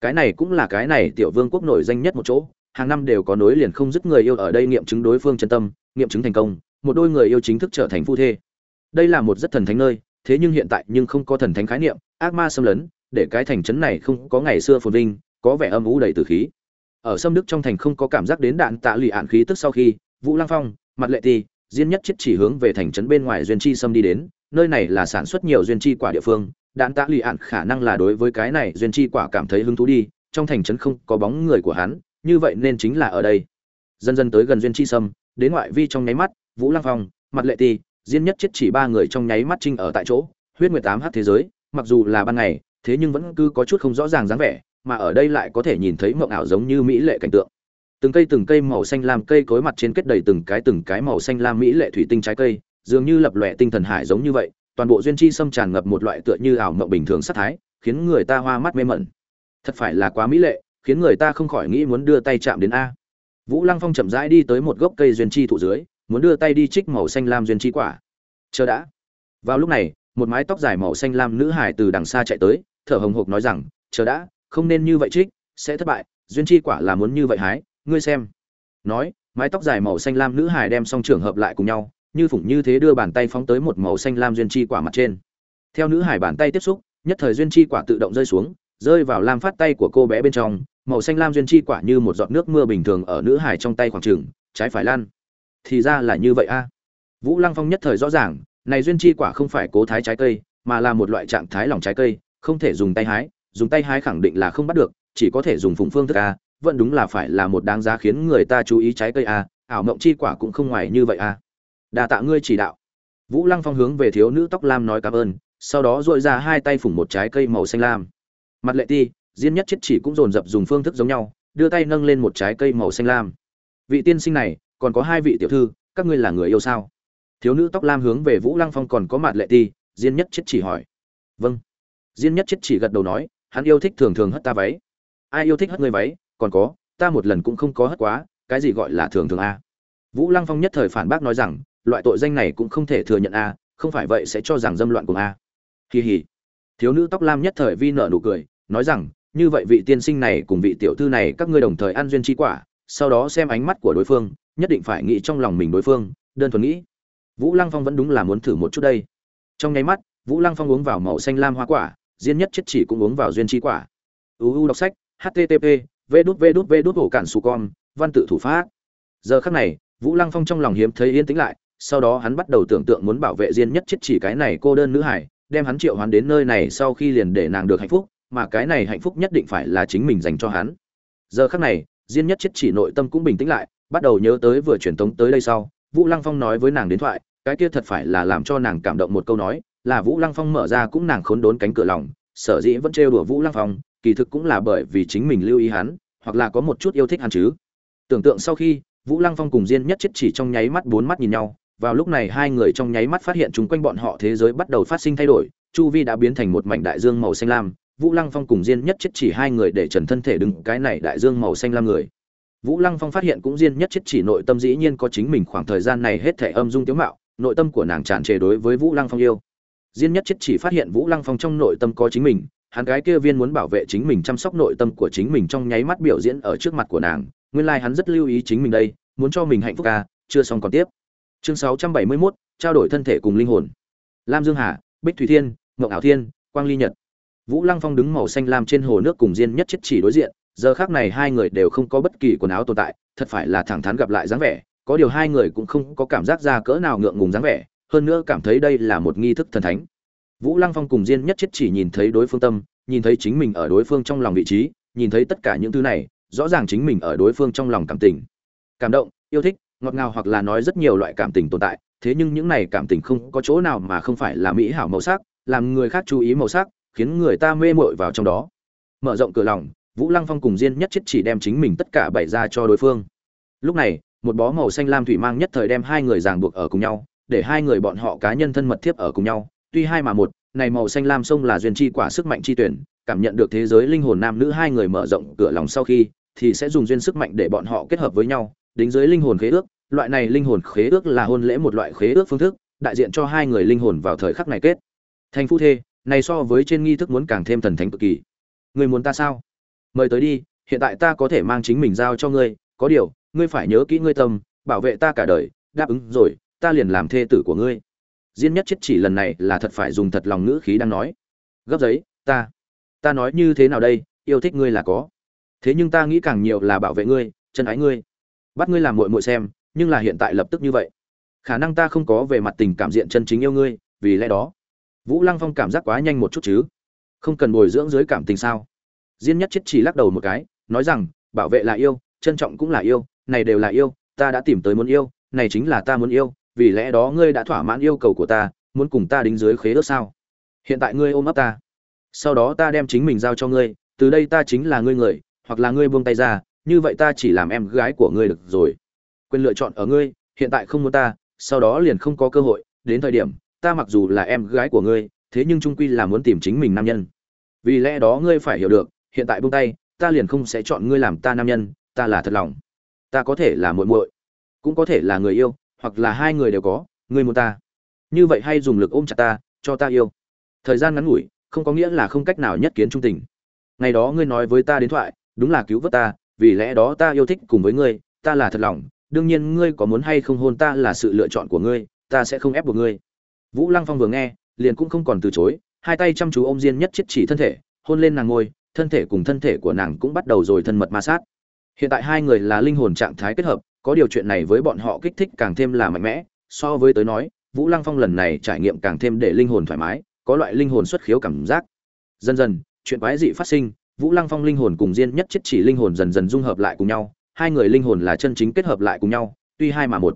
Cái này cũng là cái này tiểu vương quốc nổi danh nhất một chỗ, hàng năm đều có nối liền không dứt người yêu ở đây nghiệm chứng đối phương chân tâm, nghiệm chứng thành công, một đôi người yêu chính thức trở thành phu thê. Đây là một rất thần thánh nơi, thế nhưng hiện tại nhưng không có thần thánh khái niệm, ác ma xâm lấn, để cái thành trấn này không có ngày xưa phồn vinh, có vẻ âm ủ đầy từ khí. Ở sâm đức trong thành không có cảm giác đến đạn tạ lụy ạn khí tức sau khi, vũ lang phong, mặt lệ ti diên nhất chết chỉ hướng về thành trấn bên ngoài duyên chi sâm đi đến, nơi này là sản xuất nhiều duyên chi quả địa phương, đạn tạ lụy ạn khả năng là đối với cái này duyên chi quả cảm thấy hứng thú đi, trong thành trấn không có bóng người của hắn, như vậy nên chính là ở đây. Dần dần tới gần duyên chi sâm, đến ngoại vi trong nháy mắt, vũ lăng phong, mặt lệ ti diên nhất chết chỉ ba người trong nháy mắt trinh ở tại chỗ, huyết nguyệt tám h thế giới, mặc dù là ban ngày, thế nhưng vẫn cứ có chút không rõ ràng dáng vẻ, mà ở đây lại có thể nhìn thấy mộng ảo giống như mỹ lệ cảnh tượng từng cây từng cây màu xanh lam cây cối mặt trên kết đầy từng cái từng cái màu xanh lam mỹ lệ thủy tinh trái cây, dường như lập lòe tinh thần hải giống như vậy, toàn bộ duyên chi xâm tràn ngập một loại tựa như ảo mộng bình thường sắc thái, khiến người ta hoa mắt mê mẩn. Thật phải là quá mỹ lệ, khiến người ta không khỏi nghĩ muốn đưa tay chạm đến a. Vũ lăng phong chậm rãi đi tới một gốc cây duyên chi thụ dưới, muốn đưa tay đi trích màu xanh lam duyên chi quả. Chờ đã. Vào lúc này, một mái tóc dài màu xanh lam nữ hải từ đằng xa chạy tới, thở hồng hộc nói rằng, chờ đã, không nên như vậy trích, sẽ thất bại, duyên chi quả là muốn như vậy hái ngươi xem. Nói, mái tóc dài màu xanh lam nữ hải đem song trường hợp lại cùng nhau, như phủng như thế đưa bàn tay phóng tới một màu xanh lam duyên chi quả mặt trên. Theo nữ hải bàn tay tiếp xúc, nhất thời duyên chi quả tự động rơi xuống, rơi vào lam phát tay của cô bé bên trong, màu xanh lam duyên chi quả như một giọt nước mưa bình thường ở nữ hải trong tay khoảng trường trái phải lan thì ra là như vậy a. Vũ lăng phong nhất thời rõ ràng, này duyên chi quả không phải cố thái trái cây, mà là một loại trạng thái lỏng trái cây, không thể dùng tay hái, dùng tay hái khẳng định là không bắt được, chỉ có thể dùng phụng phương thức a vẫn đúng là phải là một đáng giá khiến người ta chú ý trái cây a ảo mộng chi quả cũng không ngoài như vậy à. a đà tạ ngươi chỉ đạo. Vũ lăng phong hướng về thiếu nữ tóc lam nói cảm ơn, sau đó dội ra hai tay phủng một trái cây màu xanh lam. Mặt lệ ti, diên nhất chết chỉ cũng dồn dập dùng phương thức giống nhau, đưa tay nâng lên một trái cây màu xanh lam. Vị tiên sinh này, còn có hai vị tiểu thư, các ngươi là người yêu sao? Thiếu nữ tóc lam hướng về vũ lăng phong còn có mặt lệ ti, diên nhất chết chỉ hỏi. Vâng. Diên nhất chết chỉ gật đầu nói, hắn yêu thích thường thường hất ta váy. Ai yêu thích hất người váy? Còn có, ta một lần cũng không có hất quá, cái gì gọi là thường thường a? Vũ lăng phong nhất thời phản bác nói rằng, loại tội danh này cũng không thể thừa nhận a, không phải vậy sẽ cho rằng dâm loạn cùng a. Kỳ hỉ thiếu nữ tóc lam nhất thời vi nợ nụ cười, nói rằng, như vậy vị tiên sinh này cùng vị tiểu thư này, các ngươi đồng thời ăn duyên chi quả, sau đó xem ánh mắt của đối phương, nhất định phải nghĩ trong lòng mình đối phương, đơn thuần nghĩ. Vũ lăng phong vẫn đúng là muốn thử một chút đây. Trong nháy mắt, vũ lăng phong uống vào màu xanh lam hoa quả diên nhất chết chỉ cũng uống vào duyên chi quả. Uu đọc sách http vê đút vê đút vê đút hổ cản su con, văn tự thủ pháp. Giờ khắc này, vũ lăng phong trong lòng hiếm thấy yên tĩnh lại, sau đó hắn bắt đầu tưởng tượng muốn bảo vệ diên nhất chết chỉ cái này cô đơn nữ hải, đem hắn triệu hoán đến nơi này sau khi liền để nàng được hạnh phúc, mà cái này hạnh phúc nhất định phải là chính mình dành cho hắn. Giờ khắc này, diên nhất chết chỉ nội tâm cũng bình tĩnh lại, bắt đầu nhớ tới vừa truyền tống tới đây sau, vũ lăng phong nói với nàng đến thoại, cái kia thật phải là làm cho nàng cảm động một câu nói, là vũ lăng phong mở ra cũng nàng khốn đốn cánh cửa lòng, sở dĩ vẫn trêu đùa vũ lăng phong kỳ thực cũng là bởi vì chính mình lưu ý hắn, hoặc là có một chút yêu thích hắn chứ. Tưởng tượng sau khi, vũ lăng phong cùng diên nhất chết chỉ trong nháy mắt bốn mắt nhìn nhau. Vào lúc này hai người trong nháy mắt phát hiện chúng quanh bọn họ thế giới bắt đầu phát sinh thay đổi. Chu vi đã biến thành một mảnh đại dương màu xanh lam. Vũ lăng phong cùng diên nhất chết chỉ hai người để trần thân thể đứng cái này đại dương màu xanh lam người. Vũ lăng phong phát hiện cũng diên nhất chết chỉ nội tâm dĩ nhiên có chính mình khoảng thời gian này hết thể âm dung tiếng mạo, nội tâm của nàng tràn trề đối với vũ lăng phong yêu. Diên nhất chết chỉ phát hiện vũ lăng phong trong nội tâm có chính mình hắn gái kia viên muốn bảo vệ chính mình chăm sóc nội tâm của chính mình trong nháy mắt biểu diễn ở trước mặt của nàng nguyên lai hắn rất lưu ý chính mình đây muốn cho mình hạnh phúc ca chưa xong còn tiếp. Chương 671, trao đổi thân thể cùng linh hồn. Lam dương hà bích thủy thiên ngọc ảo thiên quang ly nhật. Vũ lăng phong đứng màu xanh lam trên hồ nước cùng diên nhất chết chỉ đối diện giờ khác này hai người đều không có bất kỳ quần áo tồn tại thật phải là thẳng thắn gặp lại dáng vẻ có điều hai người cũng không có cảm giác ra cỡ nào ngượng ngùng dáng vẻ hơn nữa cảm thấy đây là một nghi thức thần thánh vũ lăng phong cùng diên nhất chết chỉ nhìn thấy đối phương tâm, nhìn thấy chính mình ở đối phương trong lòng vị trí, nhìn thấy tất cả những thứ này, rõ ràng chính mình ở đối phương trong lòng cảm tình. Cảm động, yêu thích, ngọt ngào hoặc là nói rất nhiều loại cảm tình tồn tại, thế nhưng những này cảm tình không có chỗ nào mà không phải là mỹ hảo màu sắc, làm người khác chú ý màu sắc, khiến người ta mê mội vào trong đó. Mở rộng cửa lòng, vũ lăng phong cùng diên nhất chết chỉ đem chính mình tất cả bày ra cho đối phương. Lúc này, một bó màu xanh lam thủy mang nhất thời đem hai người ràng buộc ở cùng nhau, để hai người bọn họ cá nhân thân mật tiếp ở cùng nhau tuy hai mà một, này màu xanh lam sông là duyên chi quả sức mạnh chi tuyển, cảm nhận được thế giới linh hồn nam nữ hai người mở rộng cửa lòng sau khi, thì sẽ dùng duyên sức mạnh để bọn họ kết hợp với nhau, đính dưới linh hồn khế ước. Loại này linh hồn khế ước là hôn lễ một loại khế ước phương thức, đại diện cho hai người linh hồn vào thời khắc này kết. Thành phu thê, này so với trên nghi thức muốn càng thêm thần thánh cực kỳ. Người muốn ta sao? Mời tới đi, hiện tại ta có thể mang chính mình giao cho ngươi, có điều, ngươi phải nhớ kỹ ngươi tâm, bảo vệ ta cả đời, đáp ứng rồi, ta liền làm thê tử của ngươi diên nhất chết chỉ lần này là thật phải dùng thật lòng ngữ khí đang nói. Gấp giấy, ta ta nói như thế nào đây, yêu thích ngươi là có. Thế nhưng ta nghĩ càng nhiều là bảo vệ ngươi, chân ái ngươi. Bắt ngươi làm muội muội xem, nhưng là hiện tại lập tức như vậy. Khả năng ta không có về mặt tình cảm diện chân chính yêu ngươi, vì lẽ đó. Vũ lăng phong cảm giác quá nhanh một chút chứ? Không cần bồi dưỡng dưới cảm tình sao? Diên nhất chết chỉ lắc đầu một cái, nói rằng, bảo vệ là yêu, trân trọng cũng là yêu, này đều là yêu, ta đã tìm tới muốn yêu, này chính là ta muốn yêu vì lẽ đó ngươi đã thỏa mãn yêu cầu của ta, muốn cùng ta đính dưới khế ước sao? Hiện tại ngươi ôm ấp ta. Sau đó ta đem chính mình giao cho ngươi, từ đây ta chính là ngươi người, hoặc là ngươi buông tay ra, như vậy ta chỉ làm em gái của ngươi được rồi. Quyền lựa chọn ở ngươi, hiện tại không muốn ta, sau đó liền không có cơ hội, đến thời điểm, ta mặc dù là em gái của ngươi, thế nhưng trung quy là muốn tìm chính mình nam nhân. Vì lẽ đó ngươi phải hiểu được, hiện tại buông tay, ta liền không sẽ chọn ngươi làm ta nam nhân, ta là thật lòng. Ta có thể là muội muội, cũng có thể là người yêu hoặc là hai người đều có, ngươi muốn ta. Như vậy hay dùng lực ôm chặt ta, cho ta yêu. Thời gian ngắn ngủi, không có nghĩa là không cách nào nhất kiến trung tình. Ngày đó ngươi nói với ta đến thoại, đúng là cứu vớt ta, vì lẽ đó ta yêu thích cùng với ngươi, ta là thật lòng, đương nhiên ngươi có muốn hay không hôn ta là sự lựa chọn của ngươi, ta sẽ không ép buộc ngươi. Vũ lăng phong vừa nghe, liền cũng không còn từ chối, hai tay chăm chú ôm diên nhất chết chỉ thân thể, hôn lên nàng ngôi, thân thể cùng thân thể của nàng cũng bắt đầu rồi thân mật ma sát. Hiện tại hai người là linh hồn trạng thái kết hợp có điều chuyện này với bọn họ kích thích càng thêm là mạnh mẽ, so với tới nói, vũ lăng phong lần này trải nghiệm càng thêm để linh hồn thoải mái, có loại linh hồn xuất khiếu cảm giác. Dần dần, chuyện quái dị phát sinh, vũ lăng phong linh hồn cùng diên nhất chết chỉ linh hồn dần dần dung hợp lại cùng nhau, hai người linh hồn là chân chính kết hợp lại cùng nhau, tuy hai mà một.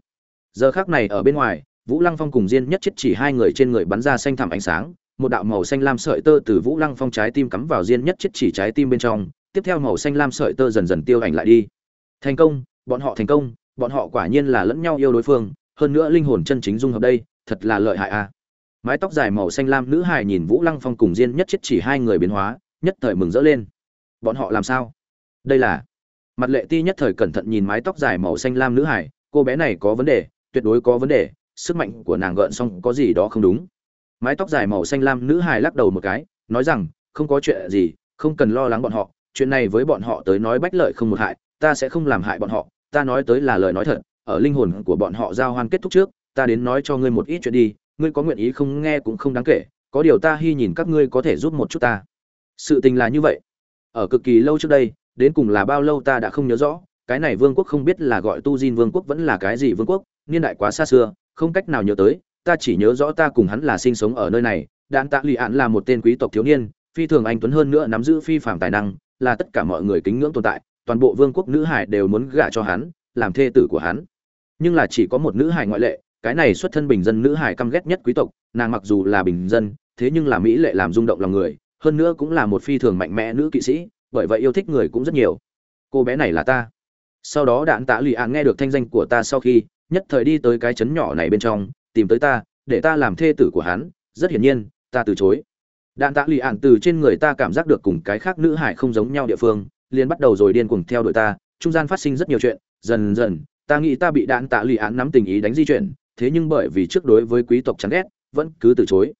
Giờ khác này ở bên ngoài, vũ lăng phong cùng diên nhất chết chỉ hai người trên người bắn ra xanh thẳm ánh sáng, một đạo màu xanh lam sợi tơ từ vũ lăng phong trái tim cắm vào diên nhất chết chỉ trái tim bên trong, tiếp theo màu xanh lam sợi tơ dần dần tiêu ảnh lại đi. Thành công bọn họ thành công, bọn họ quả nhiên là lẫn nhau yêu đối phương, hơn nữa linh hồn chân chính dung hợp đây, thật là lợi hại a. À. mái tóc dài màu xanh lam nữ hài nhìn vũ lăng phong cùng diên nhất chết chỉ hai người biến hóa, nhất thời mừng rỡ lên. Bọn họ làm sao? Đây là mặt lệ ti nhất thời cẩn thận nhìn mái tóc dài màu xanh lam nữ hải cô bé này có vấn đề, tuyệt đối có vấn đề, sức mạnh của nàng gợn xong có gì đó không đúng. Mái tóc dài màu xanh lam nữ hải lắc đầu một cái, nói rằng, không có chuyện gì, không cần lo lắng bọn họ, chuyện này với bọn họ tới nói bách lợi không một hại, ta sẽ không làm hại bọn họ ta nói tới là lời nói thật, ở linh hồn của bọn họ giao hoan kết thúc trước, ta đến nói cho ngươi một ít chuyện đi, ngươi có nguyện ý không nghe cũng không đáng kể, có điều ta hy nhìn các ngươi có thể giúp một chút ta. Sự tình là như vậy. Ở cực kỳ lâu trước đây, đến cùng là bao lâu ta đã không nhớ rõ, cái này vương quốc không biết là gọi tu diên vương quốc vẫn là cái gì vương quốc, niên đại quá xa xưa, không cách nào nhớ tới, ta chỉ nhớ rõ ta cùng hắn là sinh sống ở nơi này đạn tạ lụy ạn là một tên quý tộc thiếu niên, phi thường anh tuấn hơn nữa nắm giữ phi phạm tài năng, là tất cả mọi người kính ngưỡng tồn tại toàn bộ vương quốc nữ hải đều muốn gả cho hắn, làm thê tử của hắn. Nhưng là chỉ có một nữ hải ngoại lệ, cái này xuất thân bình dân nữ hải căm ghét nhất quý tộc, nàng mặc dù là bình dân, thế nhưng là mỹ lệ làm rung động lòng người, hơn nữa cũng là một phi thường mạnh mẽ nữ kỵ sĩ, bởi vậy yêu thích người cũng rất nhiều. Cô bé này là ta. Sau đó đạn tạ lụy ạn nghe được thanh danh của ta sau khi, nhất thời đi tới cái trấn nhỏ này bên trong, tìm tới ta, để ta làm thê tử của hắn, rất hiển nhiên, ta từ chối. Đạn tạ lụy ạn từ trên người ta cảm giác được cùng cái khác nữ hải không giống nhau địa phương liền bắt đầu rồi điên cuồng theo đuổi ta, trung gian phát sinh rất nhiều chuyện, dần dần, ta nghĩ ta bị đạn tạ lụy án nắm tình ý đánh di chuyển, thế nhưng bởi vì trước đối với quý tộc chán ghét, vẫn cứ từ chối.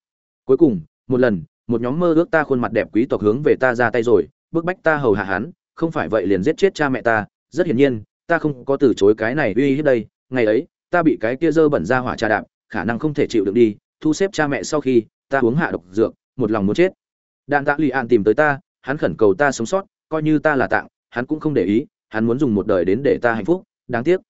Cuối cùng, một lần, một nhóm mơ ước ta khuôn mặt đẹp quý tộc hướng về ta ra tay rồi, bức bách ta hầu hạ hắn, không phải vậy liền giết chết cha mẹ ta. Rất hiển nhiên, ta không có từ chối cái này uy hiếp đây, ngày ấy, ta bị cái kia dơ bẩn ra hỏa cha đạp, khả năng không thể chịu được đi, thu xếp cha mẹ sau khi, ta uống hạ độc dược, một lòng muốn chết. Đạn tạ lì an tìm tới ta, hắn khẩn cầu ta sống sót coi như ta là tạng, hắn cũng không để ý, hắn muốn dùng một đời đến để ta hạnh phúc, đáng tiếc.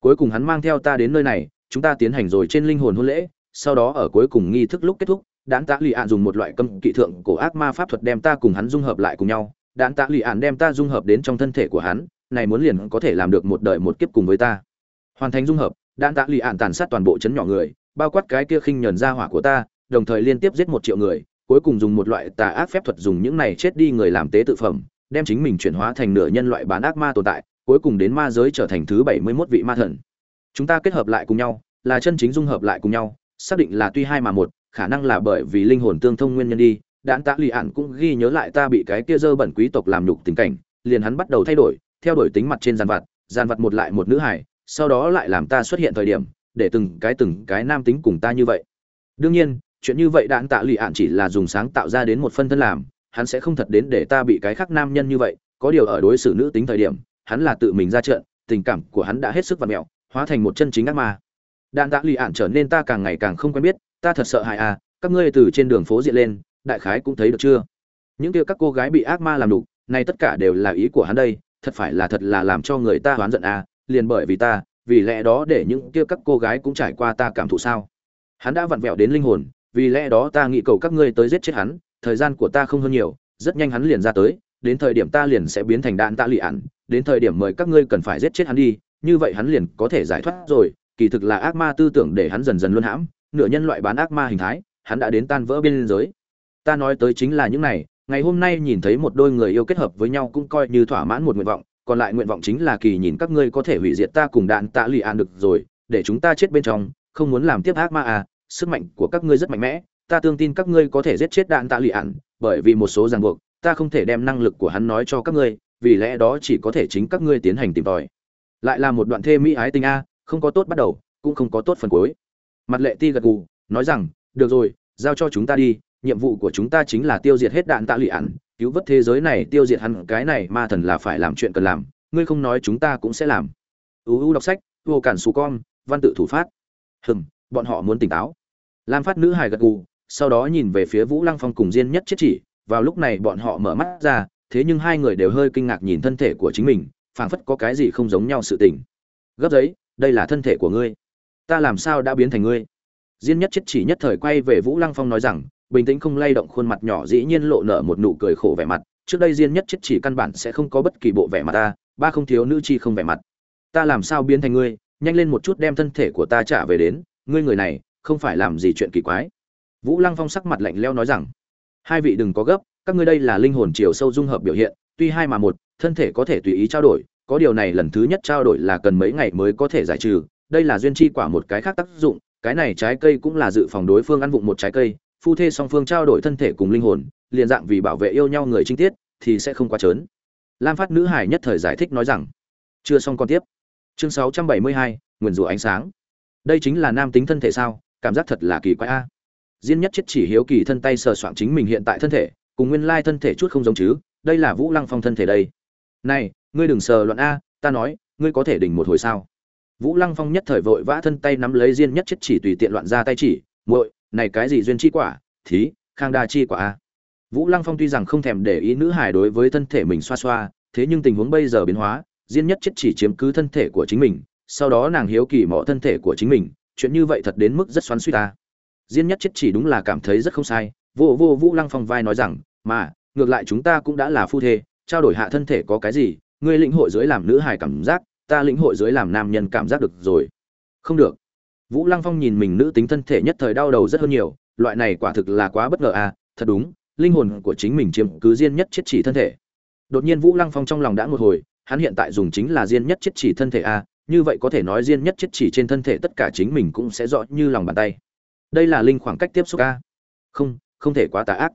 Cuối cùng hắn mang theo ta đến nơi này, chúng ta tiến hành rồi trên linh hồn hôn lễ, sau đó ở cuối cùng nghi thức lúc kết thúc đán tạ lì ạn dùng một loại cấm kỵ thượng cổ ác ma pháp thuật đem ta cùng hắn dung hợp lại cùng nhau. Đán tạ lì ạn đem ta dung hợp đến trong thân thể của hắn, này muốn liền có thể làm được một đời một kiếp cùng với ta. Hoàn thành dung hợp đạn tạ lì ạn tàn sát toàn bộ chấn nhỏ người, bao quát cái kia khinh nhẫn ra hỏa của ta, đồng thời liên tiếp giết một triệu người, cuối cùng dùng một loại tà ác phép thuật dùng những này chết đi người làm tế tự phẩm đem chính mình chuyển hóa thành nửa nhân loại bán ác ma tồn tại, cuối cùng đến ma giới trở thành thứ bảy mươi 71 vị ma thần. Chúng ta kết hợp lại cùng nhau, là chân chính dung hợp lại cùng nhau, xác định là tuy hai mà một, khả năng là bởi vì linh hồn tương thông nguyên nhân đi. Đạn tạ lì ạn cũng ghi nhớ lại ta bị cái kia dơ bẩn quý tộc làm nhục tình cảnh, liền hắn bắt đầu thay đổi, theo đổi tính mặt trên giàn vặt giàn vặt một lại một nữ hải sau đó lại làm ta xuất hiện thời điểm, để từng cái từng cái nam tính cùng ta như vậy. Đương nhiên, chuyện như vậy đạn tạ lì ạn chỉ là dùng sáng tạo ra đến một phân thân làm hắn sẽ không thật đến để ta bị cái khác nam nhân như vậy, có điều ở đối xử nữ tính thời điểm, hắn là tự mình ra trận, tình cảm của hắn đã hết sức vặt mẹo, hóa thành một chân chính ác ma. Đạn tạ lì ạn trở nên ta càng ngày càng không quen biết, ta thật sợ hại à các ngươi từ trên đường phố diện lên, đại khái cũng thấy được chưa? Những kia các cô gái bị ác ma làm đục này tất cả đều là ý của hắn đây, thật phải là thật là làm cho người ta oán giận à liền bởi vì ta, vì lẽ đó để những kia các cô gái cũng trải qua ta cảm thụ sao? Hắn đã vặn vẹo đến linh hồn, vì lẽ đó ta nghĩ cầu các ngươi tới giết chết hắn thời gian của ta không hơn nhiều, rất nhanh hắn liền ra tới, đến thời điểm ta liền sẽ biến thành đạn tạ lì ạn đến thời điểm mời các ngươi cần phải giết chết hắn đi, như vậy hắn liền có thể giải thoát rồi, kỳ thực là ác ma tư tưởng để hắn dần dần luân hãm, nửa nhân loại bán ác ma hình thái, hắn đã đến tan vỡ biên giới. Ta nói tới chính là những này, ngày hôm nay nhìn thấy một đôi người yêu kết hợp với nhau cũng coi như thỏa mãn một nguyện vọng, còn lại nguyện vọng chính là kỳ nhìn các ngươi có thể hủy diệt ta cùng đạn tạ lì ạn được rồi, để chúng ta chết bên trong, không muốn làm tiếp ác ma à sức mạnh của các ngươi rất mạnh mẽ ta tương tin các ngươi có thể giết chết đạn tạ lì ạn bởi vì một số ràng buộc, ta không thể đem năng lực của hắn nói cho các ngươi, vì lẽ đó chỉ có thể chính các ngươi tiến hành tìm tòi. Lại là một đoạn thê mỹ ái tình a, không có tốt bắt đầu, cũng không có tốt phần cuối. Mặt lệ ti gật gù, nói rằng, được rồi, giao cho chúng ta đi, nhiệm vụ của chúng ta chính là tiêu diệt hết đạn tạ lụy ạn cứu vớt thế giới này, tiêu diệt hắn, cái này ma thần là phải làm chuyện cần làm, ngươi không nói chúng ta cũng sẽ làm. Uu đọc sách, vô cản xù con, văn tự thủ phát. Hừm, bọn họ muốn tỉnh táo. Lam phát nữ hài gật gù sau đó nhìn về phía vũ lăng phong cùng diên nhất chết chỉ, vào lúc này bọn họ mở mắt ra, thế nhưng hai người đều hơi kinh ngạc nhìn thân thể của chính mình, phảng phất có cái gì không giống nhau sự tình. Gấp giấy, đây là thân thể của ngươi. Ta làm sao đã biến thành ngươi? Diên nhất chết chỉ nhất thời quay về vũ lăng phong nói rằng, bình tĩnh không lay động khuôn mặt nhỏ dĩ nhiên lộ nở một nụ cười khổ vẻ mặt, trước đây diên nhất chết chỉ căn bản sẽ không có bất kỳ bộ vẻ mặt ta, ba không thiếu nữ chi không vẻ mặt. Ta làm sao biến thành ngươi? Nhanh lên một chút đem thân thể của ta trả về đến, ngươi người này không phải làm gì chuyện kỳ quái vũ lăng phong sắc mặt lạnh leo nói rằng hai vị đừng có gấp các ngươi đây là linh hồn chiều sâu dung hợp biểu hiện tuy hai mà một thân thể có thể tùy ý trao đổi có điều này lần thứ nhất trao đổi là cần mấy ngày mới có thể giải trừ đây là duyên chi quả một cái khác tác dụng cái này trái cây cũng là dự phòng đối phương ăn vụng một trái cây phu thê song phương trao đổi thân thể cùng linh hồn liền dạng vì bảo vệ yêu nhau người trinh tiết thì sẽ không quá trớn. Lam phát nữ hải nhất thời giải thích nói rằng chưa xong còn tiếp. Chương 672, nguyền rủa ánh sáng. Đây chính là nam tính thân thể sao? Cảm giác thật là kỳ quái a diên nhất chết chỉ hiếu kỳ thân tay sờ soạn chính mình hiện tại thân thể, cùng nguyên lai thân thể chút không giống chứ, đây là vũ lăng phong thân thể đây. Này, ngươi đừng sờ loạn a, ta nói, ngươi có thể đỉnh một hồi sao? Vũ lăng phong nhất thời vội vã thân tay nắm lấy diên nhất chết chỉ tùy tiện loạn ra tay chỉ, muội, này cái gì duyên chi quả? Thí, khang đa chi quả a. Vũ lăng phong tuy rằng không thèm để ý nữ hài đối với thân thể mình xoa xoa, thế nhưng tình huống bây giờ biến hóa, diên nhất chết chỉ chiếm cứ thân thể của chính mình, sau đó nàng hiếu kỳ mọ thân thể của chính mình, chuyện như vậy thật đến mức rất xoắn suy ta diên nhất chết chỉ đúng là cảm thấy rất không sai vô vô vũ lăng phong vai nói rằng mà ngược lại chúng ta cũng đã là phu thê trao đổi hạ thân thể có cái gì ngươi lĩnh hội dưới làm nữ hài cảm giác ta lĩnh hội dưới làm nam nhân cảm giác được rồi. Không được. Vũ lăng phong nhìn mình nữ tính thân thể nhất thời đau đầu rất hơn nhiều loại này quả thực là quá bất ngờ à thật đúng linh hồn của chính mình chiếm cứ diên nhất chết chỉ thân thể. Đột nhiên vũ lăng phong trong lòng đã một hồi hắn hiện tại dùng chính là diên nhất chết chỉ thân thể a à, như vậy có thể nói riêng nhất chết chỉ trên thân thể tất cả chính mình cũng sẽ rõ như lòng bàn tay đây là linh khoảng cách tiếp xúc a không không thể quá tà ác.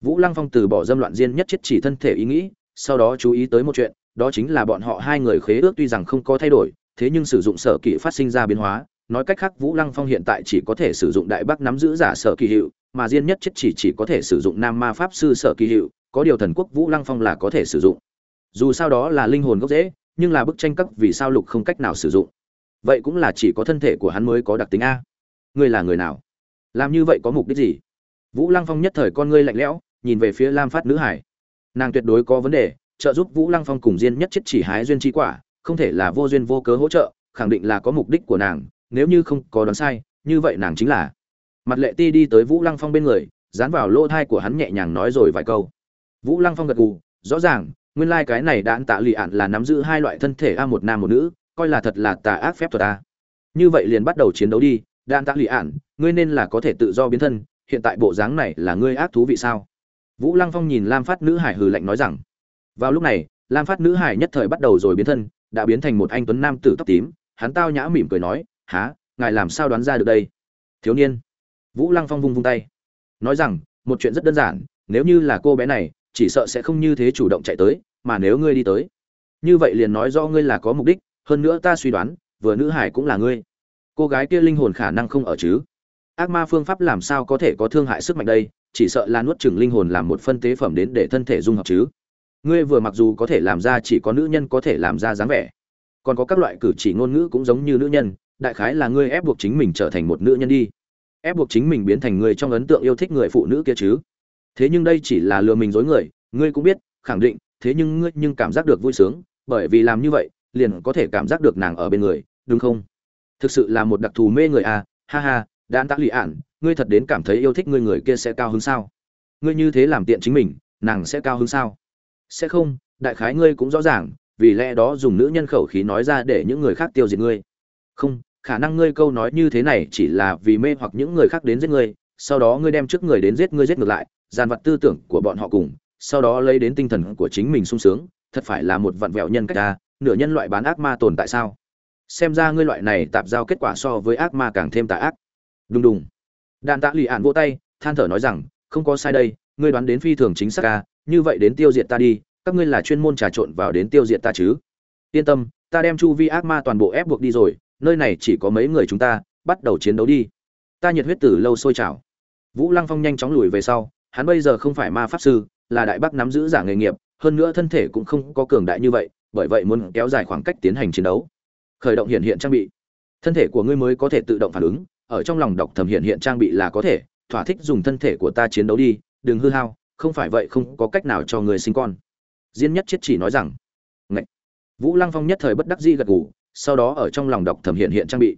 Vũ lăng phong từ bỏ dâm loạn diên nhất chết chỉ thân thể ý nghĩ, sau đó chú ý tới một chuyện, đó chính là bọn họ hai người khế ước tuy rằng không có thay đổi, thế nhưng sử dụng sở kỹ phát sinh ra biến hóa, nói cách khác vũ lăng phong hiện tại chỉ có thể sử dụng đại bắc nắm giữ giả sở kỳ hiệu mà diên nhất chết chỉ chỉ có thể sử dụng nam ma pháp sư sở kỳ hiệu có điều thần quốc vũ lăng phong là có thể sử dụng. Dù sao đó là linh hồn gốc dễ nhưng là bức tranh cấp vì sao lục không cách nào sử dụng. Vậy cũng là chỉ có thân thể của hắn mới có đặc tính a. Ngươi là người nào? Làm như vậy có mục đích gì? Vũ lăng phong nhất thời con ngươi lạnh lẽo, nhìn về phía lam phát nữ hải. Nàng tuyệt đối có vấn đề, trợ giúp vũ lăng phong cùng diên nhất chết chỉ hái duyên chi quả, không thể là vô duyên vô cớ hỗ trợ, khẳng định là có mục đích của nàng, nếu như không có đoán sai, như vậy nàng chính là. Mặt lệ ti đi tới vũ lăng phong bên người, dán vào lỗ thai của hắn nhẹ nhàng nói rồi vài câu. Vũ lăng phong gật gù, rõ ràng, nguyên lai cái này đạn tạ lụy ạn là nắm giữ hai loại thân thể a một nam một nữ, coi là thật là tà ác phép thuật a. Như vậy liền bắt đầu chiến đấu đi đan tạ lì ạn ngươi nên là có thể tự do biến thân, hiện tại bộ dáng này là ngươi ác thú vị sao? Vũ lăng phong nhìn lam phát nữ hải hừ lạnh nói rằng, vào lúc này, lam phát nữ hải nhất thời bắt đầu rồi biến thân, đã biến thành một anh tuấn nam tử tóc tím, hắn tao nhã mỉm cười nói há ngài làm sao đoán ra được đây? Thiếu niên. Vũ lăng phong vung vung tay, nói rằng, một chuyện rất đơn giản, nếu như là cô bé này, chỉ sợ sẽ không như thế chủ động chạy tới, mà nếu ngươi đi tới, như vậy liền nói do ngươi là có mục đích, hơn nữa ta suy đoán, vừa nữ hải cũng là ngươi cô gái kia linh hồn khả năng không ở chứ? Ác ma phương pháp làm sao có thể có thương hại sức mạnh đây? Chỉ sợ là nuốt chửng linh hồn làm một phân tế phẩm đến để thân thể dung hợp chứ. Ngươi vừa mặc dù có thể làm ra chỉ có nữ nhân có thể làm ra dáng vẻ, còn có các loại cử chỉ ngôn ngữ cũng giống như nữ nhân, đại khái là ngươi ép buộc chính mình trở thành một nữ nhân đi. Ép buộc chính mình biến thành người trong ấn tượng yêu thích người phụ nữ kia chứ. Thế nhưng đây chỉ là lừa mình dối người, ngươi cũng biết, khẳng định, thế nhưng ngươi nhưng cảm giác được vui sướng, bởi vì làm như vậy, liền có thể cảm giác được nàng ở bên người, đúng không? Thực sự là một đặc thù mê người à ha ha, đan tác lì ạn ngươi thật đến cảm thấy yêu thích ngươi người kia sẽ cao hơn sao? Ngươi như thế làm tiện chính mình, nàng sẽ cao hơn sao? Sẽ không, đại khái ngươi cũng rõ ràng, vì lẽ đó dùng nữ nhân khẩu khí nói ra để những người khác tiêu diệt ngươi. Không, khả năng ngươi câu nói như thế này chỉ là vì mê hoặc những người khác đến giết ngươi, sau đó ngươi đem trước người đến giết ngươi giết ngược lại, dàn vật tư tưởng của bọn họ cùng, sau đó lấy đến tinh thần của chính mình sung sướng, thật phải là một vặn vẹo nhân cách ta nửa nhân loại bán ác ma tồn tại sao? Xem ra ngươi loại này tạp giao kết quả so với ác ma càng thêm tà ác. Đùng đùng. Đàn tạ lì ạn vỗ tay, than thở nói rằng, không có sai đây, ngươi đoán đến phi thường chính xác ca như vậy đến tiêu diệt ta đi, các ngươi là chuyên môn trà trộn vào đến tiêu diệt ta chứ. Yên tâm, ta đem chu vi ác ma toàn bộ ép buộc đi rồi, nơi này chỉ có mấy người chúng ta, bắt đầu chiến đấu đi. Ta nhiệt huyết từ lâu sôi trào. Vũ lăng phong nhanh chóng lùi về sau, hắn bây giờ không phải ma pháp sư, là đại bắc nắm giữ giả nghề nghiệp, hơn nữa thân thể cũng không có cường đại như vậy, bởi vậy muốn kéo dài khoảng cách tiến hành chiến đấu khởi động hiện hiện trang bị. Thân thể của ngươi mới có thể tự động phản ứng, ở trong lòng đọc thầm hiện hiện trang bị là có thể, thỏa thích dùng thân thể của ta chiến đấu đi, đừng hư hao, không phải vậy không có cách nào cho người sinh con. Diên nhất chết chỉ nói rằng. Ngậy. vũ lăng phong nhất thời bất đắc dĩ gật gù, sau đó ở trong lòng đọc thầm hiện hiện trang bị.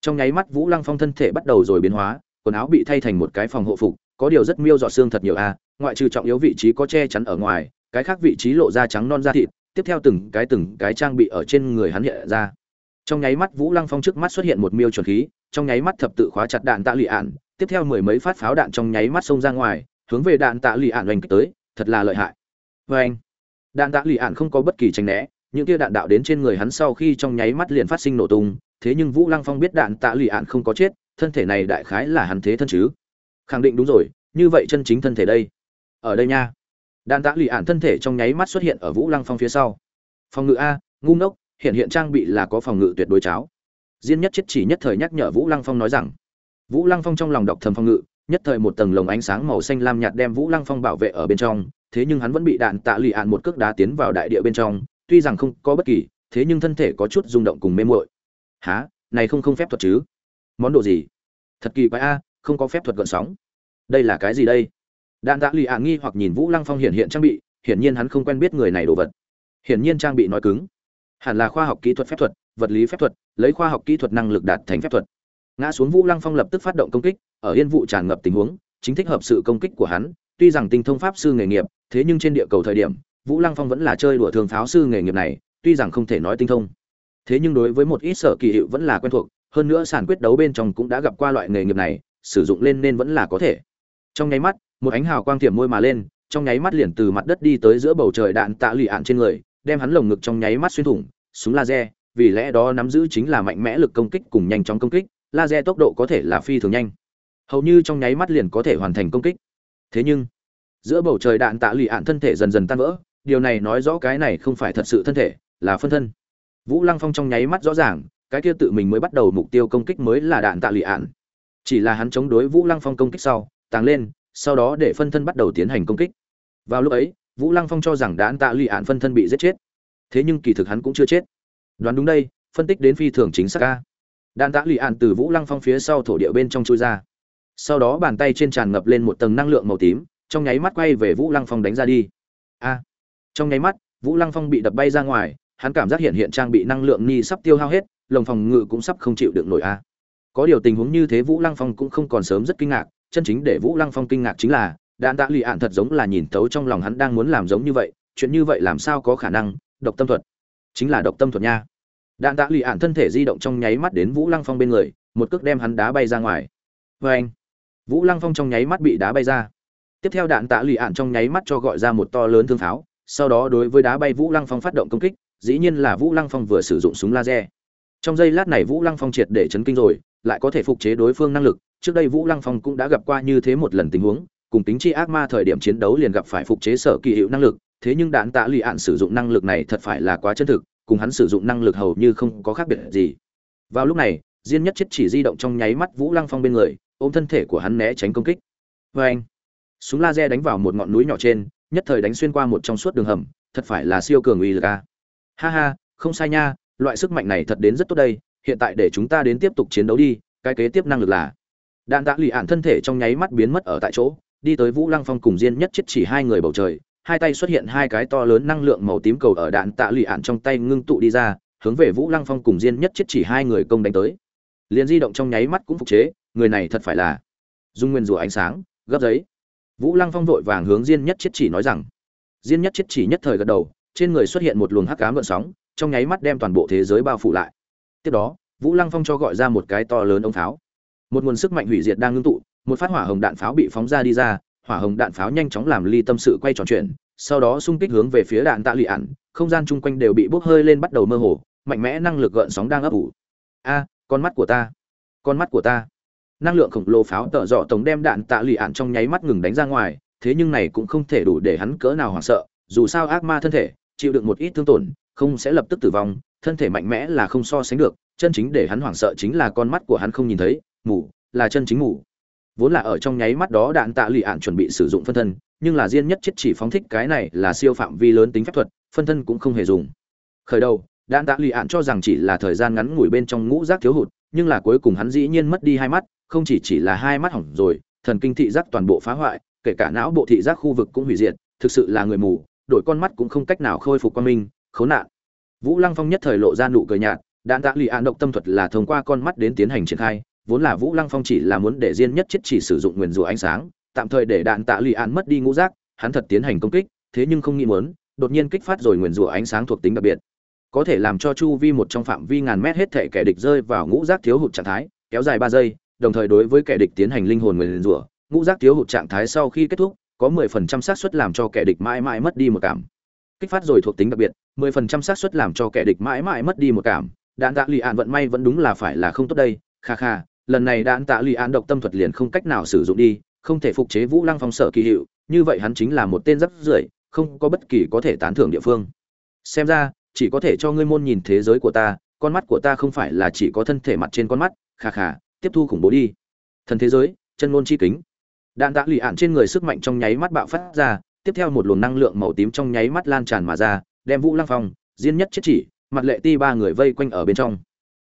Trong nháy mắt vũ lăng phong thân thể bắt đầu rồi biến hóa, quần áo bị thay thành một cái phòng hộ phục, có điều rất miêu dọ xương thật nhiều a, ngoại trừ trọng yếu vị trí có che chắn ở ngoài, cái khác vị trí lộ ra trắng non da thịt, tiếp theo từng cái từng cái trang bị ở trên người hắn hiện ra trong nháy mắt vũ lăng phong trước mắt xuất hiện một miêu chuẩn khí, trong nháy mắt thập tự khóa chặt đạn tạ lụy ạn, tiếp theo mười mấy phát pháo đạn trong nháy mắt xông ra ngoài, hướng về đạn tạ lụy ạn oanh kích tới, thật là lợi hại. Vê anh, đạn tạ lụy ạn không có bất kỳ tránh né, những tia đạn đạo đến trên người hắn sau khi trong nháy mắt liền phát sinh nổ tung, thế nhưng vũ lăng phong biết đạn tạ lụy ạn không có chết, thân thể này đại khái là hắn thế thân chứ. Khẳng định đúng rồi, như vậy chân chính thân thể đây. Ở đây nha. Đạn tạ lụy ạn thân thể trong nháy mắt xuất hiện ở vũ lăng phong phía sau. Phòng ngự a, ngu ngốc hiện hiện trang bị là có phòng ngự tuyệt đối cháo. Diên nhất chết chỉ nhất thời nhắc nhở vũ lăng phong nói rằng, vũ lăng phong trong lòng đọc thầm phòng ngự, nhất thời một tầng lồng ánh sáng màu xanh lam nhạt đem vũ lăng phong bảo vệ ở bên trong, thế nhưng hắn vẫn bị đạn tạ lụy ạn một cước đá tiến vào đại địa bên trong, tuy rằng không có bất kỳ, thế nhưng thân thể có chút rung động cùng mê muội. Há này không không phép thuật chứ? Món đồ gì? Thật kỳ quái a, không có phép thuật gợn sóng. Đây là cái gì đây? Đạn tạ lụy ạn nghi hoặc nhìn vũ lăng phong hiện hiện trang bị, hiển nhiên hắn không quen biết người này đồ vật. Hiển nhiên trang bị nói cứng hẳn là khoa học kỹ thuật phép thuật, vật lý phép thuật, lấy khoa học kỹ thuật năng lực đạt thành phép thuật. Ngã xuống vũ lăng phong lập tức phát động công kích, ở yên vụ tràn ngập tình huống, chính thích hợp sự công kích của hắn, tuy rằng tinh thông pháp sư nghề nghiệp, thế nhưng trên địa cầu thời điểm, vũ lăng phong vẫn là chơi đùa thường pháo sư nghề nghiệp này, tuy rằng không thể nói tinh thông. Thế nhưng đối với một ít sở kỳ hiệu vẫn là quen thuộc, hơn nữa sản quyết đấu bên trong cũng đã gặp qua loại nghề nghiệp này, sử dụng lên nên vẫn là có thể. Trong nháy mắt, một ánh hào quang tiềm môi mà lên, trong nháy mắt liền từ mặt đất đi tới giữa bầu trời đạn tạ lụy ạn trên người đem hắn lồng ngực trong nháy mắt xuyên thủng, súng laser, vì lẽ đó nắm giữ chính là mạnh mẽ lực công kích cùng nhanh chóng công kích, laser tốc độ có thể là phi thường nhanh. Hầu như trong nháy mắt liền có thể hoàn thành công kích. Thế nhưng, giữa bầu trời đạn tạ lì ạn thân thể dần dần tan vỡ, điều này nói rõ cái này không phải thật sự thân thể, là phân thân. Vũ lăng phong trong nháy mắt rõ ràng, cái kia tự mình mới bắt đầu mục tiêu công kích mới là đạn tạ lì ạn. Chỉ là hắn chống đối vũ lăng phong công kích sau, tàng lên, sau đó để phân thân bắt đầu tiến hành công kích. Vào lúc ấy vũ lăng phong cho rằng đạn tạ lụy ạn phân thân bị giết chết. Thế nhưng kỳ thực hắn cũng chưa chết. Đoán đúng đây, phân tích đến phi thường chính xác ca đạn tạ lụy ạn từ vũ lăng phong phía sau thổ địa bên trong chui ra. Sau đó bàn tay trên tràn ngập lên một tầng năng lượng màu tím, trong nháy mắt quay về vũ lăng phong đánh ra đi. A. Trong nháy mắt, vũ lăng phong bị đập bay ra ngoài, hắn cảm giác hiện hiện trang bị năng lượng ni sắp tiêu hao hết, lồng phòng ngự cũng sắp không chịu được nổi a. Có điều tình huống như thế vũ lăng phong cũng không còn sớm rất kinh ngạc, chân chính để vũ lăng phong kinh ngạc chính là đạn tạ lì ạn thật giống là nhìn thấu trong lòng hắn đang muốn làm giống như vậy, chuyện như vậy làm sao có khả năng, độc tâm thuật. Chính là độc tâm thuật nha. Đạn tạ lì ạn thân thể di động trong nháy mắt đến vũ lăng phong bên người, một cước đem hắn đá bay ra ngoài. Vê anh vũ lăng phong trong nháy mắt bị đá bay ra. Tiếp theo đạn tạ lì ạn trong nháy mắt cho gọi ra một to lớn thương pháo, sau đó đối với đá bay vũ lăng phong phát động công kích, dĩ nhiên là vũ lăng phong vừa sử dụng súng laser. Trong giây lát này vũ lăng phong triệt để chấn kinh rồi, lại có thể phục chế đối phương năng lực, trước đây vũ lăng phong cũng đã gặp qua như thế một lần tình huống cùng tính chi ác ma thời điểm chiến đấu liền gặp phải phục chế sở kỳ hiệu năng lực, thế nhưng đạn tạ lì ạn sử dụng năng lực này thật phải là quá chân thực, cùng hắn sử dụng năng lực hầu như không có khác biệt gì. Vào lúc này diên nhất chết chỉ di động trong nháy mắt vũ lăng phong bên người, ôm thân thể của hắn né tránh công kích. Vê anh, súng laser đánh vào một ngọn núi nhỏ trên, nhất thời đánh xuyên qua một trong suốt đường hầm, thật phải là siêu cường uy lực a. Ha ha, không sai nha, loại sức mạnh này thật đến rất tốt đây, hiện tại để chúng ta đến tiếp tục chiến đấu đi, cái kế tiếp năng lực là. Đạn tạ lì ạn thân thể trong nháy mắt biến mất ở tại chỗ đi tới vũ lăng phong cùng diên nhất chết chỉ hai người bầu trời, hai tay xuất hiện hai cái to lớn năng lượng màu tím cầu ở đạn tạ lụy ạn trong tay ngưng tụ đi ra, hướng về vũ lăng phong cùng diên nhất chết chỉ hai người công đánh tới. Liền di động trong nháy mắt cũng phục chế, người này thật phải là dung nguyên rùa ánh sáng, gấp giấy. Vũ lăng phong vội vàng hướng diên nhất chết chỉ nói rằng, diên nhất chết chỉ nhất thời gật đầu, trên người xuất hiện một luồng hắc ám gợn sóng, trong nháy mắt đem toàn bộ thế giới bao phủ lại. Tiếp đó, vũ lăng phong cho gọi ra một cái to lớn ống pháo. Một nguồn sức mạnh hủy diệt đang ngưng tụ một phát hỏa hồng đạn pháo bị phóng ra đi ra, hỏa hồng đạn pháo nhanh chóng làm ly tâm sự quay tròn chuyện, sau đó xung kích hướng về phía đạn tạ lụy ạn không gian chung quanh đều bị bốc hơi lên bắt đầu mơ hồ, mạnh mẽ năng lực gợn sóng đang ấp ủ. A, con mắt của ta, con mắt của ta. Năng lượng khổng lồ pháo tợ dọ tổng đem đạn tạ lụy ạn trong nháy mắt ngừng đánh ra ngoài, thế nhưng này cũng không thể đủ để hắn cỡ nào hoảng sợ, dù sao ác ma thân thể, chịu đựng một ít thương tổn, không sẽ lập tức tử vong, thân thể mạnh mẽ là không so sánh được, chân chính để hắn hoảng sợ chính là con mắt của hắn không nhìn thấy, mù, là chân chính mù vốn là ở trong nháy mắt đó đạn tạ lụy ạn chuẩn bị sử dụng phân thân, nhưng là riêng nhất chết chỉ phóng thích cái này là siêu phạm vi lớn tính phép thuật, phân thân cũng không hề dùng. Khởi đầu, đạn tạ lụy ạn cho rằng chỉ là thời gian ngắn ngủi bên trong ngũ giác thiếu hụt, nhưng là cuối cùng hắn dĩ nhiên mất đi hai mắt, không chỉ chỉ là hai mắt hỏng rồi, thần kinh thị giác toàn bộ phá hoại, kể cả não bộ thị giác khu vực cũng hủy diệt, thực sự là người mù, đổi con mắt cũng không cách nào khôi phục quan minh khốn nạn. Vũ lăng phong nhất thời lộ ra nụ cười nhạt, đạn tạ lụy ạn độc tâm thuật là thông qua con mắt đến tiến hành triển khai vốn là vũ lăng phong chỉ là muốn để riêng nhất chết chỉ sử dụng nguyền rủa ánh sáng, tạm thời để đạn tạ lụy an mất đi ngũ giác, hắn thật tiến hành công kích, thế nhưng không nghĩ muốn, đột nhiên kích phát rồi nguyền rủa ánh sáng thuộc tính đặc biệt. Có thể làm cho chu vi một trong phạm vi ngàn mét hết thể kẻ địch rơi vào ngũ giác thiếu hụt trạng thái, kéo dài ba giây, đồng thời đối với kẻ địch tiến hành linh hồn nguyền rủa, ngũ giác thiếu hụt trạng thái sau khi kết thúc, có mười phần trăm xác suất làm cho kẻ địch mãi mãi mất đi một cảm. Kích phát rồi thuộc tính đặc biệt, mười phần trăm xác suất làm cho kẻ địch mãi mãi mất đi một cảm. Đạn tạ lụy an vận may vẫn đúng là phải là không tốt đây, kha kha lần này đạn tạ lụy án độc tâm thuật liền không cách nào sử dụng đi, không thể phục chế vũ lăng phong sở kỳ hiệu, như vậy hắn chính là một tên rắc rưởi, không có bất kỳ có thể tán thưởng địa phương. Xem ra, chỉ có thể cho ngươi môn nhìn thế giới của ta, con mắt của ta không phải là chỉ có thân thể mặt trên con mắt khà khà tiếp thu khủng bố đi. Thần thế giới, chân ngôn chi kính. Đạn tạ lụy ạn trên người sức mạnh trong nháy mắt bạo phát ra, tiếp theo một luồng năng lượng màu tím trong nháy mắt lan tràn mà ra, đem vũ lăng phong, diên nhất chết chỉ, mặt lệ ti ba người vây quanh ở bên trong.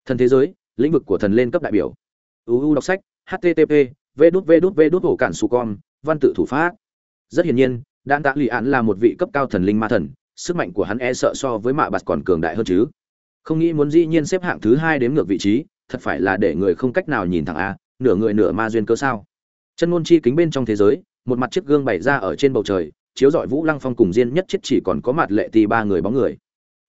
Thần thế giới, lĩnh vực của thần lên cấp đại biểu uu đọc sách http v đút v đút v đút hổ cản su con văn tự thủ pháp. Rất hiển nhiên, đạn tạ lụy ạn là một vị cấp cao thần linh ma thần, sức mạnh của hắn e sợ so với mạ bạt còn cường đại hơn chứ. Không nghĩ muốn dĩ nhiên xếp hạng thứ hai đếm ngược vị trí, thật phải là để người không cách nào nhìn thẳng a, nửa người nửa ma duyên cơ sao. Chân ngôn chi kính bên trong thế giới, một mặt chiếc gương bày ra ở trên bầu trời, chiếu rọi vũ lăng phong cùng diên nhất chết chỉ còn có mặt lệ tì ba người bóng người.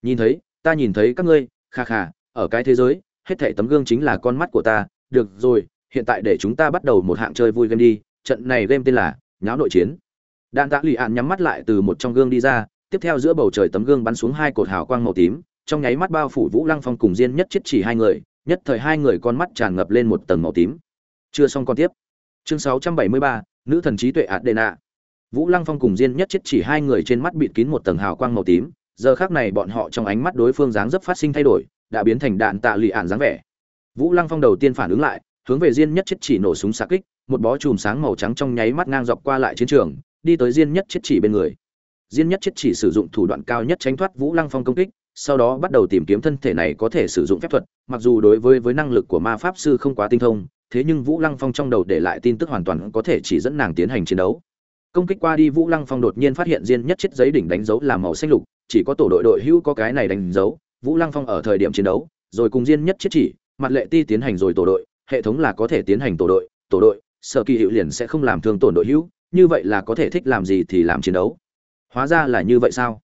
Nhìn thấy, ta nhìn thấy các ngươi, kha kha, ở cái thế giới, hết thảy tấm gương chính là con mắt của ta được rồi, hiện tại để chúng ta bắt đầu một hạng chơi vui game đi, trận này game tên là nháo nội chiến. Đạn tạ lì ạn nhắm mắt lại từ một trong gương đi ra, tiếp theo giữa bầu trời tấm gương bắn xuống hai cột hào quang màu tím, trong nháy mắt bao phủ vũ lăng phong cùng diên nhất chết chỉ hai người, nhất thời hai người con mắt tràn ngập lên một tầng màu tím. Chưa xong con tiếp. Chương sáu trăm bảy mươi ba, nữ thần trí tuệ adena vũ lăng phong cùng diên nhất chết chỉ hai người trên mắt bịt kín một tầng hào quang màu tím, giờ khác này bọn họ trong ánh mắt đối phương dáng dấp phát sinh thay đổi, đã biến thành đạn tạ lì ạn dáng vẻ vũ lăng phong đầu tiên phản ứng lại, hướng về diên nhất chết chỉ nổ súng xạ kích, một bó chùm sáng màu trắng trong nháy mắt ngang dọc qua lại chiến trường, đi tới diên nhất chết chỉ bên người. Diên nhất chết chỉ sử dụng thủ đoạn cao nhất tránh thoát vũ lăng phong công kích, sau đó bắt đầu tìm kiếm thân thể này có thể sử dụng phép thuật, mặc dù đối với với năng lực của ma pháp sư không quá tinh thông, thế nhưng vũ lăng phong trong đầu để lại tin tức hoàn toàn có thể chỉ dẫn nàng tiến hành chiến đấu. Công kích qua đi vũ lăng phong đột nhiên phát hiện diên nhất chết giấy đỉnh đánh dấu là màu xanh lục, chỉ có tổ đội đội hữu có cái này đánh dấu, vũ lăng phong ở thời điểm chiến đấu, rồi cùng diên nhất chết chỉ mặt lệ ti tiến hành rồi tổ đội, hệ thống là có thể tiến hành tổ đội tổ đội, sở kỳ hiệu liền sẽ không làm thương tổn đội hữu, như vậy là có thể thích làm gì thì làm chiến đấu. Hóa ra là như vậy sao?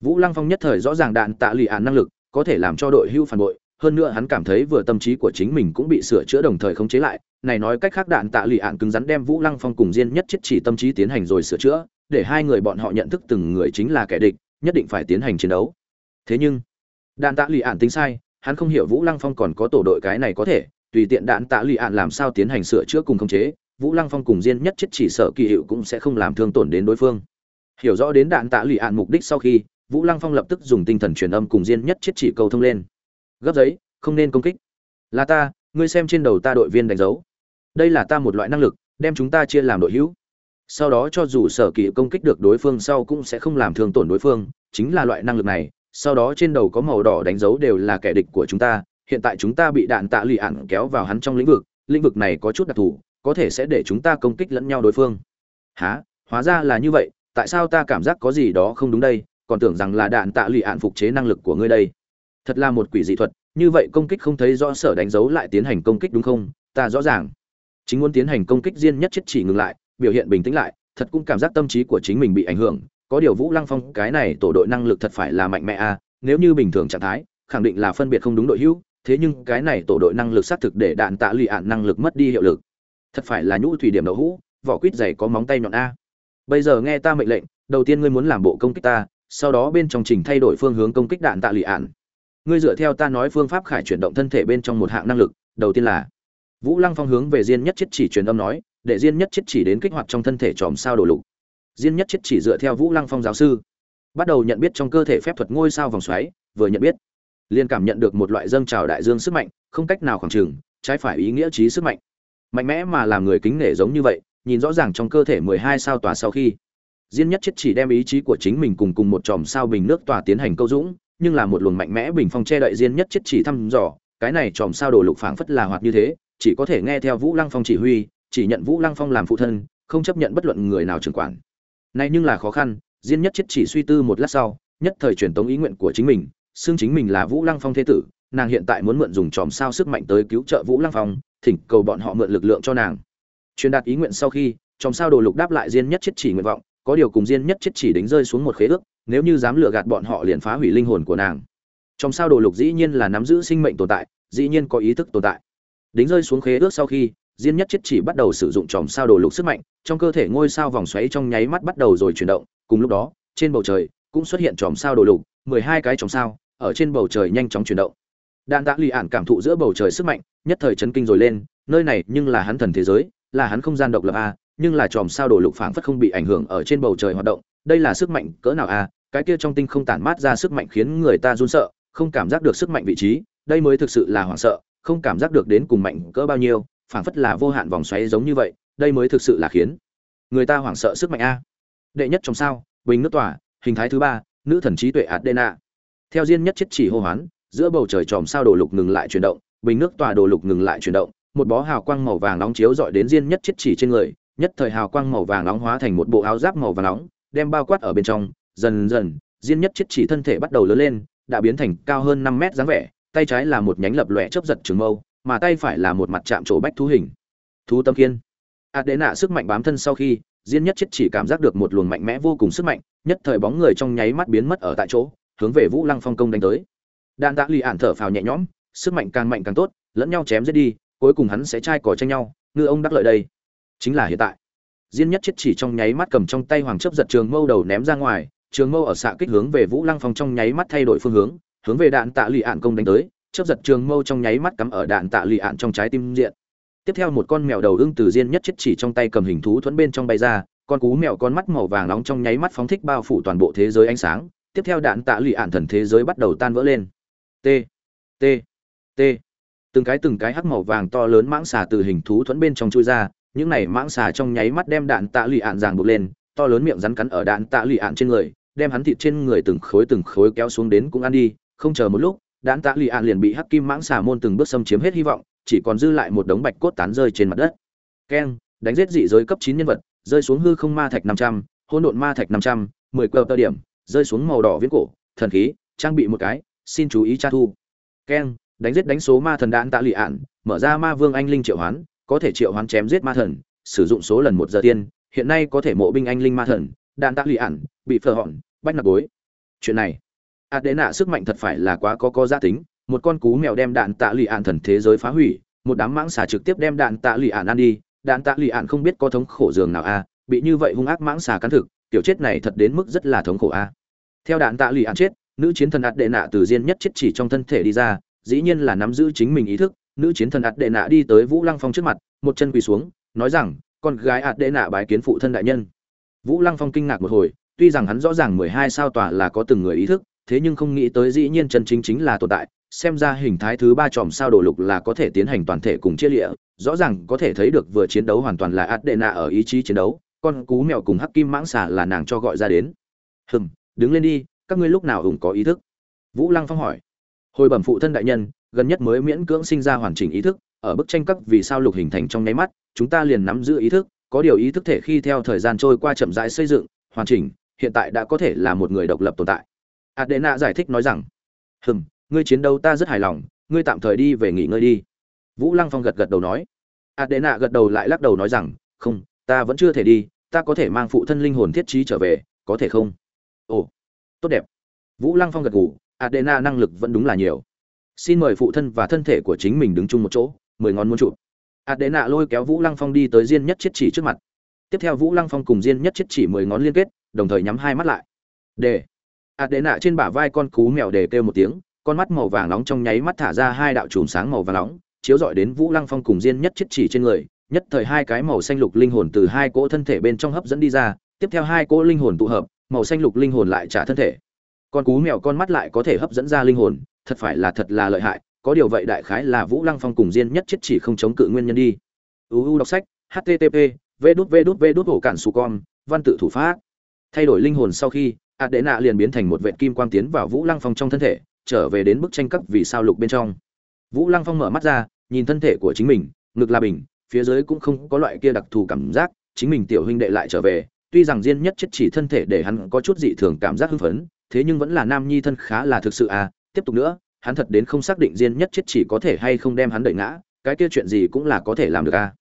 Vũ lăng phong nhất thời rõ ràng đạn tạ lụy án năng lực, có thể làm cho đội hữu phản bội, hơn nữa hắn cảm thấy vừa tâm trí của chính mình cũng bị sửa chữa đồng thời khống chế lại, này nói cách khác đạn tạ lụy án cứng rắn đem vũ lăng phong cùng diên nhất chết chỉ tâm trí tiến hành rồi sửa chữa, để hai người bọn họ nhận thức từng người chính là kẻ địch, nhất định phải tiến hành chiến đấu. Thế nhưng, đạn tạ lụy án tính sai hắn không hiểu vũ lăng phong còn có tổ đội cái này có thể, tùy tiện đạn tạ lụy ạn làm sao tiến hành sửa chữa cùng khống chế, vũ lăng phong cùng diên nhất chết chỉ sợ kỳ hiệu cũng sẽ không làm thương tổn đến đối phương. Hiểu rõ đến đạn tạ lụy ạn mục đích sau khi, vũ lăng phong lập tức dùng tinh thần truyền âm cùng diên nhất chết chỉ cầu thông lên. Gấp giấy, không nên công kích. Là ta, ngươi xem trên đầu ta đội viên đánh dấu. Đây là ta một loại năng lực, đem chúng ta chia làm đội hữu. Sau đó cho dù sở kỳ công kích được đối phương sau cũng sẽ không làm thương tổn đối phương, chính là loại năng lực này sau đó trên đầu có màu đỏ đánh dấu đều là kẻ địch của chúng ta, hiện tại chúng ta bị đạn tạ lụy ạn kéo vào hắn trong lĩnh vực lĩnh vực này có chút đặc thù, có thể sẽ để chúng ta công kích lẫn nhau đối phương. Há hóa ra là như vậy, tại sao ta cảm giác có gì đó không đúng đây? Còn tưởng rằng là đạn tạ lụy ạn phục chế năng lực của ngươi đây. Thật là một quỷ dị thuật, như vậy công kích không thấy rõ sở đánh dấu lại tiến hành công kích đúng không? Ta rõ ràng. Chính muốn tiến hành công kích riêng nhất chết chỉ ngừng lại, biểu hiện bình tĩnh lại, thật cũng cảm giác tâm trí của chính mình bị ảnh hưởng có điều vũ lăng phong cái này tổ đội năng lực thật phải là mạnh mẽ a à, nếu như bình thường trạng thái khẳng định là phân biệt không đúng đội hữu thế nhưng cái này tổ đội năng lực xác thực để đạn tạ lụy ạn năng lực mất đi hiệu lực. Thật phải là nhũ thủy điểm đậu hũ vỏ quýt dày có móng tay nhọn a. Bây giờ nghe ta mệnh lệnh đầu tiên ngươi muốn làm bộ công kích ta sau đó bên trong trình thay đổi phương hướng công kích đạn tạ lụy ạn. Ngươi dựa theo ta nói phương pháp khải chuyển động thân thể bên trong một hạng năng lực đầu tiên là vũ lăng phong hướng về diên nhất chiết chỉ truyền âm nói để diên nhất chiết chỉ đến kích hoạt trong thân thể tròm sao đổ lục diên nhất chết chỉ dựa theo vũ lăng phong giáo sư. Bắt đầu nhận biết trong cơ thể phép thuật ngôi sao vòng xoáy, vừa nhận biết, liền cảm nhận được một loại dâng trào đại dương sức mạnh, không cách nào khoảng trừng trái phải ý nghĩa trí sức mạnh. Mạnh mẽ mà làm người kính nể giống như vậy, nhìn rõ ràng trong cơ thể mười hai sao tòa sau khi, diên nhất chết chỉ đem ý chí của chính mình cùng cùng một chòm sao bình nước tòa tiến hành câu dũng, nhưng là một luồng mạnh mẽ bình phong che đậy diên nhất chết chỉ thăm dò, cái này chòm sao đồ lục phảng phất là hoạt như thế, chỉ có thể nghe theo vũ lăng phong chỉ huy, chỉ nhận vũ lăng phong làm phụ thân, không chấp nhận bất luận người nào trưởng quản này nhưng là khó khăn diên nhất chết chỉ suy tư một lát sau, nhất thời truyền tống ý nguyện của chính mình xương chính mình là vũ lăng phong thế tử, nàng hiện tại muốn mượn dùng tròm sao sức mạnh tới cứu trợ vũ lăng phong, thỉnh cầu bọn họ mượn lực lượng cho nàng. Truyền đạt ý nguyện sau khi, tròm sao đồ lục đáp lại diên nhất chết chỉ nguyện vọng, có điều cùng diên nhất chết chỉ đánh rơi xuống một khế ước, nếu như dám lừa gạt bọn họ liền phá hủy linh hồn của nàng. Trong sao đồ lục dĩ nhiên là nắm giữ sinh mệnh tồn tại, dĩ nhiên có ý thức tồn tại. Đính rơi xuống khế ước sau khi diên nhất chết chỉ bắt đầu sử dụng chòm sao đồ lục sức mạnh, trong cơ thể ngôi sao vòng xoáy trong nháy mắt bắt đầu rồi chuyển động. Cùng lúc đó, trên bầu trời cũng xuất hiện chòm sao đồ lục, mười hai cái chòm sao ở trên bầu trời nhanh chóng chuyển động. Đạn tạ lì ản cảm thụ giữa bầu trời sức mạnh, nhất thời chấn kinh rồi lên, nơi này nhưng là hắn thần thế giới, là hắn không gian độc lập a nhưng là chòm sao đồ lục phảng phất không bị ảnh hưởng ở trên bầu trời hoạt động, đây là sức mạnh cỡ nào a cái kia trong tinh không tản mát ra sức mạnh khiến người ta run sợ, không cảm giác được sức mạnh vị trí, đây mới thực sự là hoảng sợ, không cảm giác được đến cùng mạnh cỡ bao nhiêu phảng phất là vô hạn vòng xoáy giống như vậy, đây mới thực sự là khiến người ta hoảng sợ sức mạnh a. Đệ nhất trong sao, bình nước tỏa hình thái thứ ba, nữ thần trí tuệ adena theo diên nhất chết chỉ hô hoán, giữa bầu trời tròm sao đồ lục ngừng lại chuyển động, bình nước tỏa đồ lục ngừng lại chuyển động, một bó hào quang màu vàng nóng chiếu dọi đến diên nhất chết chỉ trên người, nhất thời hào quang màu vàng nóng hóa thành một bộ áo giáp màu vàng nóng, đem bao quát ở bên trong, dần dần, diên nhất chết chỉ thân thể bắt đầu lớn lên, đã biến thành cao hơn năm mét dáng vẻ, tay trái là một nhánh lập lòe chớp giật trường mâu mà tay phải là một mặt chạm trổ bách thú hình. Thú tâm kiên. Ạt đế nạ sức mạnh bám thân sau khi, diên nhất chết chỉ cảm giác được một luồng mạnh mẽ vô cùng sức mạnh, nhất thời bóng người trong nháy mắt biến mất ở tại chỗ, hướng về vũ lăng phong công đánh tới. Đạn tạ lì ạn thở phào nhẹ nhõm, sức mạnh càng mạnh càng tốt, lẫn nhau chém giết đi, cuối cùng hắn sẽ trai cỏ tranh nhau, ngư ông đắc lợi đây. Chính là hiện tại. Diên nhất chết chỉ trong nháy mắt cầm trong tay hoàng chấp giật trường mâu đầu ném ra ngoài, trường mâu ở xạ kích hướng về vũ lăng phong trong nháy mắt thay đổi phương hướng hướng về đạn tạ lì ạn công đánh tới chấp giật trường mâu trong nháy mắt cắm ở đạn tạ lì ạn trong trái tim diện. Tiếp theo một con mèo đầu ưng từ diên nhất chết chỉ trong tay cầm hình thú thuẫn bên trong bay ra, con cú mèo con mắt màu vàng nóng trong nháy mắt phóng thích bao phủ toàn bộ thế giới ánh sáng, tiếp theo đạn tạ lì ạn thần thế giới bắt đầu tan vỡ lên. T t t. Từng cái từng cái hắc màu vàng to lớn mãng xà từ hình thú thuẫn bên trong chui ra, những này mãng xà trong nháy mắt đem đạn tạ lì ạn ràng buộc lên, to lớn miệng rắn cắn ở đạn tạ lì ạn trên người, đem hắn thịt trên người từng khối từng khối kéo xuống đến cũng ăn đi, không chờ một lúc đạn tạ lì ạn liền bị hắc kim mãng xà môn từng bước xâm chiếm hết hy vọng, chỉ còn dư lại một đống bạch cốt tán rơi trên mặt đất. Keng, đánh giết dị giới cấp chín nhân vật, rơi xuống hư không ma thạch năm trăm, hỗn độn ma thạch năm trăm, mười quờ tơ điểm, rơi xuống màu đỏ viễn cổ, thần khí, trang bị một cái, xin chú ý tra thu. Keng, đánh giết đánh số ma thần đạn tạ lì ạn mở ra ma vương anh linh triệu hoán, có thể triệu hoán chém giết ma thần, sử dụng số lần một giờ tiên, hiện nay có thể mộ binh anh linh ma thần đạn tạ lì ạn bị phờ hòn bách nạp bối. Chuyện này adena sức mạnh thật phải là quá có có gia tính, một con cú mèo đem đạn tạ lì ạn thần thế giới phá hủy, một đám mãng xà trực tiếp đem đạn tạ lì ạn ăn đi, đạn tạ lì ạn không biết có thống khổ giường nào a, bị như vậy hung ác mãng xà cắn thực, tiểu chết này thật đến mức rất là thống khổ a. Theo đạn tạ lì ạn chết, nữ chiến thần ạt đệ nạ từ diên nhất chết chỉ trong thân thể đi ra, dĩ nhiên là nắm giữ chính mình ý thức, nữ chiến thần ạt đệ nạ đi tới vũ lăng phong trước mặt, một chân quỳ xuống, nói rằng, con gái ạt đệ nạ bái kiến phụ thân đại nhân. Vũ lăng phong kinh ngạc một hồi, tuy rằng hắn rõ ràng mười hai sao tòa là có từng người ý thức thế nhưng không nghĩ tới dĩ nhiên chân chính chính là tồn tại, xem ra hình thái thứ ba chòm sao đổ lục là có thể tiến hành toàn thể cùng chia lịa, rõ ràng có thể thấy được vừa chiến đấu hoàn toàn là adena đệ nạ ở ý chí chiến đấu, con cú mèo cùng hắc kim mãng xà là nàng cho gọi ra đến. Hừm, đứng lên đi, các ngươi lúc nào hùng có ý thức? Vũ lăng phong hỏi. Hồi bẩm phụ thân đại nhân, gần nhất mới miễn cưỡng sinh ra hoàn chỉnh ý thức, ở bức tranh cấp vì sao lục hình thành trong nháy mắt, chúng ta liền nắm giữ ý thức, có điều ý thức thể khi theo thời gian trôi qua chậm rãi xây dựng, hoàn chỉnh, hiện tại đã có thể là một người độc lập tồn tại adena giải thích nói rằng, hừm, ngươi chiến đấu ta rất hài lòng, ngươi tạm thời đi về nghỉ ngơi đi. Vũ lăng phong gật gật đầu nói. Adena gật đầu lại lắc đầu nói rằng, không, ta vẫn chưa thể đi, ta có thể mang phụ thân linh hồn thiết trí trở về, có thể không? Ồ, tốt đẹp. Vũ lăng phong gật gù, adena năng lực vẫn đúng là nhiều. Xin mời phụ thân và thân thể của chính mình đứng chung một chỗ, mười ngón muốn chụp. Adena lôi kéo vũ lăng phong đi tới diên nhất chiết chỉ trước mặt. Tiếp theo vũ lăng phong cùng diên nhất chiết chỉ mười ngón liên kết, đồng thời nhắm hai mắt lại. Để adena trên bả vai con cú mèo để kêu một tiếng, con mắt màu vàng nóng trong nháy mắt thả ra hai đạo chùm sáng màu vàng nóng, chiếu rọi đến vũ lăng phong cùng diên nhất chiết chỉ trên người, nhất thời hai cái màu xanh lục linh hồn từ hai cỗ thân thể bên trong hấp dẫn đi ra, tiếp theo hai cỗ linh hồn tụ hợp, màu xanh lục linh hồn lại trả thân thể. Con cú mèo con mắt lại có thể hấp dẫn ra linh hồn, thật phải là thật là lợi hại, có điều vậy đại khái là vũ lăng phong cùng diên nhất chết chỉ không chống cự nguyên nhân đi. Uu đọc sách http v đút v đút v đút ổ cản su con, văn tự thủ pháp. Thay đổi linh hồn sau khi ạt đệ nạ liền biến thành một vệ kim quang tiến vào vũ lăng phong trong thân thể, trở về đến bức tranh cấp vì sao lục bên trong vũ lăng phong mở mắt ra, nhìn thân thể của chính mình, ngực là bình, phía dưới cũng không có loại kia đặc thù cảm giác, chính mình tiểu huynh đệ lại trở về, tuy rằng diên nhất chết chỉ thân thể để hắn có chút dị thường cảm giác hưng phấn, thế nhưng vẫn là nam nhi thân khá là thực sự à tiếp tục nữa, hắn thật đến không xác định diên nhất chết chỉ có thể hay không đem hắn đẩy ngã, cái kia chuyện gì cũng là có thể làm được à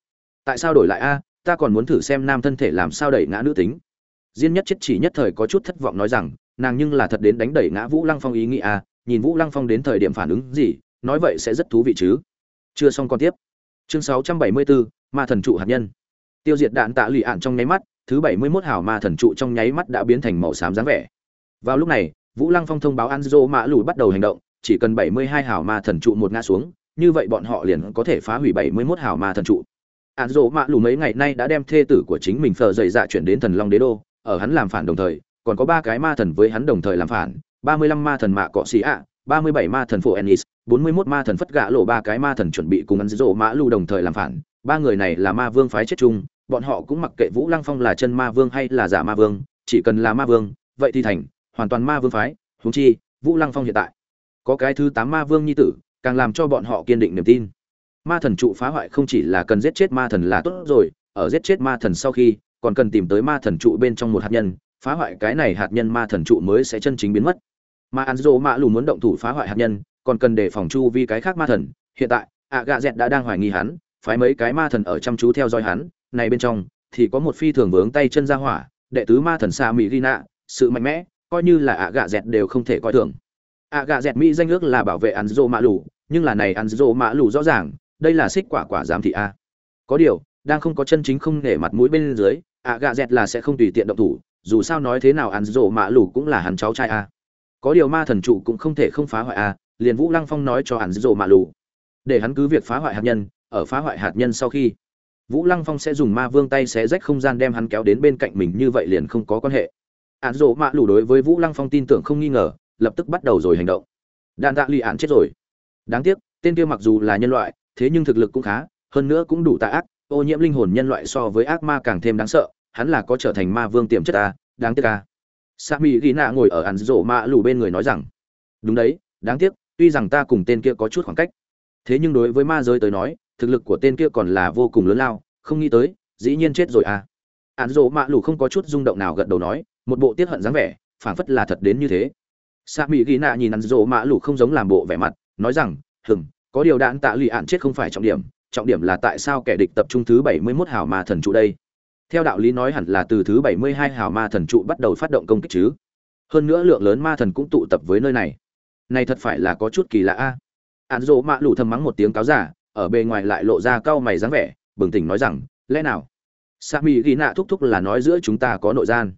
tại sao đổi lại a à? ta còn muốn thử xem nam thân thể làm sao đẩy ngã nữ tính diên nhất chết chỉ nhất thời có chút thất vọng nói rằng nàng nhưng là thật đến đánh đẩy ngã vũ lăng phong ý nghĩ à nhìn vũ lăng phong đến thời điểm phản ứng gì nói vậy sẽ rất thú vị chứ. Chưa xong còn tiếp. Chương 674, ma thần trụ hạt nhân. Tiêu diệt đạn tạ lụy ạn trong nháy mắt thứ 71 hào ma thần trụ trong nháy mắt đã biến thành màu xám dáng vẻ. Vào lúc này vũ lăng phong thông báo anzo mã lùi bắt đầu hành động chỉ cần 72 hào ma thần trụ một ngã xuống như vậy bọn họ liền có thể phá hủy 71 hào ma thần trụ. Anzo mã lùi mấy ngày nay đã đem thê tử của chính mình phờ dày dạ chuyển đến thần long đế đô ở hắn làm phản đồng thời, còn có ba cái ma thần với hắn đồng thời làm phản 35 ma thần mạ cọ xì ạ 37 ma thần phụ ennis 41 ma thần phất gã lộ ba cái ma thần chuẩn bị cùng anzo mã lưu đồng thời làm phản. Ba người này là ma vương phái chết chung, bọn họ cũng mặc kệ vũ lăng phong là chân ma vương hay là giả ma vương, chỉ cần là ma vương, vậy thì thành, hoàn toàn ma vương phái, huống chi, vũ lăng phong hiện tại. Có cái thứ tám ma vương nhi tử, càng làm cho bọn họ kiên định niềm tin. Ma thần trụ phá hoại không chỉ là cần giết chết ma thần là tốt rồi, ở giết chết ma thần sau khi còn cần tìm tới ma thần trụ bên trong một hạt nhân, phá hoại cái này hạt nhân ma thần trụ mới sẽ chân chính biến mất. Mà anzo mạ lù muốn động thủ phá hoại hạt nhân, còn cần đề phòng chu vi cái khác ma thần. Hiện tại, ạ gạ dẹt đã đang hoài nghi hắn, phái mấy cái ma thần ở chăm chú theo dõi hắn. Này bên trong, thì có một phi thường vướng tay chân ra hỏa, đệ tứ ma thần xa mỹ rina sự mạnh mẽ, coi như là ạ gạ dẹt đều không thể coi thường. Ạ gạ dẹt mỹ danh ước là bảo vệ anzo mã lù, nhưng là này dô mã lù rõ ràng, đây là xích quả quả giám thị a. Có điều, đang không có chân chính không để mặt mũi bên dưới ạ gạ dẹt là sẽ không tùy tiện động thủ, dù sao nói thế nào Anjo Mạ lù cũng là hắn cháu trai a. Có điều ma thần trụ cũng không thể không phá hoại a, liền vũ lăng phong nói cho Anjo Mạ lù. Để hắn cứ việc phá hoại hạt nhân, ở phá hoại hạt nhân sau khi, vũ lăng phong sẽ dùng ma vương tay xé rách không gian đem hắn kéo đến bên cạnh mình như vậy liền không có quan hệ. Ạn rộ mạ lủ đối với vũ lăng phong tin tưởng không nghi ngờ, lập tức bắt đầu rồi hành động. Đạn tạ lụy ạn chết rồi. Đáng tiếc, tên kia mặc dù là nhân loại, thế nhưng thực lực cũng khá, hơn nữa cũng đủ tà ác ô nhiễm linh hồn nhân loại so với ác ma càng thêm đáng sợ, hắn là có trở thành ma vương tiềm chất ta, đáng tiếc ta. Sa mỹ ghi nạ ngồi ở ạn rổ ma lủ bên người nói rằng, đúng đấy, đáng tiếc, tuy rằng ta cùng tên kia có chút khoảng cách. Thế nhưng đối với ma giới tới nói, thực lực của tên kia còn là vô cùng lớn lao, không nghĩ tới, dĩ nhiên chết rồi à. Ạn rổ ma lù không có chút rung động nào gật đầu nói, một bộ tiết hận dáng vẻ, phảng phất là thật đến như thế. Sa mỹ ghi nạ nhìn ạn rổ ma lù không giống làm bộ vẻ mặt, nói rằng hừng có điều đạn tạ lụy ạn chết không phải trọng điểm trọng điểm là tại sao kẻ địch tập trung thứ bảy mươi 71 hào ma thần trụ đây? Theo đạo lý nói hẳn là từ thứ bảy mươi hai hào ma thần trụ bắt đầu phát động công kích chứ. Hơn nữa lượng lớn ma thần cũng tụ tập với nơi này. Này thật phải là có chút kỳ lạ a. Án rộ mạ Lũ thầm mắng một tiếng cáo giả, ở bề ngoài lại lộ ra cau mày dáng vẻ, bừng tỉnh nói rằng, lẽ nào? Sa mỹ ghi nạ thúc thúc là nói giữa chúng ta có nội gian.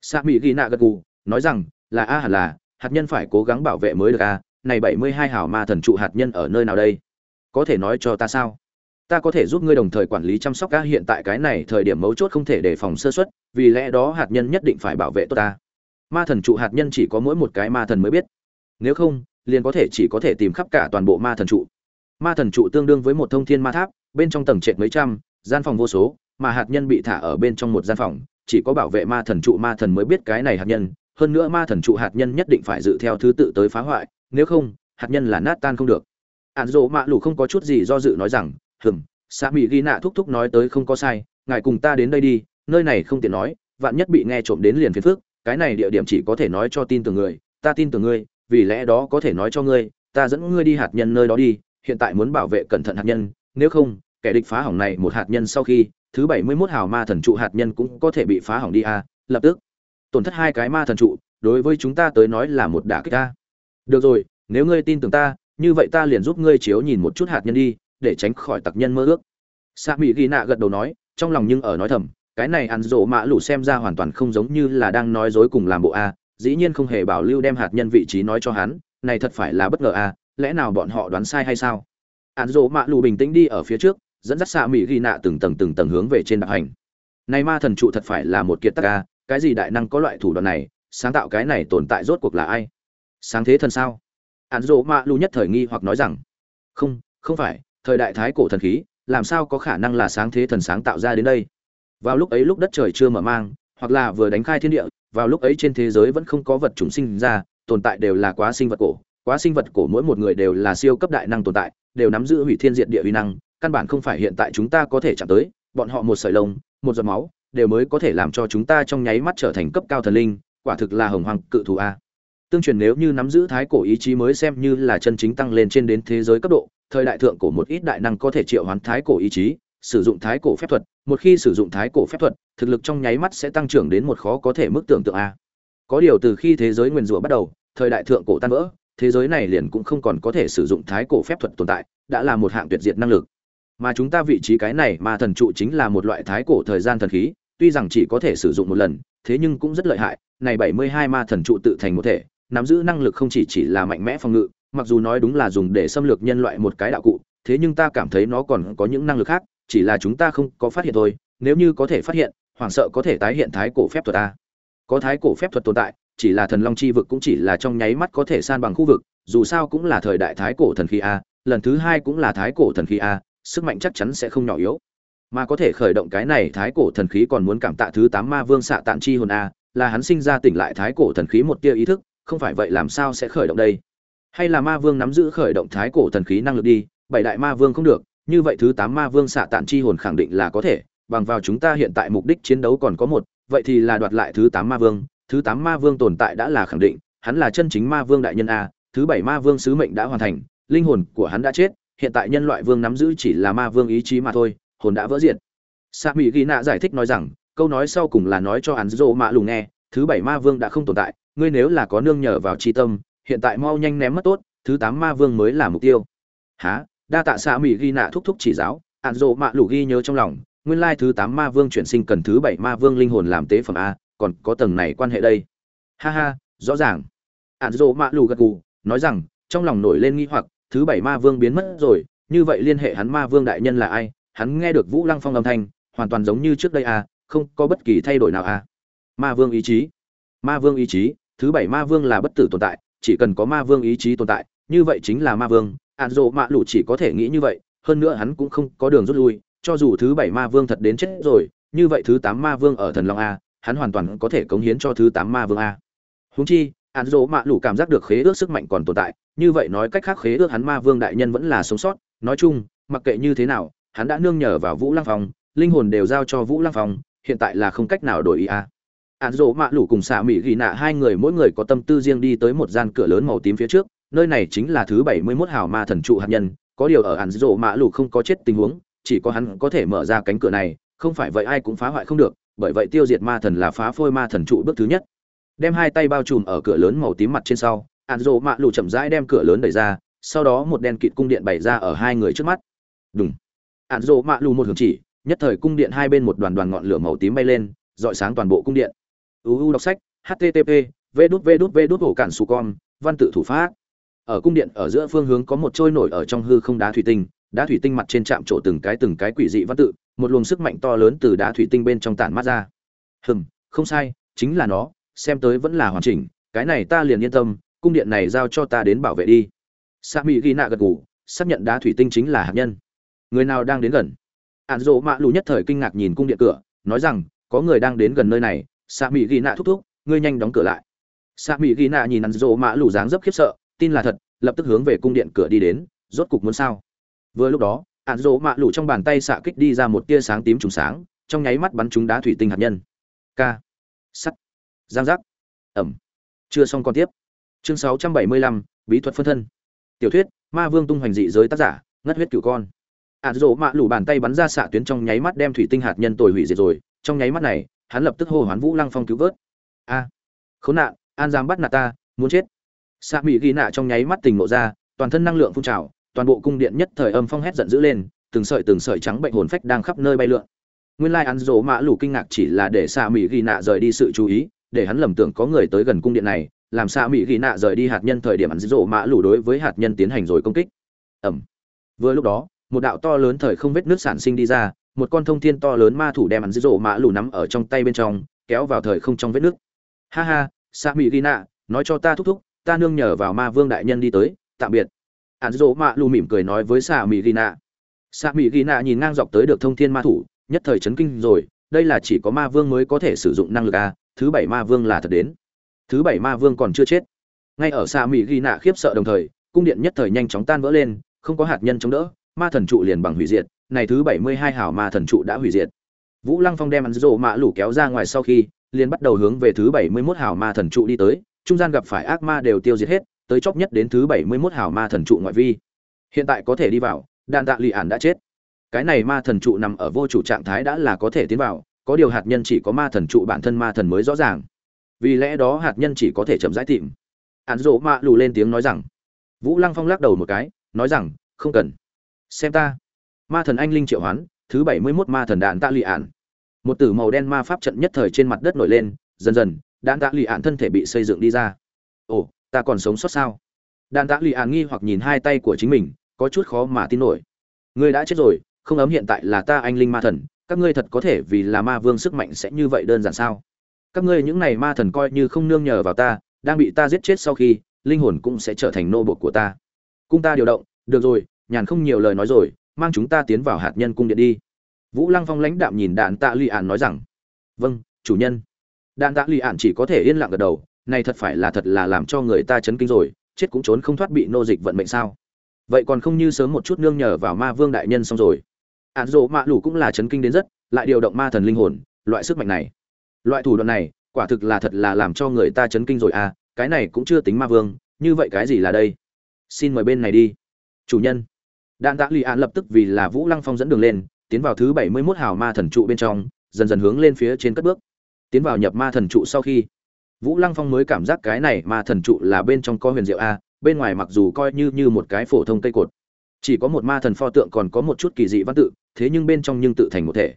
Sa mỹ ghi nạ gật gù, nói rằng, là a hẳn là, hạt nhân phải cố gắng bảo vệ mới được a, này bảy mươi hai ma thần trụ hạt nhân ở nơi nào đây? Có thể nói cho ta sao? Ta có thể giúp ngươi đồng thời quản lý chăm sóc ca hiện tại cái này thời điểm mấu chốt không thể đề phòng sơ xuất vì lẽ đó hạt nhân nhất định phải bảo vệ tốt ta. Ma thần trụ hạt nhân chỉ có mỗi một cái ma thần mới biết. Nếu không, liền có thể chỉ có thể tìm khắp cả toàn bộ ma thần trụ. Ma thần trụ tương đương với một thông thiên ma tháp, bên trong tầng trệt mấy trăm, gian phòng vô số, mà hạt nhân bị thả ở bên trong một gian phòng, chỉ có bảo vệ ma thần trụ ma thần mới biết cái này hạt nhân. Hơn nữa ma thần trụ hạt nhân nhất định phải dự theo thứ tự tới phá hoại, nếu không, hạt nhân là nát tan không được. Ạn dỗ mạ lù không có chút gì do dự nói rằng hừm xã mỹ ghi nạ thúc thúc nói tới không có sai, ngài cùng ta đến đây đi, nơi này không tiện nói, vạn nhất bị nghe trộm đến liền phiền phước cái này địa điểm chỉ có thể nói cho tin tưởng người, ta tin tưởng ngươi, vì lẽ đó có thể nói cho ngươi, ta dẫn ngươi đi hạt nhân nơi đó đi, hiện tại muốn bảo vệ cẩn thận hạt nhân, nếu không, kẻ địch phá hỏng này một hạt nhân sau khi, thứ bảy mươi 71 hào ma thần trụ hạt nhân cũng có thể bị phá hỏng đi a lập tức, tổn thất hai cái ma thần trụ, đối với chúng ta tới nói là một đả kích ta. Được rồi, nếu ngươi tin tưởng ta, như vậy ta liền giúp ngươi chiếu nhìn một chút hạt nhân đi để tránh khỏi tặc nhân mơ ước. Sa mỹ ghi nạ gật đầu nói, trong lòng nhưng ở nói thầm, cái này ăn rộ mạ lũ xem ra hoàn toàn không giống như là đang nói dối cùng làm bộ a, dĩ nhiên không hề bảo lưu đem hạt nhân vị trí nói cho hắn, này thật phải là bất ngờ a, lẽ nào bọn họ đoán sai hay sao? Ăn rộ mạ lũ bình tĩnh đi ở phía trước, dẫn dắt sa mỹ ghi nạ từng tầng từng tầng hướng về trên đạo hành. Này ma thần trụ thật phải là một kiệt tác a, cái gì đại năng có loại thủ đoạn này, sáng tạo cái này tồn tại rốt cuộc là ai? Sáng thế thần sao? Án rộ mạ Lù nhất thời nghi hoặc nói rằng, không không phải thời đại thái cổ thần khí, làm sao có khả năng là sáng thế thần sáng tạo ra đến đây? Vào lúc ấy lúc đất trời chưa mở mang, hoặc là vừa đánh khai thiên địa, vào lúc ấy trên thế giới vẫn không có vật chủng sinh ra, tồn tại đều là quá sinh vật cổ. Quá sinh vật cổ mỗi một người đều là siêu cấp đại năng tồn tại, đều nắm giữ hủy thiên diệt địa uy năng, căn bản không phải hiện tại chúng ta có thể chạm tới. Bọn họ một sợi lông, một giọt máu, đều mới có thể làm cho chúng ta trong nháy mắt trở thành cấp cao thần linh, quả thực là hồng hoàng cự thù a. Tương truyền nếu như nắm giữ thái cổ ý chí mới xem như là chân chính tăng lên trên đến thế giới cấp độ thời đại thượng cổ một ít đại năng có thể triệu hoán thái cổ ý chí, sử dụng thái cổ phép thuật, một khi sử dụng thái cổ phép thuật, thực lực trong nháy mắt sẽ tăng trưởng đến một khó có thể mức tưởng tượng a. Có điều từ khi thế giới nguyên rủa bắt đầu, thời đại thượng cổ tan vỡ, thế giới này liền cũng không còn có thể sử dụng thái cổ phép thuật tồn tại, đã là một hạng tuyệt diệt năng lực. Mà chúng ta vị trí cái này mà thần trụ chính là một loại thái cổ thời gian thần khí, tuy rằng chỉ có thể sử dụng một lần, thế nhưng cũng rất lợi hại, này bảy mươi hai ma thần trụ tự thành một thể, nắm giữ năng lực không chỉ chỉ là mạnh mẽ phòng ngự mặc dù nói đúng là dùng để xâm lược nhân loại một cái đạo cụ, thế nhưng ta cảm thấy nó còn có những năng lực khác, chỉ là chúng ta không có phát hiện thôi, nếu như có thể phát hiện, hoảng sợ có thể tái hiện thái cổ phép thuật ta. Có thái cổ phép thuật tồn tại, chỉ là thần long chi vực cũng chỉ là trong nháy mắt có thể san bằng khu vực, dù sao cũng là thời đại thái cổ thần khí a, lần thứ hai cũng là thái cổ thần khí a, sức mạnh chắc chắn sẽ không nhỏ yếu. Mà có thể khởi động cái này thái cổ thần khí còn muốn cảm tạ thứ tám ma vương xạ tạn chi hồn a, là hắn sinh ra tỉnh lại thái cổ thần khí một tia ý thức, không phải vậy làm sao sẽ khởi động đây? Hay là ma vương nắm giữ khởi động thái cổ thần khí năng lực đi, bảy đại ma vương không được, như vậy thứ tám ma vương xạ tản chi hồn khẳng định là có thể, bằng vào chúng ta hiện tại mục đích chiến đấu còn có một, vậy thì là đoạt lại thứ tám ma vương, thứ tám ma vương tồn tại đã là khẳng định, hắn là chân chính ma vương đại nhân a, thứ bảy ma vương sứ mệnh đã hoàn thành, linh hồn của hắn đã chết, hiện tại nhân loại vương nắm giữ chỉ là ma vương ý chí mà thôi, hồn đã vỡ diện. sa mỹ ghi nạ giải thích nói rằng, câu nói sau cùng là nói cho hắn dỗ mạ lù nghe, thứ bảy ma vương đã không tồn tại, ngươi nếu là có nương nhờ vào tri tâm hiện tại mau nhanh ném mất tốt, thứ tám ma vương mới là mục tiêu. Há đa tạ xạ mỹ ghi nạ thúc thúc chỉ giáo, ạn dỗ mạ lù ghi nhớ trong lòng, nguyên lai thứ tám ma vương chuyển sinh cần thứ bảy ma vương linh hồn làm tế phẩm a, còn có tầng này quan hệ đây. Ha ha, rõ ràng. Ạn dỗ mạ lù gật gù, nói rằng, trong lòng nổi lên nghi hoặc, thứ bảy ma vương biến mất rồi, như vậy liên hệ hắn ma vương đại nhân là ai? Hắn nghe được vũ lăng phong âm thanh, hoàn toàn giống như trước đây a, không có bất kỳ thay đổi nào a. Ma vương ý chí. Ma vương ý chí, thứ bảy ma vương là bất tử tồn tại chỉ cần có ma vương ý chí tồn tại, như vậy chính là ma vương, ạn dộ mạ lụ chỉ có thể nghĩ như vậy, hơn nữa hắn cũng không có đường rút lui, cho dù thứ bảy ma vương thật đến chết rồi, như vậy thứ tám ma vương ở thần long a, hắn hoàn toàn có thể cống hiến cho thứ tám ma vương a. Húng chi, ạn dỗ mạ lụ cảm giác được khế ước sức mạnh còn tồn tại, như vậy nói cách khác khế ước hắn ma vương đại nhân vẫn là sống sót, nói chung, mặc kệ như thế nào, hắn đã nương nhờ vào vũ lăng phong, linh hồn đều giao cho vũ lăng phong, hiện tại là không cách nào đổi ý a ạn dỗ mạ lủ cùng xạ mỹ ghi nạ, hai người mỗi người có tâm tư riêng đi tới một gian cửa lớn màu tím phía trước. Nơi này chính là thứ bảy mươi 71 hào ma thần trụ hạt nhân. Có điều ở ạn dỗ mạ lủ không có chết tình huống, chỉ có hắn có thể mở ra cánh cửa này. Không phải vậy ai cũng phá hoại không được, bởi vậy tiêu diệt ma thần là phá phôi ma thần trụ bước thứ nhất. Đem hai tay bao trùm ở cửa lớn màu tím mặt trên sau ạn dỗ mạ lủ chậm rãi đem cửa lớn đẩy ra, sau đó một đèn kịt cung điện bày ra ở hai người trước mắt. Đúng ạn rộ mạ lù một hướng chỉ, nhất thời cung điện hai bên một đoàn đoàn ngọn lửa màu tím bay lên dọi sáng toàn bộ cung điện uu đọc sách http v đút v đút v đút hổ cản su con văn tự thủ pháp. Ở cung điện, ở giữa phương hướng có một trôi nổi ở trong hư không đá thủy tinh. Đá thủy tinh mặt trên chạm trổ từng cái từng cái quỷ dị văn tự, một luồng sức mạnh to lớn từ đá thủy tinh bên trong tản mát ra. Hừm, không sai, chính là nó, xem tới vẫn là hoàn chỉnh. Cái này ta liền yên tâm, cung điện này giao cho ta đến bảo vệ đi. Sa mỹ ghi nạ gật gù, xác nhận đá thủy tinh chính là hạt nhân. Người nào đang đến gần? Ạn rộ mạ lù nhất thời kinh ngạc nhìn cung điện cửa, nói rằng, có người đang đến gần nơi này xạ mỹ ghi nạ thúc thúc ngươi nhanh đóng cửa lại. Xạ mỹ ghi nạ nhìn ạn rộ mạ lù dáng dấp khiếp sợ tin là thật lập tức hướng về cung điện cửa đi đến rốt cục muốn sao? Vừa lúc đó ạn rộ mạ lù trong bàn tay xạ kích đi ra một tia sáng tím trùng sáng trong nháy mắt bắn chúng đá thủy tinh hạt nhân. K sắt. Giang giác. Ẩm. Chưa xong còn tiếp. Chương 675, bí thuật phân thân. Tiểu thuyết ma vương tung hoành dị giới tác giả ngất huyết cửu con. Ạn rộ mạ lù bàn tay bắn ra xạ tuyến trong nháy mắt đem thủy tinh hạt nhân tồi hủy diệt rồi trong nháy mắt này hắn lập tức hô hoán vũ lăng phong cứu vớt. A, khốn nạn, an giam bắt nạt ta, muốn chết. Xạ mỹ ghi nạ trong nháy mắt tình ngộ ra, toàn thân năng lượng phun trào, toàn bộ cung điện nhất thời âm phong hét giận dữ lên, từng sợi từng sợi trắng bệnh hồn phách đang khắp nơi bay lượn. Nguyên lai like ăn rỗ mã lù kinh ngạc chỉ là để xạ mỹ ghi nạ rời đi sự chú ý, để hắn lầm tưởng có người tới gần cung điện này, làm xạ mỹ ghi nạ rời đi hạt nhân thời điểm ăn rỗ mã lù đối với hạt nhân tiến hành rồi công kích. Ẩm. Vừa lúc đó, một đạo to lớn thời không vết nước sản sinh đi ra một con thông thiên to lớn ma thủ đem ăn rỗ mã lù nắm ở trong tay bên trong, kéo vào thời không trong vết nước. Ha ha, Sa mỹ ghi nạ, nói cho ta thúc thúc, ta nương nhờ vào ma vương đại nhân đi tới, tạm biệt. Ăn rỗ mã lù mỉm cười nói với Sa mỹ ghi nạ. Sa mỹ ghi nạ nhìn ngang dọc tới được thông thiên ma thủ, nhất thời chấn kinh rồi, đây là chỉ có ma vương mới có thể sử dụng năng lực a thứ bảy ma vương là thật đến. Thứ bảy ma vương còn chưa chết. Ngay ở Sa mỹ ghi nạ khiếp sợ đồng thời, cung điện nhất thời nhanh chóng tan vỡ lên, không có hạt nhân chống đỡ, ma thần trụ liền bằng hủy diệt này thứ bảy mươi hai hảo ma thần trụ đã hủy diệt. Vũ lăng phong đem ăn rộ mạ lũ kéo ra ngoài sau khi, liền bắt đầu hướng về thứ bảy mươi 71 hảo ma thần trụ đi tới. Trung gian gặp phải ác ma đều tiêu diệt hết, tới chốc nhất đến thứ bảy mươi 71 hảo ma thần trụ ngoại vi. Hiện tại có thể đi vào, đạn tạ lì ản đã chết. Cái này ma thần trụ nằm ở vô chủ trạng thái đã là có thể tiến vào, có điều hạt nhân chỉ có ma thần trụ bản thân ma thần mới rõ ràng. Vì lẽ đó hạt nhân chỉ có thể chậm rãi tìm. Ăn rộ mạ lũ lên tiếng nói rằng, vũ lăng phong lắc đầu một cái, nói rằng, không cần. Xem ta ma thần anh linh triệu hoán, thứ bảy mươi mốt ma thần đạn tạ lì ạn một tử màu đen ma pháp trận nhất thời trên mặt đất nổi lên, dần dần, đạn tạ lì ạn thân thể bị xây dựng đi ra. Ồ, ta còn sống sót sao? Đạn tạ lì ạn nghi hoặc nhìn hai tay của chính mình, có chút khó mà tin nổi. Ngươi đã chết rồi, không ấm hiện tại là ta anh linh ma thần, các ngươi thật có thể vì là ma vương sức mạnh sẽ như vậy đơn giản sao? Các ngươi những này ma thần coi như không nương nhờ vào ta, đang bị ta giết chết sau khi, linh hồn cũng sẽ trở thành nô bộc của ta. Cung ta điều động, được rồi, nhàn không nhiều lời nói rồi mang chúng ta tiến vào hạt nhân cung điện đi. Vũ lăng phong lãnh đạm nhìn đạn tạ lụy ạn nói rằng vâng chủ nhân. Đạn tạ lụy ạn chỉ có thể yên lặng gật đầu, này thật phải là thật là làm cho người ta chấn kinh rồi, chết cũng trốn không thoát bị nô dịch vận mệnh sao? Vậy còn không như sớm một chút nương nhờ vào ma vương đại nhân xong rồi. Ạn rộ mạ lủ cũng là chấn kinh đến rất, lại điều động ma thần linh hồn, loại sức mạnh này. Loại thủ đoạn này, quả thực là thật là làm cho người ta chấn kinh rồi à cái này cũng chưa tính ma vương, như vậy cái gì là đây? Xin mời bên này đi. Chủ nhân đạn tạ lì ạn lập tức vì là vũ lăng phong dẫn đường lên, tiến vào thứ bảy mươi mốt hào ma thần trụ bên trong, dần dần hướng lên phía trên cất bước. Tiến vào nhập ma thần trụ sau khi, vũ lăng phong mới cảm giác cái này ma thần trụ là bên trong có huyền diệu a, bên ngoài mặc dù coi như như một cái phổ thông cây cột, chỉ có một ma thần pho tượng còn có một chút kỳ dị văn tự, thế nhưng bên trong nhưng tự thành một thể.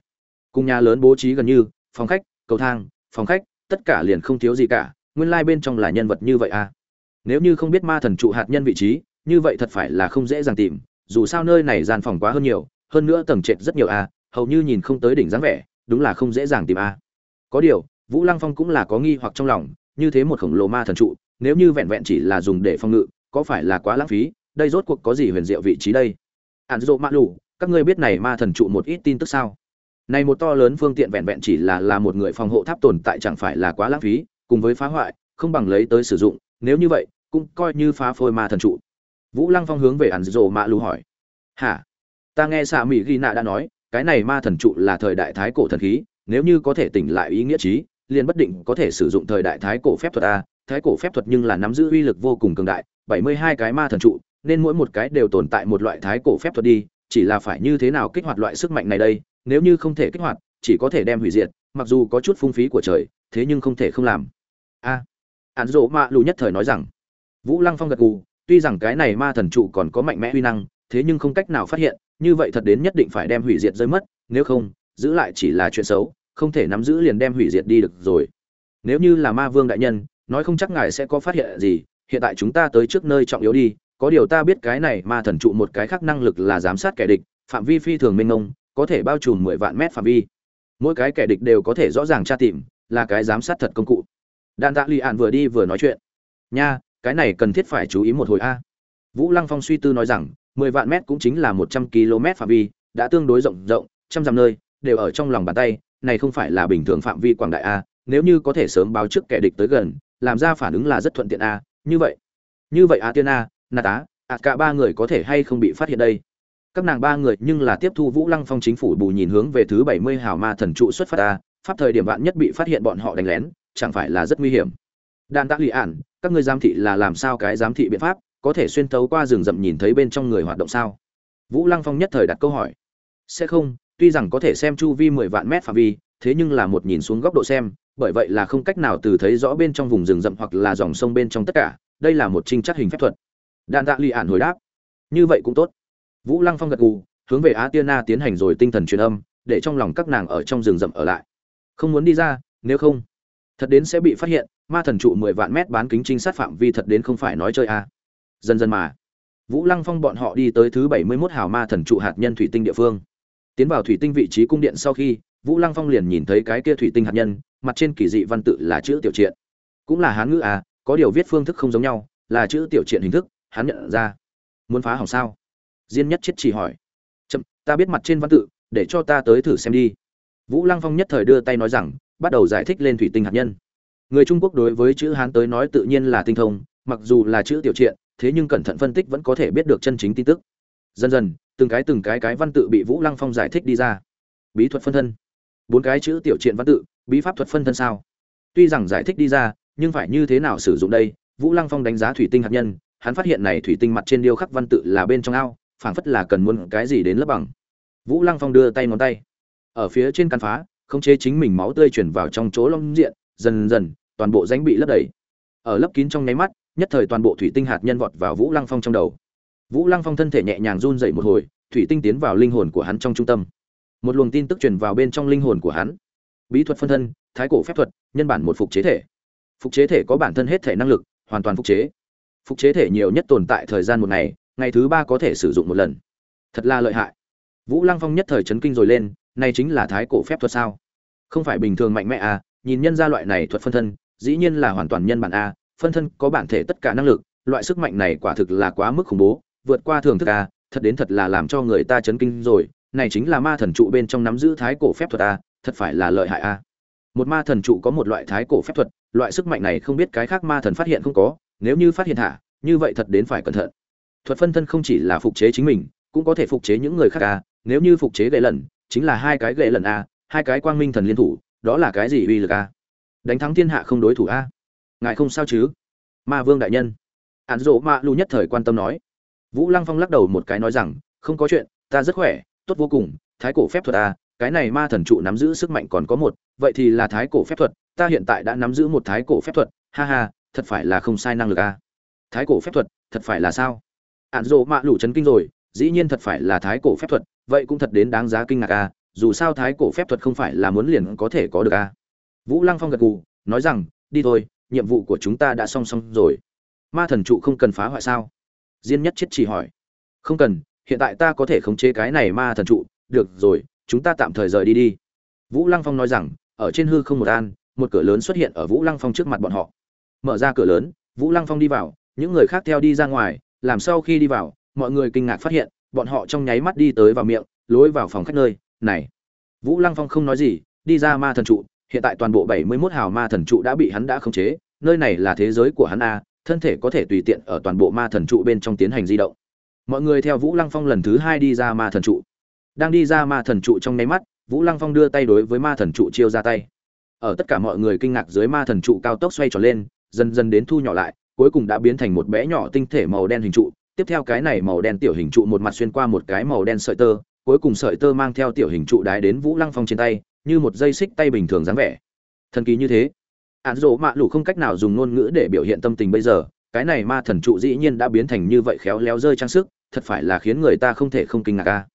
Cùng nhà lớn bố trí gần như, phòng khách, cầu thang, phòng khách, tất cả liền không thiếu gì cả, nguyên lai bên trong là nhân vật như vậy à nếu như không biết ma thần trụ hạt nhân vị trí, như vậy thật phải là không dễ dàng tìm dù sao nơi này gian phòng quá hơn nhiều, hơn nữa tầng trệt rất nhiều à hầu như nhìn không tới đỉnh dáng vẻ, đúng là không dễ dàng tìm à. Có điều, vũ lăng phong cũng là có nghi hoặc trong lòng, như thế một khổng lồ ma thần trụ, nếu như vẹn vẹn chỉ là dùng để phòng ngự, có phải là quá lãng phí, đây rốt cuộc có gì huyền diệu vị trí đây? Ạn dỗ mã lù, các ngươi biết này ma thần trụ một ít tin tức sao? Này một to lớn phương tiện vẹn vẹn chỉ là là một người phòng hộ tháp tồn tại chẳng phải là quá lãng phí, cùng với phá hoại, không bằng lấy tới sử dụng, nếu như vậy, cũng coi như phá phôi ma thần trụ vũ lăng phong hướng về ản dỗ mã lù hỏi. Hả? Ta nghe xạ mỹ ghi nạ đã nói cái này ma thần trụ là thời đại thái cổ thần khí nếu như có thể tỉnh lại ý nghĩa trí liền bất định có thể sử dụng thời đại thái cổ phép thuật a. Thái cổ phép thuật nhưng là nắm giữ uy lực vô cùng cường đại bảy mươi hai cái ma thần trụ nên mỗi một cái đều tồn tại một loại thái cổ phép thuật đi chỉ là phải như thế nào kích hoạt loại sức mạnh này đây nếu như không thể kích hoạt chỉ có thể đem hủy diệt mặc dù có chút phung phí của trời thế nhưng không thể không làm. A. À, án rộ mạ lù nhất thời nói rằng. Vũ lăng phong gật gù tuy rằng cái này ma thần trụ còn có mạnh mẽ uy năng, thế nhưng không cách nào phát hiện, như vậy thật đến nhất định phải đem hủy diệt rơi mất, nếu không, giữ lại chỉ là chuyện xấu, không thể nắm giữ liền đem hủy diệt đi được rồi. Nếu như là ma vương đại nhân, nói không chắc ngài sẽ có phát hiện gì, hiện tại chúng ta tới trước nơi trọng yếu đi, có điều ta biết cái này ma thần trụ một cái khác năng lực là giám sát kẻ địch, phạm vi phi thường mênh mông, có thể bao trùm mười vạn mét phạm vi. Mỗi cái kẻ địch đều có thể rõ ràng tra tìm, là cái giám sát thật công cụ. Đan tạ lì ạn vừa đi vừa nói chuyện. Nha cái này cần thiết phải chú ý một hồi a. Vũ lăng phong suy tư nói rằng, mười vạn mét cũng chính là một trăm km phạm vi, đã tương đối rộng rộng, trăm dặm nơi, đều ở trong lòng bàn tay, này không phải là bình thường phạm vi quảng đại a, nếu như có thể sớm báo trước kẻ địch tới gần, làm ra phản ứng là rất thuận tiện a, như vậy. Như vậy a tiên a, nà tá a cả ba người có thể hay không bị phát hiện đây? Các nàng ba người nhưng là tiếp thu vũ lăng phong chính phủ bù nhìn hướng về thứ bảy mươi hào ma thần trụ xuất phát a, pháp thời điểm vạn nhất bị phát hiện bọn họ đánh lén, chẳng phải là rất nguy hiểm đan tạ lụy ản, các ngươi giám thị là làm sao cái giám thị biện pháp, có thể xuyên tấu qua rừng rậm nhìn thấy bên trong người hoạt động sao? Vũ lăng phong nhất thời đặt câu hỏi. Sẽ không, tuy rằng có thể xem chu vi mười vạn mét phạm vi, thế nhưng là một nhìn xuống góc độ xem, bởi vậy là không cách nào từ thấy rõ bên trong vùng rừng rậm hoặc là dòng sông bên trong tất cả, đây là một trinh chắc hình phép thuật. Đạn tạ lụy ản hồi đáp. Như vậy cũng tốt. Vũ lăng phong gật gù, hướng về á tiên na tiến hành rồi tinh thần truyền âm, để trong lòng các nàng ở trong rừng rậm ở lại. Không muốn đi ra, nếu không, thật đến sẽ bị phát hiện ma thần trụ mười vạn mét bán kính trinh sát phạm vi thật đến không phải nói chơi a à. dần dần mà, vũ lăng phong bọn họ đi tới thứ bảy mươi mốt hào ma thần trụ hạt nhân thủy tinh địa phương. Tiến vào thủy tinh vị trí cung điện sau khi, vũ lăng phong liền nhìn thấy cái kia thủy tinh hạt nhân, mặt trên kỳ dị văn tự là chữ tiểu triện. Cũng là hán ngữ à có điều viết phương thức không giống nhau, là chữ tiểu triện hình thức, hắn nhận ra. Muốn phá hỏng sao? Diên nhất chết chỉ hỏi. Chậm, ta biết mặt trên văn tự, để cho ta tới thử xem đi. Vũ lăng phong nhất thời đưa tay nói rằng, bắt đầu giải thích lên thủy tinh hạt nhân người trung quốc đối với chữ hán tới nói tự nhiên là tinh thông, mặc dù là chữ tiểu triện, thế nhưng cẩn thận phân tích vẫn có thể biết được chân chính tin tức. Dần dần, từng cái từng cái cái văn tự bị vũ lăng phong giải thích đi ra. Bí thuật phân thân. Bốn cái chữ tiểu triện văn tự, bí pháp thuật phân thân sao? Tuy rằng giải thích đi ra, nhưng phải như thế nào sử dụng đây? Vũ lăng phong đánh giá thủy tinh hạt nhân, hắn phát hiện này thủy tinh mặt trên điêu khắc văn tự là bên trong ao, phảng phất là cần muốn cái gì đến lớp bằng. Vũ lăng phong đưa tay ngón tay. Ở phía trên căn phá không chế chính mình máu tươi chuyển vào trong chỗ long diện dần dần, toàn bộ rãnh bị lấp đầy. Ở lấp kín trong nháy mắt, nhất thời toàn bộ thủy tinh hạt nhân vọt vào vũ lăng phong trong đầu. Vũ lăng phong thân thể nhẹ nhàng run dậy một hồi, thủy tinh tiến vào linh hồn của hắn trong trung tâm. Một luồng tin tức truyền vào bên trong linh hồn của hắn. Bí thuật phân thân, thái cổ phép thuật, nhân bản một phục chế thể. Phục chế thể có bản thân hết thể năng lực, hoàn toàn phục chế. Phục chế thể nhiều nhất tồn tại thời gian một ngày ngày thứ ba có thể sử dụng một lần. Thật là lợi hại. Vũ lăng phong nhất thời chấn kinh rồi lên, này chính là thái cổ phép thuật sao? Không phải bình thường mạnh mẽ à nhìn nhân ra loại này thuật phân thân, dĩ nhiên là hoàn toàn nhân bản a, phân thân có bản thể tất cả năng lực, loại sức mạnh này quả thực là quá mức khủng bố, vượt qua thường thức a, thật đến thật là làm cho người ta chấn kinh rồi, này chính là ma thần trụ bên trong nắm giữ thái cổ phép thuật a, thật phải là lợi hại a. Một ma thần trụ có một loại thái cổ phép thuật, loại sức mạnh này không biết cái khác ma thần phát hiện không có, nếu như phát hiện thả như vậy thật đến phải cẩn thận. Thuật phân thân không chỉ là phục chế chính mình, cũng có thể phục chế những người khác a, nếu như phục chế gậy lần chính là hai cái gậy lần a, hai cái quang minh thần liên thủ đó là cái gì uy lực a? Đánh thắng thiên hạ không đối thủ a? Ngài không sao chứ? Ma vương đại nhân. Ạn dỗ ma lu nhất thời quan tâm nói. Vũ lăng phong lắc đầu một cái nói rằng, không có chuyện, ta rất khỏe, tốt vô cùng, thái cổ phép thuật a, cái này ma thần trụ nắm giữ sức mạnh còn có một, vậy thì là thái cổ phép thuật, ta hiện tại đã nắm giữ một thái cổ phép thuật, ha ha, thật phải là không sai năng lực a. Thái cổ phép thuật, thật phải là sao? Ạn dỗ mạ lủ chấn kinh rồi, dĩ nhiên thật phải là thái cổ phép thuật, vậy cũng thật đến đáng giá kinh ngạc a dù sao thái cổ phép thuật không phải là muốn liền có thể có được a vũ lăng phong gật gù, nói rằng, đi thôi, nhiệm vụ của chúng ta đã song song rồi. Ma thần trụ không cần phá hoại sao? Diên nhất chết chỉ hỏi. Không cần, hiện tại ta có thể khống chế cái này ma thần trụ. Được rồi, chúng ta tạm thời rời đi đi. Vũ lăng phong nói rằng, ở trên hư không một an, một cửa lớn xuất hiện ở vũ lăng phong trước mặt bọn họ. Mở ra cửa lớn, vũ lăng phong đi vào, những người khác theo đi ra ngoài, làm sau khi đi vào, mọi người kinh ngạc phát hiện, bọn họ trong nháy mắt đi tới vào miệng, lối vào phòng khách nơi này vũ lăng phong không nói gì đi ra ma thần trụ hiện tại toàn bộ 71 hào ma thần trụ đã bị hắn đã khống chế, nơi này là thế giới của hắn a, thân thể có thể tùy tiện ở toàn bộ ma thần trụ bên trong tiến hành di động. Mọi người theo Vũ Lăng Phong lần thứ hai đi ra ma thần trụ. Đang đi ra ma thần trụ trong nháy mắt, Vũ Lăng Phong đưa tay đối với ma thần trụ chiêu ra tay. Ở tất cả mọi người kinh ngạc dưới ma thần trụ cao tốc xoay tròn lên, dần dần đến thu nhỏ lại, cuối cùng đã biến thành một bé nhỏ tinh thể màu đen hình trụ. Tiếp theo cái này màu đen tiểu hình trụ một mặt xuyên qua một cái màu đen sợi tơ, cuối cùng sợi tơ mang theo tiểu hình trụ đái đến Vũ Lăng Phong trên tay, như một dây xích tay bình thường dáng vẻ. Thần kỳ như thế. Án rỗ mạ lụ không cách nào dùng ngôn ngữ để biểu hiện tâm tình bây giờ cái này ma thần trụ dĩ nhiên đã biến thành như vậy khéo léo rơi trang sức thật phải là khiến người ta không thể không kinh ngạc ca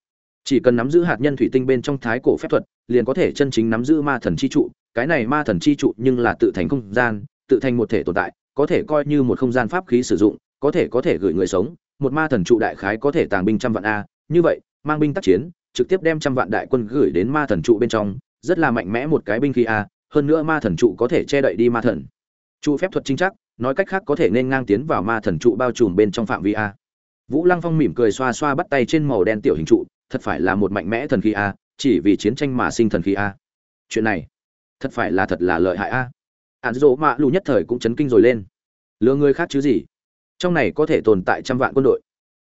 chỉ cần nắm giữ hạt nhân thủy tinh bên trong thái cổ phép thuật liền có thể chân chính nắm giữ ma thần chi trụ cái này ma thần chi trụ nhưng là tự thành không gian tự thành một thể tồn tại có thể coi như một không gian pháp khí sử dụng có thể có thể gửi người sống một ma thần trụ đại khái có thể tàng binh trăm vạn a như vậy mang binh tác chiến, trực tiếp đem trăm vạn đại quân gửi đến ma thần trụ bên trong, rất là mạnh mẽ một cái binh khí a, hơn nữa ma thần trụ có thể che đậy đi ma thần. Trụ phép thuật chính chắc, nói cách khác có thể nên ngang tiến vào ma thần trụ bao trùm bên trong phạm vi a. Vũ lăng phong mỉm cười xoa xoa bắt tay trên màu đen tiểu hình trụ, thật phải là một mạnh mẽ thần khí a, chỉ vì chiến tranh mà sinh thần khí a. Chuyện này, thật phải là thật là lợi hại a. Hạn dỗ mạ lù nhất thời cũng chấn kinh rồi lên. Lừa người khác chứ gì? Trong này có thể tồn tại trăm vạn quân đội.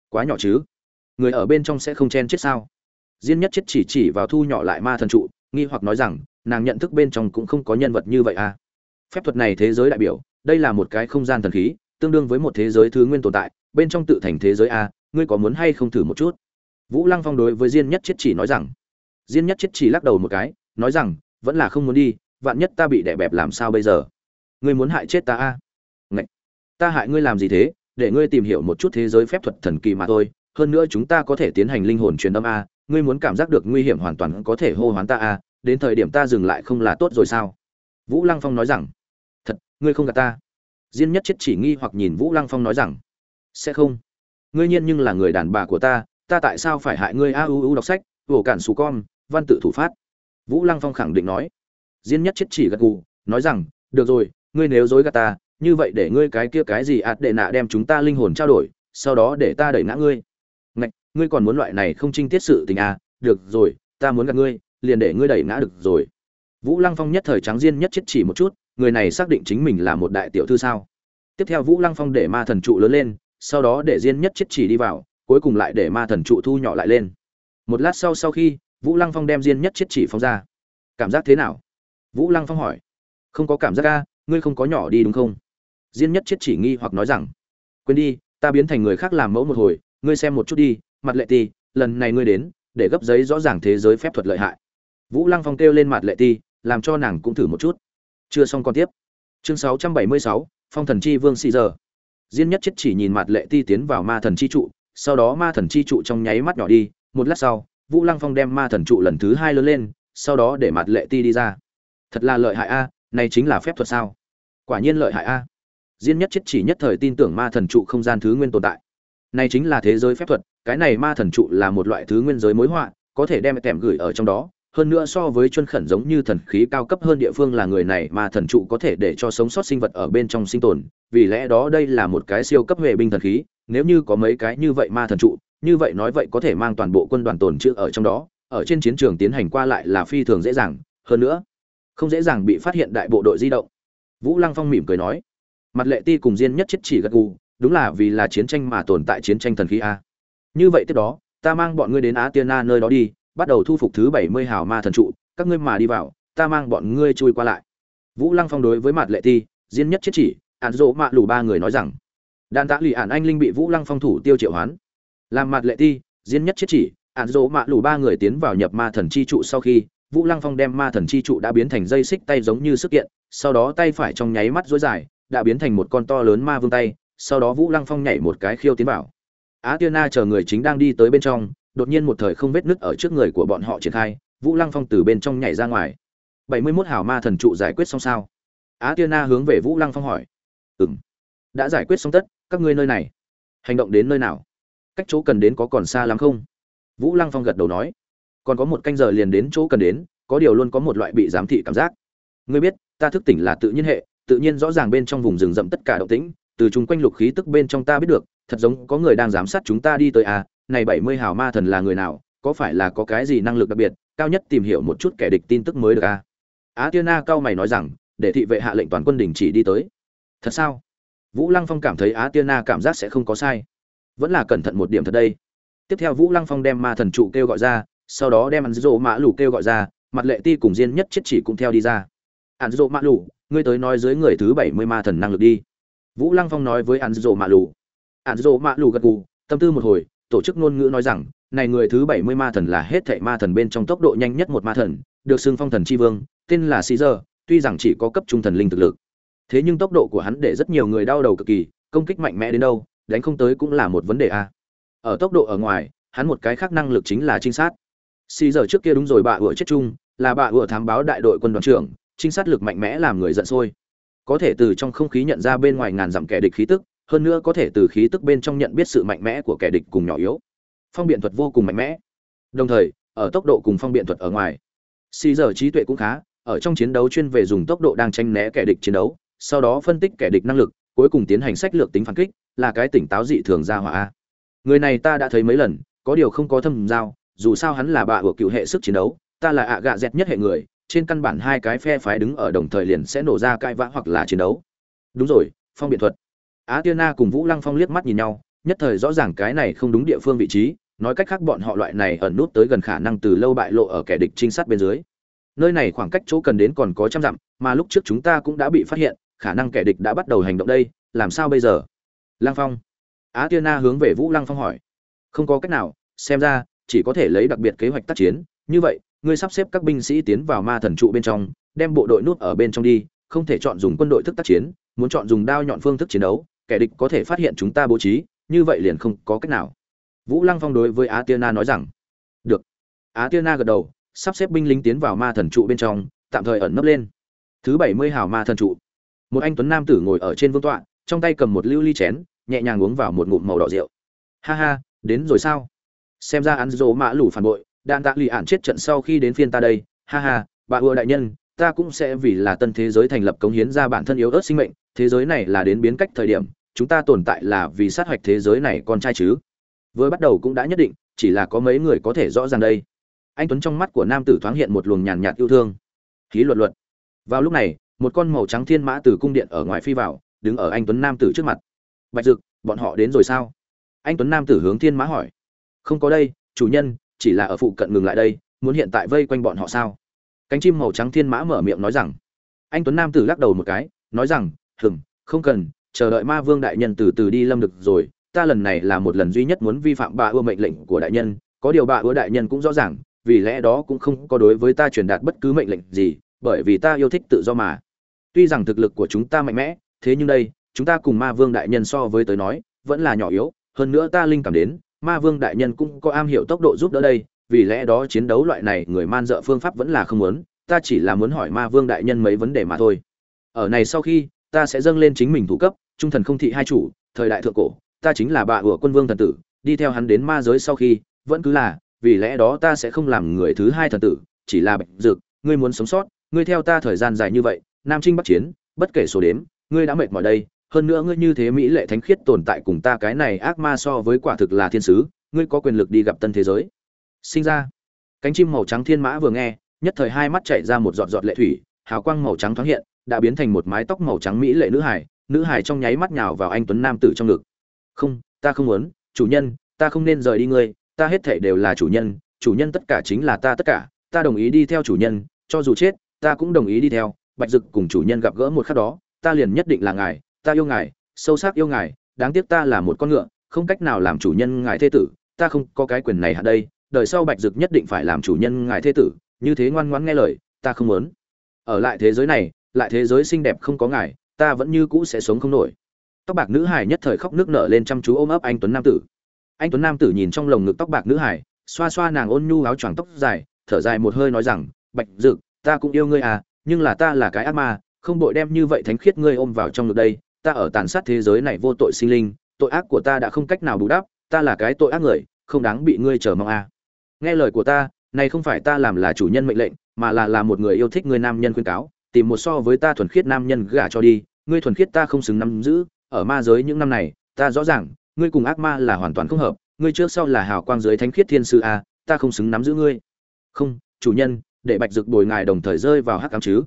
Quá nhỏ chứ? Người ở bên trong sẽ không chen chết sao? Diên nhất chết chỉ chỉ vào thu nhỏ lại ma thần trụ, nghi hoặc nói rằng, nàng nhận thức bên trong cũng không có nhân vật như vậy à? Phép thuật này thế giới đại biểu, đây là một cái không gian thần khí, tương đương với một thế giới thứ nguyên tồn tại, bên trong tự thành thế giới a ngươi có muốn hay không thử một chút? Vũ lăng phong đối với diên nhất chết chỉ nói rằng, diên nhất chết chỉ lắc đầu một cái, nói rằng, vẫn là không muốn đi, vạn nhất ta bị đẻ bẹp làm sao bây giờ? Ngươi muốn hại chết ta a à? Ngậy! ta hại ngươi làm gì thế? Để ngươi tìm hiểu một chút thế giới phép thuật thần kỳ mà thôi hơn nữa chúng ta có thể tiến hành linh hồn truyền âm a, ngươi muốn cảm giác được nguy hiểm hoàn toàn có thể hô hoán ta a, đến thời điểm ta dừng lại không là tốt rồi sao? Vũ lăng phong nói rằng, thật, ngươi không gạt ta. Diên nhất chết chỉ nghi hoặc nhìn vũ lăng phong nói rằng, sẽ không. Ngươi nhiên nhưng là người đàn bà của ta ta tại sao phải hại ngươi a u u đọc sách ổ cản xù con, văn tự thủ phát? Vũ lăng phong khẳng định nói. Diên nhất chết chỉ gật gù, nói rằng, được rồi, ngươi nếu dối gạt ta, như vậy để ngươi cái kia cái gì ạt đệ nạ đem chúng ta linh hồn trao đổi, sau đó để ta đẩy ngã ngươi ngươi còn muốn loại này không trinh tiết sự tình à? Được rồi, ta muốn gặp ngươi, liền để ngươi đẩy ngã được rồi. Vũ lăng phong nhất thời trắng diên nhất chết chỉ một chút, người này xác định chính mình là một đại tiểu thư sao? Tiếp theo vũ lăng phong để ma thần trụ lớn lên, sau đó để diên nhất chết chỉ đi vào, cuối cùng lại để ma thần trụ thu nhỏ lại lên. Một lát sau sau khi, vũ lăng phong đem diên nhất chết chỉ phong ra. Cảm giác thế nào? Vũ lăng phong hỏi. Không có cảm giác ca ngươi không có nhỏ đi đúng không? Diên nhất chết chỉ nghi hoặc nói rằng. Quên đi, ta biến thành người khác làm mẫu một hồi, ngươi xem một chút đi mặt lệ ti lần này ngươi đến để gấp giấy rõ ràng thế giới phép thuật lợi hại. Vũ lăng phong kêu lên mặt lệ ti làm cho nàng cũng thử một chút. Chưa xong còn tiếp. Chương 676, phong thần chi vương xì giờ. Diên nhất chết chỉ nhìn mặt lệ ti tiến vào ma thần chi trụ sau đó ma thần chi trụ trong nháy mắt nhỏ đi một lát sau vũ lăng phong đem ma thần trụ lần thứ hai lớn lên sau đó để mặt lệ ti đi ra. Thật là lợi hại a này chính là phép thuật sao? Quả nhiên lợi hại a. Diên nhất chết chỉ nhất thời tin tưởng ma thần trụ không gian thứ nguyên tồn tại này chính là thế giới phép thuật, cái này ma thần trụ là một loại thứ nguyên giới mối họa, có thể đem tèm gửi ở trong đó. Hơn nữa so với chuân khẩn giống như thần khí cao cấp hơn địa phương là người này mà thần trụ có thể để cho sống sót sinh vật ở bên trong sinh tồn. Vì lẽ đó đây là một cái siêu cấp huệ binh thần khí, nếu như có mấy cái như vậy ma thần trụ, như vậy nói vậy có thể mang toàn bộ quân đoàn tồn trữ ở trong đó. Ở trên chiến trường tiến hành qua lại là phi thường dễ dàng. Hơn nữa, không dễ dàng bị phát hiện đại bộ đội di động. Vũ lăng phong mỉm cười nói, mặt lệ ti cùng diên nhất chết chỉ gật gù đúng là vì là chiến tranh mà tồn tại chiến tranh thần khí a. Như vậy tiếp đó, ta mang bọn ngươi đến á tiên na nơi đó đi, bắt đầu thu phục thứ bảy mươi hào ma thần trụ, các ngươi mà đi vào, ta mang bọn ngươi chui qua lại. Vũ lăng phong đối với mặt lệ ti diên nhất chết chỉ ạn dỗ mạ lù ba người nói rằng, đàn tạ lì ạn anh linh bị vũ lăng phong thủ tiêu triệu hoán. Làm mặt lệ ti diên nhất chết chỉ ạn dỗ mạ lù ba người tiến vào nhập ma thần chi trụ sau khi, vũ lăng phong đem ma thần chi trụ đã biến thành dây xích tay giống như sức kiện, sau đó tay phải trong nháy mắt dối dài, đã biến thành một con to lớn ma vương tay sau đó vũ lăng phong nhảy một cái khiêu tiến vào. Á tiên na chờ người chính đang đi tới bên trong, đột nhiên một thời không vết nứt ở trước người của bọn họ triển khai, vũ lăng phong từ bên trong nhảy ra ngoài. Bảy mươi mốt hào ma thần trụ giải quyết xong sao? Á tiên na hướng về vũ lăng phong hỏi. Ừ m đã giải quyết xong tất, các ngươi nơi này. Hành động đến nơi nào? Cách chỗ cần đến có còn xa lắm không? Vũ lăng phong gật đầu nói. Còn có một canh giờ liền đến chỗ cần đến, có điều luôn có một loại bị giám thị cảm giác. Ngươi biết, ta thức tỉnh là tự nhiên hệ, tự nhiên rõ ràng bên trong vùng rừng rậm tất cả động tĩnh từ chung quanh lục khí tức bên trong ta biết được, thật giống có người đang giám sát chúng ta đi tới à này bảy mươi hào ma thần là người nào, có phải là có cái gì năng lực đặc biệt, cao nhất tìm hiểu một chút kẻ địch tin tức mới được à? Á tiên na cao mày nói rằng, để thị vệ hạ lệnh toàn quân đình chỉ đi tới. Thật sao? Vũ lăng phong cảm thấy á tiên na cảm giác sẽ không có sai. Vẫn là cẩn thận một điểm thật đây. Tiếp theo vũ lăng phong đem ma thần trụ kêu gọi ra, sau đó đem Anzo mã lũ kêu gọi ra, mặt lệ ti cùng diên nhất chết chỉ cũng theo đi ra. Anzo mã lũ ngươi tới nói dưới người thứ bảy mươi ma thần năng lực đi vũ lăng phong nói với ăn dỗ mạ lù. Ăn dỗ mạ lù gật gù tâm tư một hồi tổ chức ngôn ngữ nói rằng này người thứ bảy mươi ma thần là hết thảy ma thần bên trong tốc độ nhanh nhất một ma thần được xưng phong thần chi vương tên là Caesar, tuy rằng chỉ có cấp trung thần linh thực lực. Thế nhưng tốc độ của hắn để rất nhiều người đau đầu cực kỳ công kích mạnh mẽ đến đâu đánh không tới cũng là một vấn đề a. Ở tốc độ ở ngoài hắn một cái khác năng lực chính là trinh sát. Xì giờ trước kia đúng rồi bà ủa chết chung là bà ủa thám báo đại đội quân đoàn trưởng trinh sát lực mạnh mẽ làm người giận sôi có thể từ trong không khí nhận ra bên ngoài ngàn dặm kẻ địch khí tức, hơn nữa có thể từ khí tức bên trong nhận biết sự mạnh mẽ của kẻ địch cùng nhỏ yếu. Phong biện thuật vô cùng mạnh mẽ. Đồng thời, ở tốc độ cùng phong biện thuật ở ngoài, xì giờ trí tuệ cũng khá, ở trong chiến đấu chuyên về dùng tốc độ đang tranh né kẻ địch chiến đấu, sau đó phân tích kẻ địch năng lực, cuối cùng tiến hành sách lược tính phản kích, là cái tỉnh táo dị thường ra hỏa. Người này ta đã thấy mấy lần, có điều không có thâm giao, dù sao hắn là bà của cựu hệ sức chiến đấu, ta là ạ gạ dẹt nhất hệ người trên căn bản hai cái phe phái đứng ở đồng thời liền sẽ nổ ra cãi vã hoặc là chiến đấu. Đúng rồi, phong biện thuật. Á tiên na cùng vũ lăng phong liếc mắt nhìn nhau, nhất thời rõ ràng cái này không đúng địa phương vị trí, nói cách khác bọn họ loại này ẩn nút tới gần khả năng từ lâu bại lộ ở kẻ địch trinh sát bên dưới. Nơi này khoảng cách chỗ cần đến còn có trăm dặm, mà lúc trước chúng ta cũng đã bị phát hiện, khả năng kẻ địch đã bắt đầu hành động đây, làm sao bây giờ? Lăng phong. Á tiên na hướng về vũ lăng phong hỏi. Không có cách nào, xem ra, chỉ có thể lấy đặc biệt kế hoạch tác chiến, như vậy ngươi sắp xếp các binh sĩ tiến vào ma thần trụ bên trong, đem bộ đội nút ở bên trong đi, không thể chọn dùng quân đội thức tác chiến, muốn chọn dùng đao nhọn phương thức chiến đấu, kẻ địch có thể phát hiện chúng ta bố trí, như vậy liền không có cách nào. Vũ lăng phong đối với á tiên na nói rằng. Được. Á tiên na gật đầu, sắp xếp binh lính tiến vào ma thần trụ bên trong, tạm thời ẩn nấp lên. Thứ bảy mươi hào ma thần trụ. Một anh tuấn nam tử ngồi ở trên vương tọa, trong tay cầm một lưu ly chén, nhẹ nhàng uống vào một ngụm màu đỏ rượu. Ha ha, đến rồi sao? Xem ra ăn dỗ mã lũ phản bội đạn tạ lì ạn chết trận sau khi đến phiên ta đây, ha ha, bà ưa đại nhân, ta cũng sẽ vì là tân thế giới thành lập cống hiến ra bản thân yếu ớt sinh mệnh, thế giới này là đến biến cách thời điểm, chúng ta tồn tại là vì sát hạch thế giới này con trai chứ. Vừa bắt đầu cũng đã nhất định, chỉ là có mấy người có thể rõ ràng đây. Anh tuấn trong mắt của nam tử thoáng hiện một luồng nhàn nhạt yêu thương. Khí luật luật. Vào lúc này, một con màu trắng thiên mã từ cung điện ở ngoài phi vào, đứng ở anh tuấn nam tử trước mặt. Bạch dực, bọn họ đến rồi sao? Anh tuấn nam tử hướng thiên mã hỏi. Không có đây, chủ nhân chỉ là ở phụ cận ngừng lại đây, muốn hiện tại vây quanh bọn họ sao? Cánh chim màu trắng thiên mã mở miệng nói rằng. Anh tuấn nam tử lắc đầu một cái, nói rằng, hừm, không cần, chờ đợi ma vương đại nhân từ từ đi lâm được rồi, ta lần này là một lần duy nhất muốn vi phạm bà ưa mệnh lệnh của đại nhân, có điều bà ưa đại nhân cũng rõ ràng, vì lẽ đó cũng không có đối với ta truyền đạt bất cứ mệnh lệnh gì, bởi vì ta yêu thích tự do mà. Tuy rằng thực lực của chúng ta mạnh mẽ, thế nhưng đây, chúng ta cùng ma vương đại nhân so với tới nói, vẫn là nhỏ yếu, hơn nữa ta linh cảm đến ma vương đại nhân cũng có am hiểu tốc độ giúp đỡ đây, vì lẽ đó chiến đấu loại này người man dợ phương pháp vẫn là không muốn, ta chỉ là muốn hỏi ma vương đại nhân mấy vấn đề mà thôi. Ở này sau khi, ta sẽ dâng lên chính mình thủ cấp, trung thần không thị hai chủ, thời đại thượng cổ, ta chính là bà của quân vương thần tử, đi theo hắn đến ma giới sau khi, vẫn cứ là, vì lẽ đó ta sẽ không làm người thứ hai thần tử, chỉ là bệnh dược, ngươi muốn sống sót, ngươi theo ta thời gian dài như vậy, nam trinh bắc chiến, bất kể số đếm, ngươi đã mệt mỏi đây hơn nữa ngươi như thế mỹ lệ thánh khiết tồn tại cùng ta cái này ác ma so với quả thực là thiên sứ, ngươi có quyền lực đi gặp tân thế giới. Sinh ra. Cánh chim màu trắng thiên mã vừa nghe, nhất thời hai mắt chạy ra một giọt giọt lệ thủy, hào quang màu trắng thoáng hiện, đã biến thành một mái tóc màu trắng mỹ lệ nữ hải nữ hải trong nháy mắt nhào vào anh tuấn nam tử trong ngực. Không, ta không muốn, chủ nhân, ta không nên rời đi ngươi, ta hết thể đều là chủ nhân chủ nhân tất cả chính là ta tất cả, ta đồng ý đi theo chủ nhân, cho dù chết, ta cũng đồng ý đi theo, bạch dực cùng chủ nhân gặp gỡ một khắc đó, ta liền nhất định là ngài ta yêu ngài, sâu sắc yêu ngài, đáng tiếc ta là một con ngựa, không cách nào làm chủ nhân ngài thế tử, ta không có cái quyền này hạ đây, đời sau bạch dực nhất định phải làm chủ nhân ngài thế tử, như thế ngoan ngoãn nghe lời, ta không muốn. Ở lại thế giới này, lại thế giới xinh đẹp không có ngài, ta vẫn như cũ sẽ sống không nổi. Tóc bạc nữ hải nhất thời khóc nước nở lên chăm chú ôm ấp anh tuấn nam tử. Anh tuấn nam tử nhìn trong lồng ngực tóc bạc nữ hải xoa xoa nàng ôn nhu áo choàng tóc dài, thở dài một hơi nói rằng, bạch dực, ta cũng yêu ngươi à nhưng là ta là cái ác ma, không bội đem như vậy thánh khiết ngươi ôm vào trong ngực đây ta ở tàn sát thế giới này vô tội sinh linh, tội ác của ta đã không cách nào bù đắp, ta là cái tội ác người, không đáng bị ngươi chờ mong à nghe lời của ta, này không phải ta làm là chủ nhân mệnh lệnh, mà là là một người yêu thích người nam nhân khuyên cáo, tìm một so với ta thuần khiết nam nhân gả cho đi, ngươi thuần khiết ta không xứng nắm giữ, ở ma giới những năm này, ta rõ ràng, ngươi cùng ác ma là hoàn toàn không hợp, ngươi trước sau là hào quang giới thánh khiết thiên sư a, ta không xứng nắm giữ ngươi. Không, chủ nhân, để bạch dực bồi ngài đồng thời rơi vào hắc cám chứ.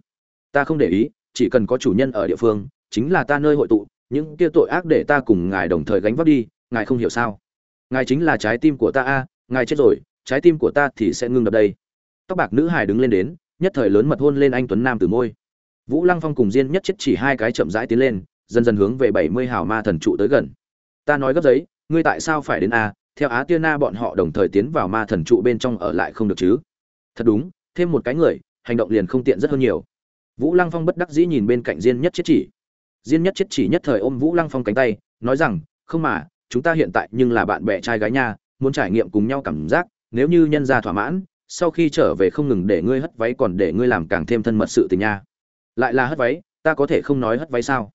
Ta không để ý, chỉ cần có chủ nhân ở địa phương chính là ta nơi hội tụ, những kia tội ác để ta cùng ngài đồng thời gánh vác đi, ngài không hiểu sao? Ngài chính là trái tim của ta a, ngài chết rồi, trái tim của ta thì sẽ ngưng đập đây. Tóc bạc nữ hài đứng lên đến, nhất thời lớn mật hôn lên anh tuấn nam từ môi. Vũ lăng phong cùng diên nhất chết chỉ hai cái chậm rãi tiến lên, dần dần hướng về bảy mươi hào ma thần trụ tới gần. Ta nói gấp giấy, ngươi tại sao phải đến a? Theo á tiên na bọn họ đồng thời tiến vào ma thần trụ bên trong ở lại không được chứ? Thật đúng, thêm một cái người, hành động liền không tiện rất hơn nhiều. Vũ lăng phong bất đắc dĩ nhìn bên cạnh diên nhất chết chỉ diên nhất chết chỉ nhất thời ôm vũ lăng phong cánh tay, nói rằng, không mà, chúng ta hiện tại nhưng là bạn bè trai gái nha, muốn trải nghiệm cùng nhau cảm giác, nếu như nhân gia thỏa mãn, sau khi trở về không ngừng để ngươi hất váy còn để ngươi làm càng thêm thân mật sự tình nha. Lại là hất váy, ta có thể không nói hất váy sao?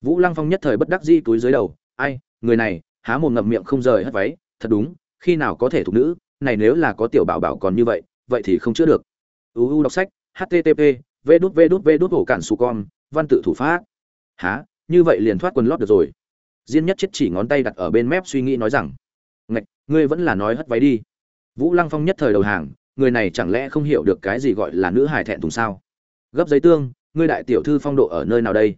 Vũ lăng phong nhất thời bất đắc dĩ túi dưới đầu, ai, người này, há mồm ngậm miệng không rời hất váy, thật đúng, khi nào có thể thuộc nữ, này nếu là có tiểu bảo bảo còn như vậy vậy thì không chữa được. Uu đọc sách, http v đút v đút v đút ổ cản su con văn tự thủ pháp há như vậy liền thoát quần lót được rồi. Diên nhất chết chỉ ngón tay đặt ở bên mép suy nghĩ nói rằng, ngạch, ngươi vẫn là nói hất váy đi. Vũ lăng phong nhất thời đầu hàng, người này chẳng lẽ không hiểu được cái gì gọi là nữ hài thẹn thùng sao? Gấp giấy tương, ngươi đại tiểu thư phong độ ở nơi nào đây?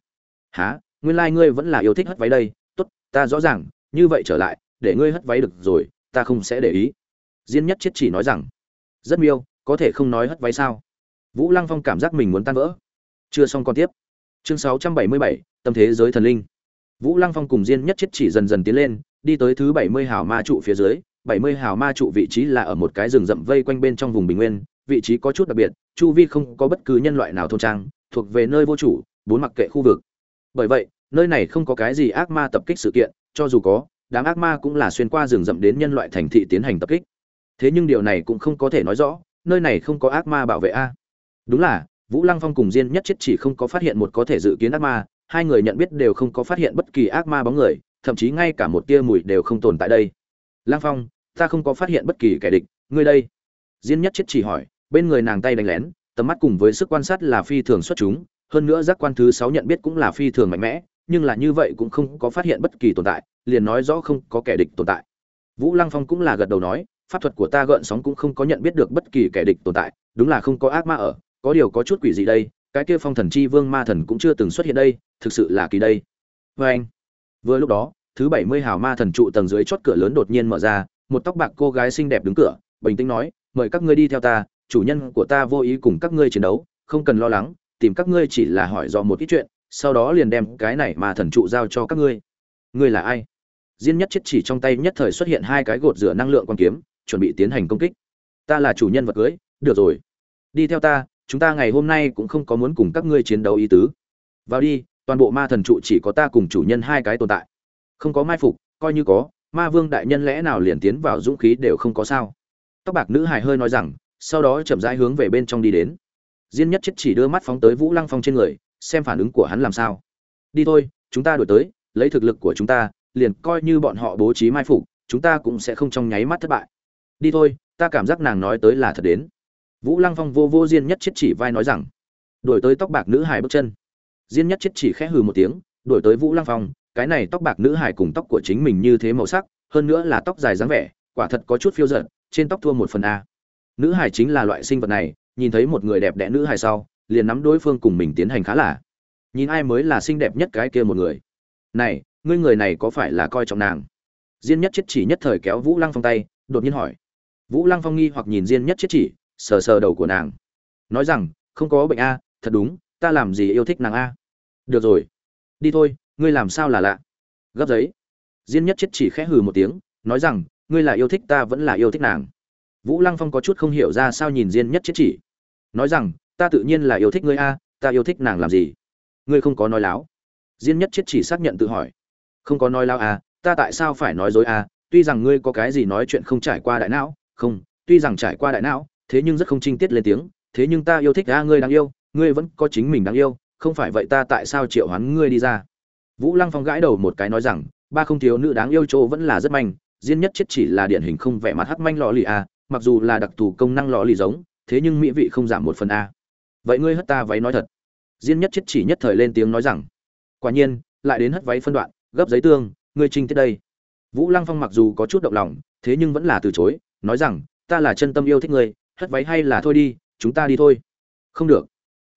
Há nguyên lai、like、ngươi vẫn là yêu thích hất váy đây. T ố t ta rõ ràng, như vậy trở lại, để ngươi hất váy được rồi, ta không sẽ để ý. Diên nhất chết chỉ nói rằng, rất miêu, có thể không nói hất váy sao? Vũ lăng phong cảm giác mình muốn tan vỡ. Chưa xong còn tiếp chương sáu trăm bảy mươi bảy, tâm thế giới thần linh. Vũ lăng phong cùng diên nhất chết chỉ dần dần tiến lên, đi tới thứ bảy mươi hào ma trụ phía dưới. bảy mươi hào ma trụ vị trí là ở một cái rừng rậm vây quanh bên trong vùng bình nguyên, vị trí có chút đặc biệt, chu vi không có bất cứ nhân loại nào thôn trang, thuộc về nơi vô chủ, bốn mặc kệ khu vực. Bởi vậy, nơi này không có cái gì ác ma tập kích sự kiện, cho dù có, đám ác ma cũng là xuyên qua rừng rậm đến nhân loại thành thị tiến hành tập kích. Thế nhưng điều này cũng không có thể nói rõ, nơi này không có ác ma bảo vệ a. Đúng là vũ lăng phong cùng diên nhất chết chỉ không có phát hiện một có thể dự kiến ác ma, hai người nhận biết đều không có phát hiện bất kỳ ác ma bóng người, thậm chí ngay cả một tia mùi đều không tồn tại đây. Lăng phong, ta không có phát hiện bất kỳ kẻ địch, ngươi đây. Diên nhất chết chỉ hỏi, bên người nàng tay đánh lén, tầm mắt cùng với sức quan sát là phi thường xuất chúng, hơn nữa giác quan thứ sáu nhận biết cũng là phi thường mạnh mẽ, nhưng là như vậy cũng không có phát hiện bất kỳ tồn tại, liền nói rõ không có kẻ địch tồn tại. Vũ lăng phong cũng là gật đầu nói, pháp thuật của ta gợn sóng cũng không có nhận biết được bất kỳ kẻ địch tồn tại, đúng là không có ác ma ở có điều có chút quỷ gì đây, cái kia phong thần chi vương ma thần cũng chưa từng xuất hiện đây, thực sự là kỳ đây. Vê anh, vừa lúc đó, thứ bảy mươi hào ma thần trụ tầng dưới chót cửa lớn đột nhiên mở ra, một tóc bạc cô gái xinh đẹp đứng cửa, bình tĩnh nói, mời các ngươi đi theo ta, chủ nhân của ta vô ý cùng các ngươi chiến đấu, không cần lo lắng, tìm các ngươi chỉ là hỏi do một ít chuyện, sau đó liền đem cái này mà thần trụ giao cho các ngươi. Ngươi là ai? Diên nhất chết chỉ trong tay nhất thời xuất hiện hai cái gột rửa năng lượng quan kiếm, chuẩn bị tiến hành công kích. Ta là chủ nhân vật cưới, được rồi. Đi theo ta chúng ta ngày hôm nay cũng không có muốn cùng các ngươi chiến đấu ý tứ. Vào đi, toàn bộ ma thần trụ chỉ có ta cùng chủ nhân hai cái tồn tại. Không có mai phục, coi như có, ma vương đại nhân lẽ nào liền tiến vào dũng khí đều không có sao. Tóc bạc nữ hài hơi nói rằng, sau đó chậm rãi hướng về bên trong đi đến. Diên nhất chết chỉ đưa mắt phóng tới vũ lăng phong trên người, xem phản ứng của hắn làm sao. Đi thôi, chúng ta đổi tới, lấy thực lực của chúng ta, liền coi như bọn họ bố trí mai phục, chúng ta cũng sẽ không trong nháy mắt thất bại. Đi thôi, ta cảm giác nàng nói tới là thật đến vũ lăng phong vô vô diên nhất chết chỉ vai nói rằng đổi tới tóc bạc nữ hải bước chân. Diên nhất chết chỉ khẽ hừ một tiếng đổi tới vũ lăng phong, cái này tóc bạc nữ hải cùng tóc của chính mình như thế màu sắc, hơn nữa là tóc dài dáng vẻ, quả thật có chút phiêu giận trên tóc thua một phần a. Nữ hải chính là loại sinh vật này, nhìn thấy một người đẹp đẽ nữ hải sau, liền nắm đối phương cùng mình tiến hành khá là. Nhìn ai mới là xinh đẹp nhất cái kia một người. Này, ngươi người này có phải là coi trọng nàng? Diên nhất chết chỉ nhất thời kéo vũ lăng phong tay, đột nhiên hỏi. Vũ lăng phong nghi hoặc nhìn diên nhất chết chỉ sờ sờ đầu của nàng. Nói rằng, không có bệnh a, thật đúng, ta làm gì yêu thích nàng a? Được rồi. Đi thôi, ngươi làm sao là lạ? Gấp giấy. Diên nhất chết chỉ khẽ hừ một tiếng, nói rằng, ngươi là yêu thích ta vẫn là yêu thích nàng. Vũ lăng phong có chút không hiểu ra sao nhìn diên nhất chết chỉ. Nói rằng, ta tự nhiên là yêu thích ngươi a, ta yêu thích nàng làm gì? Ngươi không có nói láo. Diên nhất chết chỉ xác nhận tự hỏi. Không có nói láo à ta tại sao phải nói dối à tuy rằng ngươi có cái gì nói chuyện không trải qua đại não, không, tuy rằng trải qua đại não thế nhưng rất không trinh tiết lên tiếng, thế nhưng ta yêu thích a, ngươi đáng yêu, ngươi vẫn có chính mình đáng yêu, không phải vậy ta tại sao triệu hoán ngươi đi ra? Vũ lăng phong gãi đầu một cái nói rằng, ba không thiếu nữ đáng yêu chỗ vẫn là rất manh diên nhất chết chỉ là điển hình không vẻ mặt hắc manh lò lì a, mặc dù là đặc thù công năng lò lì giống, thế nhưng mỹ vị không giảm một phần a. Vậy ngươi hất ta váy nói thật. Diên nhất chết chỉ nhất thời lên tiếng nói rằng, quả nhiên, lại đến hất váy phân đoạn, gấp giấy tương, ngươi trinh tiết đây. Vũ lăng phong mặc dù có chút động lòng, thế nhưng vẫn là từ chối, nói rằng, ta là chân tâm yêu thích ngươi hất váy hay là thôi đi chúng ta đi thôi. Không được.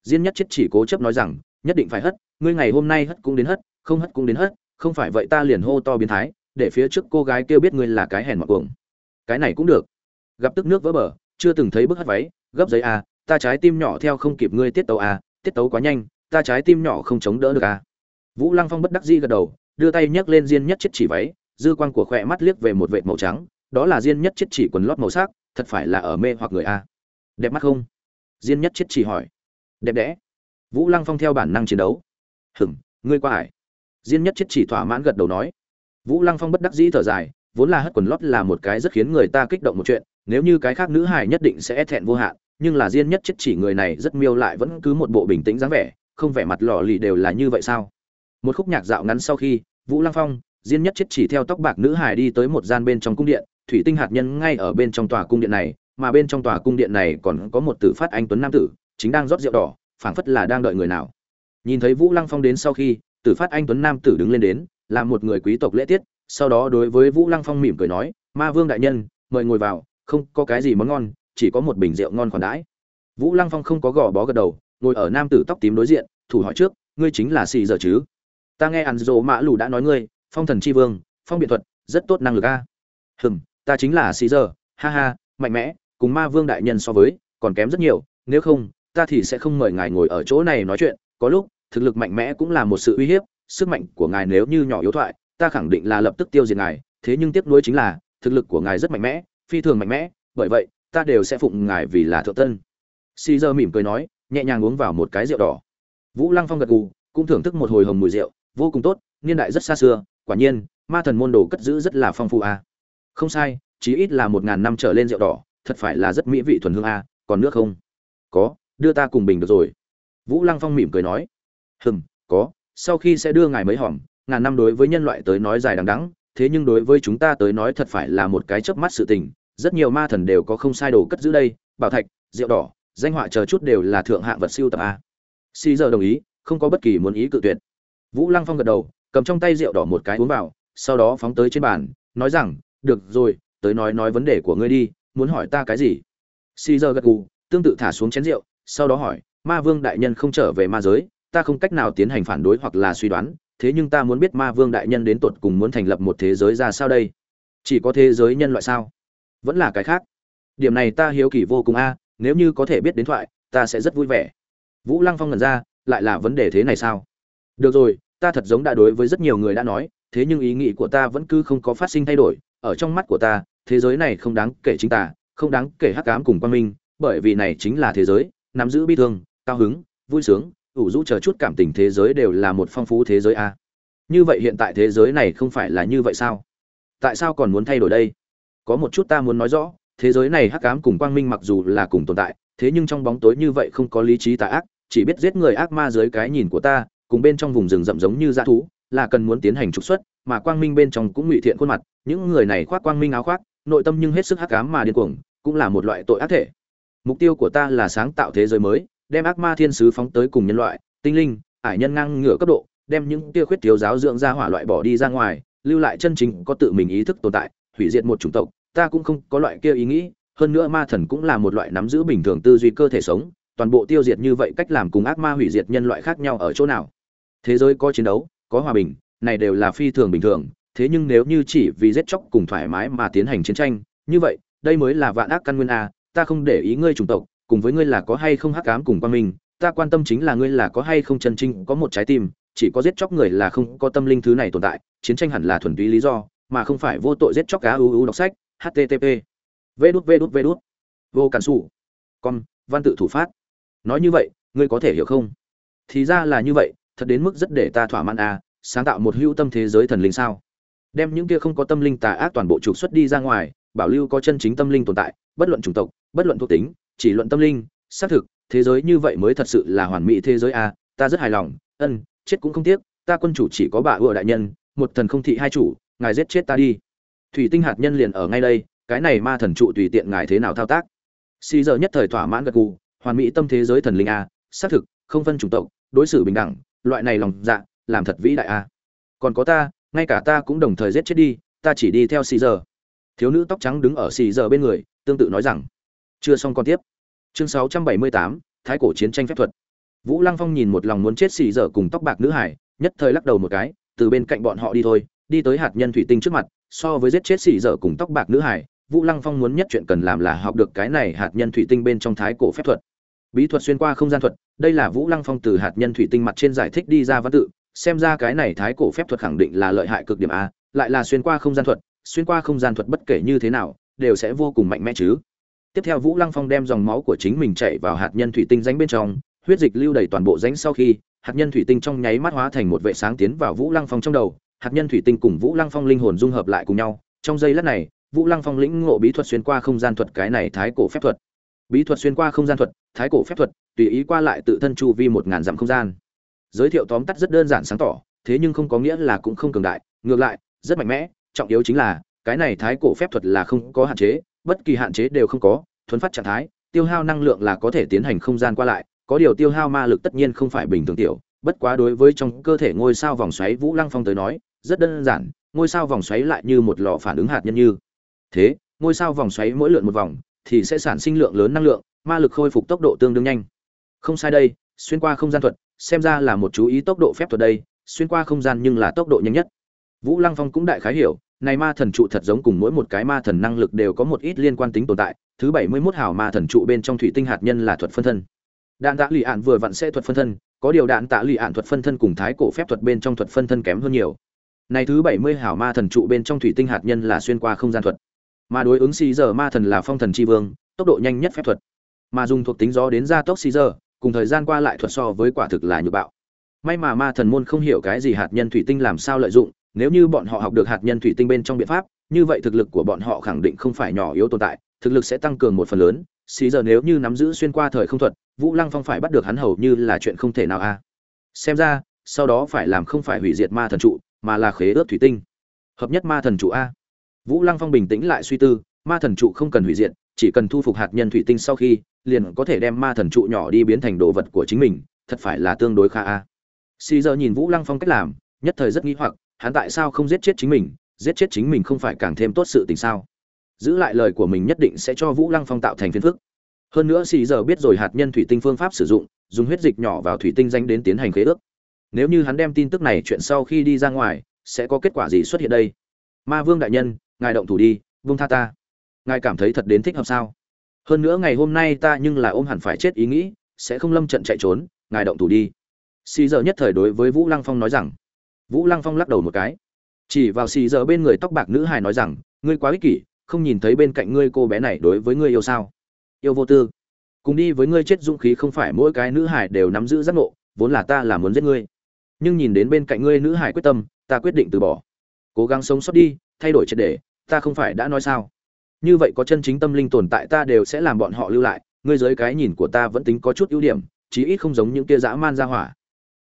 Diên nhất chết chỉ cố chấp nói rằng nhất định phải hất ngươi ngày hôm nay hất cũng đến hất không hất cũng đến hất không phải vậy ta liền hô to biến thái để phía trước cô gái kêu biết ngươi là cái hèn mặc cuồng. Cái này cũng được. Gặp tức nước vỡ bờ chưa từng thấy bức hất váy gấp giấy à, ta trái tim nhỏ theo không kịp ngươi tiết tấu à, tiết tấu quá nhanh ta trái tim nhỏ không chống đỡ được à. vũ lăng phong bất đắc dĩ gật đầu đưa tay nhấc lên diên nhất chết chỉ váy dư quang của khỏe mắt liếc về một vệt màu trắng đó là diên nhất chết chỉ quần lót màu sắc thật phải là ở mê hoặc người a. Đẹp mắt không? Diên nhất chết chỉ hỏi. Đẹp đẽ. Vũ lăng phong theo bản năng chiến đấu. Hừng ngươi qua hải diên nhất chết chỉ thỏa mãn gật đầu nói. Vũ lăng phong bất đắc dĩ thở dài, vốn là hất quần lót là một cái rất khiến người ta kích động một chuyện, nếu như cái khác nữ hài nhất định sẽ thẹn vô hạn, nhưng là Diên nhất chết chỉ người này rất miêu lại vẫn cứ một bộ bình tĩnh dáng vẻ, không vẻ mặt lò lì đều là như vậy sao? Một khúc nhạc dạo ngắn sau khi, vũ lăng phong, Diên nhất chết chỉ theo tóc bạc nữ hài đi tới một gian bên trong cung điện thủy tinh hạt nhân ngay ở bên trong tòa cung điện này, mà bên trong tòa cung điện này còn có một tử phát anh tuấn nam tử, chính đang rót rượu đỏ, phảng phất là đang đợi người nào. Nhìn thấy vũ lăng phong đến sau khi, tử phát anh tuấn nam tử đứng lên đến, là một người quý tộc lễ tiết, sau đó đối với vũ lăng phong mỉm cười nói, ma vương đại nhân, mời ngồi vào, không có cái gì món ngon, chỉ có một bình rượu ngon khoản đãi. Vũ lăng phong không có gò bó gật đầu, ngồi ở nam tử tóc tím đối diện, thủ hỏi trước, ngươi chính là xì giờ chứ? Ta nghe ăn dỗ mã lù đã nói ngươi, phong thần c h i vương, phong biện thuật, rất tốt năng lực a. Hừm ta chính là xì giờ ha ha, mạnh mẽ, cùng ma vương đại nhân so với, còn kém rất nhiều, nếu không, ta thì sẽ không mời ngài ngồi ở chỗ này nói chuyện, có lúc, thực lực mạnh mẽ cũng là một sự uy hiếp, sức mạnh của ngài nếu như nhỏ yếu thoại, ta khẳng định là lập tức tiêu diệt ngài, thế nhưng tiếc nuối chính là, thực lực của ngài rất mạnh mẽ, phi thường mạnh mẽ, bởi vậy, ta đều sẽ phụng ngài vì là thượng tân xì giờ mỉm cười nói, nhẹ nhàng uống vào một cái rượu đỏ vũ lăng phong gật gù, cũng thưởng thức một hồi hồng mùi rượu, vô cùng tốt, niên đại rất xa xưa, quả nhiên, ma thần môn đồ cất giữ rất là phong phú a à không sai, chí ít là một ngàn năm trở lên rượu đỏ, thật phải là rất mỹ vị thuần hương a, còn nước không? Có, đưa ta cùng bình được rồi. Vũ lăng phong mỉm cười nói. Hừm, có, sau khi sẽ đưa ngài mấy hòm, ngàn năm đối với nhân loại tới nói dài đằng đắng thế nhưng đối với chúng ta tới nói thật phải là một cái chớp mắt sự tình, rất nhiều ma thần đều có không sai đồ cất giữ đây, bảo thạch, rượu đỏ, danh họa chờ chút đều là thượng hạng vật siêu tập a. Xì giờ đồng ý, không có bất kỳ muốn ý cự tuyệt. Vũ lăng phong gật đầu, cầm trong tay rượu đỏ một cái uống vào, sau đó phóng tới trên bàn, nói rằng được rồi, tới nói nói vấn đề của ngươi đi, muốn hỏi ta cái gì? Xì giờ gật gù, tương tự thả xuống chén rượu, sau đó hỏi, ma vương đại nhân không trở về ma giới, ta không cách nào tiến hành phản đối hoặc là suy đoán, thế nhưng ta muốn biết ma vương đại nhân đến tột cùng muốn thành lập một thế giới ra sao đây? Chỉ có thế giới nhân loại sao? Vẫn là cái khác. Điểm này ta hiếu kỳ vô cùng a, nếu như có thể biết đến thoại, ta sẽ rất vui vẻ. Vũ lăng phong ngẩn ra, lại là vấn đề thế này sao? Được rồi, ta thật giống đã đối với rất nhiều người đã nói, thế nhưng ý nghĩ của ta vẫn cứ không có phát sinh thay đổi ở trong mắt của ta, thế giới này không đáng kể chính ta, không đáng kể hắc ám cùng quan minh, bởi vì này chính là thế giới, nắm giữ bi thương, cao hứng, vui sướng, ủ rũ chờ chút cảm tình thế giới đều là một phong phú thế giới a. Như vậy hiện tại thế giới này không phải là như vậy sao? Tại sao còn muốn thay đổi đây? Có một chút ta muốn nói rõ, thế giới này hắc ám cùng quang minh mặc dù là cùng tồn tại, thế nhưng trong bóng tối như vậy không có lý trí tà ác, chỉ biết giết người ác ma dưới cái nhìn của ta, cùng bên trong vùng rừng rậm giống như dã thú, là cần muốn tiến hành trục xuất mà quang minh bên trong cũng ngụy thiện khuôn mặt, những người này khoác quang minh áo khoác, nội tâm nhưng hết sức hắc ám mà điên cuồng, cũng là một loại tội ác thể. Mục tiêu của ta là sáng tạo thế giới mới, đem ác ma thiên sứ phóng tới cùng nhân loại, tinh linh, ải nhân ngang ngửa cấp độ, đem những tia khuyết thiếu giáo dưỡng ra hỏa loại bỏ đi ra ngoài, lưu lại chân chính có tự mình ý thức tồn tại, hủy diệt một chủng tộc, ta cũng không có loại kia ý nghĩ, hơn nữa ma thần cũng là một loại nắm giữ bình thường tư duy cơ thể sống, toàn bộ tiêu diệt như vậy cách làm cùng ác ma hủy diệt nhân loại khác nhau ở chỗ nào? Thế giới có chiến đấu, có hòa bình này đều là phi thường bình thường thế nhưng nếu như chỉ vì giết chóc cùng thoải mái mà tiến hành chiến tranh như vậy đây mới là vạn ác căn nguyên a ta không để ý ngươi chủng tộc cùng với ngươi là có hay không hắc ám cùng quan minh ta quan tâm chính là ngươi là có hay không chân trinh, có một trái tim chỉ có giết chóc người là không có tâm linh thứ này tồn tại chiến tranh hẳn là thuần túy lý do mà không phải vô tội giết chóc cá uu đọc sách http vê đút vê đút vê đút. Vô cản xù con văn tự thủ phát. Nói như vậy ngươi có thể hiểu không? Thì ra là như vậy thật đến mức rất để ta thỏa mãn à sáng tạo một hữu tâm thế giới thần linh sao? Đem những kia không có tâm linh tà ác toàn bộ trục xuất đi ra ngoài, bảo lưu có chân chính tâm linh tồn tại, bất luận chủng tộc, bất luận thuộc tính, chỉ luận tâm linh, xác thực, thế giới như vậy mới thật sự là hoàn mỹ thế giới à ta rất hài lòng, ân, chết cũng không tiếc, ta quân chủ chỉ có bà ựa đại nhân, một thần không thị hai chủ, ngài giết chết ta đi. Thủy tinh hạt nhân liền ở ngay đây, cái này ma thần trụ tùy tiện ngài thế nào thao tác? Xì giờ nhất thời thỏa mãn gật gù, hoàn mỹ tâm thế giới thần linh a, xác thực, không phân chủng tộc, đối xử bình đẳng, loại này lòng dạ làm thật vĩ đại a còn có ta ngay cả ta cũng đồng thời giết chết đi ta chỉ đi theo xì giờ thiếu nữ tóc trắng đứng ở xì giờ bên người tương tự nói rằng chưa xong còn tiếp. Chương 678, thái cổ chiến tranh phép thuật. Vũ lăng phong nhìn một lòng muốn chết xì giờ cùng tóc bạc nữ hải nhất thời lắc đầu một cái từ bên cạnh bọn họ đi thôi đi tới hạt nhân thủy tinh trước mặt so với giết chết xì dở cùng tóc bạc nữ hải vũ lăng phong muốn nhất chuyện cần làm là học được cái này hạt nhân thủy tinh bên trong thái cổ phép thuật. Bí thuật xuyên qua không gian thuật đây là vũ lăng phong từ hạt nhân thủy tinh mặt trên giải thích đi ra văn tự xem ra cái này thái cổ phép thuật khẳng định là lợi hại cực điểm a, lại là xuyên qua không gian thuật, xuyên qua không gian thuật bất kể như thế nào, đều sẽ vô cùng mạnh mẽ chứ. Tiếp theo vũ lăng phong đem dòng máu của chính mình chạy vào hạt nhân thủy tinh ránh bên trong, huyết dịch lưu đầy toàn bộ ránh sau khi, hạt nhân thủy tinh trong nháy mắt hóa thành một vệ sáng tiến vào vũ lăng phong trong đầu, hạt nhân thủy tinh cùng vũ lăng phong linh hồn dung hợp lại cùng nhau. Trong giây lát này, vũ lăng phong lĩnh ngộ bí thuật xuyên qua không gian thuật cái này thái cổ phép thuật. Bí thuật xuyên qua không gian thuật, thái cổ phép thuật, tùy ý qua lại tự thân chu vi một ngàn dặm không gian giới thiệu tóm tắt rất đơn giản sáng tỏ, thế nhưng không có nghĩa là cũng không cường đại. Ngược lại, rất mạnh mẽ, trọng yếu chính là, cái này thái cổ phép thuật là không có hạn chế, bất kỳ hạn chế đều không có thuấn phát trạng thái, tiêu hao năng lượng là có thể tiến hành không gian qua lại, có điều tiêu hao ma lực tất nhiên không phải bình thường tiểu. Bất quá đối với trong cơ thể ngôi sao vòng xoáy vũ lăng phong tới nói, rất đơn giản, ngôi sao vòng xoáy lại như một lò phản ứng hạt nhân như. Thế, ngôi sao vòng xoáy mỗi lượn một vòng, thì sẽ sản sinh lượng lớn năng lượng, ma lực khôi phục tốc độ tương đương nhanh. Không sai đây, xuyên qua không gian thuật xem ra là một chú ý tốc độ phép thuật đây, xuyên qua không gian nhưng là tốc độ nhanh nhất. Vũ lăng phong cũng đại khái hiểu, này ma thần trụ thật giống cùng mỗi một cái ma thần năng lực đều có một ít liên quan tính tồn tại, thứ bảy mươi 71 hào ma thần trụ bên trong thủy tinh hạt nhân là thuật phân thân. Đạn tạ lì ạn vừa vặn sẽ thuật phân thân, có điều đạn tạ lì ạn thuật phân thân cùng thái cổ phép thuật bên trong thuật phân thân kém hơn nhiều. Này thứ bảy mươi hảo ma thần trụ bên trong thủy tinh hạt nhân là xuyên qua không gian thuật. Mà đối ứng xì giờ ma thần là phong thần tri vương, tốc độ nhanh nhất phép thuật. Mà dùng thuộc tính gió đến gia tốc xì giờ cùng thời gian qua lại thuật so với quả thực là nhược bạo. May mà ma thần môn không hiểu cái gì hạt nhân thủy tinh làm sao lợi dụng, nếu như bọn họ học được hạt nhân thủy tinh bên trong biện pháp, như vậy thực lực của bọn họ khẳng định không phải nhỏ yếu tồn tại, thực lực sẽ tăng cường một phần lớn. Xí giờ nếu như nắm giữ xuyên qua thời không thuật, vũ lăng phong phải bắt được hắn hầu như là chuyện không thể nào a. Xem ra, sau đó phải làm không phải hủy diệt ma thần trụ, mà là khế ước thủy tinh. Hợp nhất ma thần trụ a. Vũ lăng phong bình tĩnh lại suy tư, ma thần trụ không cần hủy diệt, chỉ cần thu phục hạt nhân thủy tinh sau khi liền có thể đem ma thần trụ nhỏ đi biến thành đồ vật của chính mình, thật phải là tương đối khá a. Xì giờ nhìn vũ lăng phong cách làm, nhất thời rất nghĩ hoặc, hắn tại sao không giết chết chính mình, giết chết chính mình không phải càng thêm tốt sự tình sao? Giữ lại lời của mình nhất định sẽ cho vũ lăng phong tạo thành phiền phức. Hơn nữa xì giờ biết rồi hạt nhân thủy tinh phương pháp sử dụng, dùng huyết dịch nhỏ vào thủy tinh danh đến tiến hành khế ước. Nếu như hắn đem tin tức này chuyện sau khi đi ra ngoài, sẽ có kết quả gì xuất hiện đây? Ma vương đại nhân, ngài động thủ đi vương tha ta. Ngài cảm thấy thật đến thích hợp sao? Hơn nữa ngày hôm nay ta nhưng là ôm hẳn phải chết ý nghĩ, sẽ không lâm trận chạy trốn, ngài động thủ đi. Xì giờ nhất thời đối với vũ lăng phong nói rằng. Vũ lăng phong lắc đầu một cái. Chỉ vào xì giờ bên người tóc bạc nữ hài nói rằng, ngươi quá ích kỷ, không nhìn thấy bên cạnh ngươi cô bé này đối với ngươi yêu sao? Yêu vô tư. Cùng đi với ngươi chết dũng khí không phải mỗi cái nữ hải đều nắm giữ giác ngộ, vốn là ta là muốn giết ngươi. Nhưng nhìn đến bên cạnh ngươi nữ hải quyết tâm, ta quyết định từ bỏ. Cố gắng sống sót đi, thay đổi triệt để, ta không phải đã nói sao? Như vậy có chân chính tâm linh tồn tại ta đều sẽ làm bọn họ lưu lại, ngươi dưới cái nhìn của ta vẫn tính có chút ưu điểm, chí ít không giống những kia dã man ra hỏa.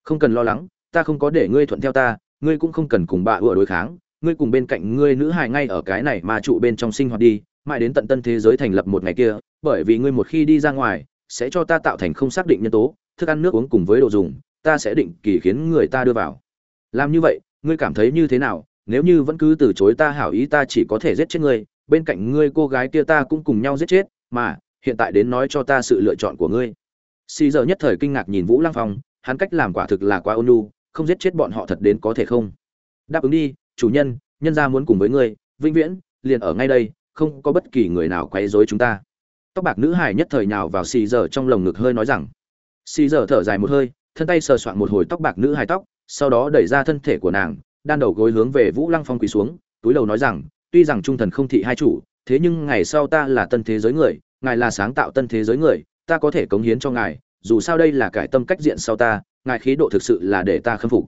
Không cần lo lắng, ta không có để ngươi thuận theo ta, ngươi cũng không cần cùng bà ủa đối kháng, ngươi cùng bên cạnh ngươi nữ hài ngay ở cái này mà trụ bên trong sinh hoạt đi, mãi đến tận tân thế giới thành lập một ngày kia, bởi vì ngươi một khi đi ra ngoài, sẽ cho ta tạo thành không xác định nhân tố, thức ăn nước uống cùng với đồ dùng, ta sẽ định kỳ khiến người ta đưa vào. Làm như vậy, ngươi cảm thấy như thế nào? Nếu như vẫn cứ từ chối ta hảo ý ta chỉ có thể giết chết ngươi bên cạnh ngươi cô gái kia ta cũng cùng nhau giết chết, mà, hiện tại đến nói cho ta sự lựa chọn của ngươi. Xì giờ nhất thời kinh ngạc nhìn vũ lăng phong, hắn cách làm quả thực là quá ôn nhu, không giết chết bọn họ thật đến có thể không? Đáp ứng đi, chủ nhân nhân gia muốn cùng với ngươi, vĩnh viễn, liền ở ngay đây, không có bất kỳ người nào quấy rối chúng ta. Tóc bạc nữ hải nhất thời nhào vào xì giờ trong lồng ngực hơi nói rằng. Xì giờ thở dài một hơi, thân tay sờ soạn một hồi tóc bạc nữ hải tóc, sau đó đẩy ra thân thể của nàng, đan đầu gối hướng về vũ lăng phong quỳ xuống, túi đầu nói rằng tuy rằng trung thần không thị hai chủ, thế nhưng ngày sau ta là tân thế giới người, ngài là sáng tạo tân thế giới người, ta có thể cống hiến cho ngài, dù sao đây là cải tâm cách diện sau ta, ngài khí độ thực sự là để ta khâm phục.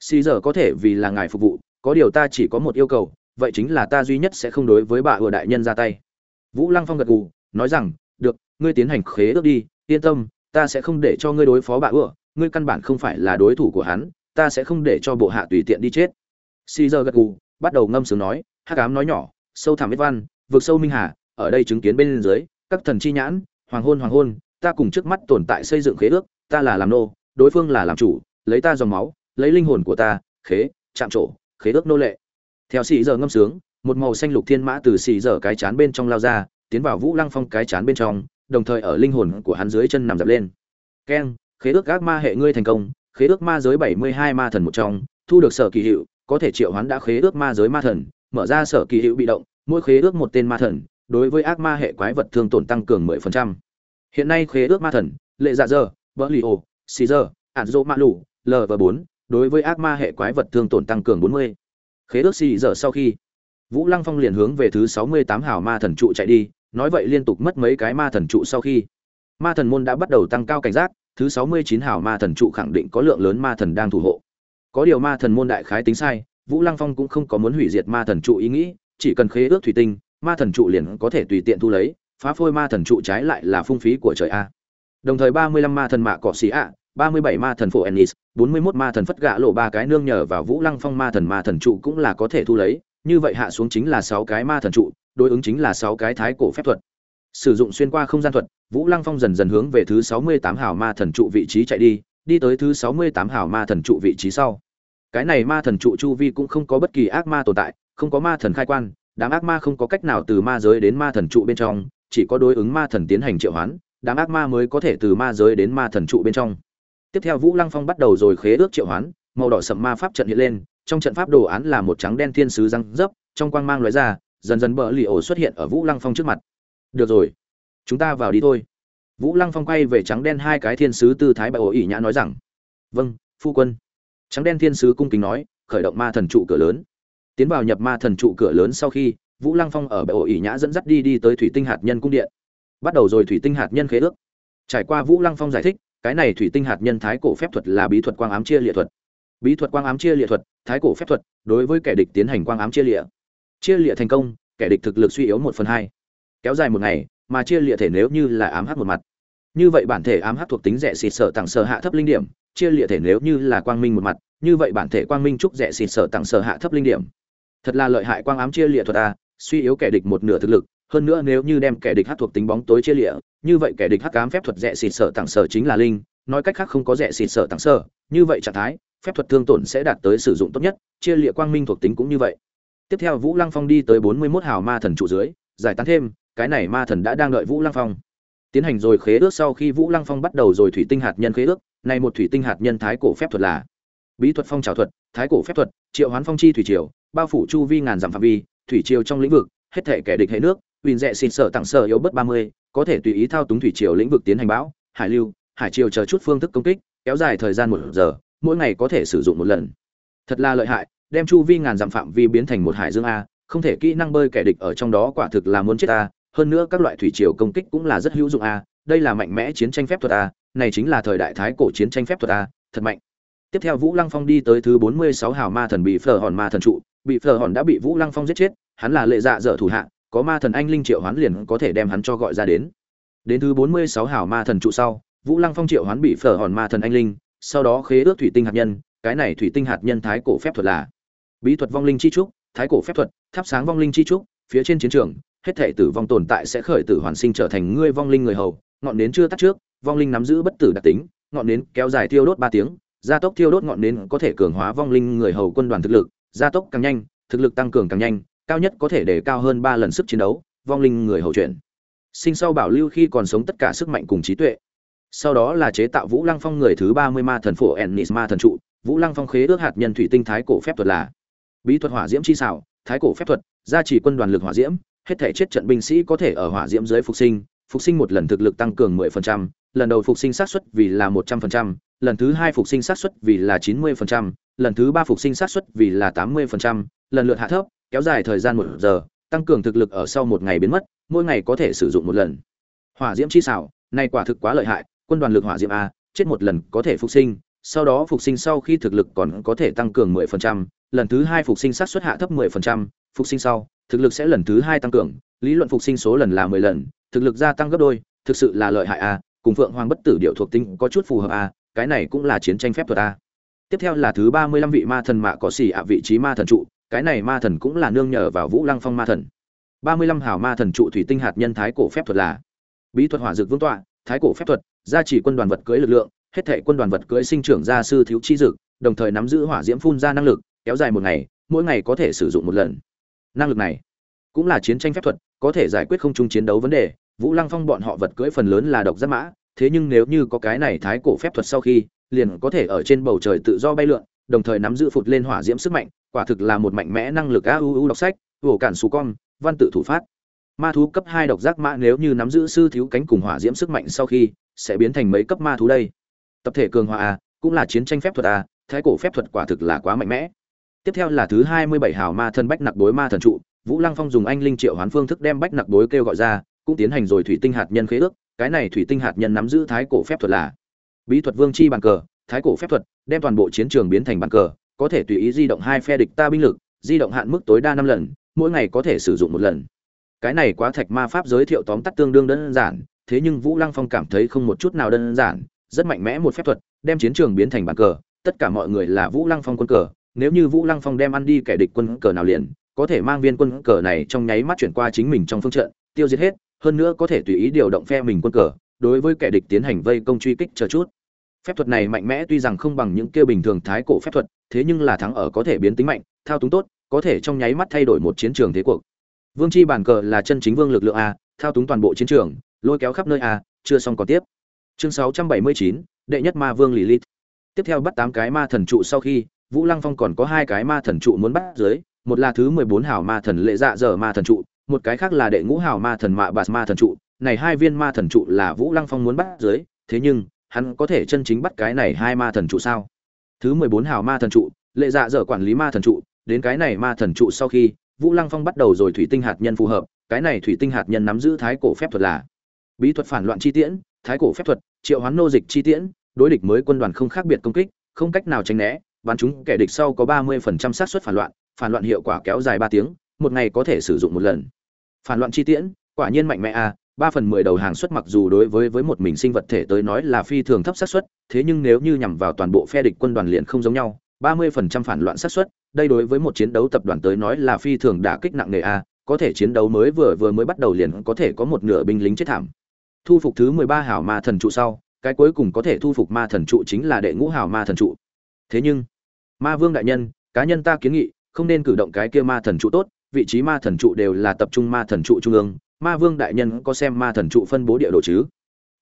Xì giờ có thể vì là ngài phục vụ, có điều ta chỉ có một yêu cầu, vậy chính là ta duy nhất sẽ không đối với bà ừa đại nhân ra tay. Vũ lăng phong gật gù, nói rằng, được, ngươi tiến hành khế ước đi, yên tâm, ta sẽ không để cho ngươi đối phó bà ừa ngươi căn bản không phải là đối thủ của hắn, ta sẽ không để cho bộ hạ tùy tiện đi chết. Xì giờ gật gù, bắt đầu ngâm sướng nói hắc ám nói nhỏ, sâu thẳm viết văn vượt sâu minh hà, ở đây chứng kiến bên dưới, các thần chi nhãn, hoàng hôn hoàng hôn, ta cùng trước mắt tồn tại xây dựng khế ước, ta là làm nô, đối phương là làm chủ, lấy ta dòng máu, lấy linh hồn của ta, khế, chạm trổ, khế ước nô lệ. Theo xì giờ ngâm sướng, một màu xanh lục thiên mã từ xì giờ cái chán bên trong lao ra, tiến vào vũ lăng phong cái chán bên trong, đồng thời ở linh hồn của hắn dưới chân nằm dập lên. Keng, khế ước gác ma hệ ngươi thành công, khế ước ma giới bảy mươi hai ma thần một trong, thu được sở kỳ hiệu, có thể triệu hoán đã khế ước ma giới ma thần mở ra sở kỳ hữu bị động, mỗi khế ước một tên ma thần, đối với ác ma hệ quái vật thương tổn tăng cường mười phần trăm. Hiện nay khế ước ma thần, lệ dạ dơ vỡ lì ồ, xì dơ ạn dỗ ma lù lv bốn, đối với ác ma hệ quái vật thương tổn tăng cường bốn mươi. Khế ước xì dơ sau khi vũ lăng phong liền hướng về thứ sáu mươi tám hào ma thần trụ chạy đi, nói vậy liên tục mất mấy cái ma thần trụ sau khi ma thần môn đã bắt đầu tăng cao cảnh giác, thứ sáu mươi chín hào ma thần trụ khẳng định có lượng lớn ma thần đang thủ hộ. Có điều ma thần môn đại khái tính sai vũ lăng phong cũng không có muốn hủy diệt ma thần trụ ý nghĩ chỉ cần khế ước thủy tinh ma thần trụ liền có thể tùy tiện thu lấy phá phôi ma thần trụ trái lại là phung phí của trời a đồng thời ba mươi lăm ma thần mạ cỏ xì ạ ba mươi bảy ma thần phụ ennis bốn mươi mốt ma thần phất gạ lộ ba cái nương nhờ vào vũ lăng phong ma thần ma thần trụ cũng là có thể thu lấy như vậy hạ xuống chính là sáu cái ma thần trụ đối ứng chính là sáu cái thái cổ phép thuật sử dụng xuyên qua không gian thuật vũ lăng phong dần dần hướng về thứ sáu mươi tám hào ma thần trụ vị trí chạy đi đi tới thứ sáu mươi tám hào ma thần trụ vị trí sau cái này ma thần trụ chu vi cũng không có bất kỳ ác ma tồn tại, không có ma thần khai quan, đám ác ma không có cách nào từ ma giới đến ma thần trụ bên trong, chỉ có đối ứng ma thần tiến hành triệu hoán, đám ác ma mới có thể từ ma giới đến ma thần trụ bên trong. Tiếp theo vũ lăng phong bắt đầu rồi khế ước triệu hoán, màu đỏ sậm ma pháp trận hiện lên, trong trận pháp đồ án là một trắng đen thiên sứ răng dấp, trong quang mang lóe ra, dần dần bỡ lì ổ xuất hiện ở vũ lăng phong trước mặt. Được rồi, chúng ta vào đi thôi. Vũ lăng phong quay về trắng đen hai cái thiên sứ tư thái bại ổ ỉ nhã nói rằng vâng phu quân trắng đen thiên sứ cung kính nói, khởi động ma thần trụ cửa lớn. Tiến vào nhập ma thần trụ cửa lớn sau khi, vũ lăng phong ở bệ ổ ỉ nhã dẫn dắt đi đi tới thủy tinh hạt nhân cung điện. Bắt đầu rồi thủy tinh hạt nhân khế ước. Trải qua vũ lăng phong giải thích, cái này thủy tinh hạt nhân thái cổ phép thuật là bí thuật quang ám chia liệt thuật. Bí thuật quang ám chia liệt thuật, thái cổ phép thuật, đối với kẻ địch tiến hành quang ám chia lịa. Chia lịa thành công, kẻ địch thực lực suy yếu một phần hai. Kéo dài một ngày, mà chia lịa thể nếu như là ám hắc một mặt như vậy bản thể ám hắc thuộc tính rẻ xịt sở tặng sở hạ thấp linh điểm, chia lịa thể nếu như là quang minh một mặt, như vậy bản thể quang minh trúc rẻ xịt sở tặng sở hạ thấp linh điểm. Thật là lợi hại quang ám chia lịa thuật a, suy yếu kẻ địch một nửa thực lực, hơn nữa nếu như đem kẻ địch hắc thuộc tính bóng tối chia lịa, như vậy kẻ địch hắc ám phép thuật rẻ xịt sở tặng sở chính là linh, nói cách khác không có rẻ xịt sở tặng sở, như vậy trạng thái, phép thuật thương tổn sẽ đạt tới sử dụng tốt nhất, chia lịa quang minh thuộc tính cũng như vậy. Tiếp theo vũ lăng phong đi tới bốn mươi 41 hào ma thần trụ dưới, giải tán thêm, cái này ma thần đã đang đợi vũ lăng phong tiến hành rồi khế ước sau khi vũ lăng phong bắt đầu rồi thủy tinh hạt nhân khế ước, này một thủy tinh hạt nhân thái cổ phép thuật là bí thuật phong trào thuật, thái cổ phép thuật, triệu hoán phong chi thủy triều, bao phủ chu vi ngàn dặm phạm vi, thủy triều trong lĩnh vực, hết thể kẻ địch hệ nước huỳnh rẽ xin sở tặng sở yếu bớt ba mươi, có thể tùy ý thao túng thủy triều lĩnh vực tiến hành bão, hải lưu, hải triều chờ chút phương thức công kích, kéo dài thời gian một giờ, mỗi ngày có thể sử dụng một lần. Thật là lợi hại, đem chu vi ngàn dặm phạm vi biến thành một hải dương a, không thể kỹ năng bơi kẻ địch ở trong đó quả thực là muốn chết ta hơn nữa các loại thủy triều công kích cũng là rất hữu dụng a đây là mạnh mẽ chiến tranh phép thuật a này chính là thời đại thái cổ chiến tranh phép thuật a thật mạnh. Tiếp theo vũ lăng phong đi tới thứ bốn mươi sáu hào ma thần bị phở hòn ma thần trụ, bị phở hòn đã bị vũ lăng phong giết chết, hắn là lệ dạ dở thủ hạ, có ma thần anh linh triệu hoán liền có thể đem hắn cho gọi ra đến. Đến thứ bốn mươi sáu hào ma thần trụ sau, vũ lăng phong triệu hoán bị phở hòn ma thần anh linh, sau đó khế ước thủy tinh hạt nhân, cái này thủy tinh hạt nhân thái cổ phép thuật là bí thuật vong linh chi trúc, thái cổ phép thuật, thắp sáng vong linh chi trúc, phía trên chiến trường hết thể tử vong tồn tại sẽ khởi tử hoàn sinh trở thành ngươi vong linh người hầu, ngọn nến chưa tắt trước, vong linh nắm giữ bất tử đặc tính, ngọn nến kéo dài thiêu đốt ba tiếng, gia tốc thiêu đốt ngọn nến có thể cường hóa vong linh người hầu quân đoàn thực lực, gia tốc càng nhanh, thực lực tăng cường càng nhanh, cao nhất có thể để cao hơn ba lần sức chiến đấu, vong linh người hầu chuyển. Sinh sau bảo lưu khi còn sống tất cả sức mạnh cùng trí tuệ. Sau đó là chế tạo vũ lăng phong người thứ ba mươi ma thần phổ ennis ma thần trụ, vũ lăng phong khế ước hạt nhân thủy tinh thái cổ phép thuật là bí thuật hỏa diễm chi xảo, thái cổ phép thuật, gia trì quân đoàn lực hỏa diễm hết thể chết trận binh sĩ có thể ở hỏa diễm dưới phục sinh phục sinh một lần thực lực tăng cường 10%, lần đầu phục sinh xác suất vì là 100%, lần thứ hai phục sinh xác suất vì là 90%, lần thứ ba phục sinh xác suất vì là 80%, lần lượt hạ thấp, kéo dài thời gian một giờ, tăng cường thực lực ở sau một ngày biến mất, mỗi ngày có thể sử dụng một lần. Hỏa diễm chi xảo, này quả thực quá lợi hại, quân đoàn lực hỏa diễm a, chết một lần có thể phục sinh, sau đó phục sinh sau khi thực lực còn có thể tăng cường 10%, lần thứ hai phục sinh xác suất hạ thấp 10%, phục sinh sau, thực lực sẽ lần thứ hai tăng cường, lý luận phục sinh số lần là 10 lần, thực lực gia tăng gấp đôi, thực sự là lợi hại a, cùng Phượng Hoàng bất tử điệu thuộc tính có chút phù hợp a, cái này cũng là chiến tranh phép thuật a. Tiếp theo là thứ 35 vị ma thần mạ có xỉ ạ vị trí ma thần trụ, cái này ma thần cũng là nương nhờ vào Vũ Lăng Phong ma thần. 35 hào ma thần trụ thủy tinh hạt nhân thái cổ phép thuật là bí thuật hỏa dược vương tọa, thái cổ phép thuật, gia trì quân đoàn vật cưới lực lượng, hết thảy quân đoàn vật cưới sinh trưởng ra sư thiếu chi dược, đồng thời nắm giữ hỏa diễm phun ra năng lực, kéo dài một ngày, mỗi ngày có thể sử dụng một lần. Năng lực này cũng là chiến tranh phép thuật, có thể giải quyết không chung chiến đấu vấn đề. Vũ Lăng Phong bọn họ vật cưỡi phần lớn là độc giác mã, thế nhưng nếu như có cái này thái cổ phép thuật sau khi, liền có thể ở trên bầu trời tự do bay lượn, đồng thời nắm giữ phụt lên hỏa diễm sức mạnh, quả thực là một mạnh mẽ năng lực a u u đọc sách, vồ cản xù con, văn tự thủ phát. Ma thú cấp hai độc giác mã nếu như nắm giữ sư thiếu cánh cùng hỏa diễm sức mạnh sau khi, sẽ biến thành mấy cấp ma thú đây. Tập thể cường hòa a, cũng là chiến tranh phép thuật a, thái cổ phép thuật quả thực là quá mạnh mẽ. Tiếp theo là thứ 27 hào ma thần bách nặc đối ma thần trụ, Vũ Lăng Phong dùng anh linh triệu hoán phương thức đem bách nặc đối kêu gọi ra, cũng tiến hành rồi thủy tinh hạt nhân khế ước, cái này thủy tinh hạt nhân nắm giữ thái cổ phép thuật là bí thuật vương chi bàn cờ, thái cổ phép thuật, đem toàn bộ chiến trường biến thành bàn cờ, có thể tùy ý di động hai phe địch ta binh lực di động hạn mức tối đa năm lần mỗi ngày có thể sử dụng một lần. Cái này quá thạch ma pháp giới thiệu tóm tắt tương đương đơn giản thế nhưng vũ lăng phong cảm thấy không một chút nào đơn giản rất mạnh mẽ một phép thuật đem chiến trường biến thành bàn cờ tất cả mọi người là vũ lăng phong quân cờ nếu như vũ lăng phong đem ăn đi kẻ địch quân cờ nào liền có thể mang viên quân cờ này trong nháy mắt chuyển qua chính mình trong phương trận tiêu diệt hết hơn nữa có thể tùy ý điều động phe mình quân cờ đối với kẻ địch tiến hành vây công truy kích chờ chút. Phép thuật này mạnh mẽ tuy rằng không bằng những kia bình thường thái cổ phép thuật thế nhưng là thắng ở có thể biến tính mạnh thao túng tốt có thể trong nháy mắt thay đổi một chiến trường thế cuộc. Vương chi bản cờ là chân chính vương lực lượng a thao túng toàn bộ chiến trường lôi kéo khắp nơi a chưa xong còn tiếp. Chương 679, đệ nhất ma vương lilith. Tiếp theo bắt tám cái ma thần trụ sau khi vũ lăng phong còn có hai cái ma thần trụ muốn bắt dưới một là thứ mười bốn hào ma thần lệ dạ dở ma thần trụ một cái khác là đệ ngũ hào ma thần mạ bạt ma thần trụ này hai viên ma thần trụ là vũ lăng phong muốn bắt dưới thế nhưng hắn có thể chân chính bắt cái này hai ma thần trụ sao thứ mười bốn hào ma thần trụ lệ dạ dở quản lý ma thần trụ đến cái này ma thần trụ sau khi vũ lăng phong bắt đầu rồi thủy tinh hạt nhân phù hợp cái này thủy tinh hạt nhân nắm giữ thái cổ phép thuật là bí thuật phản loạn chi tiễn thái cổ phép thuật triệu hoán nô dịch chi tiễn đối địch mới quân đoàn không khác biệt công kích không cách nào tránh né bắn chúng kẻ địch sau có ba mươi phần trăm xác suất phản loạn phản loạn hiệu quả kéo dài ba tiếng, một ngày có thể sử dụng một lần. Phản loạn chi tiễn, quả nhiên mạnh mẽ a, ba phần mười đầu hàng suất mặc dù đối với với một mình sinh vật thể tới nói là phi thường thấp xác suất, thế nhưng nếu như nhằm vào toàn bộ phe địch quân đoàn liền không giống nhau, ba mươi phần trăm phản loạn xác suất, đây đối với một chiến đấu tập đoàn tới nói là phi thường đả kích nặng nề a, có thể chiến đấu mới vừa vừa mới bắt đầu liền có thể có một nửa binh lính chết thảm. Thu phục thứ mười ba hảo ma thần trụ sau, cái cuối cùng có thể thu phục ma thần trụ chính là đệ ngũ hảo ma thần trụ thế nhưng, ma vương đại nhân, cá nhân ta kiến nghị, không nên cử động cái kia ma thần trụ tốt, vị trí ma thần trụ đều là tập trung ma thần trụ trung ương, ma vương đại nhân có xem ma thần trụ phân bố địa đồ chứ?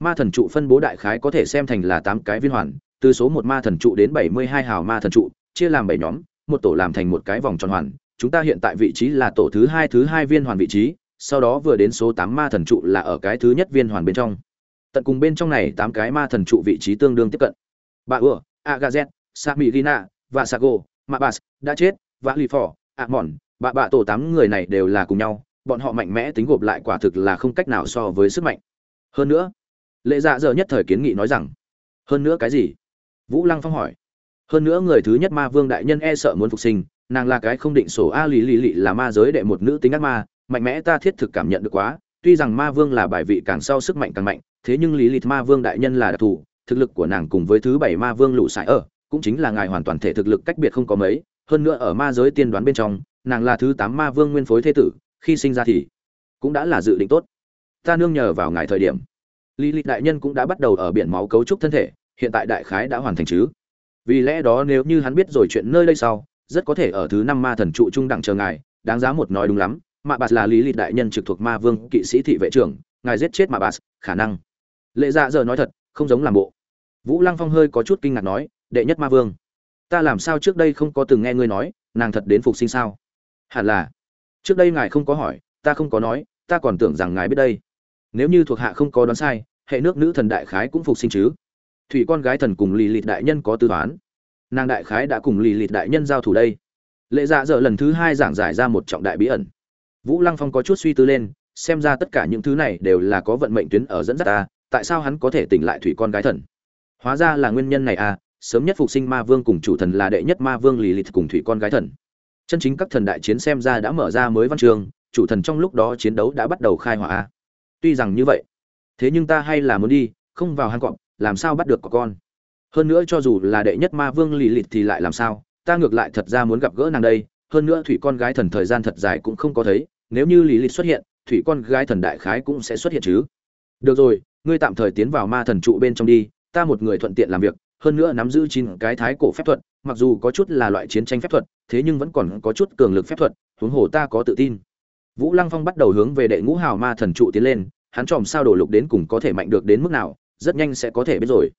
Ma thần trụ phân bố đại khái có thể xem thành là tám cái viên hoàn, từ số một ma thần trụ đến bảy mươi hai hào ma thần trụ, chia làm bảy nhóm, một tổ làm thành một cái vòng tròn hoàn, chúng ta hiện tại vị trí là tổ thứ hai thứ hai viên hoàn vị trí, sau đó vừa đến số tám ma thần trụ là ở cái thứ nhất viên hoàn bên trong. Tận cùng bên trong này tám cái ma thần trụ vị trí tương đương tiếp cận. Bà ưa agazet samigina và sago, mabas đã chết, và lì phỏ ạ mòn bà bạ tổ tám người này đều là cùng nhau. Bọn họ mạnh mẽ tính gộp lại quả thực là không cách nào so với sức mạnh. Hơn nữa, lệ dạ giờ nhất thời kiến nghị nói rằng, hơn nữa cái gì? Vũ lăng phong hỏi. Hơn nữa người thứ nhất ma vương đại nhân e sợ muốn phục sinh, nàng là cái không định sổ a lì lì lì là ma giới đệ một nữ tính ác ma, mạnh mẽ ta thiết thực cảm nhận được quá, tuy rằng ma vương là bài vị càng sau sức mạnh càng mạnh, thế nhưng lý lịch ma vương đại nhân là đặc thù, thực lực của nàng cùng với thứ bảy ma vương lũ sải ở cũng chính là ngài hoàn toàn thể thực lực cách biệt không có mấy, hơn nữa ở ma giới tiên đoán bên trong, nàng là thứ tám ma vương nguyên phối thế tử, khi sinh ra thì cũng đã là dự định tốt. Ta nương nhờ vào ngài thời điểm. Lý lịch đại nhân cũng đã bắt đầu ở biển máu cấu trúc thân thể, hiện tại đại khái đã hoàn thành chứ. Vì lẽ đó nếu như hắn biết rồi chuyện nơi đây sau, rất có thể ở thứ năm ma thần trụ trung đẳng chờ ngài, đáng giá một nói đúng lắm, mạ bạt là lý lịch đại nhân trực thuộc ma vương kỵ sĩ thị vệ trưởng, ngài giết chết mạ bạt, khả năng. Lệ dạ giờ nói thật, không giống làm bộ. Vũ lăng phong hơi có chút kinh ngạc nói đệ nhất ma vương. Ta làm sao trước đây không có từng nghe ngươi nói, nàng thật đến phục sinh sao? Hẳn là. Trước đây ngài không có hỏi, ta không có nói, ta còn tưởng rằng ngài biết đây. Nếu như thuộc hạ không có đoán sai, hệ nước nữ thần đại khái cũng phục sinh chứ. Thủy con gái thần cùng lì lịt đại nhân có tư toán. Nàng đại khái đã cùng lì lịt đại nhân giao thủ đây. Lệ dạ dở lần thứ hai giảng giải ra một trọng đại bí ẩn. Vũ lăng phong có chút suy tư lên, xem ra tất cả những thứ này đều là có vận mệnh tuyến ở dẫn dắt ta, tại sao hắn có thể tỉnh lại thủy con gái thần? Hóa ra là nguyên nhân này à sớm nhất phục sinh ma vương cùng chủ thần là đệ nhất ma vương lì lịt cùng thủy con gái thần. Chân chính các thần đại chiến xem ra đã mở ra mới văn trường, chủ thần trong lúc đó chiến đấu đã bắt đầu khai hỏa. A tuy rằng như vậy, thế nhưng ta hay là muốn đi, không vào hang cọp, làm sao bắt được có con? Hơn nữa cho dù là đệ nhất ma vương lì lịt thì lại làm sao? Ta ngược lại thật ra muốn gặp gỡ nàng đây, hơn nữa thủy con gái thần thời gian thật dài cũng không có thấy, nếu như lì lịt xuất hiện, thủy con gái thần đại khái cũng sẽ xuất hiện chứ. Được rồi, ngươi tạm thời tiến vào ma thần trụ bên trong đi, ta một người thuận tiện làm việc hơn nữa nắm giữ chín cái thái cổ phép thuật, mặc dù có chút là loại chiến tranh phép thuật, thế nhưng vẫn còn có chút cường lực phép thuật, huống hồ ta có tự tin. Vũ lăng phong bắt đầu hướng về đệ ngũ hào ma thần trụ tiến lên, hắn chòm sao đổ lục đến cùng có thể mạnh được đến mức nào, rất nhanh sẽ có thể biết rồi.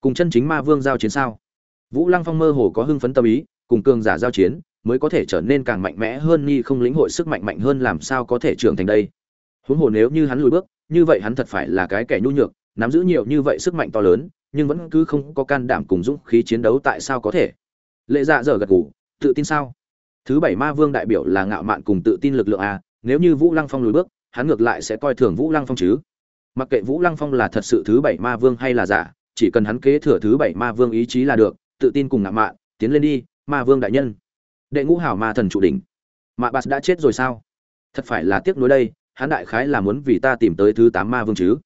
Cùng chân chính ma vương giao chiến sao? Vũ lăng phong mơ hồ có hưng phấn tâm ý, cùng cường giả giao chiến, mới có thể trở nên càng mạnh mẽ hơn nghi không lĩnh hội sức mạnh mạnh hơn làm sao có thể trưởng thành đây? Huống hồ nếu như hắn lùi bước, như vậy hắn thật phải là cái kẻ nhu nhược, nắm giữ nhiều như vậy sức mạnh to lớn nhưng vẫn cứ không có can đảm cùng dũng khí chiến đấu tại sao có thể? Lệ dạ dở gật gù, tự tin sao? Thứ bảy ma vương đại biểu là ngạo mạn cùng tự tin lực lượng a, nếu như vũ lăng phong lùi bước, hắn ngược lại sẽ coi thường vũ lăng phong chứ. Mặc kệ vũ lăng phong là thật sự thứ bảy ma vương hay là giả, chỉ cần hắn kế thừa thứ bảy ma vương ý chí là được, tự tin cùng ngạo mạn, tiến lên đi, ma vương đại nhân. Đệ ngũ hảo ma thần trụ đỉnh. Mạ bạt đã chết rồi sao? Thật phải là tiếc nuối đây, hắn đại khái là muốn vì ta tìm tới thứ tám ma vương chứ.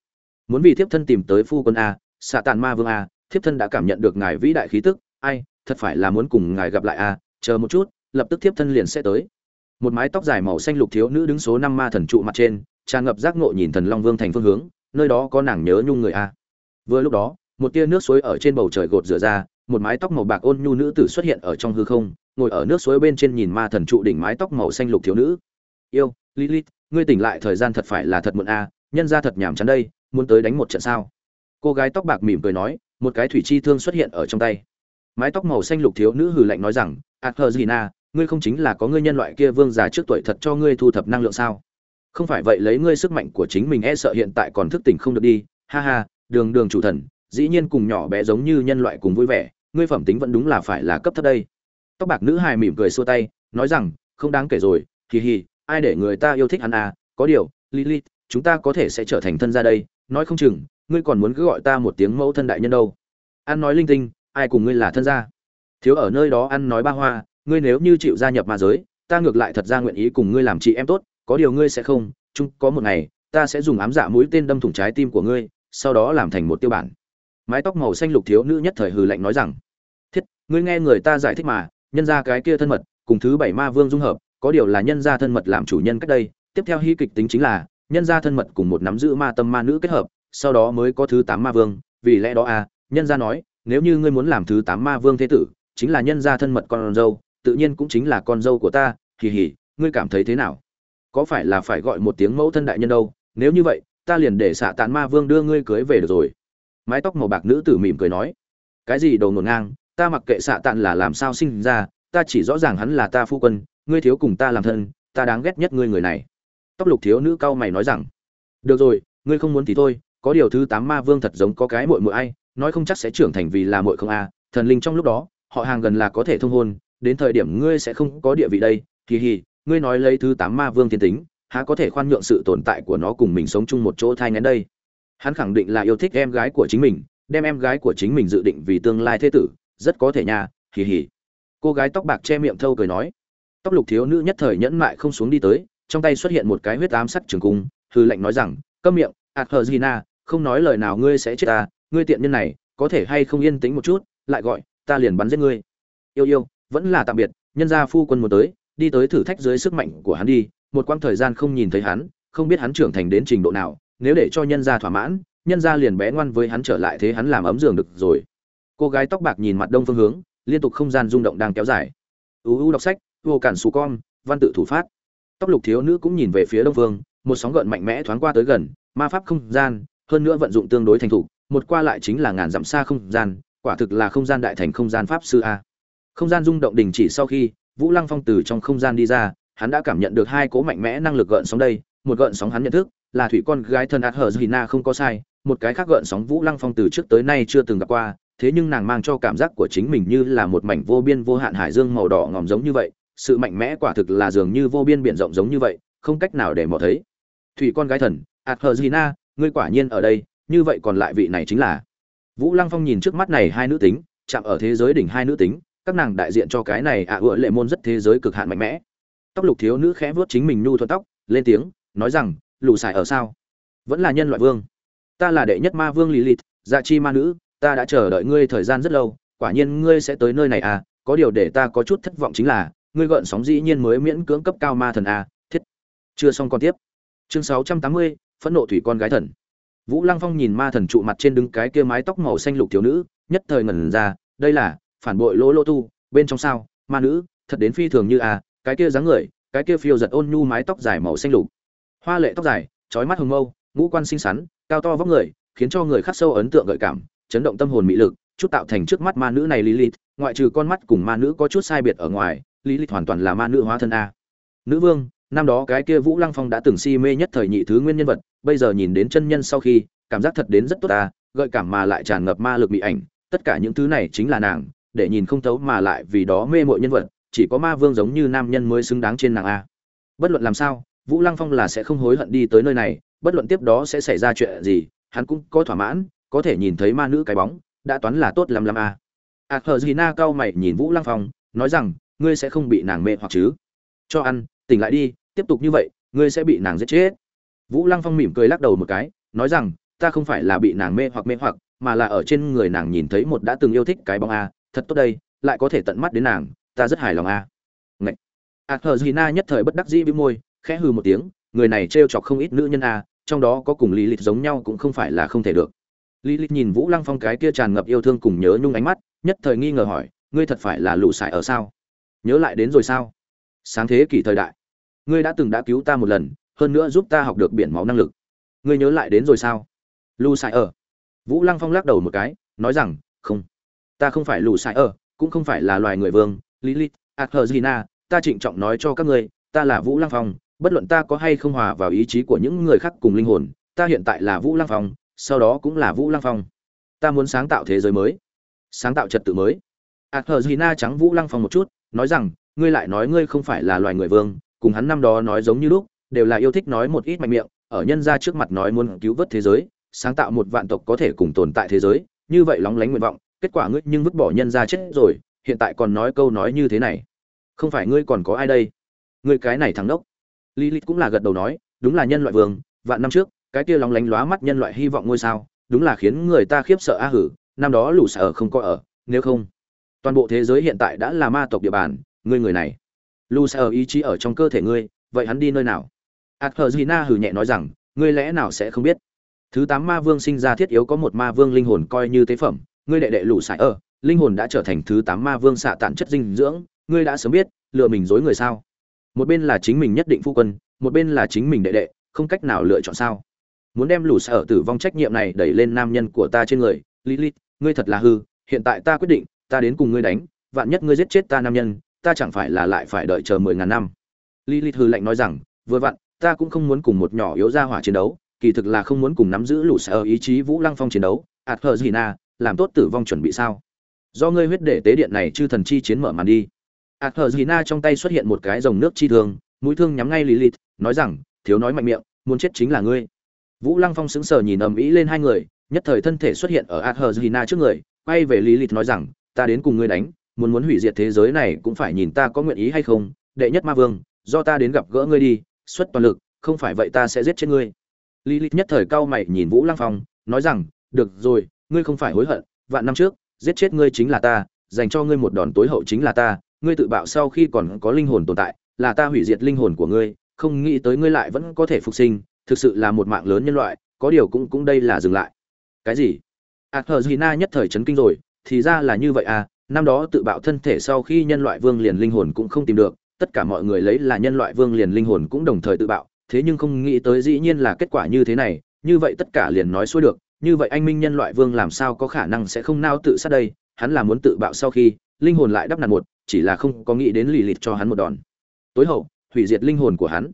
Muốn vì thiếp thân tìm tới phu quân a xạ tàn ma vương a thiếp thân đã cảm nhận được ngài vĩ đại khí tức, ai, thật phải là muốn cùng ngài gặp lại a chờ một chút, lập tức thiếp thân liền sẽ tới. Một mái tóc dài màu xanh lục thiếu nữ đứng số năm ma thần trụ mặt trên, tràn ngập giác ngộ nhìn thần long vương thành phương hướng, nơi đó có nàng nhớ nhung người a vừa lúc đó, một tia nước suối ở trên bầu trời gột rửa ra, một mái tóc màu bạc ôn nhu nữ tử xuất hiện ở trong hư không, ngồi ở nước suối bên trên nhìn ma thần trụ đỉnh mái tóc màu xanh lục thiếu nữ. Yêu, lilith, ngươi tỉnh lại thời gian thật phải là thật muộn a nhân ra thật nhảm chán đây, muốn tới đánh một trận sao? Cô gái tóc bạc mỉm cười nói, một cái thủy chi thương xuất hiện ở trong tay. Mái tóc màu xanh lục thiếu nữ hừ lạnh nói rằng adherzina ngươi không chính là có ngươi nhân loại kia vương già trước tuổi thật cho ngươi thu thập năng lượng sao? Không phải vậy lấy ngươi sức mạnh của chính mình e sợ hiện tại còn thức tỉnh không được đi. Ha ha, đường đường chủ thần, dĩ nhiên cùng nhỏ bé giống như nhân loại cùng vui vẻ. Ngươi phẩm tính vẫn đúng là phải là cấp thấp đây. Tóc bạc nữ hài mỉm cười xua tay, nói rằng, không đáng kể rồi, hì hì, ai để người ta yêu thích hắn à? Có điều, lilith, chúng ta có thể sẽ trở thành thân ra đây. Nói không chừng ngươi còn muốn cứ gọi ta một tiếng mẫu thân đại nhân đâu. Ăn nói linh tinh, ai cùng ngươi là thân gia? Thiếu ở nơi đó ăn nói ba hoa, ngươi nếu như chịu gia nhập ma giới, ta ngược lại thật ra nguyện ý cùng ngươi làm chị em tốt, có điều ngươi sẽ không, chung có một ngày, ta sẽ dùng ám dạ mũi tên đâm thủng trái tim của ngươi, sau đó làm thành một tiêu bản. Mái tóc màu xanh lục thiếu nữ nhất thời hừ lạnh nói rằng, thiết, ngươi nghe người ta giải thích mà, nhân ra cái kia thân mật, cùng thứ bảy ma vương dung hợp, có điều là nhân ra thân mật làm chủ nhân cách đây. Tiếp theo hy kịch tính chính là, nhân ra thân mật cùng một nắm giữ ma tâm ma nữ kết hợp sau đó mới có thứ tám ma vương, vì lẽ đó à nhân gia nói, nếu như ngươi muốn làm thứ tám ma vương thế tử, chính là nhân gia thân mật con dâu, tự nhiên cũng chính là con dâu của ta, hì hì, ngươi cảm thấy thế nào? Có phải là phải gọi một tiếng mẫu thân đại nhân đâu? Nếu như vậy, ta liền để xạ tàn ma vương đưa ngươi cưới về được rồi. Mái tóc màu bạc nữ tử mỉm cười nói. Cái gì đầu ngổn ngang, ta mặc kệ xạ tàn là làm sao sinh ra, ta chỉ rõ ràng hắn là ta phu quân, ngươi thiếu cùng ta làm thân, ta đáng ghét nhất ngươi người này. Tóc lục thiếu nữ cao mày nói rằng. Được rồi, ngươi không muốn thì thôi có điều thứ tám ma vương thật giống có cái muội muội ai, nói không chắc sẽ trưởng thành vì là muội không a, thần linh trong lúc đó, họ hàng gần là có thể thông hôn, đến thời điểm ngươi sẽ không có địa vị đây, kỳ hì, ngươi nói lấy thứ tám ma vương thiên tính, há có thể khoan nhượng sự tồn tại của nó cùng mình sống chung một chỗ thai ngén đây? Hắn khẳng định là yêu thích em gái của chính mình, đem em gái của chính mình dự định vì tương lai thế tử, rất có thể nha hì hì. Cô gái tóc bạc che miệng thâu cười nói. Tóc lục thiếu nữ nhất thời nhẫn mại không xuống đi tới, trong tay xuất hiện một cái huyết ám sắt trường cung, hư lệnh nói rằng, câm miệng adherzina, không nói lời nào ngươi sẽ chết ta, ngươi tiện nhân này, có thể hay không yên tĩnh một chút, lại gọi, ta liền bắn giết ngươi. Yêu yêu, vẫn là tạm biệt, nhân gia phu quân muốn tới, đi tới thử thách dưới sức mạnh của hắn đi, một quãng thời gian không nhìn thấy hắn, không biết hắn trưởng thành đến trình độ nào, nếu để cho nhân gia thỏa mãn, nhân gia liền bé ngoan với hắn trở lại thế hắn làm ấm giường được rồi. Cô gái tóc bạc nhìn mặt đông phương hướng, liên tục không gian rung động đang kéo dài. U u đọc sách, vô cản xù con, văn tự thủ phát. Tóc lục thiếu nữ cũng nhìn về phía đông phương, một sóng gợn mạnh mẽ thoáng qua tới gần ma pháp không gian, hơn nữa vận dụng tương đối thành thục, một qua lại chính là ngàn dặm xa không gian, quả thực là không gian đại thành không gian pháp sư a. Không gian rung động đình chỉ sau khi, vũ lăng phong từ trong không gian đi ra, hắn đã cảm nhận được hai cố mạnh mẽ năng lực gợn sóng đây, một gợn sóng hắn nhận thức, là thủy con gái thân ạt hờ na không có sai, một cái khác gợn sóng vũ lăng phong từ trước tới nay chưa từng gặp qua, thế nhưng nàng mang cho cảm giác của chính mình như là một mảnh vô biên vô hạn hải dương màu đỏ ngòm giống như vậy, sự mạnh mẽ quả thực là dường như vô biên biển rộng giống như vậy, không cách nào để mò thấy. Thủy con gái thần ạt hờ na ngươi quả nhiên ở đây, như vậy còn lại vị này chính là. Vũ lăng phong nhìn trước mắt này hai nữ tính, chạm ở thế giới đỉnh hai nữ tính, các nàng đại diện cho cái này ạ à ựa lệ môn rất thế giới cực hạn mạnh mẽ. Tóc lục thiếu nữ khẽ vuốt chính mình nhu thuận tóc, lên tiếng, nói rằng lù xài ở sao? Vẫn là nhân loại vương. Ta là đệ nhất ma vương lilith dạ chi ma nữ, ta đã chờ đợi ngươi thời gian rất lâu, quả nhiên ngươi sẽ tới nơi này à có điều để ta có chút thất vọng chính là, ngươi gợn sóng dĩ nhiên mới miễn cưỡng cấp cao ma thần à thiết. Chưa xong còn tiếp. Chương sáu trăm tám mươi phẫn nộ thủy con gái thần. Vũ lăng phong nhìn ma thần trụ mặt trên đứng cái kia mái tóc màu xanh lục thiếu nữ, nhất thời ngẩn ra, đây là, phản bội lỗ lỗ tu, bên trong sao, ma nữ, thật đến phi thường như à cái kia dáng người, cái kia phiêu giật ôn nhu mái tóc dài màu xanh lục. Hoa lệ tóc dài trói mắt hồng mâu, ngũ quan xinh xắn, cao to vóc người, khiến cho người khắc sâu ấn tượng gợi cảm, chấn động tâm hồn mỹ lực, chút tạo thành trước mắt ma nữ này lilith, ngoại trừ con mắt cùng ma nữ có chút sai biệt ở ngoài, lilith hoàn toàn là ma nữ hóa thân a. Nữ vương năm đó cái kia vũ lăng phong đã từng si mê nhất thời nhị thứ nguyên nhân vật, bây giờ nhìn đến chân nhân sau khi, cảm giác thật đến rất tốt ta gợi cảm mà lại tràn ngập ma lực bị ảnh, tất cả những thứ này chính là nàng, để nhìn không thấu mà lại vì đó mê mội nhân vật, chỉ có ma vương giống như nam nhân mới xứng đáng trên nàng a bất luận làm sao, vũ lăng phong là sẽ không hối hận đi tới nơi này, bất luận tiếp đó sẽ xảy ra chuyện gì, hắn cũng có thỏa mãn, có thể nhìn thấy ma nữ cái bóng, đã toán là tốt lắm lắm a à. ạc hờ dì na cao mày nhìn vũ lăng phong, nói rằng, ngươi sẽ không bị nàng mê hoặc chứ cho ăn tỉnh lại đi, tiếp tục như vậy, ngươi sẽ bị nàng giết chết. Vũ lăng phong mỉm cười lắc đầu một cái, nói rằng, ta không phải là bị nàng mê hoặc mê hoặc, mà là ở trên người nàng nhìn thấy một đã từng yêu thích cái bóng a, thật tốt đây, lại có thể tận mắt đến nàng, ta rất hài lòng a. Ngạy a thờ gina nhất thời bất đắc dĩ với môi, khẽ hừ một tiếng, người này trêu chọc không ít nữ nhân a, trong đó có cùng lý lịch giống nhau cũng không phải là không thể được. Lý lịch nhìn vũ lăng phong cái kia tràn ngập yêu thương cùng nhớ nhung ánh mắt, nhất thời nghi ngờ hỏi, ngươi thật phải là lũ sải ở sao? Nhớ lại đến rồi sao? Sáng thế kỷ thời đại ngươi đã từng đã cứu ta một lần, hơn nữa giúp ta học được biển máu năng lực. Ngươi nhớ lại đến rồi sao? Lù sai ở. Vũ lăng phong lắc đầu một cái, nói rằng, không, ta không phải lù sai ở, cũng không phải là loài người vương, lilith adherzina ta trịnh trọng nói cho các ngươi, ta là vũ lăng phong, bất luận ta có hay không hòa vào ý chí của những người khác cùng linh hồn, ta hiện tại là vũ lăng phong, sau đó cũng là vũ lăng phong. Ta muốn sáng tạo thế giới mới, sáng tạo trật tự mới. Adherzina trắng vũ lăng phong một chút, nói rằng, ngươi lại nói ngươi không phải là loài người vương cùng hắn năm đó nói giống như lúc, đều là yêu thích nói một ít mạnh miệng, ở nhân ra trước mặt nói muốn cứu vớt thế giới, sáng tạo một vạn tộc có thể cùng tồn tại thế giới, như vậy lóng lánh nguyện vọng, kết quả ngươi nhưng vứt bỏ nhân ra chết rồi, hiện tại còn nói câu nói như thế này. Không phải ngươi còn có ai đây? Ngươi cái này thằng đốc. Lilith cũng là gật đầu nói, đúng là nhân loại vương, vạn năm trước, cái kia lóng lánh lóa mắt nhân loại hy vọng ngôi sao, đúng là khiến người ta khiếp sợ a hử, năm đó lũ sợ không có ở, nếu không, toàn bộ thế giới hiện tại đã là ma tộc địa bàn, ngươi người này lu sẽ ở ý chí ở trong cơ thể ngươi, vậy hắn đi nơi nào? Adherzina hử nhẹ nói rằng, ngươi lẽ nào sẽ không biết? Thứ tám ma vương sinh ra thiết yếu có một ma vương linh hồn coi như tế phẩm, ngươi đệ đệ lũ sải ở, linh hồn đã trở thành thứ tám ma vương xạ tản chất dinh dưỡng, ngươi đã sớm biết, lựa mình dối người sao? Một bên là chính mình nhất định phu quân, một bên là chính mình đệ đệ, không cách nào lựa chọn sao? Muốn đem lũ sở tử vong trách nhiệm này đẩy lên nam nhân của ta trên người, lilith, ngươi thật là hư, hiện tại ta quyết định, ta đến cùng ngươi đánh, vạn nhất ngươi giết chết ta nam nhân ta chẳng phải là lại phải đợi chờ mười ngàn năm. Lilith hư lạnh nói rằng, vừa vặn, ta cũng không muốn cùng một nhỏ yếu gia hỏa chiến đấu, kỳ thực là không muốn cùng nắm giữ lũ sở ý chí vũ lăng phong chiến đấu ạt hờ gì na, làm tốt tử vong chuẩn bị sao? Do ngươi huyết để tế điện này chư thần chi chiến mở màn đi. Ạt hờ gì na trong tay xuất hiện một cái dòng nước chi thương, mũi thương nhắm ngay lilith, nói rằng, thiếu nói mạnh miệng, muốn chết chính là ngươi. Vũ lăng phong sững sờ nhìn ầm ĩ lên hai người, nhất thời thân thể xuất hiện ở ạt hờ gì na trước người, quay về lilith nói rằng, ta đến cùng ngươi đánh muốn muốn hủy diệt thế giới này cũng phải nhìn ta có nguyện ý hay không đệ nhất ma vương do ta đến gặp gỡ ngươi đi xuất toàn lực không phải vậy ta sẽ giết chết ngươi lý lịch nhất thời cao mày nhìn Vũ Lăng Phong, nói rằng, "Được rồi, ngươi không phải hối hận, vạn năm trước, giết chết ngươi chính là ta, dành cho ngươi một đòn tối hậu chính là ta, ngươi tự bạo sau khi còn có linh hồn tồn tại, là ta hủy diệt linh hồn của ngươi, không nghĩ tới ngươi lại vẫn có thể phục sinh, thực sự là một mạng lớn nhân loại, có điều cũng cũng đây là dừng lại." Cái gì? Athena nhất thời chấn kinh rồi, thì ra là như vậy à, năm đó tự bạo thân thể sau khi nhân loại vương liền linh hồn cũng không tìm được, tất cả mọi người lấy là nhân loại vương liền linh hồn cũng đồng thời tự bạo, thế nhưng không nghĩ tới dĩ nhiên là kết quả như thế này, như vậy tất cả liền nói xuôi được, như vậy anh minh nhân loại vương làm sao có khả năng sẽ không nao tự sát đây, hắn là muốn tự bạo sau khi, linh hồn lại đắp nặn một, chỉ là không có nghĩ đến lì lịt cho hắn một đòn. Tối hậu, hủy diệt linh hồn của hắn.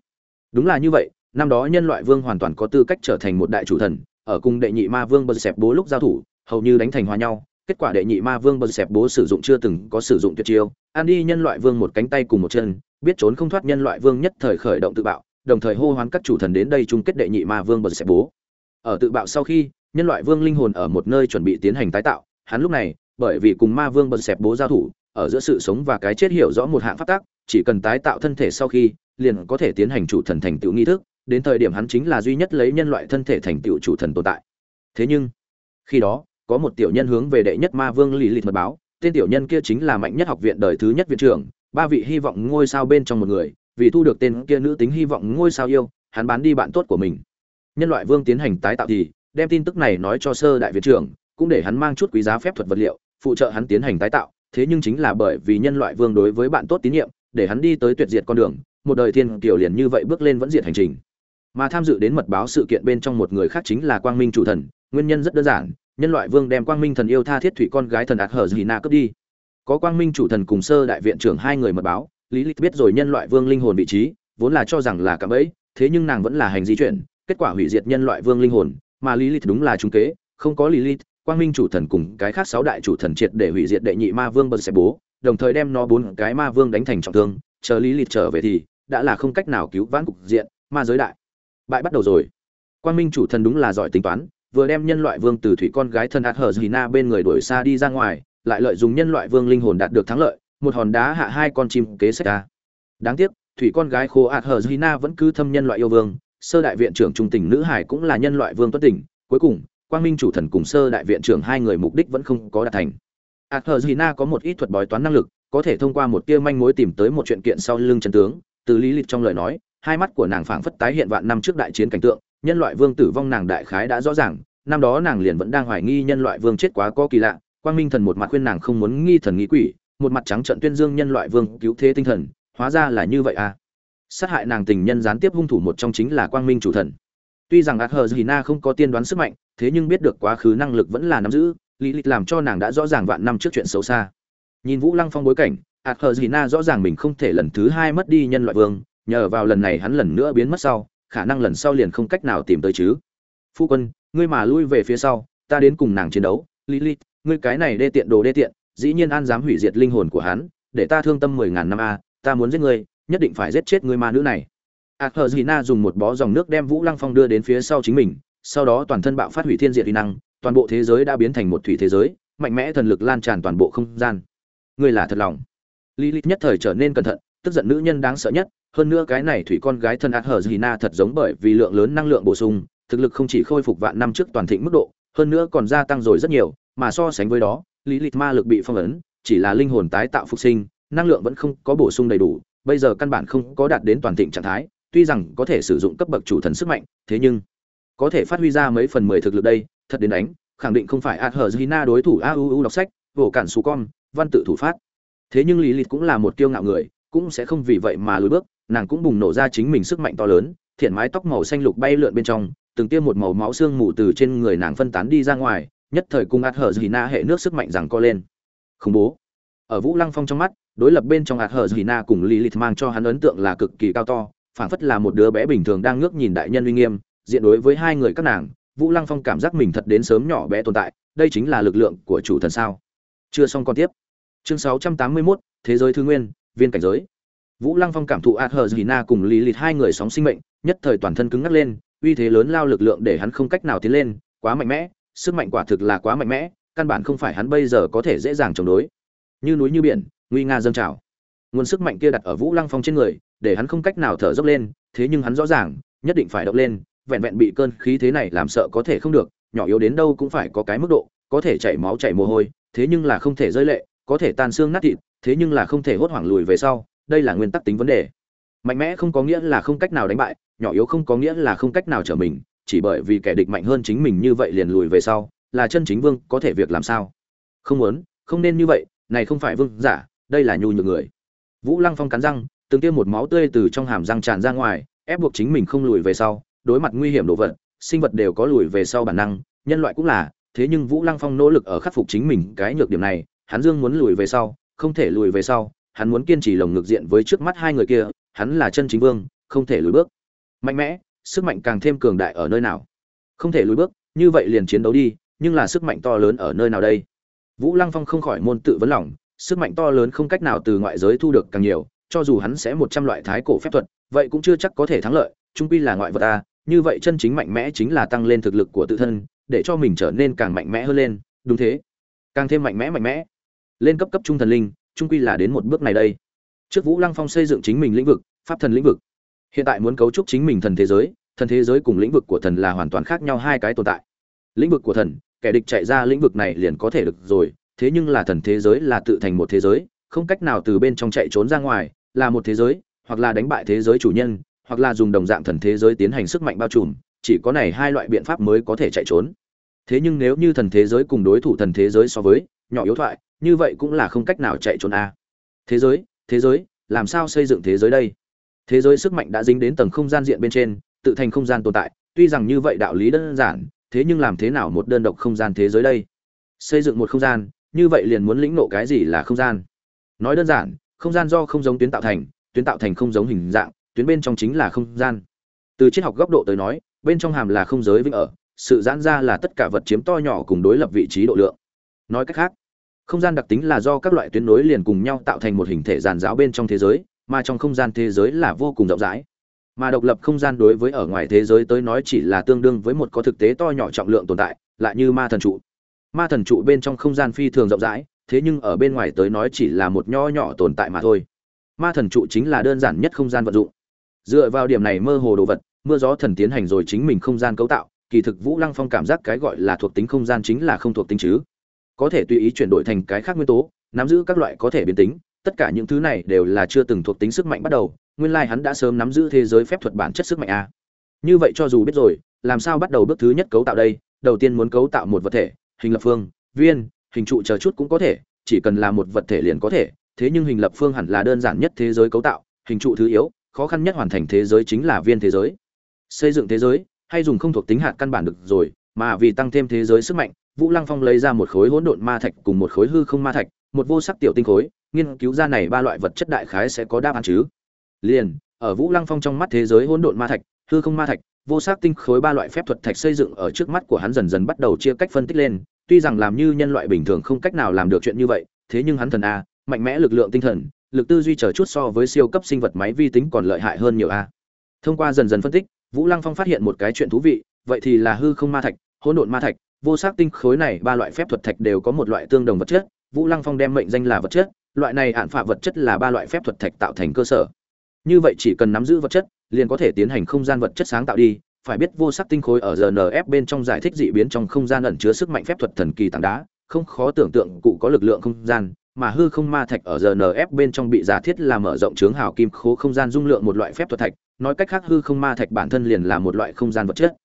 Đúng là như vậy, năm đó nhân loại vương hoàn toàn có tư cách trở thành một đại chủ thần, ở cung đệ nhị ma vương bật xẹp bố lúc giao thủ, hầu như đánh thành hòa nhau, kết quả đệ nhị ma vương bật xẹp bố sử dụng chưa từng có sử dụng tuyệt chiêu, an đi nhân loại vương một cánh tay cùng một chân, biết trốn không thoát nhân loại vương nhất thời khởi động tự bạo, đồng thời hô hoán các chủ thần đến đây chung kết đệ nhị ma vương bờ xẹp bố. Ở tự bạo sau khi nhân loại vương linh hồn ở một nơi chuẩn bị tiến hành tái tạo hắn lúc này bởi vì cùng ma vương bờ xẹp bố giao thủ ở giữa sự sống và cái chết hiểu rõ một hạng pháp tắc chỉ cần tái tạo thân thể sau khi liền có thể tiến hành chủ thần thành tựu nghi thức đến thời điểm hắn chính là duy nhất lấy nhân loại thân thể thành tựu chủ thần tồn tại. Thế nhưng khi đó có một tiểu nhân hướng về đệ nhất ma vương lì lịt mật báo, tên tiểu nhân kia chính là mạnh nhất học viện đời thứ nhất viện trưởng, ba vị hy vọng ngôi sao bên trong một người, vì thu được tên kia nữ tính hy vọng ngôi sao yêu, hắn bán đi bạn tốt của mình. Nhân loại vương tiến hành tái tạo thì, đem tin tức này nói cho sơ đại viện trưởng, cũng để hắn mang chút quý giá phép thuật vật liệu, phụ trợ hắn tiến hành tái tạo, thế nhưng chính là bởi vì nhân loại vương đối với bạn tốt tín nhiệm, để hắn đi tới tuyệt diệt con đường, một đời thiên kiều liền như vậy bước lên vẫn diệt hành trình. Mà tham dự đến mật báo sự kiện bên trong một người khác chính là quang minh chủ thần, nguyên nhân rất đơn giản nhân loại vương đem quang minh thần yêu tha thiết thủy con gái thần ạt hở gì na cướp đi. Có quang minh chủ thần cùng sơ đại viện trưởng hai người mật báo, lý lịch biết rồi nhân loại vương linh hồn vị trí, vốn là cho rằng là cạm bẫy, thế nhưng nàng vẫn là hành di chuyển, kết quả hủy diệt nhân loại vương linh hồn, mà lý lịch đúng là trung kế, không có lý lịch, quang minh chủ thần cùng cái khác sáu đại chủ thần triệt để hủy diệt đệ nhị ma vương bật sẽ bố, đồng thời đem nó bốn cái ma vương đánh thành trọng thương, chờ lý lịch trở về thì đã là không cách nào cứu vãn cục diện, ma giới đại. Bại bắt đầu rồi. Quang minh chủ thần đúng là giỏi tính toán vừa đem nhân loại vương từ thủy con gái thân ạt hờ dì bên người đuổi xa đi ra ngoài, lại lợi dụng nhân loại vương linh hồn đạt được thắng lợi, một hòn đá hạ hai con chim kế sách a đáng tiếc, thủy con gái khô ạt hờ gina vẫn cứ thâm nhân loại yêu vương, sơ đại viện trưởng trung tỉnh nữ hải cũng là nhân loại vương tuất tỉnh cuối cùng, quang minh chủ thần cùng sơ đại viện trưởng hai người mục đích vẫn không có đạt thành. Ạt hờ gina có một ít thuật bói toán năng lực, có thể thông qua một tia manh mối tìm tới một chuyện kiện sau lưng chân tướng, từ lý lịch trong lời nói, hai mắt của nàng phảng phất tái hiện vạn năm trước đại chiến cảnh tượng nhân loại vương tử vong nàng đại khái đã rõ ràng, năm đó nàng liền vẫn đang hoài nghi nhân loại vương chết quá có kỳ lạ, quang minh thần một mặt khuyên nàng không muốn nghi thần nghĩ quỷ, một mặt trắng trận tuyên dương nhân loại vương cứu thế tinh thần, hóa ra là như vậy à. Sát hại nàng tình nhân gián tiếp hung thủ một trong chính là quang minh chủ thần. Tuy rằng ạt hờ na không có tiên đoán sức mạnh, thế nhưng biết được quá khứ năng lực vẫn là nắm giữ, lý lịch làm cho nàng đã rõ ràng vạn năm trước chuyện xấu xa. Nhìn vũ lăng phong bối cảnh ạt hờ na rõ ràng mình không thể lần thứ hai mất đi nhân loại vương, nhờ vào lần này hắn lần nữa biến mất sau khả năng lần sau liền không cách nào tìm tới chứ. Phu quân, ngươi mà lui về phía sau, ta đến cùng nàng chiến đấu. Lilith, ngươi cái này đê tiện đồ đê tiện, dĩ nhiên an dám hủy diệt linh hồn của hắn, để ta thương tâm mười ngàn năm a, ta muốn giết ngươi, nhất định phải giết chết ngươi ma nữ này. Ạt na dùng một bó dòng nước đem vũ lăng phong đưa đến phía sau chính mình, sau đó toàn thân bạo phát hủy thiên diệt uy năng, toàn bộ thế giới đã biến thành một thủy thế giới, mạnh mẽ thần lực lan tràn toàn bộ không gian. Ngươi là thật lòng. Lilith nhất thời trở nên cẩn thận, tức giận nữ nhân đáng sợ nhất hơn nữa cái này thủy con gái thân ạt hờ dì na thật giống bởi vì lượng lớn năng lượng bổ sung, thực lực không chỉ khôi phục vạn năm trước toàn thịnh mức độ, hơn nữa còn gia tăng rồi rất nhiều, mà so sánh với đó, lý lịch ma lực bị phong ấn, chỉ là linh hồn tái tạo phục sinh, năng lượng vẫn không có bổ sung đầy đủ, bây giờ căn bản không có đạt đến toàn thịnh trạng thái, tuy rằng có thể sử dụng cấp bậc chủ thần sức mạnh, thế nhưng có thể phát huy ra mấy phần mười thực lực đây, thật đến đánh, khẳng định không phải ad hờ gina đối thủ auu đọc sách vỗ cản xù con, văn tự thủ phát. Thế nhưng lý lịch cũng là một kiêu ngạo người, cũng sẽ không vì vậy mà lùi bước nàng cũng bùng nổ ra chính mình sức mạnh to lớn thiện mái tóc màu xanh lục bay lượn bên trong từng tiêm một màu máu xương mù từ trên người nàng phân tán đi ra ngoài nhất thời cung ạt hở dì na hệ nước sức mạnh rằng co lên. Khủng bố. Ở vũ lăng phong trong mắt đối lập bên trong ạt hở dì na cùng lilith mang cho hắn ấn tượng là cực kỳ cao to phảng phất là một đứa bé bình thường đang ngước nhìn đại nhân uy nghiêm diện đối với hai người các nàng vũ lăng phong cảm giác mình thật đến sớm nhỏ bé tồn tại đây chính là lực lượng của chủ thần sao. Chưa xong còn tiếp. Chương 681, thế giới thứ nguyên viên cảnh giới vũ lăng phong cảm thụ ạt hờ dì na cùng lilith hai người sóng sinh mệnh, nhất thời toàn thân cứng ngắc lên, uy thế lớn lao lực lượng để hắn không cách nào tiến lên, quá mạnh mẽ, sức mạnh quả thực là quá mạnh mẽ, căn bản không phải hắn bây giờ có thể dễ dàng chống đối. Như núi như biển, nguy nga dâng trào. Nguồn sức mạnh kia đặt ở vũ lăng phong trên người, để hắn không cách nào thở dốc lên, thế nhưng hắn rõ ràng, nhất định phải động lên, vẹn vẹn bị cơn khí thế này làm sợ có thể không được, nhỏ yếu đến đâu cũng phải có cái mức độ, có thể chảy máu chảy mồ hôi, thế nhưng là không thể rơi lệ, có thể tan xương nát thịt, thế nhưng là không thể hốt hoảng lùi về sau đây là nguyên tắc tính vấn đề. Mạnh mẽ không có nghĩa là không cách nào đánh bại, nhỏ yếu không có nghĩa là không cách nào trở mình, chỉ bởi vì kẻ địch mạnh hơn chính mình như vậy liền lùi về sau, là chân chính vương, có thể việc làm sao? Không muốn, không nên như vậy, này không phải vương giả, đây là nhu nhược người. Vũ lăng phong cắn răng, từng tiêm một máu tươi từ trong hàm răng tràn ra ngoài, ép buộc chính mình không lùi về sau, đối mặt nguy hiểm đồ vật, sinh vật đều có lùi về sau bản năng, nhân loại cũng là, thế nhưng vũ lăng phong nỗ lực ở khắc phục chính mình cái nhược điểm này, hắn dương muốn lùi về sau, không thể lùi về sau hắn muốn kiên trì lồng ngực diện với trước mắt hai người kia, hắn là chân chính vương, không thể lùi bước. Mạnh mẽ, sức mạnh càng thêm cường đại ở nơi nào? Không thể lùi bước, như vậy liền chiến đấu đi, nhưng là sức mạnh to lớn ở nơi nào đây? Vũ lăng phong không khỏi môn tự vấn lòng, sức mạnh to lớn không cách nào từ ngoại giới thu được càng nhiều, cho dù hắn sẽ một trăm loại thái cổ phép thuật, vậy cũng chưa chắc có thể thắng lợi trung quy là ngoại vật ta, như vậy chân chính mạnh mẽ chính là tăng lên thực lực của tự thân, để cho mình trở nên càng mạnh mẽ hơn lên, đúng thế. Càng thêm mạnh mẽ mạnh mẽ. Lên cấp cấp trung thần linh trung quy là đến một bước này đây. Trước vũ lăng phong xây dựng chính mình lĩnh vực, pháp thần lĩnh vực. Hiện tại muốn cấu trúc chính mình thần thế giới, thần thế giới cùng lĩnh vực của thần là hoàn toàn khác nhau hai cái tồn tại. Lĩnh vực của thần, kẻ địch chạy ra lĩnh vực này liền có thể được rồi, thế nhưng là thần thế giới là tự thành một thế giới, không cách nào từ bên trong chạy trốn ra ngoài, là một thế giới, hoặc là đánh bại thế giới chủ nhân, hoặc là dùng đồng dạng thần thế giới tiến hành sức mạnh bao trùm, chỉ có này hai loại biện pháp mới có thể chạy trốn. Thế nhưng nếu như thần thế giới cùng đối thủ thần thế giới so với nhỏ yếu thoại, như vậy cũng là không cách nào chạy trốn a. Thế giới thế giới, làm sao xây dựng thế giới đây? Thế giới sức mạnh đã dính đến tầng không gian diện bên trên, tự thành không gian tồn tại, tuy rằng như vậy đạo lý đơn giản, thế nhưng làm thế nào một đơn độc không gian thế giới đây? Xây dựng một không gian, như vậy liền muốn lĩnh nộ cái gì là không gian? Nói đơn giản, không gian do không giống tuyến tạo thành, tuyến tạo thành không giống hình dạng, tuyến bên trong chính là không gian. Từ triết học góc độ tới nói, bên trong hàm là không giới vĩnh ở, sự giãn ra là tất cả vật chiếm to nhỏ cùng đối lập vị trí độ lượng. Nói cách khác không gian đặc tính là do các loại tuyến nối liền cùng nhau tạo thành một hình thể giàn giáo bên trong thế giới, mà trong không gian thế giới là vô cùng rộng rãi. Mà độc lập không gian đối với ở ngoài thế giới tới nói chỉ là tương đương với một có thực tế to nhỏ trọng lượng tồn tại, lại như ma thần trụ. Ma thần trụ bên trong không gian phi thường rộng rãi, thế nhưng ở bên ngoài tới nói chỉ là một nho nhỏ tồn tại mà thôi. Ma thần trụ chính là đơn giản nhất không gian vận dụng. Dựa vào điểm này mơ hồ đồ vật, mưa gió thần tiến hành rồi chính mình không gian cấu tạo, kỳ thực vũ lăng phong cảm giác cái gọi là thuộc tính không gian chính là không thuộc tính chứ có thể tùy ý chuyển đổi thành cái khác nguyên tố, nắm giữ các loại có thể biến tính, tất cả những thứ này đều là chưa từng thuộc tính sức mạnh bắt đầu, nguyên lai hắn đã sớm nắm giữ thế giới phép thuật bản chất sức mạnh a. Như vậy cho dù biết rồi, làm sao bắt đầu bước thứ nhất cấu tạo đây? Đầu tiên muốn cấu tạo một vật thể, hình lập phương, viên, hình trụ chờ chút cũng có thể, chỉ cần là một vật thể liền có thể. Thế nhưng hình lập phương hẳn là đơn giản nhất thế giới cấu tạo, hình trụ thứ yếu, khó khăn nhất hoàn thành thế giới chính là viên thế giới. Xây dựng thế giới, hay dùng không thuộc tính hạt căn bản được rồi, mà vì tăng thêm thế giới sức mạnh vũ lăng phong lấy ra một khối hỗn độn ma thạch cùng một khối hư không ma thạch, một vô sắc tiểu tinh khối, nghiên cứu ra này ba loại vật chất đại khái sẽ có đáp án chứ. Liền, ở vũ lăng phong trong mắt thế giới hỗn độn ma thạch, hư không ma thạch, vô sắc tinh khối ba loại phép thuật thạch xây dựng ở trước mắt của hắn dần dần bắt đầu chia cách phân tích lên, tuy rằng làm như nhân loại bình thường không cách nào làm được chuyện như vậy, thế nhưng hắn thần a, mạnh mẽ lực lượng tinh thần, lực tư duy chờ chút so với siêu cấp sinh vật máy vi tính còn lợi hại hơn nhiều a. Thông qua dần dần phân tích, vũ lăng phong phát hiện một cái chuyện thú vị, vậy thì là hư không ma thạch, hỗn độn ma thạch vô sắc tinh khối này, ba loại phép thuật thạch đều có một loại tương đồng vật chất, vũ lăng phong đem mệnh danh là vật chất, loại này hạn phạ vật chất là ba loại phép thuật thạch tạo thành cơ sở. Như vậy chỉ cần nắm giữ vật chất, liền có thể tiến hành không gian vật chất sáng tạo đi, phải biết vô sắc tinh khối ở rnf bên trong giải thích dị biến trong không gian ẩn chứa sức mạnh phép thuật thần kỳ tảng đá, không khó tưởng tượng cụ có lực lượng không gian, mà hư không ma thạch ở rnf bên trong bị giả thiết là mở rộng chướng hào kim khố không gian dung lượng một loại phép thuật thạch, nói cách khác hư không ma thạch bản thân liền là một loại không gian vật chất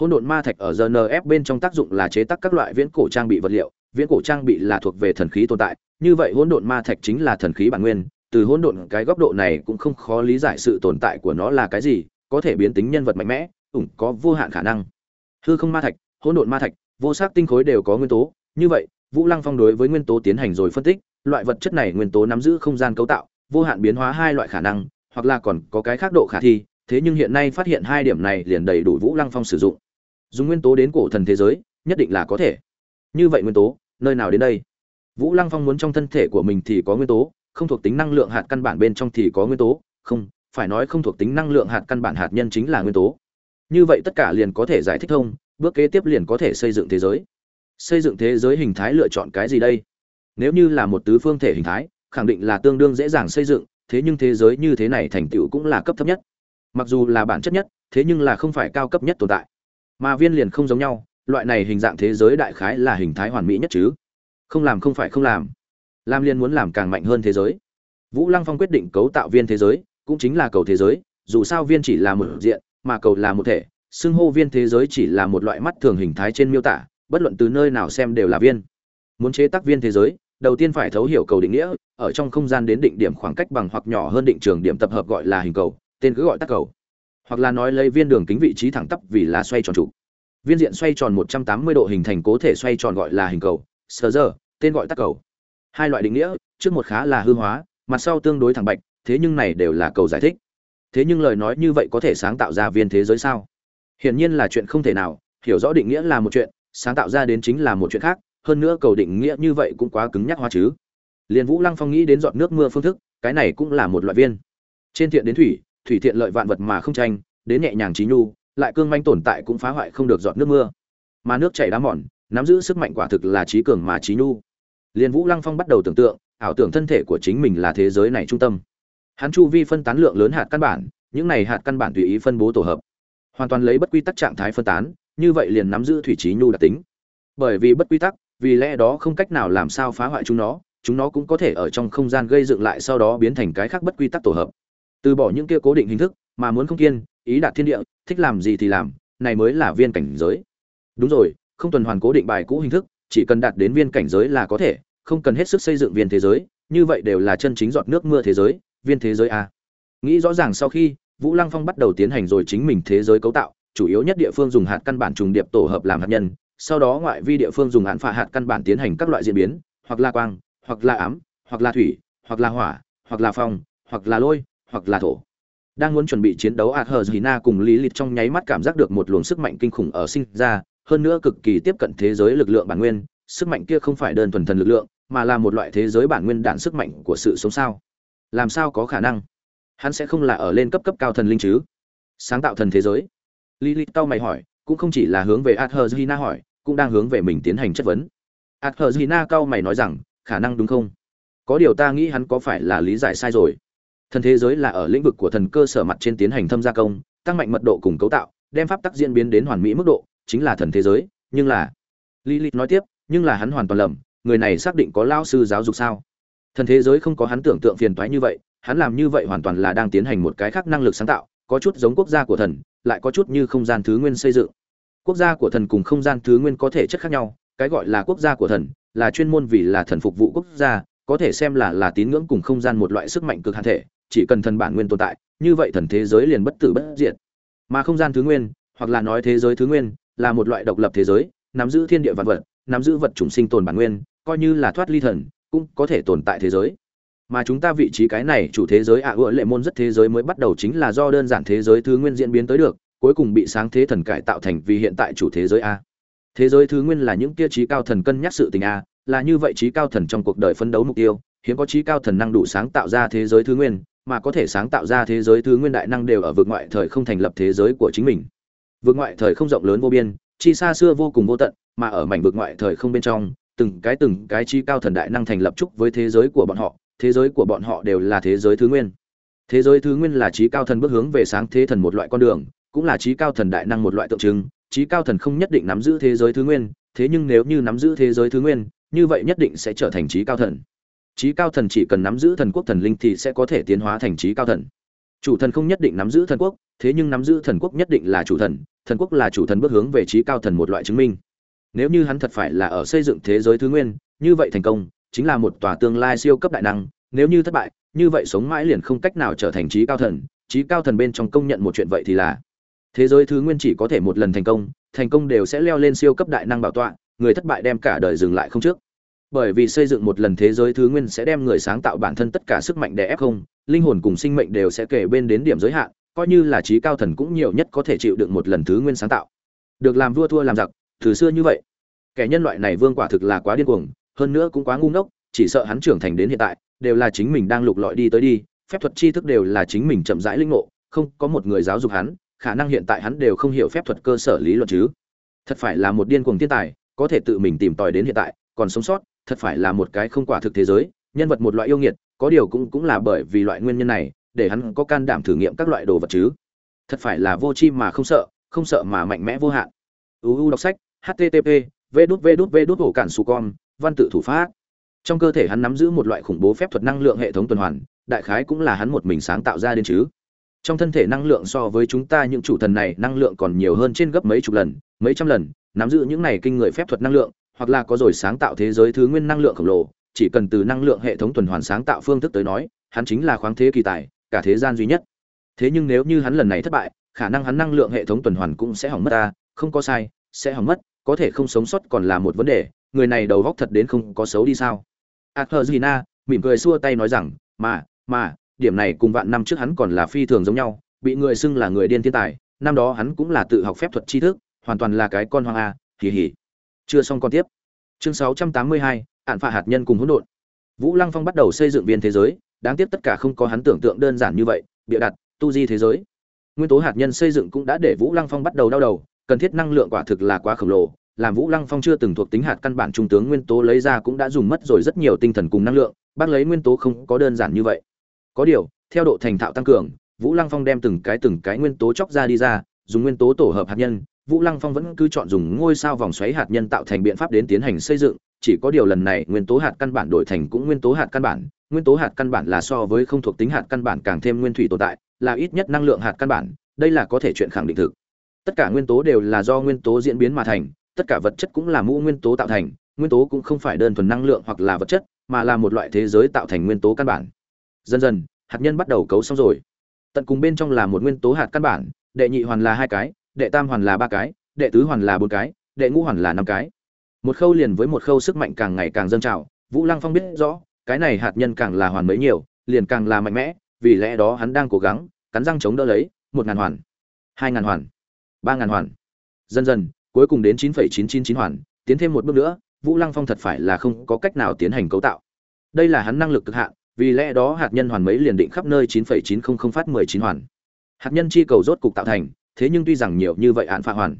hỗn độn ma thạch ở rnf bên trong tác dụng là chế tác các loại viễn cổ trang bị vật liệu. Viễn cổ trang bị là thuộc về thần khí tồn tại. Như vậy hỗn độn ma thạch chính là thần khí bản nguyên. Từ hỗn độn cái góc độ này cũng không khó lý giải sự tồn tại của nó là cái gì, có thể biến tính nhân vật mạnh mẽ, ủng có vô hạn khả năng. Hư không ma thạch, hỗn độn ma thạch, vô sắc tinh khối đều có nguyên tố. Như vậy, vũ lăng phong đối với nguyên tố tiến hành rồi phân tích, loại vật chất này nguyên tố nắm giữ không gian cấu tạo, vô hạn biến hóa hai loại khả năng, hoặc là còn có cái khác độ khả thi, thế nhưng hiện nay phát hiện hai điểm này liền đầy đủ vũ lăng phong sử dụng dùng nguyên tố đến cổ thần thế giới, nhất định là có thể. Như vậy nguyên tố, nơi nào đến đây? Vũ lăng phong muốn trong thân thể của mình thì có nguyên tố, không thuộc tính năng lượng hạt căn bản bên trong thì có nguyên tố. Không, phải nói không thuộc tính năng lượng hạt căn bản hạt nhân chính là nguyên tố. Như vậy tất cả liền có thể giải thích thông, bước kế tiếp liền có thể xây dựng thế giới. Xây dựng thế giới hình thái lựa chọn cái gì đây? Nếu như là một tứ phương thể hình thái, khẳng định là tương đương dễ dàng xây dựng, thế nhưng thế giới như thế này thành tựu cũng là cấp thấp nhất. Mặc dù là bản chất nhất, thế nhưng là không phải cao cấp nhất tồn tại mà viên liền không giống nhau, loại này hình dạng thế giới đại khái là hình thái hoàn mỹ nhất chứ. Không làm không phải không làm. Lam liên muốn làm càng mạnh hơn thế giới. Vũ lăng phong quyết định cấu tạo viên thế giới, cũng chính là cầu thế giới, dù sao viên chỉ là một diện, mà cầu là một thể, xưng hô viên thế giới chỉ là một loại mắt thường hình thái trên miêu tả, bất luận từ nơi nào xem đều là viên. Muốn chế tác viên thế giới, đầu tiên phải thấu hiểu cầu định nghĩa, ở trong không gian đến định điểm khoảng cách bằng hoặc nhỏ hơn định trường điểm tập hợp gọi là hình cầu, tên cứ gọi tắc cầu hoặc là nói lấy viên đường kính vị trí thẳng tắp vì là xoay tròn trụ. Viên diện xoay tròn 180 độ hình thành cố thể xoay tròn gọi là hình cầu, sờ giờ, tên gọi tắc cầu. Hai loại định nghĩa, trước một khá là hư hóa, mặt sau tương đối thẳng bạch, thế nhưng này đều là cầu giải thích. Thế nhưng lời nói như vậy có thể sáng tạo ra viên thế giới sao? Hiển nhiên là chuyện không thể nào, hiểu rõ định nghĩa là một chuyện, sáng tạo ra đến chính là một chuyện khác, hơn nữa cầu định nghĩa như vậy cũng quá cứng nhắc hoa chứ. Liền vũ lăng phong nghĩ đến giọt nước mưa phương thức, cái này cũng là một loại viên. Trên thiện đến thủy thủy thiện lợi vạn vật mà không tranh, đến nhẹ nhàng trí nhu, lại cương manh tồn tại cũng phá hoại không được giọt nước mưa. Mà nước chảy đá mòn, nắm giữ sức mạnh quả thực là trí cường mà trí nhu. Liền vũ lăng phong bắt đầu tưởng tượng, ảo tưởng thân thể của chính mình là thế giới này trung tâm. Hắn chu vi phân tán lượng lớn hạt căn bản, những này hạt căn bản tùy ý phân bố tổ hợp. Hoàn toàn lấy bất quy tắc trạng thái phân tán, như vậy liền nắm giữ thủy trí nhu đặc tính. Bởi vì bất quy tắc, vì lẽ đó không cách nào làm sao phá hoại chúng nó chúng nó cũng có thể ở trong không gian gây dựng lại sau đó biến thành cái khác bất quy tắc tổ hợp từ bỏ những kia cố định hình thức, mà muốn không kiên, ý đạt thiên địa, thích làm gì thì làm, này mới là viên cảnh giới. Đúng rồi, không tuần hoàn cố định bài cũ hình thức, chỉ cần đạt đến viên cảnh giới là có thể, không cần hết sức xây dựng viên thế giới, như vậy đều là chân chính giọt nước mưa thế giới, viên thế giới a. Nghĩ rõ ràng sau khi, vũ lăng phong bắt đầu tiến hành rồi chính mình thế giới cấu tạo, chủ yếu nhất địa phương dùng hạt căn bản trùng điệp tổ hợp làm hạt nhân, sau đó ngoại vi địa phương dùng hạn phạ hạt căn bản tiến hành các loại diễn biến, hoặc là quang, hoặc là ám, hoặc là thủy, hoặc là hỏa, hoặc là phong, hoặc là lôi hoặc là thổ. Đang muốn chuẩn bị chiến đấu ạt hờ dì cùng lý lịch trong nháy mắt cảm giác được một luồng sức mạnh kinh khủng ở sinh ra, hơn nữa cực kỳ tiếp cận thế giới lực lượng bản nguyên. Sức mạnh kia không phải đơn thuần thần lực lượng, mà là một loại thế giới bản nguyên đạn sức mạnh của sự sống sao. Làm sao có khả năng? Hắn sẽ không là ở lên cấp cấp cao thần linh chứ? Sáng tạo thần thế giới. Lý lịch tao mày hỏi, cũng không chỉ là hướng về ạt hờ dì hỏi, cũng đang hướng về mình tiến hành chất vấn. Ạt hờ dì cao mày nói rằng, khả năng đúng không? Có điều ta nghĩ hắn có phải là lý giải sai rồi thần thế giới là ở lĩnh vực của thần cơ sở mặt trên tiến hành thâm gia công, tăng mạnh mật độ cùng cấu tạo, đem pháp tắc diễn biến đến hoàn mỹ mức độ, chính là thần thế giới, nhưng là Lilith nói tiếp, nhưng là hắn hoàn toàn lầm, người này xác định có lao sư giáo dục sao? Thần thế giới không có hắn tưởng tượng phiền toái như vậy, hắn làm như vậy hoàn toàn là đang tiến hành một cái khác năng lực sáng tạo, có chút giống quốc gia của thần, lại có chút như không gian thứ nguyên xây dựng. Quốc gia của thần cùng không gian thứ nguyên có thể chất khác nhau, cái gọi là quốc gia của thần, là chuyên môn vì là thần phục vụ quốc gia, có thể xem là là tín ngưỡng cùng không gian một loại sức mạnh cực hạn thể chỉ cần thần bản nguyên tồn tại như vậy thần thế giới liền bất tử bất diệt. Mà không gian thứ nguyên hoặc là nói thế giới thứ nguyên là một loại độc lập thế giới nắm giữ thiên địa vạn vật nắm giữ vật chủng sinh tồn bản nguyên coi như là thoát ly thần cũng có thể tồn tại thế giới. Mà chúng ta vị trí cái này chủ thế giới ạ à, lệ môn rất thế giới mới bắt đầu chính là do đơn giản thế giới thứ nguyên diễn biến tới được cuối cùng bị sáng thế thần cải tạo thành vì hiện tại chủ thế giới a. Thế giới thứ nguyên là những kia trí cao thần cân nhắc sự tình a là như vậy trí cao thần trong cuộc đời phấn đấu mục tiêu hiếm có trí cao thần năng đủ sáng tạo ra thế giới thứ nguyên mà có thể sáng tạo ra thế giới thứ nguyên đại năng đều ở vực ngoại thời không thành lập thế giới của chính mình. Vực ngoại thời không rộng lớn vô biên, chi xa xưa vô cùng vô tận, mà ở mảnh vực ngoại thời không bên trong, từng cái từng cái chi cao thần đại năng thành lập chúc với thế giới của bọn họ, thế giới của bọn họ đều là thế giới thứ nguyên. Thế giới thứ nguyên là trí cao thần bước hướng về sáng thế thần một loại con đường, cũng là trí cao thần đại năng một loại tượng trưng trí cao thần không nhất định nắm giữ thế giới thứ nguyên, thế nhưng nếu như nắm giữ thế giới thứ nguyên, như vậy nhất định sẽ trở thành trí cao thần trí cao thần chỉ cần nắm giữ thần quốc thần linh thì sẽ có thể tiến hóa thành trí cao thần. Chủ thần không nhất định nắm giữ thần quốc, thế nhưng nắm giữ thần quốc nhất định là chủ thần thần quốc là chủ thần bước hướng về trí cao thần một loại chứng minh. Nếu như hắn thật phải là ở xây dựng thế giới thứ nguyên, như vậy thành công, chính là một tòa tương lai siêu cấp đại năng, nếu như thất bại, như vậy sống mãi liền không cách nào trở thành trí cao thần, trí cao thần bên trong công nhận một chuyện vậy thì là, thế giới thứ nguyên chỉ có thể một lần thành công thành công đều sẽ leo lên siêu cấp đại năng bảo tọa, người thất bại đem cả đời dừng lại không trước bởi vì xây dựng một lần thế giới thứ nguyên sẽ đem người sáng tạo bản thân tất cả sức mạnh để ép không, linh hồn cùng sinh mệnh đều sẽ kể bên đến điểm giới hạn, coi như là trí cao thần cũng nhiều nhất có thể chịu đựng một lần thứ nguyên sáng tạo. Được làm vua thua làm giặc, từ xưa như vậy. Kẻ nhân loại này vương quả thực là quá điên cuồng, hơn nữa cũng quá ngu ngốc, chỉ sợ hắn trưởng thành đến hiện tại, đều là chính mình đang lục lọi đi tới đi, phép thuật tri thức đều là chính mình chậm rãi linh ngộ, không có một người giáo dục hắn, khả năng hiện tại hắn đều không hiểu phép thuật cơ sở lý luận chứ. Thật phải là một điên cuồng thiên tài, có thể tự mình tìm tòi đến hiện tại, còn sống sót thật phải là một cái không quả thực thế giới, nhân vật một loại yêu nghiệt, có điều cũng cũng là bởi vì loại nguyên nhân này, để hắn có can đảm thử nghiệm các loại đồ vật chứ. Thật phải là vô chi mà không sợ không sợ mà mạnh mẽ vô hạn. Uu đọc sách http v đút v đút v đút hổ cản su con, văn tự thủ pháp. Trong cơ thể hắn nắm giữ một loại khủng bố phép thuật năng lượng hệ thống tuần hoàn, đại khái cũng là hắn một mình sáng tạo ra đến chứ. Trong thân thể năng lượng so với chúng ta những chủ thần này năng lượng còn nhiều hơn trên gấp mấy chục lần, mấy trăm lần, nắm giữ những này kinh người phép thuật năng lượng hoặc là có rồi sáng tạo thế giới thứ nguyên năng lượng khổng lồ, chỉ cần từ năng lượng hệ thống tuần hoàn sáng tạo phương thức tới nói, hắn chính là khoáng thế kỳ tài, cả thế gian duy nhất. Thế nhưng nếu như hắn lần này thất bại, khả năng hắn năng lượng hệ thống tuần hoàn cũng sẽ hỏng mất ta, không có sai, sẽ hỏng mất, có thể không sống sót còn là một vấn đề, người này đầu góc thật đến không có xấu đi sao? Athena mỉm cười xua tay nói rằng, mà mà, điểm này cùng vạn năm trước hắn còn là phi thường giống nhau, bị người xưng là người điên thiên tài, năm đó hắn cũng là tự học phép thuật tri thức, hoàn toàn là cái con hoang a kỳ hỉ chưa xong con tiếp. Chương 682, ạn phạ hạt nhân cùng hỗn độn. Vũ lăng phong bắt đầu xây dựng viên thế giới đáng tiếc tất cả không có hắn tưởng tượng đơn giản như vậy bịa đặt tu di thế giới. Nguyên tố hạt nhân xây dựng cũng đã để vũ lăng phong bắt đầu đau đầu cần thiết năng lượng quả thực là quá khổng lồ làm vũ lăng phong chưa từng thuộc tính hạt căn bản trung tướng nguyên tố lấy ra cũng đã dùng mất rồi rất nhiều tinh thần cùng năng lượng bác lấy nguyên tố không có đơn giản như vậy. Có điều theo độ thành thạo tăng cường vũ lăng phong đem từng cái từng cái nguyên tố chóc ra đi ra dùng nguyên tố tổ hợp hạt nhân vũ lăng phong vẫn cứ chọn dùng ngôi sao vòng xoáy hạt nhân tạo thành biện pháp đến tiến hành xây dựng, chỉ có điều lần này nguyên tố hạt căn bản đổi thành cũng nguyên tố hạt căn bản, nguyên tố hạt căn bản là so với không thuộc tính hạt căn bản càng thêm nguyên thủy tồn tại, là ít nhất năng lượng hạt căn bản, đây là có thể chuyện khẳng định thực. Tất cả nguyên tố đều là do nguyên tố diễn biến mà thành, tất cả vật chất cũng là mũ nguyên tố tạo thành, nguyên tố cũng không phải đơn thuần năng lượng hoặc là vật chất, mà là một loại thế giới tạo thành nguyên tố căn bản. Dần dần, hạt nhân bắt đầu cấu xong rồi. Tận cùng bên trong là một nguyên tố hạt căn bản, đệ nhị hoàn là hai cái đệ tam hoàn là ba cái, đệ tứ hoàn là bốn cái, đệ ngũ hoàn là năm cái. Một khâu liền với một khâu sức mạnh càng ngày càng dâng trào, vũ lăng phong biết rõ, cái này hạt nhân càng là hoàn mấy nhiều, liền càng là mạnh mẽ, vì lẽ đó hắn đang cố gắng, cắn răng chống đỡ lấy, một ngàn hoàn, hai ngàn hoàn, ba ngàn hoàn. Dần dần, cuối cùng đến chín phẩy chín chín chín hoàn, tiến thêm một bước nữa, vũ lăng phong thật phải là không có cách nào tiến hành cấu tạo. Đây là hắn năng lực cực hạn, vì lẽ đó hạt nhân hoàn mấy liền định khắp nơi chín phẩy chín không không phát mười chín hoàn. Hạt nhân chi cầu rốt cục tạo thành thế nhưng tuy rằng nhiều như vậy án phạ hoàn,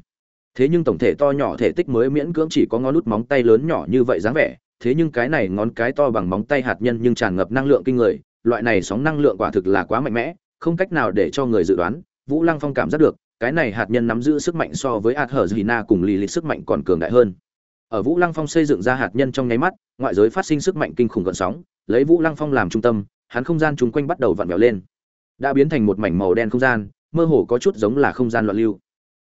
thế nhưng tổng thể to nhỏ thể tích mới miễn cưỡng chỉ có ngón nút móng tay lớn nhỏ như vậy dáng vẻ. Thế nhưng cái này ngón cái to bằng móng tay hạt nhân nhưng tràn ngập năng lượng kinh người, loại này sóng năng lượng quả thực là quá mạnh mẽ, không cách nào để cho người dự đoán. Vũ lăng phong cảm giác được, cái này hạt nhân nắm giữ sức mạnh so với hạt hở dì na cùng lì lịch sức mạnh còn cường đại hơn. Ở vũ lăng phong xây dựng ra hạt nhân trong nháy mắt, ngoại giới phát sinh sức mạnh kinh khủng gợn sóng, lấy vũ lăng phong làm trung tâm, hắn không gian chung quanh bắt đầu vặn vẹo lên. Đã biến thành một mảnh màu đen không gian mơ hồ có chút giống là không gian loạn lưu.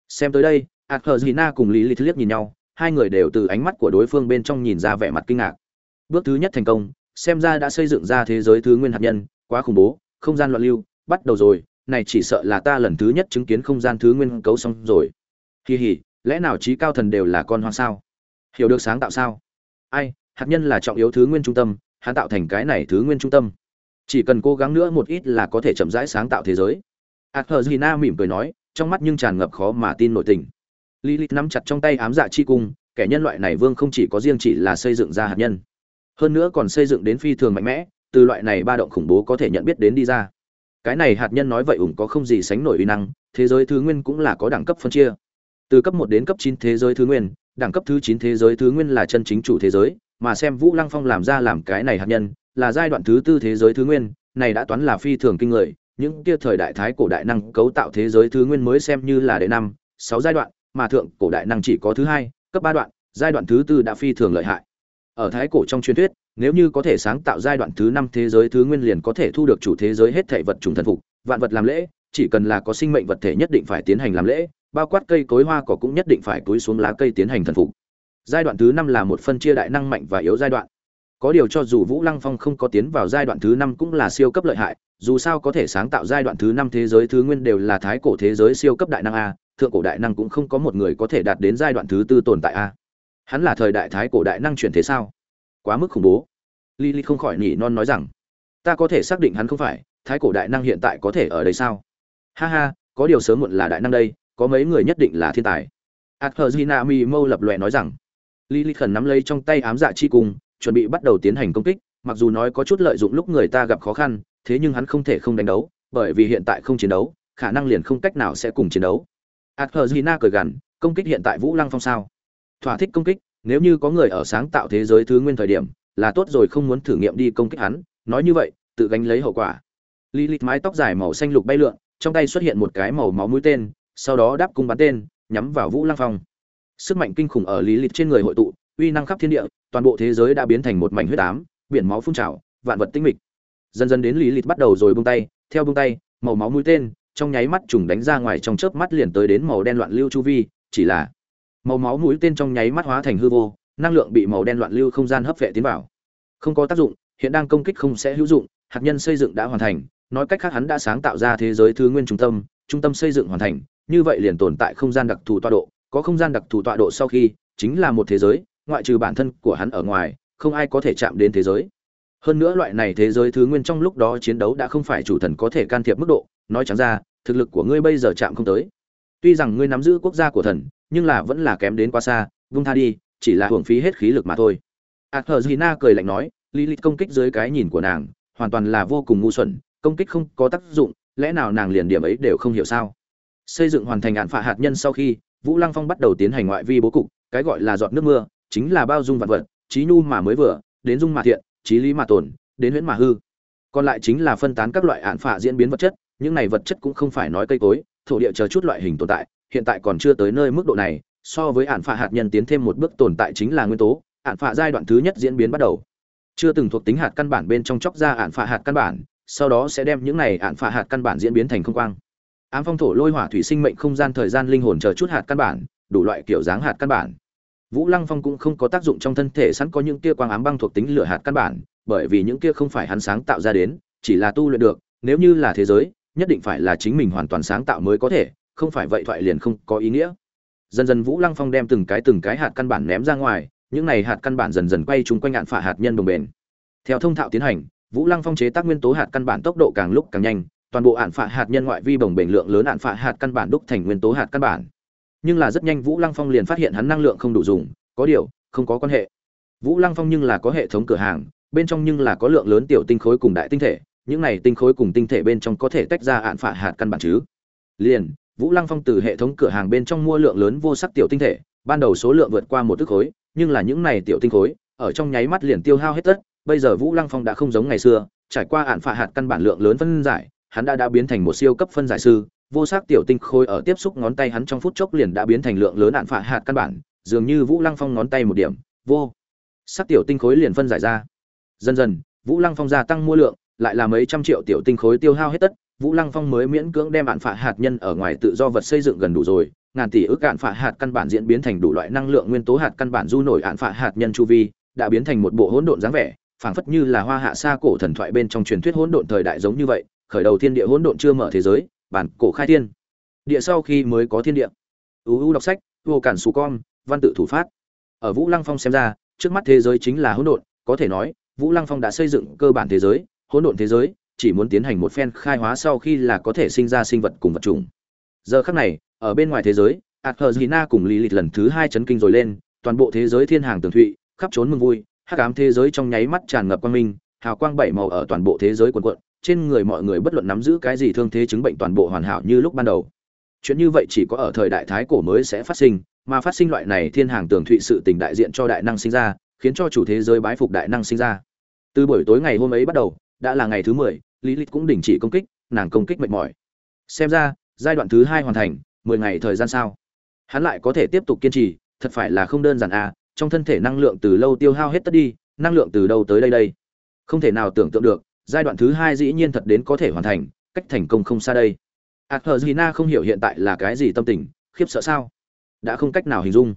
Xem tới đây hạt na cùng lý lịch liếc nhìn nhau, hai người đều từ ánh mắt của đối phương bên trong nhìn ra vẻ mặt kinh ngạc. Bước thứ nhất thành công, xem ra đã xây dựng ra thế giới thứ nguyên hạt nhân, quá khủng bố, không gian loạn lưu, bắt đầu rồi, này chỉ sợ là ta lần thứ nhất chứng kiến không gian thứ nguyên cấu xong rồi. Kỳ hỉ lẽ nào trí cao thần đều là con hoang sao? Hiểu được sáng tạo sao? Ai, hạt nhân là trọng yếu thứ nguyên trung tâm, hắn tạo thành cái này thứ nguyên trung tâm. Chỉ cần cố gắng nữa một ít là có thể chậm rãi sáng tạo thế giới. Athena mỉm cười nói, trong mắt nhưng tràn ngập khó mà tin nội tình. Lilith nắm chặt trong tay ám dạ chi cung, kẻ nhân loại này vương không chỉ có riêng chỉ là xây dựng ra hạt nhân, hơn nữa còn xây dựng đến phi thường mạnh mẽ, từ loại này ba động khủng bố có thể nhận biết đến đi ra. Cái này hạt nhân nói vậy ủng có không gì sánh nổi uy năng, thế giới thứ nguyên cũng là có đẳng cấp phân chia. Từ cấp một đến cấp chín thế giới thứ nguyên, đẳng cấp thứ chín thế giới thứ nguyên là chân chính chủ thế giới, mà xem vũ lăng phong làm ra làm cái này hạt nhân, là giai đoạn thứ tư thế giới thứ nguyên, này đã toán là phi thường kinh người những kia thời đại thái cổ đại năng cấu tạo thế giới thứ nguyên mới xem như là đệ năm, sáu giai đoạn, mà thượng cổ đại năng chỉ có thứ hai, cấp ba đoạn, giai đoạn thứ tư đã phi thường lợi hại. Ở thái cổ trong truyền thuyết, nếu như có thể sáng tạo giai đoạn thứ năm thế giới thứ nguyên liền có thể thu được chủ thế giới hết thể vật trùng thần phục, vạn vật làm lễ, chỉ cần là có sinh mệnh vật thể nhất định phải tiến hành làm lễ, bao quát cây cối hoa cỏ cũng nhất định phải túi xuống lá cây tiến hành thần phục. Giai đoạn thứ năm là một phân chia đại năng mạnh và yếu giai đoạn có điều cho dù vũ lăng phong không có tiến vào giai đoạn thứ năm cũng là siêu cấp lợi hại dù sao có thể sáng tạo giai đoạn thứ năm thế giới thứ nguyên đều là thái cổ thế giới siêu cấp đại năng a thượng cổ đại năng cũng không có một người có thể đạt đến giai đoạn thứ tư tồn tại a hắn là thời đại thái cổ đại năng chuyển thế sao quá mức khủng bố Lily không khỏi nỉ non nói rằng, ta có thể xác định hắn không phải, thái cổ đại năng hiện tại có thể ở đây sao? Ha ha, có điều sớm muộn là đại năng đây, có mấy người nhất định là thiên tài. Athena Mi mâu lập lòe nói rằng, Lily khẩn nắm lấy trong tay ám dạ chi cùng, chuẩn bị bắt đầu tiến hành công kích, mặc dù nói có chút lợi dụng lúc người ta gặp khó khăn, thế nhưng hắn không thể không đánh đấu, bởi vì hiện tại không chiến đấu, khả năng liền không cách nào sẽ cùng chiến đấu. Athena cười gằn, công kích hiện tại Vũ Lăng Phong sao? Thỏa thích công kích, nếu như có người ở sáng tạo thế giới thứ nguyên thời điểm, là tốt rồi không muốn thử nghiệm đi công kích hắn nói như vậy tự gánh lấy hậu quả Lilith mái tóc dài màu xanh lục bay lượn trong tay xuất hiện một cái màu máu mũi tên sau đó đáp cung bắn tên nhắm vào vũ lăng phong sức mạnh kinh khủng ở Lilith trên người hội tụ uy năng khắp thiên địa toàn bộ thế giới đã biến thành một mảnh huyết ám, biển máu phun trào, vạn vật tinh mịch. Dần dần đến lý lịch bắt đầu rồi buông tay, theo buông tay, màu máu mũi tên, trong nháy mắt trùng đánh ra ngoài trong chớp mắt liền tới đến màu đen loạn lưu chu vi, chỉ là màu máu mũi tên trong nháy mắt hóa thành hư vô, năng lượng bị màu đen loạn lưu không gian hấp vệ tiến vào. Không có tác dụng, hiện đang công kích không sẽ hữu dụng, hạt nhân xây dựng đã hoàn thành, nói cách khác hắn đã sáng tạo ra thế giới thứ nguyên trung tâm trung tâm xây dựng hoàn thành, như vậy liền tồn tại không gian đặc thù tọa độ, có không gian đặc thù tọa độ sau khi, chính là một thế giới ngoại trừ bản thân của hắn ở ngoài không ai có thể chạm đến thế giới. Hơn nữa loại này thế giới thứ nguyên trong lúc đó chiến đấu đã không phải chủ thần có thể can thiệp mức độ nói chẳng ra thực lực của ngươi bây giờ chạm không tới. Tuy rằng ngươi nắm giữ quốc gia của thần nhưng là vẫn là kém đến quá xa vung tha đi chỉ là hưởng phí hết khí lực mà thôi. Athena cười lạnh nói, Lilith công kích dưới cái nhìn của nàng, hoàn toàn là vô cùng ngu xuẩn, công kích không có tác dụng, lẽ nào nàng liền điểm ấy đều không hiểu sao? Xây dựng hoàn thành án phạ hạt nhân sau khi, Vũ Lăng Phong bắt đầu tiến hành ngoại vi bố cục, cái gọi là giọt nước mưa, chính là bao dung vạn vật, trí nhu mà mới vừa, đến dung mà thiện, trí lý mà tồn, đến huyễn mà hư. Còn lại chính là phân tán các loại án phạ diễn biến vật chất, những này vật chất cũng không phải nói cây cối, thổ địa chờ chút loại hình tồn tại, hiện tại còn chưa tới nơi mức độ này, so với án phạ hạt nhân tiến thêm một bước tồn tại chính là nguyên tố, án phạ giai đoạn thứ nhất diễn biến bắt đầu. Chưa từng thuộc tính hạt căn bản bên trong chóc ra án phạ hạt căn bản sau đó sẽ đem những này án phạ hạt căn bản diễn biến thành không quang. Ám phong thổ lôi hỏa thủy sinh mệnh không gian thời gian linh hồn chờ chút hạt căn bản đủ loại kiểu dáng hạt căn bản vũ lăng phong cũng không có tác dụng trong thân thể, sẵn có những kia quang ám băng thuộc tính lửa hạt căn bản, bởi vì những kia không phải hắn sáng tạo ra đến, chỉ là tu luyện được, nếu như là thế giới, nhất định phải là chính mình hoàn toàn sáng tạo mới có thể, không phải vậy thoại liền không có ý nghĩa. Dần dần vũ lăng phong đem từng cái từng cái hạt căn bản ném ra ngoài, những này hạt căn bản dần dần quay chung quanh hạn phả hạt nhân đồng bền. Theo thông thạo tiến hành, vũ lăng phong chế tác nguyên tố hạt căn bản tốc độ càng lúc càng nhanh, toàn bộ hạn phả hạt nhân ngoại vi bồng bền lượng lớn hạn phả hạt căn bản đúc thành nguyên tố hạt căn bản nhưng là rất nhanh vũ lăng phong liền phát hiện hắn năng lượng không đủ dùng, có điều, không có quan hệ. Vũ lăng phong nhưng là có hệ thống cửa hàng, bên trong nhưng là có lượng lớn tiểu tinh khối cùng đại tinh thể, những này tinh khối cùng tinh thể bên trong có thể tách ra hạn phả hạt căn bản chứ. Liền, vũ lăng phong từ hệ thống cửa hàng bên trong mua lượng lớn vô sắc tiểu tinh thể, ban đầu số lượng vượt qua một ức khối, nhưng là những này tiểu tinh khối, ở trong nháy mắt liền tiêu hao hết tất. Bây giờ vũ lăng phong đã không giống ngày xưa, trải qua ạn phả hạt căn bản lượng lớn phân giải, hắn đã đã biến thành một siêu cấp phân giải sư vô sắc tiểu tinh khôi ở tiếp xúc ngón tay hắn trong phút chốc liền đã biến thành lượng lớn đạn phạ hạt căn bản, dường như vũ lăng phong ngón tay một điểm, vô sắc tiểu tinh khối liền phân giải ra. Dần dần, vũ lăng phong gia tăng mua lượng, lại là mấy trăm triệu tiểu tinh khối tiêu hao hết tất, vũ lăng phong mới miễn cưỡng đem ạn phạ hạt nhân ở ngoài tự do vật xây dựng gần đủ rồi, ngàn tỷ ước ạn phạ hạt căn bản diễn biến thành đủ loại năng lượng nguyên tố hạt căn bản du nổi ạn phạ hạt nhân chu vi, đã biến thành một bộ hỗn độn dáng vẻ, phảng phất như là hoa hạ xa cổ thần thoại bên trong truyền thuyết hỗn độn thời đại giống như vậy, khởi đầu thiên địa hỗn độn chưa mở thế giới bản cổ khai thiên. Địa sau khi mới có thiên địa. Uu đọc sách vô cản xù con văn tự thủ phát. Ở vũ lăng phong xem ra trước mắt thế giới chính là hỗn độn có thể nói vũ lăng phong đã xây dựng cơ bản thế giới hỗn độn thế giới chỉ muốn tiến hành một phen khai hóa sau khi là có thể sinh ra sinh vật cùng vật chủng. Giờ khắc này ở bên ngoài thế giới Athena cùng Lilith lần thứ hai chấn kinh rồi lên, toàn bộ thế giới thiên hàng tường thụy, khắp trốn mừng vui, hắc ám thế giới trong nháy mắt tràn ngập quang minh, hào quang bảy màu ở toàn bộ thế giới quần quận, trên người mọi người bất luận nắm giữ cái gì thương thế chứng bệnh toàn bộ hoàn hảo như lúc ban đầu. Chuyện như vậy chỉ có ở thời đại thái cổ mới sẽ phát sinh, mà phát sinh loại này thiên hàng tường thụy sự tình đại diện cho đại năng sinh ra, khiến cho chủ thế giới bái phục đại năng sinh ra. Từ buổi tối ngày hôm ấy bắt đầu, đã là ngày thứ 10, Lý Lịch cũng đình chỉ công kích, nàng công kích mệt mỏi. Xem ra, giai đoạn thứ hai hoàn thành, 10 ngày thời gian sao? Hắn lại có thể tiếp tục kiên trì, thật phải là không đơn giản à, trong thân thể năng lượng từ lâu tiêu hao hết tất đi, năng lượng từ đâu tới đây đây? Không thể nào tưởng tượng được, giai đoạn thứ hai dĩ nhiên thật đến có thể hoàn thành, cách thành công không xa đây. Athena không hiểu hiện tại là cái gì tâm tình, khiếp sợ sao? Đã không cách nào hình dung.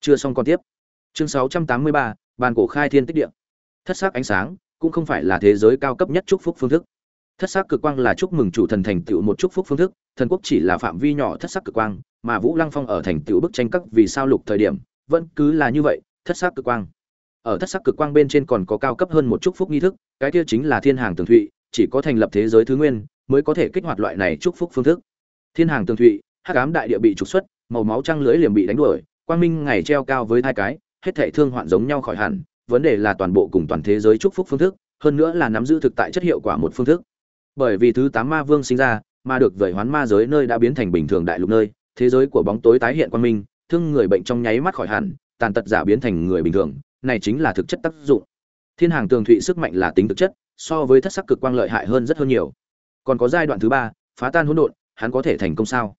Chưa xong con tiếp. Chương 683, bàn cổ khai thiên tích địa. Thất sắc ánh sáng, cũng không phải là thế giới cao cấp nhất chúc phúc phương thức. Thất sắc cực quang là chúc mừng chủ thần thành tựu một chúc phúc phương thức, thần quốc chỉ là phạm vi nhỏ thất sắc cực quang, mà Vũ Lăng Phong ở thành tựu bức tranh các vì sao lục thời điểm, vẫn cứ là như vậy, thất sắc cực quang. Ở thất sắc cực quang bên trên còn có cao cấp hơn một chúc phúc nghi thức, cái kia chính là thiên hàng tường thụy, chỉ có thành lập thế giới thứ nguyên mới có thể kích hoạt loại này chúc phúc phương thức. Thiên hàng tường thụy, hắc ám đại địa bị trục xuất, màu máu trăng lưới liềm bị đánh đuổi, quang minh ngày treo cao với hai cái, hết thảy thương hoạn giống nhau khỏi hẳn, vấn đề là toàn bộ cùng toàn thế giới chúc phúc phương thức, hơn nữa là nắm giữ thực tại chất hiệu quả một phương thức. Bởi vì thứ tám ma vương sinh ra, mà được vẩy hoán ma giới nơi đã biến thành bình thường đại lục nơi, thế giới của bóng tối tái hiện quang minh, thương người bệnh trong nháy mắt khỏi hẳn, tàn tật giả biến thành người bình thường, này chính là thực chất tác dụng. Thiên hàng tường thụy sức mạnh là tính thực chất, so với thất sắc cực quang lợi hại hơn rất hơn nhiều. Còn có giai đoạn thứ ba, phá tan hỗn độn, hắn có thể thành công sao?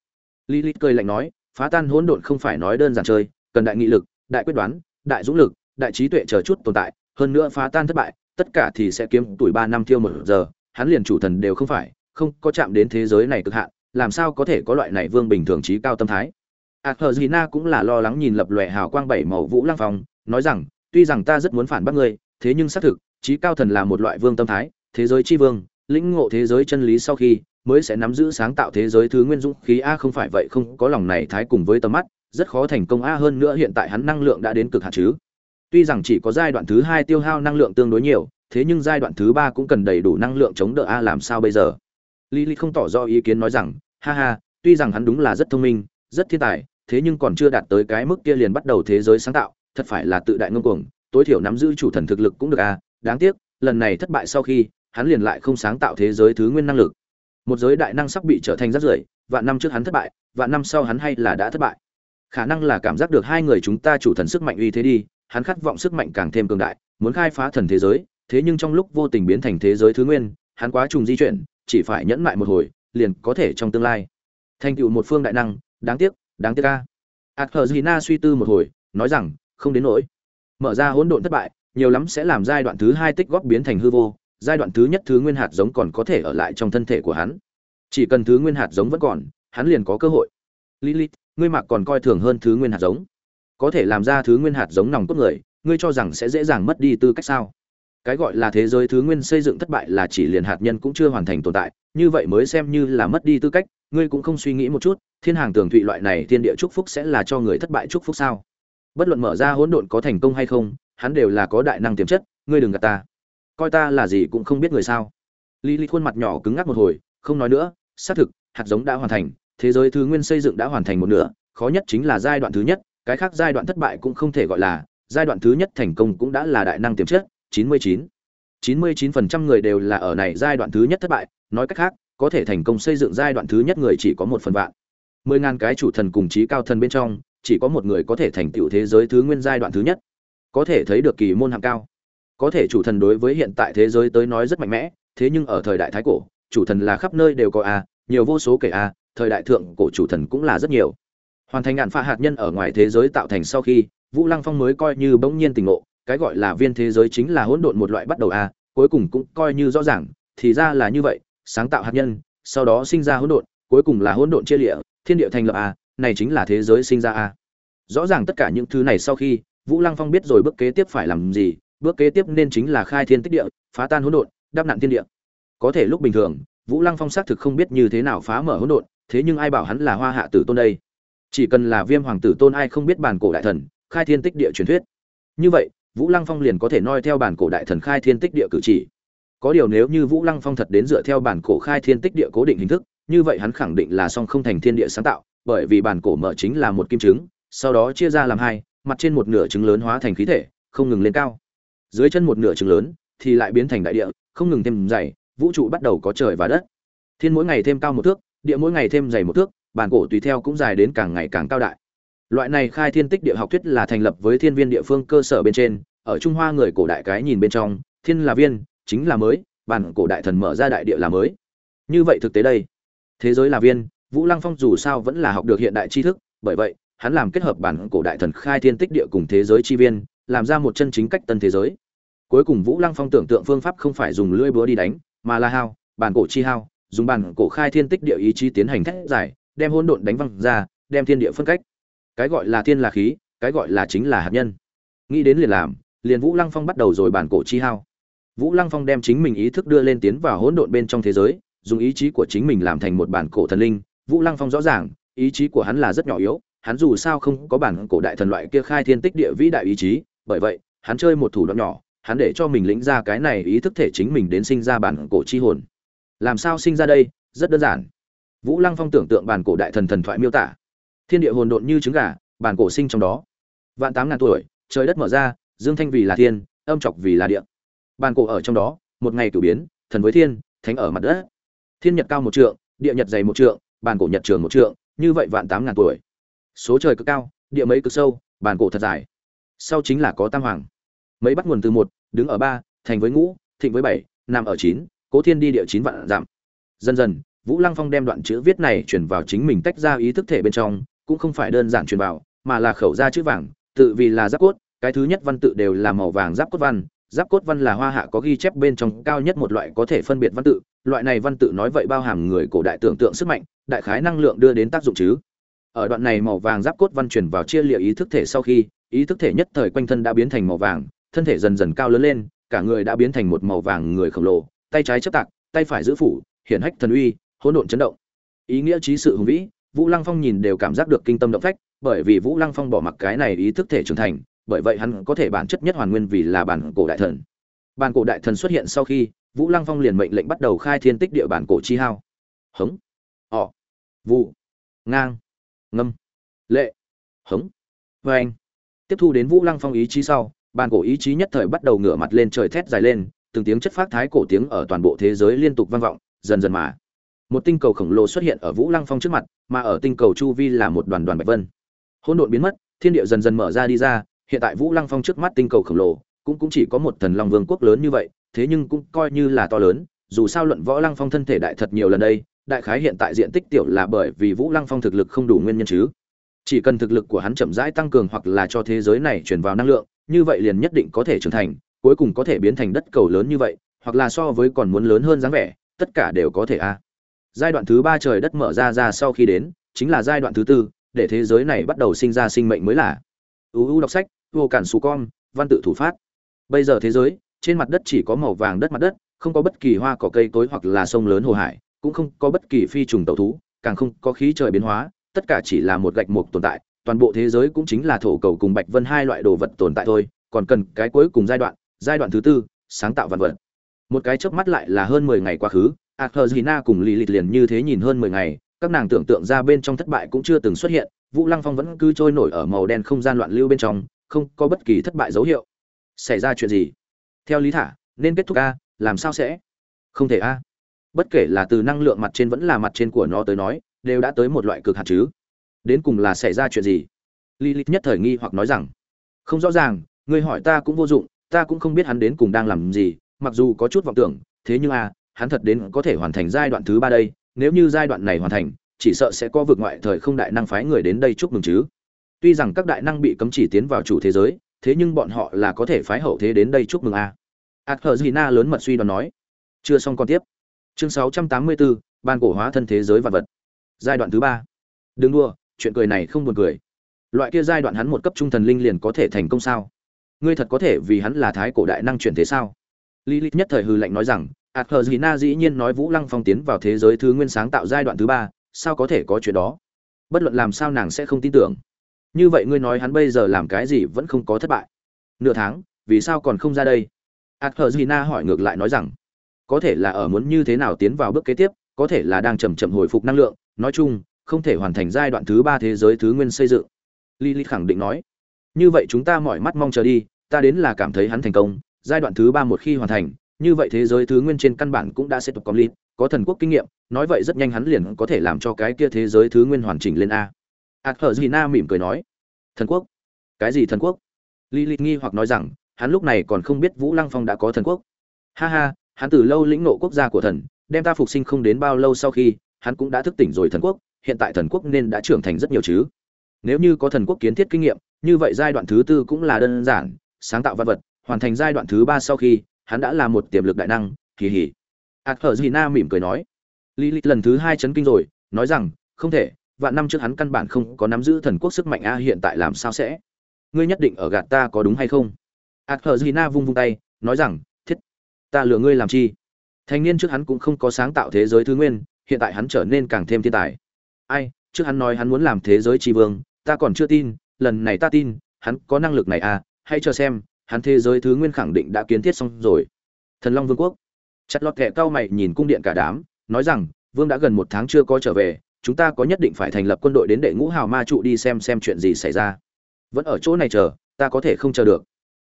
Lilith cười lạnh nói, phá tan hỗn độn không phải nói đơn giản chơi, cần đại nghị lực, đại quyết đoán, đại dũng lực, đại trí tuệ chờ chút tồn tại, hơn nữa phá tan thất bại, tất cả thì sẽ kiếm tuổi ba năm tiêu một giờ, hắn liền chủ thần đều không phải, không có chạm đến thế giới này cực hạn, làm sao có thể có loại này vương bình thường trí cao tâm thái. Athena cũng là lo lắng nhìn lập lòe hào quang bảy màu vũ lăng phong, nói rằng, tuy rằng ta rất muốn phản bác ngươi, thế nhưng xác thực, trí cao thần là một loại vương tâm thái, thế giới chi vương, lĩnh ngộ thế giới chân lý sau khi, mới sẽ nắm giữ sáng tạo thế giới thứ nguyên dũng khí a không phải vậy không có lòng này thái cùng với tầm mắt, rất khó thành công a hơn nữa hiện tại hắn năng lượng đã đến cực hạn chứ. Tuy rằng chỉ có giai đoạn thứ hai tiêu hao năng lượng tương đối nhiều, thế nhưng giai đoạn thứ ba cũng cần đầy đủ năng lượng chống đỡ a làm sao bây giờ? Lý không tỏ rõ ý kiến nói rằng, ha ha, tuy rằng hắn đúng là rất thông minh, rất thiên tài, thế nhưng còn chưa đạt tới cái mức kia liền bắt đầu thế giới sáng tạo, thật phải là tự đại ngông cuồng, tối thiểu nắm giữ chủ thần thực lực cũng được à? đáng tiếc, lần này thất bại sau khi, hắn liền lại không sáng tạo thế giới thứ nguyên năng lực. Một giới đại năng sắp bị trở thành rác rưởi, vạn năm trước hắn thất bại, vạn năm sau hắn hay là đã thất bại. Khả năng là cảm giác được hai người chúng ta chủ thần sức mạnh uy thế đi, hắn khát vọng sức mạnh càng thêm cường đại, muốn khai phá thần thế giới, thế nhưng trong lúc vô tình biến thành thế giới thứ nguyên, hắn quá trùng di chuyển, chỉ phải nhẫn mại một hồi, liền có thể trong tương lai thành tựu một phương đại năng, đáng tiếc, đáng tiếc a. Athena suy tư một hồi, nói rằng, không đến nỗi. Mở ra hỗn độn thất bại, nhiều lắm sẽ làm giai đoạn thứ hai tích góp biến thành hư vô, giai đoạn thứ nhất thứ nguyên hạt giống còn có thể ở lại trong thân thể của hắn. Chỉ cần thứ nguyên hạt giống vẫn còn, hắn liền có cơ hội. Lilith, ngươi mặc còn coi thường hơn thứ nguyên hạt giống. Có thể làm ra thứ nguyên hạt giống nòng cốt người, ngươi cho rằng sẽ dễ dàng mất đi tư cách sao? cái gọi là thế giới thứ nguyên xây dựng thất bại là chỉ liền hạt nhân cũng chưa hoàn thành tồn tại như vậy mới xem như là mất đi tư cách ngươi cũng không suy nghĩ một chút thiên hàng tường thụy loại này thiên địa chúc phúc sẽ là cho người thất bại chúc phúc sao bất luận mở ra hỗn độn có thành công hay không hắn đều là có đại năng tiềm chất ngươi đừng gạt ta coi ta là gì cũng không biết người sao lý lý khuôn mặt nhỏ cứng ngắc một hồi không nói nữa xác thực hạt giống đã hoàn thành thế giới thứ nguyên xây dựng đã hoàn thành một nửa khó nhất chính là giai đoạn thứ nhất cái khác giai đoạn thất bại cũng không thể gọi là giai đoạn thứ nhất thành công cũng đã là đại năng tiềm chất 99. 99% người đều là ở này giai đoạn thứ nhất thất bại, nói cách khác, có thể thành công xây dựng giai đoạn thứ nhất người chỉ có một phần vạn. 10 ngàn cái chủ thần cùng trí cao thần bên trong, chỉ có một người có thể thành tựu thế giới thứ nguyên giai đoạn thứ nhất. có thể thấy được kỳ môn hạng cao có thể chủ thần đối với hiện tại thế giới tới nói rất mạnh mẽ, thế nhưng ở thời đại thái cổ, chủ thần là khắp nơi đều có a, nhiều vô số kể a, thời đại thượng cổ chủ thần cũng là rất nhiều hoàn thành ngạn pha hạt nhân ở ngoài thế giới tạo thành sau khi, vũ lăng phong mới coi như bỗng nhiên tình ngộ, cái gọi là viên thế giới chính là hỗn độn một loại bắt đầu a, cuối cùng cũng coi như rõ ràng, thì ra là như vậy, sáng tạo hạt nhân, sau đó sinh ra hỗn độn, cuối cùng là hỗn độn chia lịa, thiên địa thành lập a này chính là thế giới sinh ra a. Rõ ràng tất cả những thứ này sau khi, vũ lăng phong biết rồi bước kế tiếp phải làm gì, bước kế tiếp nên chính là khai thiên tích địa, phá tan hỗn độn, đắp nặn thiên địa. Có thể lúc bình thường, vũ lăng phong xác thực không biết như thế nào phá mở hỗn độn, thế nhưng ai bảo hắn là hoa hạ tử tôn đây? Chỉ cần là viêm hoàng tử tôn ai không biết bản cổ đại thần, khai thiên tích địa truyền thuyết. Như vậy, vũ lăng phong liền có thể noi theo bản cổ đại thần khai thiên tích địa cử chỉ. Có điều nếu như vũ lăng phong thật đến dựa theo bản cổ khai thiên tích địa cố định hình thức, như vậy hắn khẳng định là song không thành thiên địa sáng tạo bởi vì bản cổ mở chính là một kim trứng, sau đó chia ra làm hai, mặt trên một nửa trứng lớn hóa thành khí thể, không ngừng lên cao. Dưới chân một nửa trứng lớn thì lại biến thành đại địa, không ngừng thêm dày, vũ trụ bắt đầu có trời và đất. Thiên mỗi ngày thêm cao một thước, địa mỗi ngày thêm dày một thước, bản cổ tùy theo cũng dài đến càng ngày càng cao đại. Loại này khai thiên tích địa học thuyết là thành lập với thiên viên địa phương cơ sở bên trên, ở trung hoa người cổ đại cái nhìn bên trong, thiên là viên, chính là mới, bản cổ đại thần mở ra đại địa là mới. Như vậy thực tế đây. Thế giới là viên vũ lăng phong dù sao vẫn là học được hiện đại tri thức, bởi vậy, hắn làm kết hợp bản cổ đại thần khai thiên tích địa cùng thế giới chi viên, làm ra một chân chính cách tân thế giới. Cuối cùng vũ lăng phong tưởng tượng phương pháp không phải dùng lưỡi búa đi đánh, mà là hao, bản cổ chi hao, dùng bản cổ khai thiên tích địa ý chí tiến hành thét giải, đem hỗn độn đánh văng ra, đem thiên địa phân cách. Cái gọi là thiên là khí, cái gọi là chính là hạt nhân. Nghĩ đến liền làm, liền vũ lăng phong bắt đầu rồi bản cổ chi hao. Vũ lăng phong đem chính mình ý thức đưa lên tiến vào hỗn độn bên trong thế giới, dùng ý chí của chính mình làm thành một bản cổ thần linh vũ lăng phong rõ ràng, ý chí của hắn là rất nhỏ yếu, hắn dù sao không có bản cổ đại thần loại kia khai thiên tích địa vĩ đại ý chí, bởi vậy, hắn chơi một thủ đoạn nhỏ, hắn để cho mình lĩnh ra cái này ý thức thể chính mình đến sinh ra bản cổ chi hồn. Làm sao sinh ra đây? Rất đơn giản. Vũ lăng phong tưởng tượng bản cổ đại thần thần thoại miêu tả. Thiên địa hồn độn như trứng gà, bản cổ sinh trong đó. Vạn tám ngàn tuổi, trời đất mở ra, dương thanh vì là thiên, âm trọc vì là địa. Bản cổ ở trong đó, một ngày cử biến, thần với thiên, thánh ở mặt đất. Thiên nhật cao một trượng, địa nhật dày một trượng bàn cổ nhật trường một trượng, như vậy vạn tám ngàn tuổi. Số trời cực cao, địa mấy cực sâu, bàn cổ thật dài. Sau chính là có tam hoàng. Mấy bắt nguồn từ một, đứng ở ba, thành với ngũ, thịnh với bảy nằm ở chín, cố thiên đi địa chín vạn giảm dần dần, vũ lăng phong đem đoạn chữ viết này chuyển vào chính mình tách ra ý thức thể bên trong, cũng không phải đơn giản truyền vào, mà là khẩu ra chữ vàng, tự vì là giáp cốt, cái thứ nhất văn tự đều là màu vàng giáp cốt văn. Giáp cốt văn là hoa hạ có ghi chép bên trong cao nhất một loại có thể phân biệt văn tự, loại này văn tự nói vậy bao hàm người cổ đại tưởng tượng sức mạnh đại khái năng lượng đưa đến tác dụng chứ. Ở đoạn này màu vàng giáp cốt văn chuyển vào chia liệu ý thức thể sau khi, ý thức thể nhất thời quanh thân đã biến thành màu vàng, thân thể dần dần cao lớn lên, cả người đã biến thành một màu vàng người khổng lồ, tay trái chấp tạc, tay phải giữ phủ, hiển hách thần uy, hỗn độn chấn động. Ý nghĩa trí sự hùng vĩ, vũ lăng phong nhìn đều cảm giác được kinh tâm động phách, bởi vì vũ lăng phong bỏ mặc cái này ý thức thể trưởng thành, bởi vậy hắn có thể bản chất nhất hoàn nguyên vì là bản cổ đại thần. Bản cổ đại thần xuất hiện sau khi, vũ lăng phong liền mệnh lệnh bắt đầu khai thiên tích địa bản cổ chi hao. Hống. Ỏ vụ. Ngang. Ngâm. Lệ. Hống. Vê anh. Tiếp thu đến vũ lăng phong ý chí sau, bàn cổ ý chí nhất thời bắt đầu ngửa mặt lên trời thét dài lên, từng tiếng chất phát thái cổ tiếng ở toàn bộ thế giới liên tục vang vọng, dần dần mà. Một tinh cầu khổng lồ xuất hiện ở vũ lăng phong trước mặt, mà ở tinh cầu chu vi là một đoàn đoàn bạch vân. Hỗn độn biến mất, thiên địa dần dần mở ra đi ra, hiện tại vũ lăng phong trước mắt tinh cầu khổng lồ, cũng cũng chỉ có một thần long vương quốc lớn như vậy, thế nhưng cũng coi như là to lớn, dù sao luận võ lăng phong thân thể đại thật nhiều lần đây đại khái hiện tại diện tích tiểu là bởi vì vũ lăng phong thực lực không đủ nguyên nhân chứ. Chỉ cần thực lực của hắn chậm rãi tăng cường hoặc là cho thế giới này truyền vào năng lượng, như vậy liền nhất định có thể trưởng thành, cuối cùng có thể biến thành đất cầu lớn như vậy, hoặc là so với còn muốn lớn hơn dáng vẻ, tất cả đều có thể a. Giai đoạn thứ ba trời đất mở ra ra sau khi đến, chính là giai đoạn thứ tư, để thế giới này bắt đầu sinh ra sinh mệnh mới là. Uu đọc sách, vô cản xù con văn tự thủ phát. Bây giờ thế giới, trên mặt đất chỉ có màu vàng đất mặt đất, không có bất kỳ hoa cỏ cây cối hoặc là sông lớn hồ hải cũng không có bất kỳ phi trùng tàu thú càng không có khí trời biến hóa tất cả chỉ là một gạch mục tồn tại toàn bộ thế giới cũng chính là thổ cầu cùng bạch vân hai loại đồ vật tồn tại thôi còn cần cái cuối cùng giai đoạn giai đoạn thứ tư sáng tạo vạn vật một cái chớp mắt lại là hơn mười ngày quá khứ Athena cùng lì lịt liền như thế nhìn hơn mười ngày, các nàng tưởng tượng ra bên trong thất bại cũng chưa từng xuất hiện, Vũ Lăng Phong vẫn cứ trôi nổi ở màu đen không gian loạn lưu bên trong, không có bất kỳ thất bại dấu hiệu. Xảy ra chuyện gì? Theo lý thả, nên kết thúc a, làm sao sẽ? Không thể a. Bất kể là từ năng lượng mặt trên vẫn là mặt trên của nó tới nói, đều đã tới một loại cực hạt chứ. Đến cùng là xảy ra chuyện gì? Lilith nhất thời nghi hoặc nói rằng không rõ ràng ngươi hỏi ta cũng vô dụng ta cũng không biết hắn đến cùng đang làm gì mặc dù có chút vọng tưởng thế nhưng à hắn thật đến có thể hoàn thành giai đoạn thứ ba đây nếu như giai đoạn này hoàn thành chỉ sợ sẽ có vượt ngoại thời không đại năng phái người đến đây chúc mừng chứ. Tuy rằng các đại năng bị cấm chỉ tiến vào chủ thế giới thế nhưng bọn họ là có thể phái hậu thế đến đây chúc mừng à. a ạt thờ gina lớn mật suy đoán nói. Chưa xong còn tiếp chương 684, ban cổ hóa thân thế giới vật vật. Giai đoạn thứ ba. Đừng đua chuyện cười này không buồn cười. Loại kia giai đoạn hắn một cấp trung thần linh liền có thể thành công sao? Ngươi thật có thể vì hắn là thái cổ đại năng chuyển thế sao? Lilith nhất thời hư lạnh nói rằng ạt dĩ nhiên nói vũ lăng phong tiến vào thế giới thứ nguyên sáng tạo giai đoạn thứ ba sao có thể có chuyện đó? Bất luận làm sao nàng sẽ không tin tưởng. Như vậy ngươi nói hắn bây giờ làm cái gì vẫn không có thất bại. Nửa tháng vì sao còn không ra đây? Ạt hỏi ngược lại nói rằng có thể là ở muốn như thế nào tiến vào bước kế tiếp, có thể là đang chậm chậm hồi phục năng lượng, nói chung, không thể hoàn thành giai đoạn thứ ba thế giới thứ nguyên xây dựng. Lilith khẳng định nói. Như vậy chúng ta mỏi mắt mong chờ đi, ta đến là cảm thấy hắn thành công, giai đoạn thứ ba một khi hoàn thành, như vậy thế giới thứ nguyên trên căn bản cũng đã sẽ tục complete có thần quốc kinh nghiệm, nói vậy rất nhanh hắn liền có thể làm cho cái kia thế giới thứ nguyên hoàn chỉnh lên a. Ạt hờ gina mỉm cười nói. Thần quốc? Cái gì thần quốc? Lilith nghi hoặc nói rằng, hắn lúc này còn không biết vũ lăng phong đã có thần quốc. Ha ha hắn từ lâu lĩnh nộ quốc gia của thần, đem ta phục sinh không đến bao lâu sau khi, hắn cũng đã thức tỉnh rồi thần quốc, hiện tại thần quốc nên đã trưởng thành rất nhiều chứ. Nếu như có thần quốc kiến thiết kinh nghiệm, như vậy giai đoạn thứ tư cũng là đơn giản, sáng tạo văn vật, hoàn thành giai đoạn thứ ba sau khi, hắn đã là một tiềm lực đại năng kỳ hỉ ạt thở gì na mỉm cười nói. Lý lịch lần thứ hai chấn kinh rồi, nói rằng, không thể, vạn năm trước hắn căn bản không có nắm giữ thần quốc sức mạnh a, hiện tại làm sao sẽ? Ngươi nhất định ở gạt ta có đúng hay không? Ạt thở vung vung tay, nói rằng ta lừa ngươi làm chi? Thanh niên trước hắn cũng không có sáng tạo thế giới thứ nguyên, hiện tại hắn trở nên càng thêm thiên tài. Ai, trước hắn nói hắn muốn làm thế giới tri vương, ta còn chưa tin, lần này ta tin, hắn có năng lực này à hãy cho xem, hắn thế giới thứ nguyên khẳng định đã kiến thiết xong rồi. Thần long vương quốc. Chặt lọt kẻ cao mày nhìn cung điện cả đám, nói rằng, vương đã gần một tháng chưa có trở về, chúng ta có nhất định phải thành lập quân đội đến đệ ngũ hào ma trụ đi xem xem chuyện gì xảy ra. Vẫn ở chỗ này chờ, ta có thể không chờ được.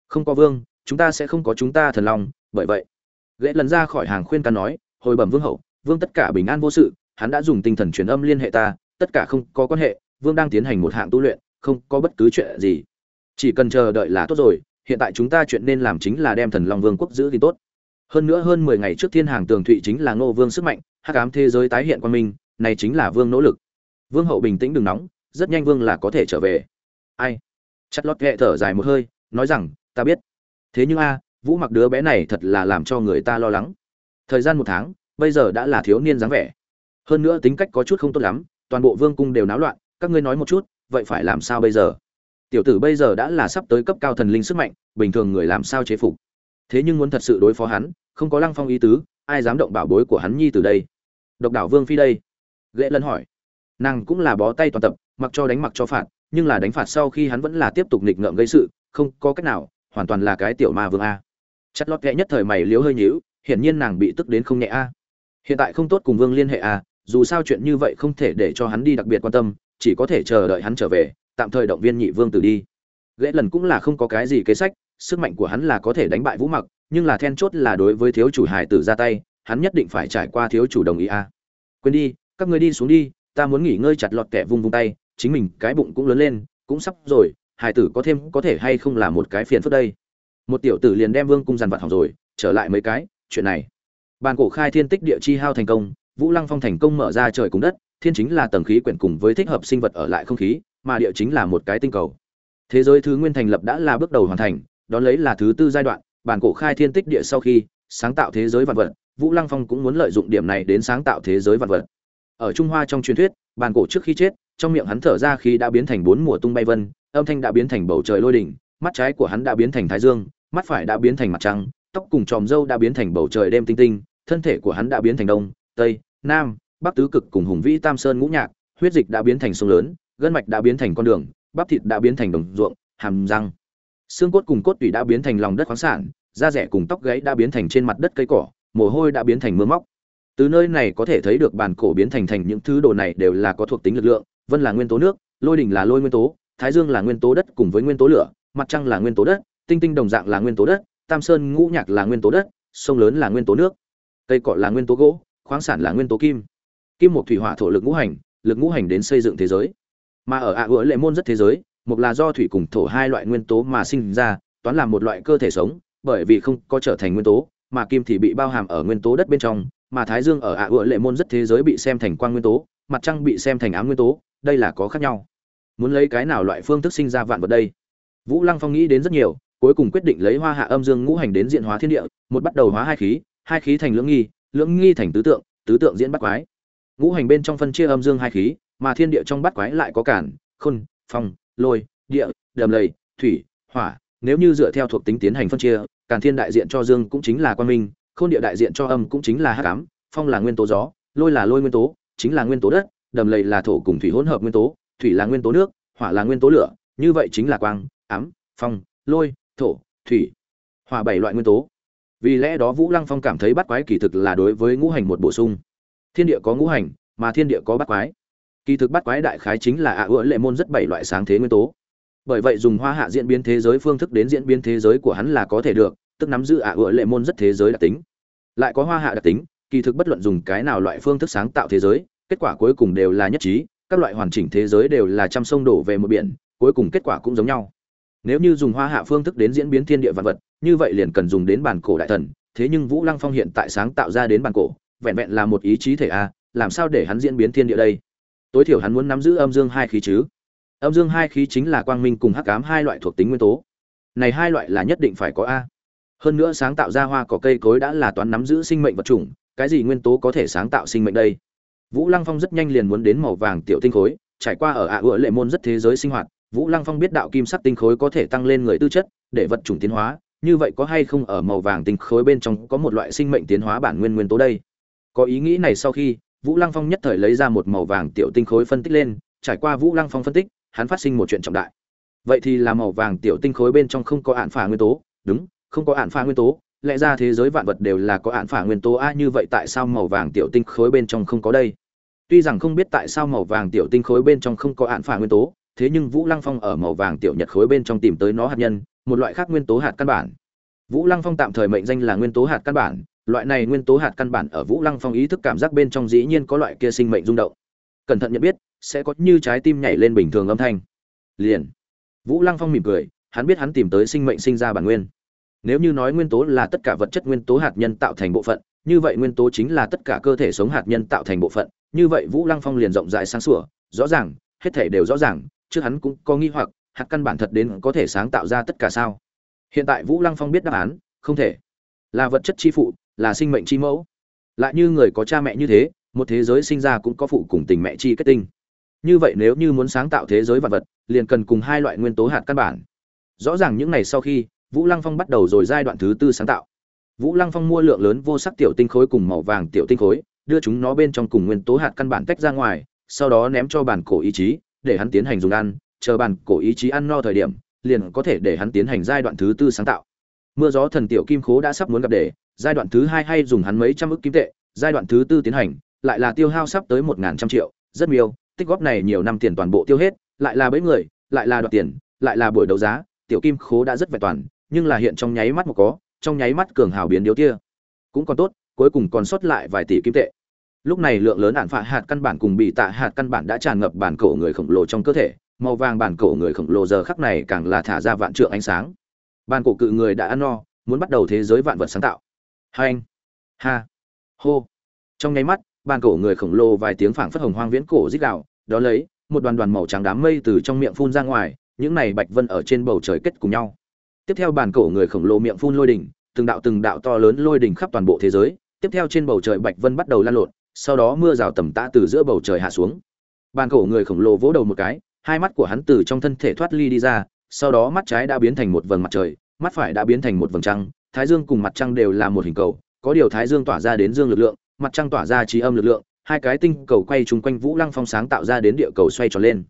Không có vương, chúng ta sẽ không có chúng ta thần long bởi vậy ghệ lần ra khỏi hàng khuyên ta nói, hồi bẩm vương hậu, vương tất cả bình an vô sự, hắn đã dùng tinh thần truyền âm liên hệ ta, tất cả không có quan hệ, vương đang tiến hành một hạng tu luyện, không có bất cứ chuyện gì. Chỉ cần chờ đợi là tốt rồi, hiện tại chúng ta chuyện nên làm chính là đem thần long vương quốc giữ thì tốt. Hơn nữa hơn mười ngày trước thiên hàng tường thụy chính là ngô vương sức mạnh, hắc ám thế giới tái hiện quan minh này chính là vương nỗ lực. Vương hậu bình tĩnh đừng nóng, rất nhanh vương là có thể trở về. Ai? Chặt lót ghẹ thở dài một hơi, nói rằng, ta biết. Thế nhưng a vũ mặc đứa bé này thật là làm cho người ta lo lắng. Thời gian một tháng, bây giờ đã là thiếu niên dáng vẻ. Hơn nữa tính cách có chút không tốt lắm, toàn bộ vương cung đều náo loạn, các ngươi nói một chút, vậy phải làm sao bây giờ? Tiểu tử bây giờ đã là sắp tới cấp cao thần linh sức mạnh, bình thường người làm sao chế phục? Thế nhưng muốn thật sự đối phó hắn, không có lăng phong ý tứ, ai dám động bảo bối của hắn nhi từ đây? Độc đảo vương phi đây. Ghệ lân hỏi. Nàng cũng là bó tay toàn tập, mặc cho đánh mặc cho phạt, nhưng là đánh phạt sau khi hắn vẫn là tiếp tục nghịch ngợm gây sự, không có cách nào, hoàn toàn là cái tiểu ma vương a chất lót kệ nhất thời mày liếu hơi nhíu, hiển nhiên nàng bị tức đến không nhẹ a. Hiện tại không tốt cùng vương liên hệ a, dù sao chuyện như vậy không thể để cho hắn đi đặc biệt quan tâm, chỉ có thể chờ đợi hắn trở về, tạm thời động viên nhị vương tử đi. Ghệ lần cũng là không có cái gì kế sách, sức mạnh của hắn là có thể đánh bại vũ mặc, nhưng là then chốt là đối với thiếu chủ hải tử ra tay, hắn nhất định phải trải qua thiếu chủ đồng ý a. Quên đi, các người đi xuống đi, ta muốn nghỉ ngơi chặt lọt kẻ vung vung tay, chính mình cái bụng cũng lớn lên, cũng sắp rồi hải tử có thêm có thể hay không là một cái phiền phức đây một tiểu tử liền đem vương cung dàn vặt hỏng rồi, trở lại mấy cái, chuyện này. Bàn cổ khai thiên tích địa chi hao thành công, vũ lăng phong thành công mở ra trời cùng đất, thiên chính là tầng khí quyển cùng với thích hợp sinh vật ở lại không khí, mà địa chính là một cái tinh cầu. Thế giới thứ nguyên thành lập đã là bước đầu hoàn thành, đón lấy là thứ tư giai đoạn bản cổ khai thiên tích địa sau khi sáng tạo thế giới vạn vật, vũ lăng phong cũng muốn lợi dụng điểm này đến sáng tạo thế giới vạn vật. Ở trung hoa trong truyền thuyết bản cổ trước khi chết, trong miệng hắn thở ra khi đã biến thành bốn mùa tung bay vân, âm thanh đã biến thành bầu trời lôi đỉnh, mắt trái của hắn đã biến thành thái dương mắt phải đã biến thành mặt trăng tóc cùng tròm râu đã biến thành bầu trời đêm tinh tinh thân thể của hắn đã biến thành đông tây nam bắc tứ cực cùng hùng vĩ tam sơn ngũ nhạc huyết dịch đã biến thành sông lớn gân mạch đã biến thành con đường bắp thịt đã biến thành đồng ruộng hàm răng xương cốt cùng cốt tủy đã biến thành lòng đất khoáng sản da rẻ cùng tóc gáy đã biến thành trên mặt đất cây cỏ mồ hôi đã biến thành mưa móc từ nơi này có thể thấy được bàn cổ biến thành thành những thứ đồ này đều là có thuộc tính lực lượng vân là nguyên tố nước lôi đỉnh là lôi nguyên tố thái dương là nguyên tố đất cùng với nguyên tố lửa mặt trăng là nguyên tố đất tinh tinh đồng dạng là nguyên tố đất, tam sơn ngũ nhạc là nguyên tố đất, sông lớn là nguyên tố nước, cây cọ là nguyên tố gỗ, khoáng sản là nguyên tố kim. Kim một thủy hỏa thổ lực ngũ hành, lực ngũ hành đến xây dựng thế giới. Mà ở ạ à lệ môn rất thế giới một là do thủy cùng thổ hai loại nguyên tố mà sinh ra, toán làm một loại cơ thể sống, bởi vì không có trở thành nguyên tố, mà kim thì bị bao hàm ở nguyên tố đất bên trong, mà thái dương ở ạ à lệ môn rất thế giới bị xem thành quang nguyên tố, mặt trăng bị xem thành ám nguyên tố, đây là có khác nhau. Muốn lấy cái nào loại phương thức sinh ra vạn vật đây? Vũ lăng phong nghĩ đến rất nhiều cuối cùng quyết định lấy hoa hạ âm dương ngũ hành đến diện hóa thiên địa, một bắt đầu hóa hai khí hai khí thành lưỡng nghi lưỡng nghi thành tứ tượng tứ tượng diễn bắt quái. Ngũ hành bên trong phân chia âm dương hai khí, mà thiên địa trong bắt quái lại có cản, khôn, phong, lôi, địa, đầm lầy, thủy, hỏa. Nếu như dựa theo thuộc tính tiến hành phân chia, cản thiên đại diện cho dương cũng chính là quan minh, khôn địa đại diện cho âm cũng chính là hắc ám, phong là nguyên tố gió, lôi là lôi nguyên tố, chính là nguyên tố đất, đầm lầy là thổ cùng thủy hỗn hợp nguyên tố, thủy là nguyên tố nước, hỏa là nguyên tố lửa, như vậy chính là quang, ám, phong, lôi thổ, thủy hỏa bảy loại nguyên tố. Vì lẽ đó vũ lăng phong cảm thấy bắt quái kỳ thực là đối với ngũ hành một bổ sung. Thiên địa có ngũ hành, mà thiên địa có bắt quái. Kỳ thực bắt quái đại khái chính là ạ à lệ môn rất bảy loại sáng thế nguyên tố. Bởi vậy dùng hoa hạ diễn biến thế giới phương thức đến diễn biến thế giới của hắn là có thể được, tức nắm giữ ạ à lệ môn rất thế giới đặc tính. Lại có hoa hạ đặc tính, kỳ thực bất luận dùng cái nào loại phương thức sáng tạo thế giới, kết quả cuối cùng đều là nhất trí, các loại hoàn chỉnh thế giới đều là trăm sông đổ về một biển, cuối cùng kết quả cũng giống nhau nếu như dùng hoa hạ phương thức đến diễn biến thiên địa vật vật, như vậy liền cần dùng đến bản cổ đại thần. Thế nhưng vũ lăng phong hiện tại sáng tạo ra đến bản cổ, vẹn vẹn là một ý chí thể a, làm sao để hắn diễn biến thiên địa đây? Tối thiểu hắn muốn nắm giữ âm dương hai khí chứ? Âm dương hai khí chính là quang minh cùng hắc ám hai loại thuộc tính nguyên tố. Này hai loại là nhất định phải có a. Hơn nữa sáng tạo ra hoa cỏ cây cối đã là toán nắm giữ sinh mệnh vật chủng, cái gì nguyên tố có thể sáng tạo sinh mệnh đây? Vũ lăng phong rất nhanh liền muốn đến màu vàng tiểu tinh khối, trải qua ở ạ à ựa lệ môn rất thế giới sinh hoạt vũ lăng phong biết đạo kim sắc tinh khối có thể tăng lên người tư chất, để vật chủng tiến hóa, như vậy có hay không ở màu vàng tinh khối bên trong có một loại sinh mệnh tiến hóa bản nguyên nguyên tố đây? Có ý nghĩ này sau khi, vũ lăng phong nhất thời lấy ra một màu vàng tiểu tinh khối phân tích lên, trải qua vũ lăng phong phân tích, hắn phát sinh một chuyện trọng đại. Vậy thì là màu vàng tiểu tinh khối bên trong không có án phả nguyên tố. Đúng, không có án phả nguyên tố. Lẽ ra thế giới vạn vật đều là có án phả nguyên tố a, như vậy tại sao màu vàng tiểu tinh khối bên trong không có đây? Tuy rằng không biết tại sao màu vàng tiểu tinh khối bên trong không có án phả nguyên tố thế nhưng vũ lăng phong ở màu vàng tiểu nhật khối bên trong tìm tới nó hạt nhân, một loại khác nguyên tố hạt căn bản. Vũ lăng phong tạm thời mệnh danh là nguyên tố hạt căn bản, loại này nguyên tố hạt căn bản ở vũ lăng phong ý thức cảm giác bên trong dĩ nhiên có loại kia sinh mệnh rung động. Cẩn thận nhận biết, sẽ có như trái tim nhảy lên bình thường âm thanh. Liền. Vũ lăng phong mỉm cười, hắn biết hắn tìm tới sinh mệnh sinh ra bản nguyên. Nếu như nói nguyên tố là tất cả vật chất nguyên tố hạt nhân tạo thành bộ phận, như vậy nguyên tố chính là tất cả cơ thể sống hạt nhân tạo thành bộ phận. Như vậy vũ lăng phong liền rộng rãi sáng sủa, rõ ràng, hết thể đều rõ ràng trước hắn cũng có nghi hoặc, hạt căn bản thật đến có thể sáng tạo ra tất cả sao? Hiện tại vũ lăng phong biết đáp án, không thể. Là vật chất chi phụ, là sinh mệnh chi mẫu. Lại như người có cha mẹ như thế, một thế giới sinh ra cũng có phụ cùng tình mẹ chi kết tinh. Như vậy nếu như muốn sáng tạo thế giới vật vật, liền cần cùng hai loại nguyên tố hạt căn bản. Rõ ràng những ngày sau khi, vũ lăng phong bắt đầu rồi giai đoạn thứ tư sáng tạo. Vũ lăng phong mua lượng lớn vô sắc tiểu tinh khối cùng màu vàng tiểu tinh khối, đưa chúng nó bên trong cùng nguyên tố hạt căn bản tách ra ngoài, sau đó ném cho bản cổ ý chí để hắn tiến hành dùng ăn, chờ bàn cổ ý chí ăn no thời điểm, liền có thể để hắn tiến hành giai đoạn thứ tư sáng tạo. Mưa gió thần tiểu kim khố đã sắp muốn gặp để, giai đoạn thứ hai hay dùng hắn mấy trăm ức kim tệ, giai đoạn thứ tư tiến hành, lại là tiêu hao sắp tới một ngàn trăm triệu, rất miêu tích góp này nhiều năm tiền toàn bộ tiêu hết, lại là bẫy người, lại là đoạt tiền, lại là buổi đấu giá, tiểu kim khố đã rất vẹn toàn, nhưng là hiện trong nháy mắt một có, trong nháy mắt cường hào biến điếu kia cũng còn tốt, cuối cùng còn sót lại vài tỷ kim tệ lúc này lượng lớn ạn phạ hạt căn bản cùng bị tạ hạt căn bản đã tràn ngập bản cổ người khổng lồ trong cơ thể, màu vàng bản cổ người khổng lồ giờ khắc này càng là thả ra vạn trượng ánh sáng. Bản cổ cự người đã ăn no, muốn bắt đầu thế giới vạn vật sáng tạo. Hai anh. Ha. Hô. Trong nháy mắt, bản cổ người khổng lồ vài tiếng phảng phất hồng hoang viễn cổ rít gạo đó lấy, một đoàn đoàn màu trắng đám mây từ trong miệng phun ra ngoài, những này bạch vân ở trên bầu trời kết cùng nhau. Tiếp theo bản cổ người khổng lồ miệng phun lôi đỉnh, từng đạo từng đạo to lớn lôi đỉnh khắp toàn bộ thế giới, tiếp theo trên bầu trời bạch vân bắt đầu lan lộn sau đó mưa rào tầm tã từ giữa bầu trời hạ xuống. Bàn cổ người khổng lồ vỗ đầu một cái, hai mắt của hắn từ trong thân thể thoát ly đi ra, sau đó mắt trái đã biến thành một vầng mặt trời, mắt phải đã biến thành một vầng trăng, thái dương cùng mặt trăng đều là một hình cầu, có điều thái dương tỏa ra đến dương lực lượng, mặt trăng tỏa ra trí âm lực lượng, hai cái tinh cầu quay chung quanh vũ lăng phong sáng tạo ra đến địa cầu xoay tròn lên.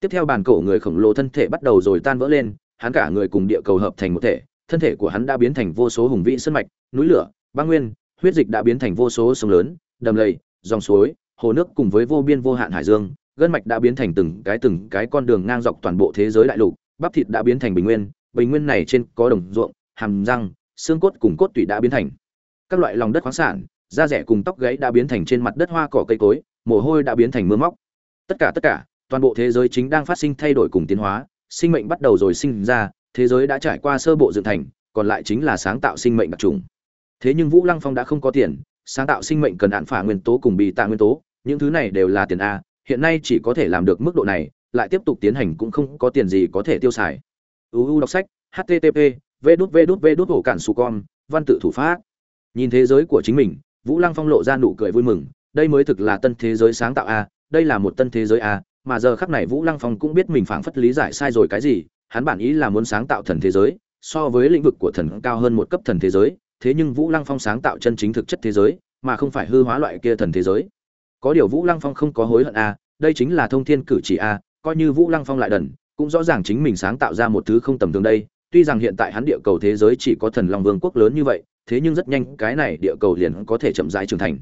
Tiếp theo bàn cổ người khổng lồ thân thể bắt đầu rồi tan vỡ lên, hắn cả người cùng địa cầu hợp thành một thể, thân thể của hắn đã biến thành vô số hùng vĩ sân mạch, núi lửa, băng nguyên, huyết dịch đã biến thành vô số sông lớn đầm lầy, dòng suối, hồ nước cùng với vô biên vô hạn hải dương, gân mạch đã biến thành từng cái từng cái con đường ngang dọc toàn bộ thế giới đại lục, bắp thịt đã biến thành bình nguyên bình nguyên này trên có đồng ruộng, hàm răng, xương cốt cùng cốt tủy đã biến thành các loại lòng đất khoáng sản, da rẻ cùng tóc gãy đã biến thành trên mặt đất hoa cỏ cây cối, mồ hôi đã biến thành mưa móc. Tất cả tất cả, toàn bộ thế giới chính đang phát sinh thay đổi cùng tiến hóa, sinh mệnh bắt đầu rồi sinh ra, thế giới đã trải qua sơ bộ dựng thành, còn lại chính là sáng tạo sinh mệnh đặc trùng. Thế nhưng vũ lăng phong đã không có tiền sáng tạo sinh mệnh cần hạn phả nguyên tố cùng bị tạ nguyên tố, những thứ này đều là tiền a, hiện nay chỉ có thể làm được mức độ này, lại tiếp tục tiến hành cũng không có tiền gì có thể tiêu xài. Uu đọc sách http v đút v đút v đút hổ cản su con văn tự thủ pháp. Nhìn thế giới của chính mình, vũ lăng phong lộ ra nụ cười vui mừng, đây mới thực là tân thế giới sáng tạo a, đây là một tân thế giới a, mà giờ khắc này vũ lăng phong cũng biết mình phảng phất lý giải sai rồi cái gì, hắn bản ý là muốn sáng tạo thần thế giới, so với lĩnh vực của thần cao hơn một cấp thần thế giới thế nhưng vũ lăng phong sáng tạo chân chính thực chất thế giới, mà không phải hư hóa loại kia thần thế giới. Có điều vũ lăng phong không có hối hận a đây chính là thông thiên cử chỉ a coi như vũ lăng phong lại đần, cũng rõ ràng chính mình sáng tạo ra một thứ không tầm thường đây. Tuy rằng hiện tại hắn địa cầu thế giới chỉ có thần long vương quốc lớn như vậy, thế nhưng rất nhanh cái này địa cầu liền có thể chậm rãi trưởng thành.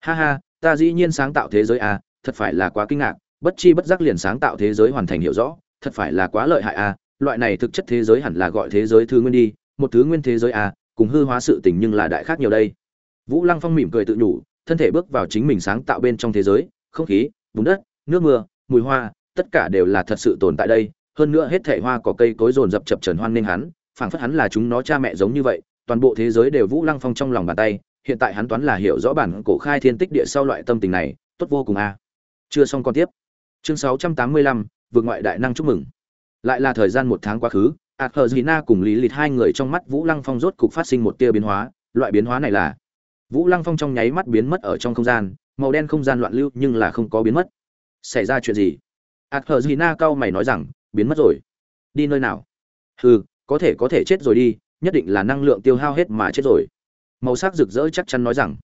Ha ha, ta dĩ nhiên sáng tạo thế giới a thật phải là quá kinh ngạc, bất chi bất giác liền sáng tạo thế giới hoàn thành hiểu rõ, thật phải là quá lợi hại a loại này thực chất thế giới hẳn là gọi thế giới thứ nguyên đi, một thứ nguyên thế giới a cùng hư hóa sự tình nhưng là đại khác nhiều đây. Vũ lăng phong mỉm cười tự nhủ thân thể bước vào chính mình sáng tạo bên trong thế giới không khí bùn đất nước mưa mùi hoa tất cả đều là thật sự tồn tại đây. Hơn nữa hết thảy hoa có cây cối rồn dập chập trần hoan nên hắn phảng phất hắn là chúng nó cha mẹ giống như vậy. Toàn bộ thế giới đều vũ lăng phong trong lòng bàn tay hiện tại hắn toán là hiểu rõ bản cổ khai thiên tích địa sau loại tâm tình này tốt vô cùng a. Chưa xong còn tiếp. Chương 685, vượt ngoại đại năng chúc mừng. Lại là thời gian một tháng quá khứ ạt hờ dì cùng lý lịch hai người trong mắt vũ lăng phong rốt cục phát sinh một tia biến hóa, loại biến hóa này là, vũ lăng phong trong nháy mắt biến mất ở trong không gian, màu đen không gian loạn lưu nhưng là không có biến mất. Xảy ra chuyện gì? Ạt hờ dì cau mày nói rằng, biến mất rồi. Đi nơi nào? Hừ, có thể có thể chết rồi đi, nhất định là năng lượng tiêu hao hết mà chết rồi. Màu sắc rực rỡ chắc chắn nói rằng.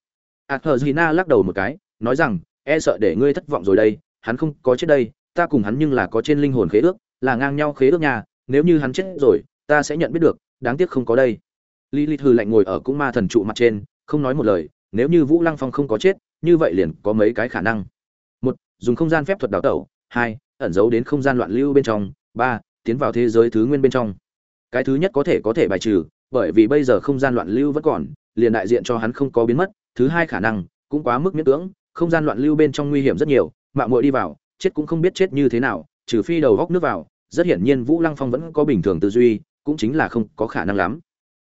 Ạt hờ dì lắc đầu một cái, nói rằng e sợ để ngươi thất vọng rồi đây, hắn không có chết đây, ta cùng hắn nhưng là có trên linh hồn khế ước, là ngang nhau khế ước nhà nếu như hắn chết rồi, ta sẽ nhận biết được, đáng tiếc không có đây. Lý lịch hư lạnh ngồi ở cũng ma thần trụ mặt trên, không nói một lời, nếu như vũ lăng phong không có chết, như vậy liền có mấy cái khả năng. Một, dùng không gian phép thuật đào tẩu. Hai, ẩn giấu đến không gian loạn lưu bên trong. Ba, tiến vào thế giới thứ nguyên bên trong. Cái thứ nhất có thể có thể bài trừ, bởi vì bây giờ không gian loạn lưu vẫn còn, liền đại diện cho hắn không có biến mất. Thứ hai khả năng, cũng quá mức miễn cưỡng, không gian loạn lưu bên trong nguy hiểm rất nhiều mạng muội đi vào, chết cũng không biết chết như thế nào, trừ phi đầu góc nước vào rất hiển nhiên vũ lăng phong vẫn có bình thường tư duy, cũng chính là không có khả năng lắm.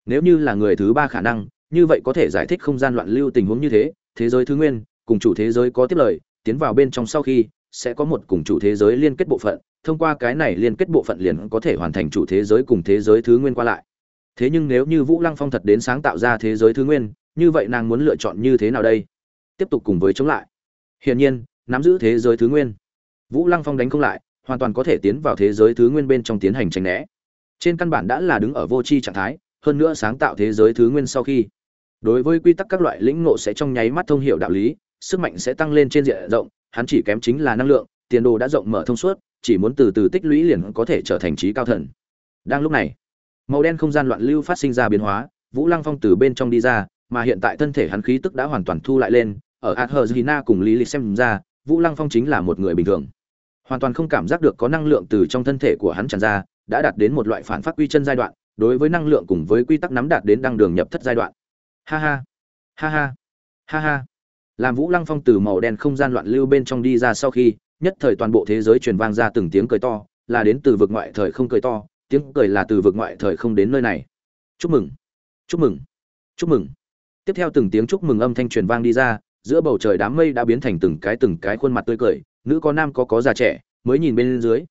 Nếu như là người thứ ba khả năng, như vậy có thể giải thích không gian loạn lưu tình huống như thế thế giới thứ nguyên, cùng chủ thế giới có tiếp lời, tiến vào bên trong sau khi, sẽ có một cùng chủ thế giới liên kết bộ phận, thông qua cái này liên kết bộ phận liền có thể hoàn thành chủ thế giới cùng thế giới thứ nguyên qua lại. Thế nhưng nếu như vũ lăng phong thật đến sáng tạo ra thế giới thứ nguyên, như vậy nàng muốn lựa chọn như thế nào đây? Tiếp tục cùng với chống lại. Hiển nhiên, nắm giữ thế giới thứ nguyên. Vũ lăng phong đánh không lại hoàn toàn có thể tiến vào thế giới thứ nguyên bên trong tiến hành tránh né. Trên căn bản đã là đứng ở vô tri trạng thái, hơn nữa sáng tạo thế giới thứ nguyên sau khi. Đối với quy tắc các loại lĩnh ngộ sẽ trong nháy mắt thông hiểu đạo lý, sức mạnh sẽ tăng lên trên diện rộng, hắn chỉ kém chính là năng lượng, tiền đồ đã rộng mở thông suốt, chỉ muốn từ từ tích lũy liền có thể trở thành trí cao thần. Đang lúc này, màu đen không gian loạn lưu phát sinh ra biến hóa, vũ lăng phong từ bên trong đi ra, mà hiện tại thân thể hắn khí tức đã hoàn toàn thu lại lên, ở adherzina cùng lý lịch xem ra, vũ lăng phong chính là một người bình thường hoàn toàn không cảm giác được có năng lượng từ trong thân thể của hắn tràn ra, đã đạt đến một loại phản phát quy chân giai đoạn, đối với năng lượng cùng với quy tắc nắm đạt đến đăng đường nhập thất giai đoạn. Ha ha ha ha ha ha. Làm vũ lăng phong từ màu đen không gian loạn lưu bên trong đi ra sau khi, nhất thời toàn bộ thế giới truyền vang ra từng tiếng cười to, là đến từ vực ngoại thời không cười to, tiếng cười là từ vực ngoại thời không đến nơi này. Chúc mừng chúc mừng chúc mừng. Tiếp theo từng tiếng chúc mừng âm thanh truyền vang đi ra, giữa bầu trời đám mây đã biến thành từng cái từng cái khuôn mặt tươi cười nữ có nam có có già trẻ, mới nhìn bên dưới.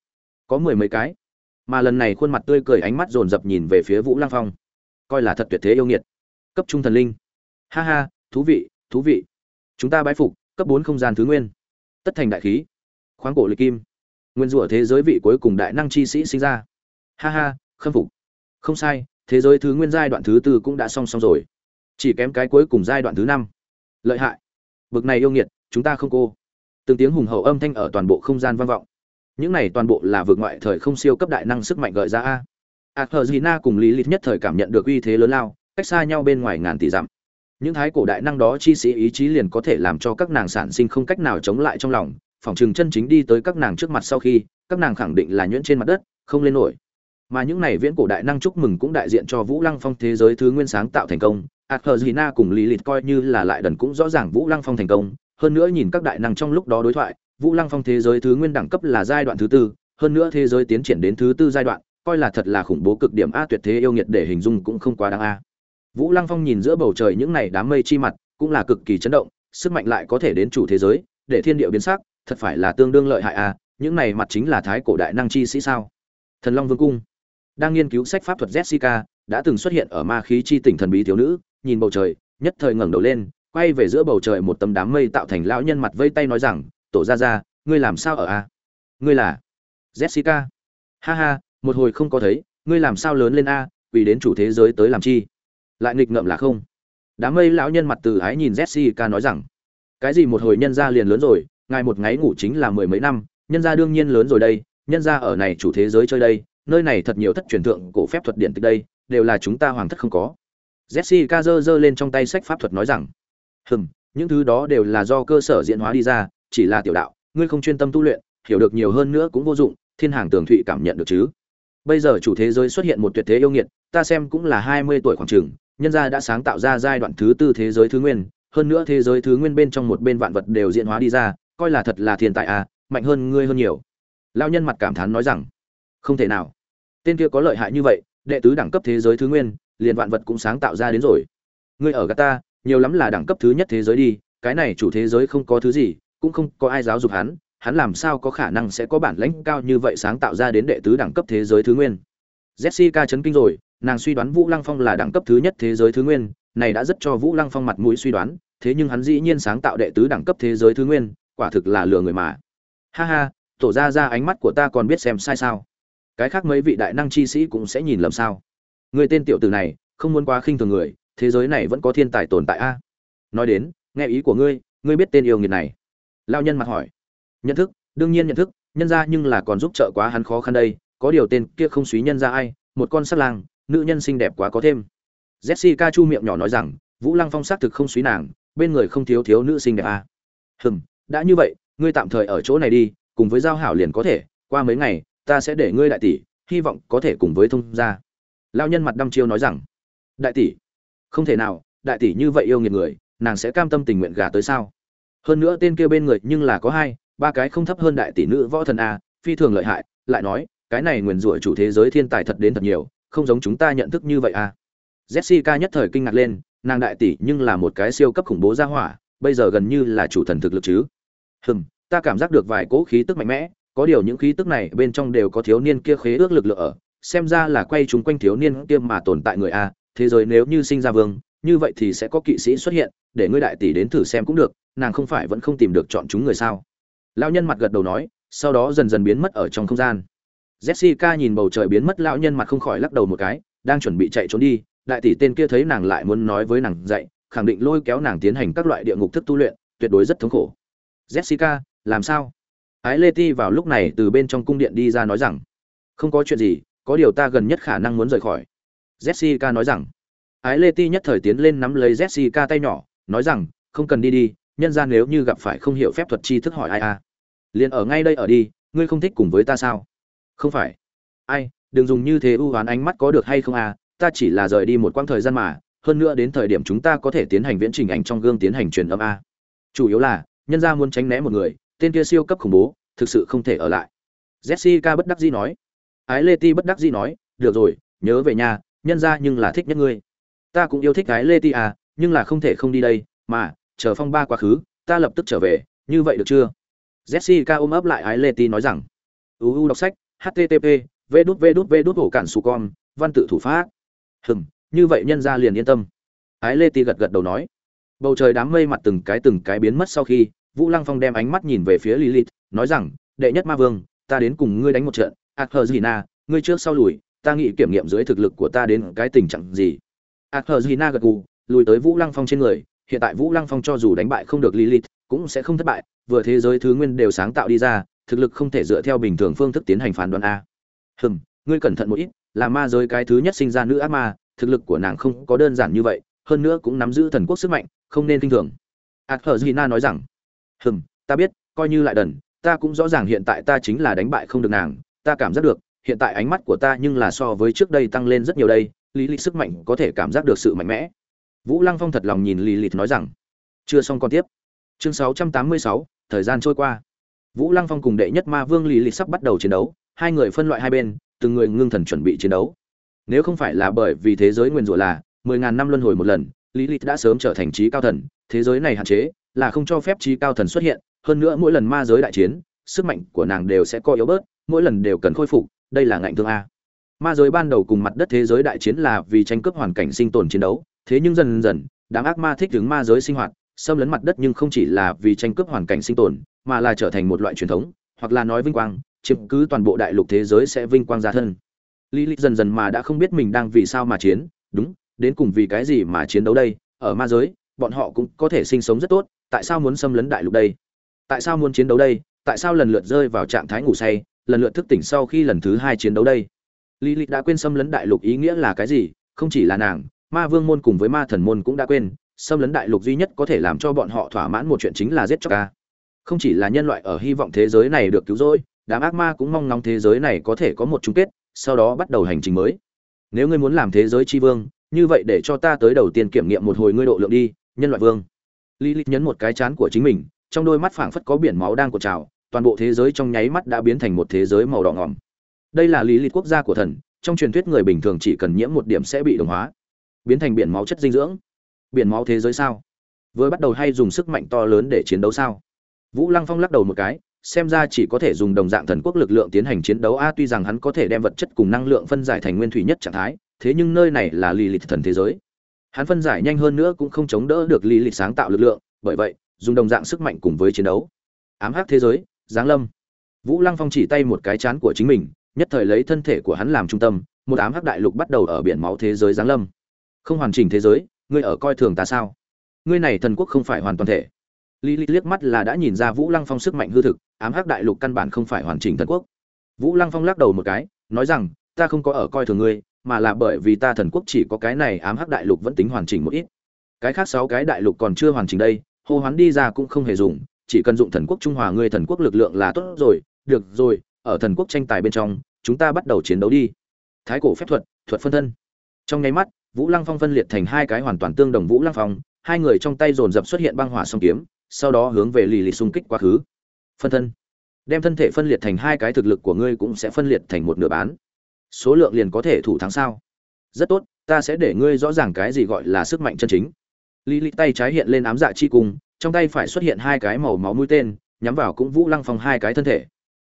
Có mười mấy cái. Mà lần này khuôn mặt tươi cười ánh mắt dồn dập nhìn về phía vũ lang phong. Coi là thật tuyệt thế yêu nghiệt. Cấp trung thần linh. Ha ha, thú vị thú vị. Chúng ta bái phục, cấp bốn không gian thứ nguyên. Tất thành đại khí. Khoáng cổ lịch kim. Nguyên rủa thế giới vị cuối cùng đại năng chi sĩ sinh ra. Ha ha, khâm phục. Không sai, thế giới thứ nguyên giai đoạn thứ tư cũng đã song song rồi. Chỉ kém cái cuối cùng giai đoạn thứ năm. Lợi hại. Bực này yêu nghiệt, chúng ta không cô từng tiếng hùng hậu âm thanh ở toàn bộ không gian vang vọng những này toàn bộ là vượt ngoại thời không siêu cấp đại năng sức mạnh gợi ra a Athena cùng Lý Lịch nhất thời cảm nhận được uy thế lớn lao, cách xa nhau bên ngoài ngàn tỷ dặm. Những thái cổ đại năng đó chi sĩ ý chí liền có thể làm cho các nàng sản sinh không cách nào chống lại trong lòng, phỏng chừng chân chính đi tới các nàng trước mặt sau khi, các nàng khẳng định là nhuyễn trên mặt đất, không lên nổi. Mà những này viễn cổ đại năng chúc mừng cũng đại diện cho Vũ Lăng Phong thế giới thứ nguyên sáng tạo thành công, Athena cùng Lý Lịch coi như là lại đần cũng rõ ràng Vũ Lăng Phong thành công, hơn nữa nhìn các đại năng trong lúc đó đối thoại, Vũ Lăng Phong thế giới thứ nguyên đẳng cấp là giai đoạn thứ tư, hơn nữa thế giới tiến triển đến thứ tư giai đoạn, coi là thật là khủng bố cực điểm a tuyệt thế yêu nghiệt để hình dung cũng không quá đáng a. Vũ lăng phong nhìn giữa bầu trời những này đám mây chi mặt cũng là cực kỳ chấn động sức mạnh lại có thể đến chủ thế giới để thiên địa biến sắc thật phải là tương đương lợi hại a những này mặt chính là thái cổ đại năng chi sĩ sao? Thần long vương cung. Đang nghiên cứu sách pháp thuật jessica đã từng xuất hiện ở ma khí chi tỉnh thần bí thiếu nữ nhìn bầu trời nhất thời ngẩng đầu lên quay về giữa bầu trời một tấm đám mây tạo thành lão nhân mặt vây tay nói rằng, tổ ra ra ngươi làm sao ở a? Ngươi là jessica. Ha ha, một hồi không có thấy, ngươi làm sao lớn lên a vì đến chủ thế giới tới làm chi? Lại nghịch ngợm là không. Đám mây lão nhân mặt từ ái nhìn jessica nói rằng, cái gì một hồi nhân gia liền lớn rồi, ngài một ngáy ngủ chính là mười mấy năm, nhân gia đương nhiên lớn rồi đây, nhân gia ở này chủ thế giới chơi đây, nơi này thật nhiều thất truyền thượng, cổ phép thuật điện từ đây, đều là chúng ta hoàng thất không có. Jessica giơ giơ lên trong tay sách pháp thuật nói rằng hừm, những thứ đó đều là do cơ sở diễn hóa đi ra, chỉ là tiểu đạo, ngươi không chuyên tâm tu luyện, hiểu được nhiều hơn nữa cũng vô dụng, thiên hàng tường thụy cảm nhận được chứ. Bây giờ chủ thế giới xuất hiện một tuyệt thế yêu nghiệt, ta xem cũng là hai mươi tuổi khoảng trường, nhân gia đã sáng tạo ra giai đoạn thứ tư thế giới thứ nguyên, hơn nữa thế giới thứ nguyên bên trong một bên vạn vật đều diễn hóa đi ra, coi là thật là thiên tài à mạnh hơn ngươi hơn nhiều. Lao nhân mặt cảm thán nói rằng, không thể nào. Tên kia có lợi hại như vậy, đệ tứ đẳng cấp thế giới thứ nguyên, liền vạn vật cũng sáng tạo ra đến rồi. Ngươi ở gata nhiều lắm là đẳng cấp thứ nhất thế giới đi, cái này chủ thế giới không có thứ gì, cũng không có ai giáo dục hắn hắn làm sao có khả năng sẽ có bản lãnh cao như vậy sáng tạo ra đến đệ tứ đẳng cấp thế giới thứ nguyên. Jessica chấn kinh rồi, nàng suy đoán vũ lăng phong là đẳng cấp thứ nhất thế giới thứ nguyên, này đã rất cho vũ lăng phong mặt mũi suy đoán, thế nhưng hắn dĩ nhiên sáng tạo đệ tứ đẳng cấp thế giới thứ nguyên, quả thực là lừa người mà. Ha ha, tổ ra ra ánh mắt của ta còn biết xem sai sao? Cái khác mấy vị đại năng chi sĩ cũng sẽ nhìn lầm sao? Người tên tiểu tử này, không muốn quá khinh thường người thế giới này vẫn có thiên tài tồn tại a. Nói đến, nghe ý của ngươi ngươi biết tên yêu nghiệt này. Lao nhân mặt hỏi. Nhận thức, đương nhiên nhận thức, nhân ra nhưng là còn giúp trợ quá hắn khó khăn đây, có điều tên kia không suý nhân ra ai, một con sắt lang, nữ nhân xinh đẹp quá có thêm. Jessica chu miệng nhỏ nói rằng, vũ lăng phong xác thực không suý nàng, bên người không thiếu thiếu nữ xinh đẹp à. hừm, đã như vậy, ngươi tạm thời ở chỗ này đi, cùng với giao hảo liền có thể, qua mấy ngày, ta sẽ để ngươi đại tỷ, hy vọng có thể cùng với thông gia. Lao nhân mặt đăm chiêu nói rằng, đại tỷ không thể nào, đại tỷ như vậy yêu nghiệt người, nàng sẽ cam tâm tình nguyện gả tới sao? Hơn nữa tên kia bên người nhưng là có hai, ba cái không thấp hơn đại tỷ nữ võ thần a, phi thường lợi hại, lại nói, cái này nguyền rủa chủ thế giới thiên tài thật đến thật nhiều, không giống chúng ta nhận thức như vậy a. Jessica nhất thời kinh ngạc lên, nàng đại tỷ nhưng là một cái siêu cấp khủng bố gia hỏa, bây giờ gần như là chủ thần thực lực chứ. Hừm, ta cảm giác được vài cỗ khí tức mạnh mẽ, có điều những khí tức này bên trong đều có thiếu niên kia khế ước lực lượng ở, xem ra là quay chúng quanh thiếu niên kia mà tồn tại người a thế giới nếu như sinh ra vương, như vậy thì sẽ có kỵ sĩ xuất hiện, để ngươi đại tỷ đến thử xem cũng được, nàng không phải vẫn không tìm được chọn chúng người sao? Lão nhân mặt gật đầu nói, sau đó dần dần biến mất ở trong không gian. Jessica nhìn bầu trời biến mất, lão nhân mặt không khỏi lắc đầu một cái, đang chuẩn bị chạy trốn đi, đại tỷ tên kia thấy nàng lại muốn nói với nàng dậy khẳng định lôi kéo nàng tiến hành các loại địa ngục thức tu luyện, tuyệt đối rất thống khổ. Jessica, làm sao? Ái lê ti vào lúc này từ bên trong cung điện đi ra nói rằng, không có chuyện gì, có điều ta gần nhất khả năng muốn rời khỏi jessica nói rằng. Ái lê ti nhất thời tiến lên nắm lấy jessica tay nhỏ, nói rằng, không cần đi đi, nhân ra nếu như gặp phải không hiểu phép thuật chi thức hỏi ai à. Liền ở ngay đây ở đi, ngươi không thích cùng với ta sao? Không phải. Ai, đừng dùng như thế ưu hoán ánh mắt có được hay không à ta chỉ là rời đi một quãng thời gian mà, hơn nữa đến thời điểm chúng ta có thể tiến hành viễn trình ảnh trong gương tiến hành truyền âm a. Chủ yếu là, nhân ra muốn tránh né một người, tên kia siêu cấp khủng bố, thực sự không thể ở lại. Jessica bất đắc dĩ nói. Ái lê ti bất đắc dĩ nói, được rồi, nhớ về nhà nhân ra nhưng là thích nhất ngươi. Ta cũng yêu thích cái lê ti à nhưng là không thể không đi đây, mà, chờ phong ba quá khứ, ta lập tức trở về, như vậy được chưa? Jessica ôm ấp lại ái lê ti nói rằng uu đọc sách http v đút v đút v đút ổ cản su con, văn tự thủ pháp. Hừng như vậy nhân ra liền yên tâm. Ái lê ti gật gật đầu nói. Bầu trời đám mây mặt từng cái từng cái biến mất sau khi, vũ lăng phong đem ánh mắt nhìn về phía lilith, nói rằng, đệ nhất ma vương, ta đến cùng ngươi đánh một trận ạt hờ gì na ngươi trước sau lùi ta nghĩ kiểm nghiệm dưới thực lực của ta đến cái tình trạng gì? Ạt gật gù lùi tới vũ lăng phong trên người, hiện tại vũ lăng phong cho dù đánh bại không được lilith, cũng sẽ không thất bại, vừa thế giới thứ nguyên đều sáng tạo đi ra, thực lực không thể dựa theo bình thường phương thức tiến hành phán đoán a. Hừm, ngươi cẩn thận một ít, là ma giới cái thứ nhất sinh ra nữ ác ma, thực lực của nàng không có đơn giản như vậy, hơn nữa cũng nắm giữ thần quốc sức mạnh, không nên kinh thường. Ạt nói rằng, hừm, ta biết, coi như lại đần, ta cũng rõ ràng hiện tại ta chính là đánh bại không được nàng, ta cảm giác được hiện tại ánh mắt của ta nhưng là so với trước đây tăng lên rất nhiều đây lý lịch sức mạnh có thể cảm giác được sự mạnh mẽ. Vũ lăng phong thật lòng nhìn lì lịt nói rằng chưa xong còn tiếp. Chương 686, thời gian trôi qua. Vũ lăng phong cùng đệ nhất ma vương lì lịt sắp bắt đầu chiến đấu hai người phân loại hai bên từng người ngưng thần chuẩn bị chiến đấu. Nếu không phải là bởi vì thế giới nguyên rủa là mười ngàn năm luân hồi một lần lý lịch đã sớm trở thành trí cao thần thế giới này hạn chế là không cho phép trí cao thần xuất hiện hơn nữa mỗi lần ma giới đại chiến sức mạnh của nàng đều sẽ co yếu bớt mỗi lần đều cần khôi phục đây là ngạnh thương a. Ma giới ban đầu cùng mặt đất thế giới đại chiến là vì tranh cướp hoàn cảnh sinh tồn chiến đấu, thế nhưng dần dần, đám ác ma thích đứng ma giới sinh hoạt, xâm lấn mặt đất nhưng không chỉ là vì tranh cướp hoàn cảnh sinh tồn, mà là trở thành một loại truyền thống, hoặc là nói vinh quang, chiếm cứ toàn bộ đại lục thế giới sẽ vinh quang ra thân. Lý lịch dần dần mà đã không biết mình đang vì sao mà chiến, đúng, đến cùng vì cái gì mà chiến đấu đây, ở ma giới, bọn họ cũng có thể sinh sống rất tốt, tại sao muốn xâm lấn đại lục đây? Tại sao muốn chiến đấu đây? Tại sao lần lượt rơi vào trạng thái ngủ say lần lượt thức tỉnh sau khi lần thứ hai chiến đấu đây. Lý lịch đã quên xâm lấn đại lục ý nghĩa là cái gì, không chỉ là nàng, ma vương môn cùng với ma thần môn cũng đã quên, xâm lấn đại lục duy nhất có thể làm cho bọn họ thỏa mãn một chuyện chính là giết chóc ca không chỉ là nhân loại ở hy vọng thế giới này được cứu rỗi, đám ác ma cũng mong ngóng thế giới này có thể có một chung kết, sau đó bắt đầu hành trình mới. Nếu ngươi muốn làm thế giới tri vương, như vậy để cho ta tới đầu tiên kiểm nghiệm một hồi ngươi độ lượng đi, nhân loại vương. Lý lịch nhấn một cái chán của chính mình, trong đôi mắt phảng phất có biển máu đang cột trào toàn bộ thế giới trong nháy mắt đã biến thành một thế giới màu đỏ ngỏm. Đây là lý lịch quốc gia của thần, trong truyền thuyết người bình thường chỉ cần nhiễm một điểm sẽ bị đồng hóa, biến thành biển máu chất dinh dưỡng. Biển máu thế giới sao? Vừa bắt đầu hay dùng sức mạnh to lớn để chiến đấu sao? Vũ lăng phong lắc đầu một cái, xem ra chỉ có thể dùng đồng dạng thần quốc lực lượng tiến hành chiến đấu. A, tuy rằng hắn có thể đem vật chất cùng năng lượng phân giải thành nguyên thủy nhất trạng thái, thế nhưng nơi này là lì lịch thần thế giới. Hắn phân giải nhanh hơn nữa cũng không chống đỡ được lì lịch sáng tạo lực lượng, bởi vậy, dùng đồng dạng sức mạnh cùng với chiến đấu. Ám hắc thế giới giáng lâm. Vũ lăng phong chỉ tay một cái chán của chính mình, nhất thời lấy thân thể của hắn làm trung tâm, một ám hắc đại lục bắt đầu ở biển máu thế giới giáng lâm. Không hoàn chỉnh thế giới, ngươi ở coi thường ta sao? Ngươi này thần quốc không phải hoàn toàn thể. Lý lý liếc mắt là đã nhìn ra vũ lăng phong sức mạnh hư thực, ám hắc đại lục căn bản không phải hoàn chỉnh thần quốc. Vũ lăng phong lắc đầu một cái, nói rằng, ta không có ở coi thường ngươi, mà là bởi vì ta thần quốc chỉ có cái này ám hắc đại lục vẫn tính hoàn chỉnh một ít. Cái khác sáu cái đại lục còn chưa hoàn chỉnh đây, hô hoán đi ra cũng không hề dùng chỉ cần dụng thần quốc trung hòa ngươi thần quốc lực lượng là tốt rồi, được rồi, ở thần quốc tranh tài bên trong, chúng ta bắt đầu chiến đấu đi. Thái cổ phép thuật thuật phân thân. Trong nháy mắt, vũ lăng phong phân liệt thành hai cái hoàn toàn tương đồng vũ lăng phong, hai người trong tay dồn dập xuất hiện băng hỏa song kiếm, sau đó hướng về lì lì xung kích quá khứ. Phân thân. Đem thân thể phân liệt thành hai cái thực lực của ngươi cũng sẽ phân liệt thành một nửa bán. Số lượng liền có thể thủ thắng sao? Rất tốt, ta sẽ để ngươi rõ ràng cái gì gọi là sức mạnh chân chính. Lì lì tay trái hiện lên ám dạ chi cung trong tay phải xuất hiện hai cái màu máu mũi tên, nhắm vào cũng vũ lăng phong hai cái thân thể.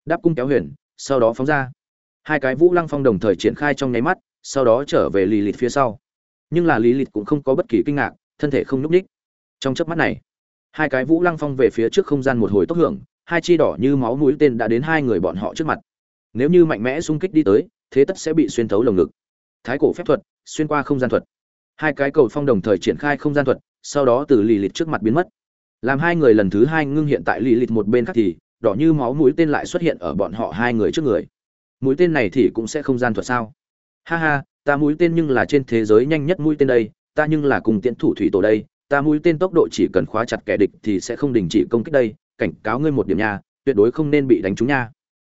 Đáp cung kéo huyền, sau đó phóng ra. Hai cái vũ lăng phong đồng thời triển khai trong nháy mắt, sau đó trở về lì lịt phía sau. Nhưng là lý lịt cũng không có bất kỳ kinh ngạc, thân thể không nhúc ních trong chớp mắt này, hai cái vũ lăng phong về phía trước không gian một hồi tốc hưởng, hai chi đỏ như máu mũi tên đã đến hai người bọn họ trước mặt. Nếu như mạnh mẽ xung kích đi tới, thế tất sẽ bị xuyên thấu lồng ngực. Thái cổ phép thuật, xuyên qua không gian thuật. Hai cái cầu phong đồng thời triển khai không gian thuật, sau đó từ lì lịt trước mặt biến mất làm hai người lần thứ hai ngưng hiện tại lì lịt một bên khác thì, đỏ như máu mũi tên lại xuất hiện ở bọn họ hai người trước người. Mũi tên này thì cũng sẽ không gian thuật sao? Ha ha, ta mũi tên nhưng là trên thế giới nhanh nhất mũi tên đây, ta nhưng là cùng tiễn thủ thủy tổ đây, ta mũi tên tốc độ chỉ cần khóa chặt kẻ địch thì sẽ không đình chỉ công kích đây, cảnh cáo ngươi một điểm nha, tuyệt đối không nên bị đánh trúng nha.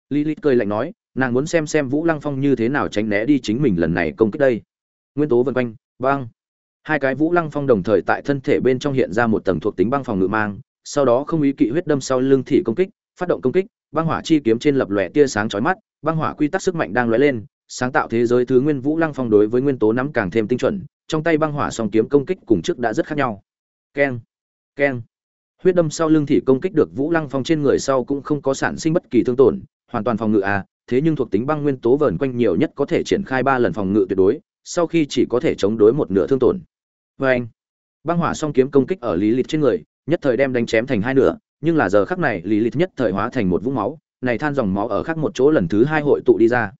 Lilith cười lạnh nói, nàng muốn xem xem vũ lăng phong như thế nào tránh né đi chính mình lần này công kích đây. Nguyên tố vân quanh băng hai cái vũ lăng phong đồng thời tại thân thể bên trong hiện ra một tầng thuộc tính băng phòng ngự mang, sau đó không ý kỵ huyết đâm sau lưng thị công kích, phát động công kích, băng hỏa chi kiếm trên lập lòe tia sáng chói mắt, băng hỏa quy tắc sức mạnh đang lóe lên, sáng tạo thế giới thứ nguyên vũ lăng phong đối với nguyên tố nắm càng thêm tinh chuẩn, trong tay băng hỏa song kiếm công kích cùng trước đã rất khác nhau. Keng keng. Huyết đâm sau lưng thị công kích được vũ lăng phong trên người sau cũng không có sản sinh bất kỳ thương tổn, hoàn toàn phòng ngự à thế nhưng thuộc tính băng nguyên tố vờn quanh nhiều nhất có thể triển khai ba lần phòng ngự tuyệt đối, sau khi chỉ có thể chống đối một nửa thương tổn vê anh, băng hỏa song kiếm công kích ở lý lịch trên người, nhất thời đem đánh chém thành hai nửa, nhưng là giờ khắc này lý lịch nhất thời hóa thành một vũng máu, này than dòng máu ở khắc một chỗ lần thứ hai hội tụ đi ra.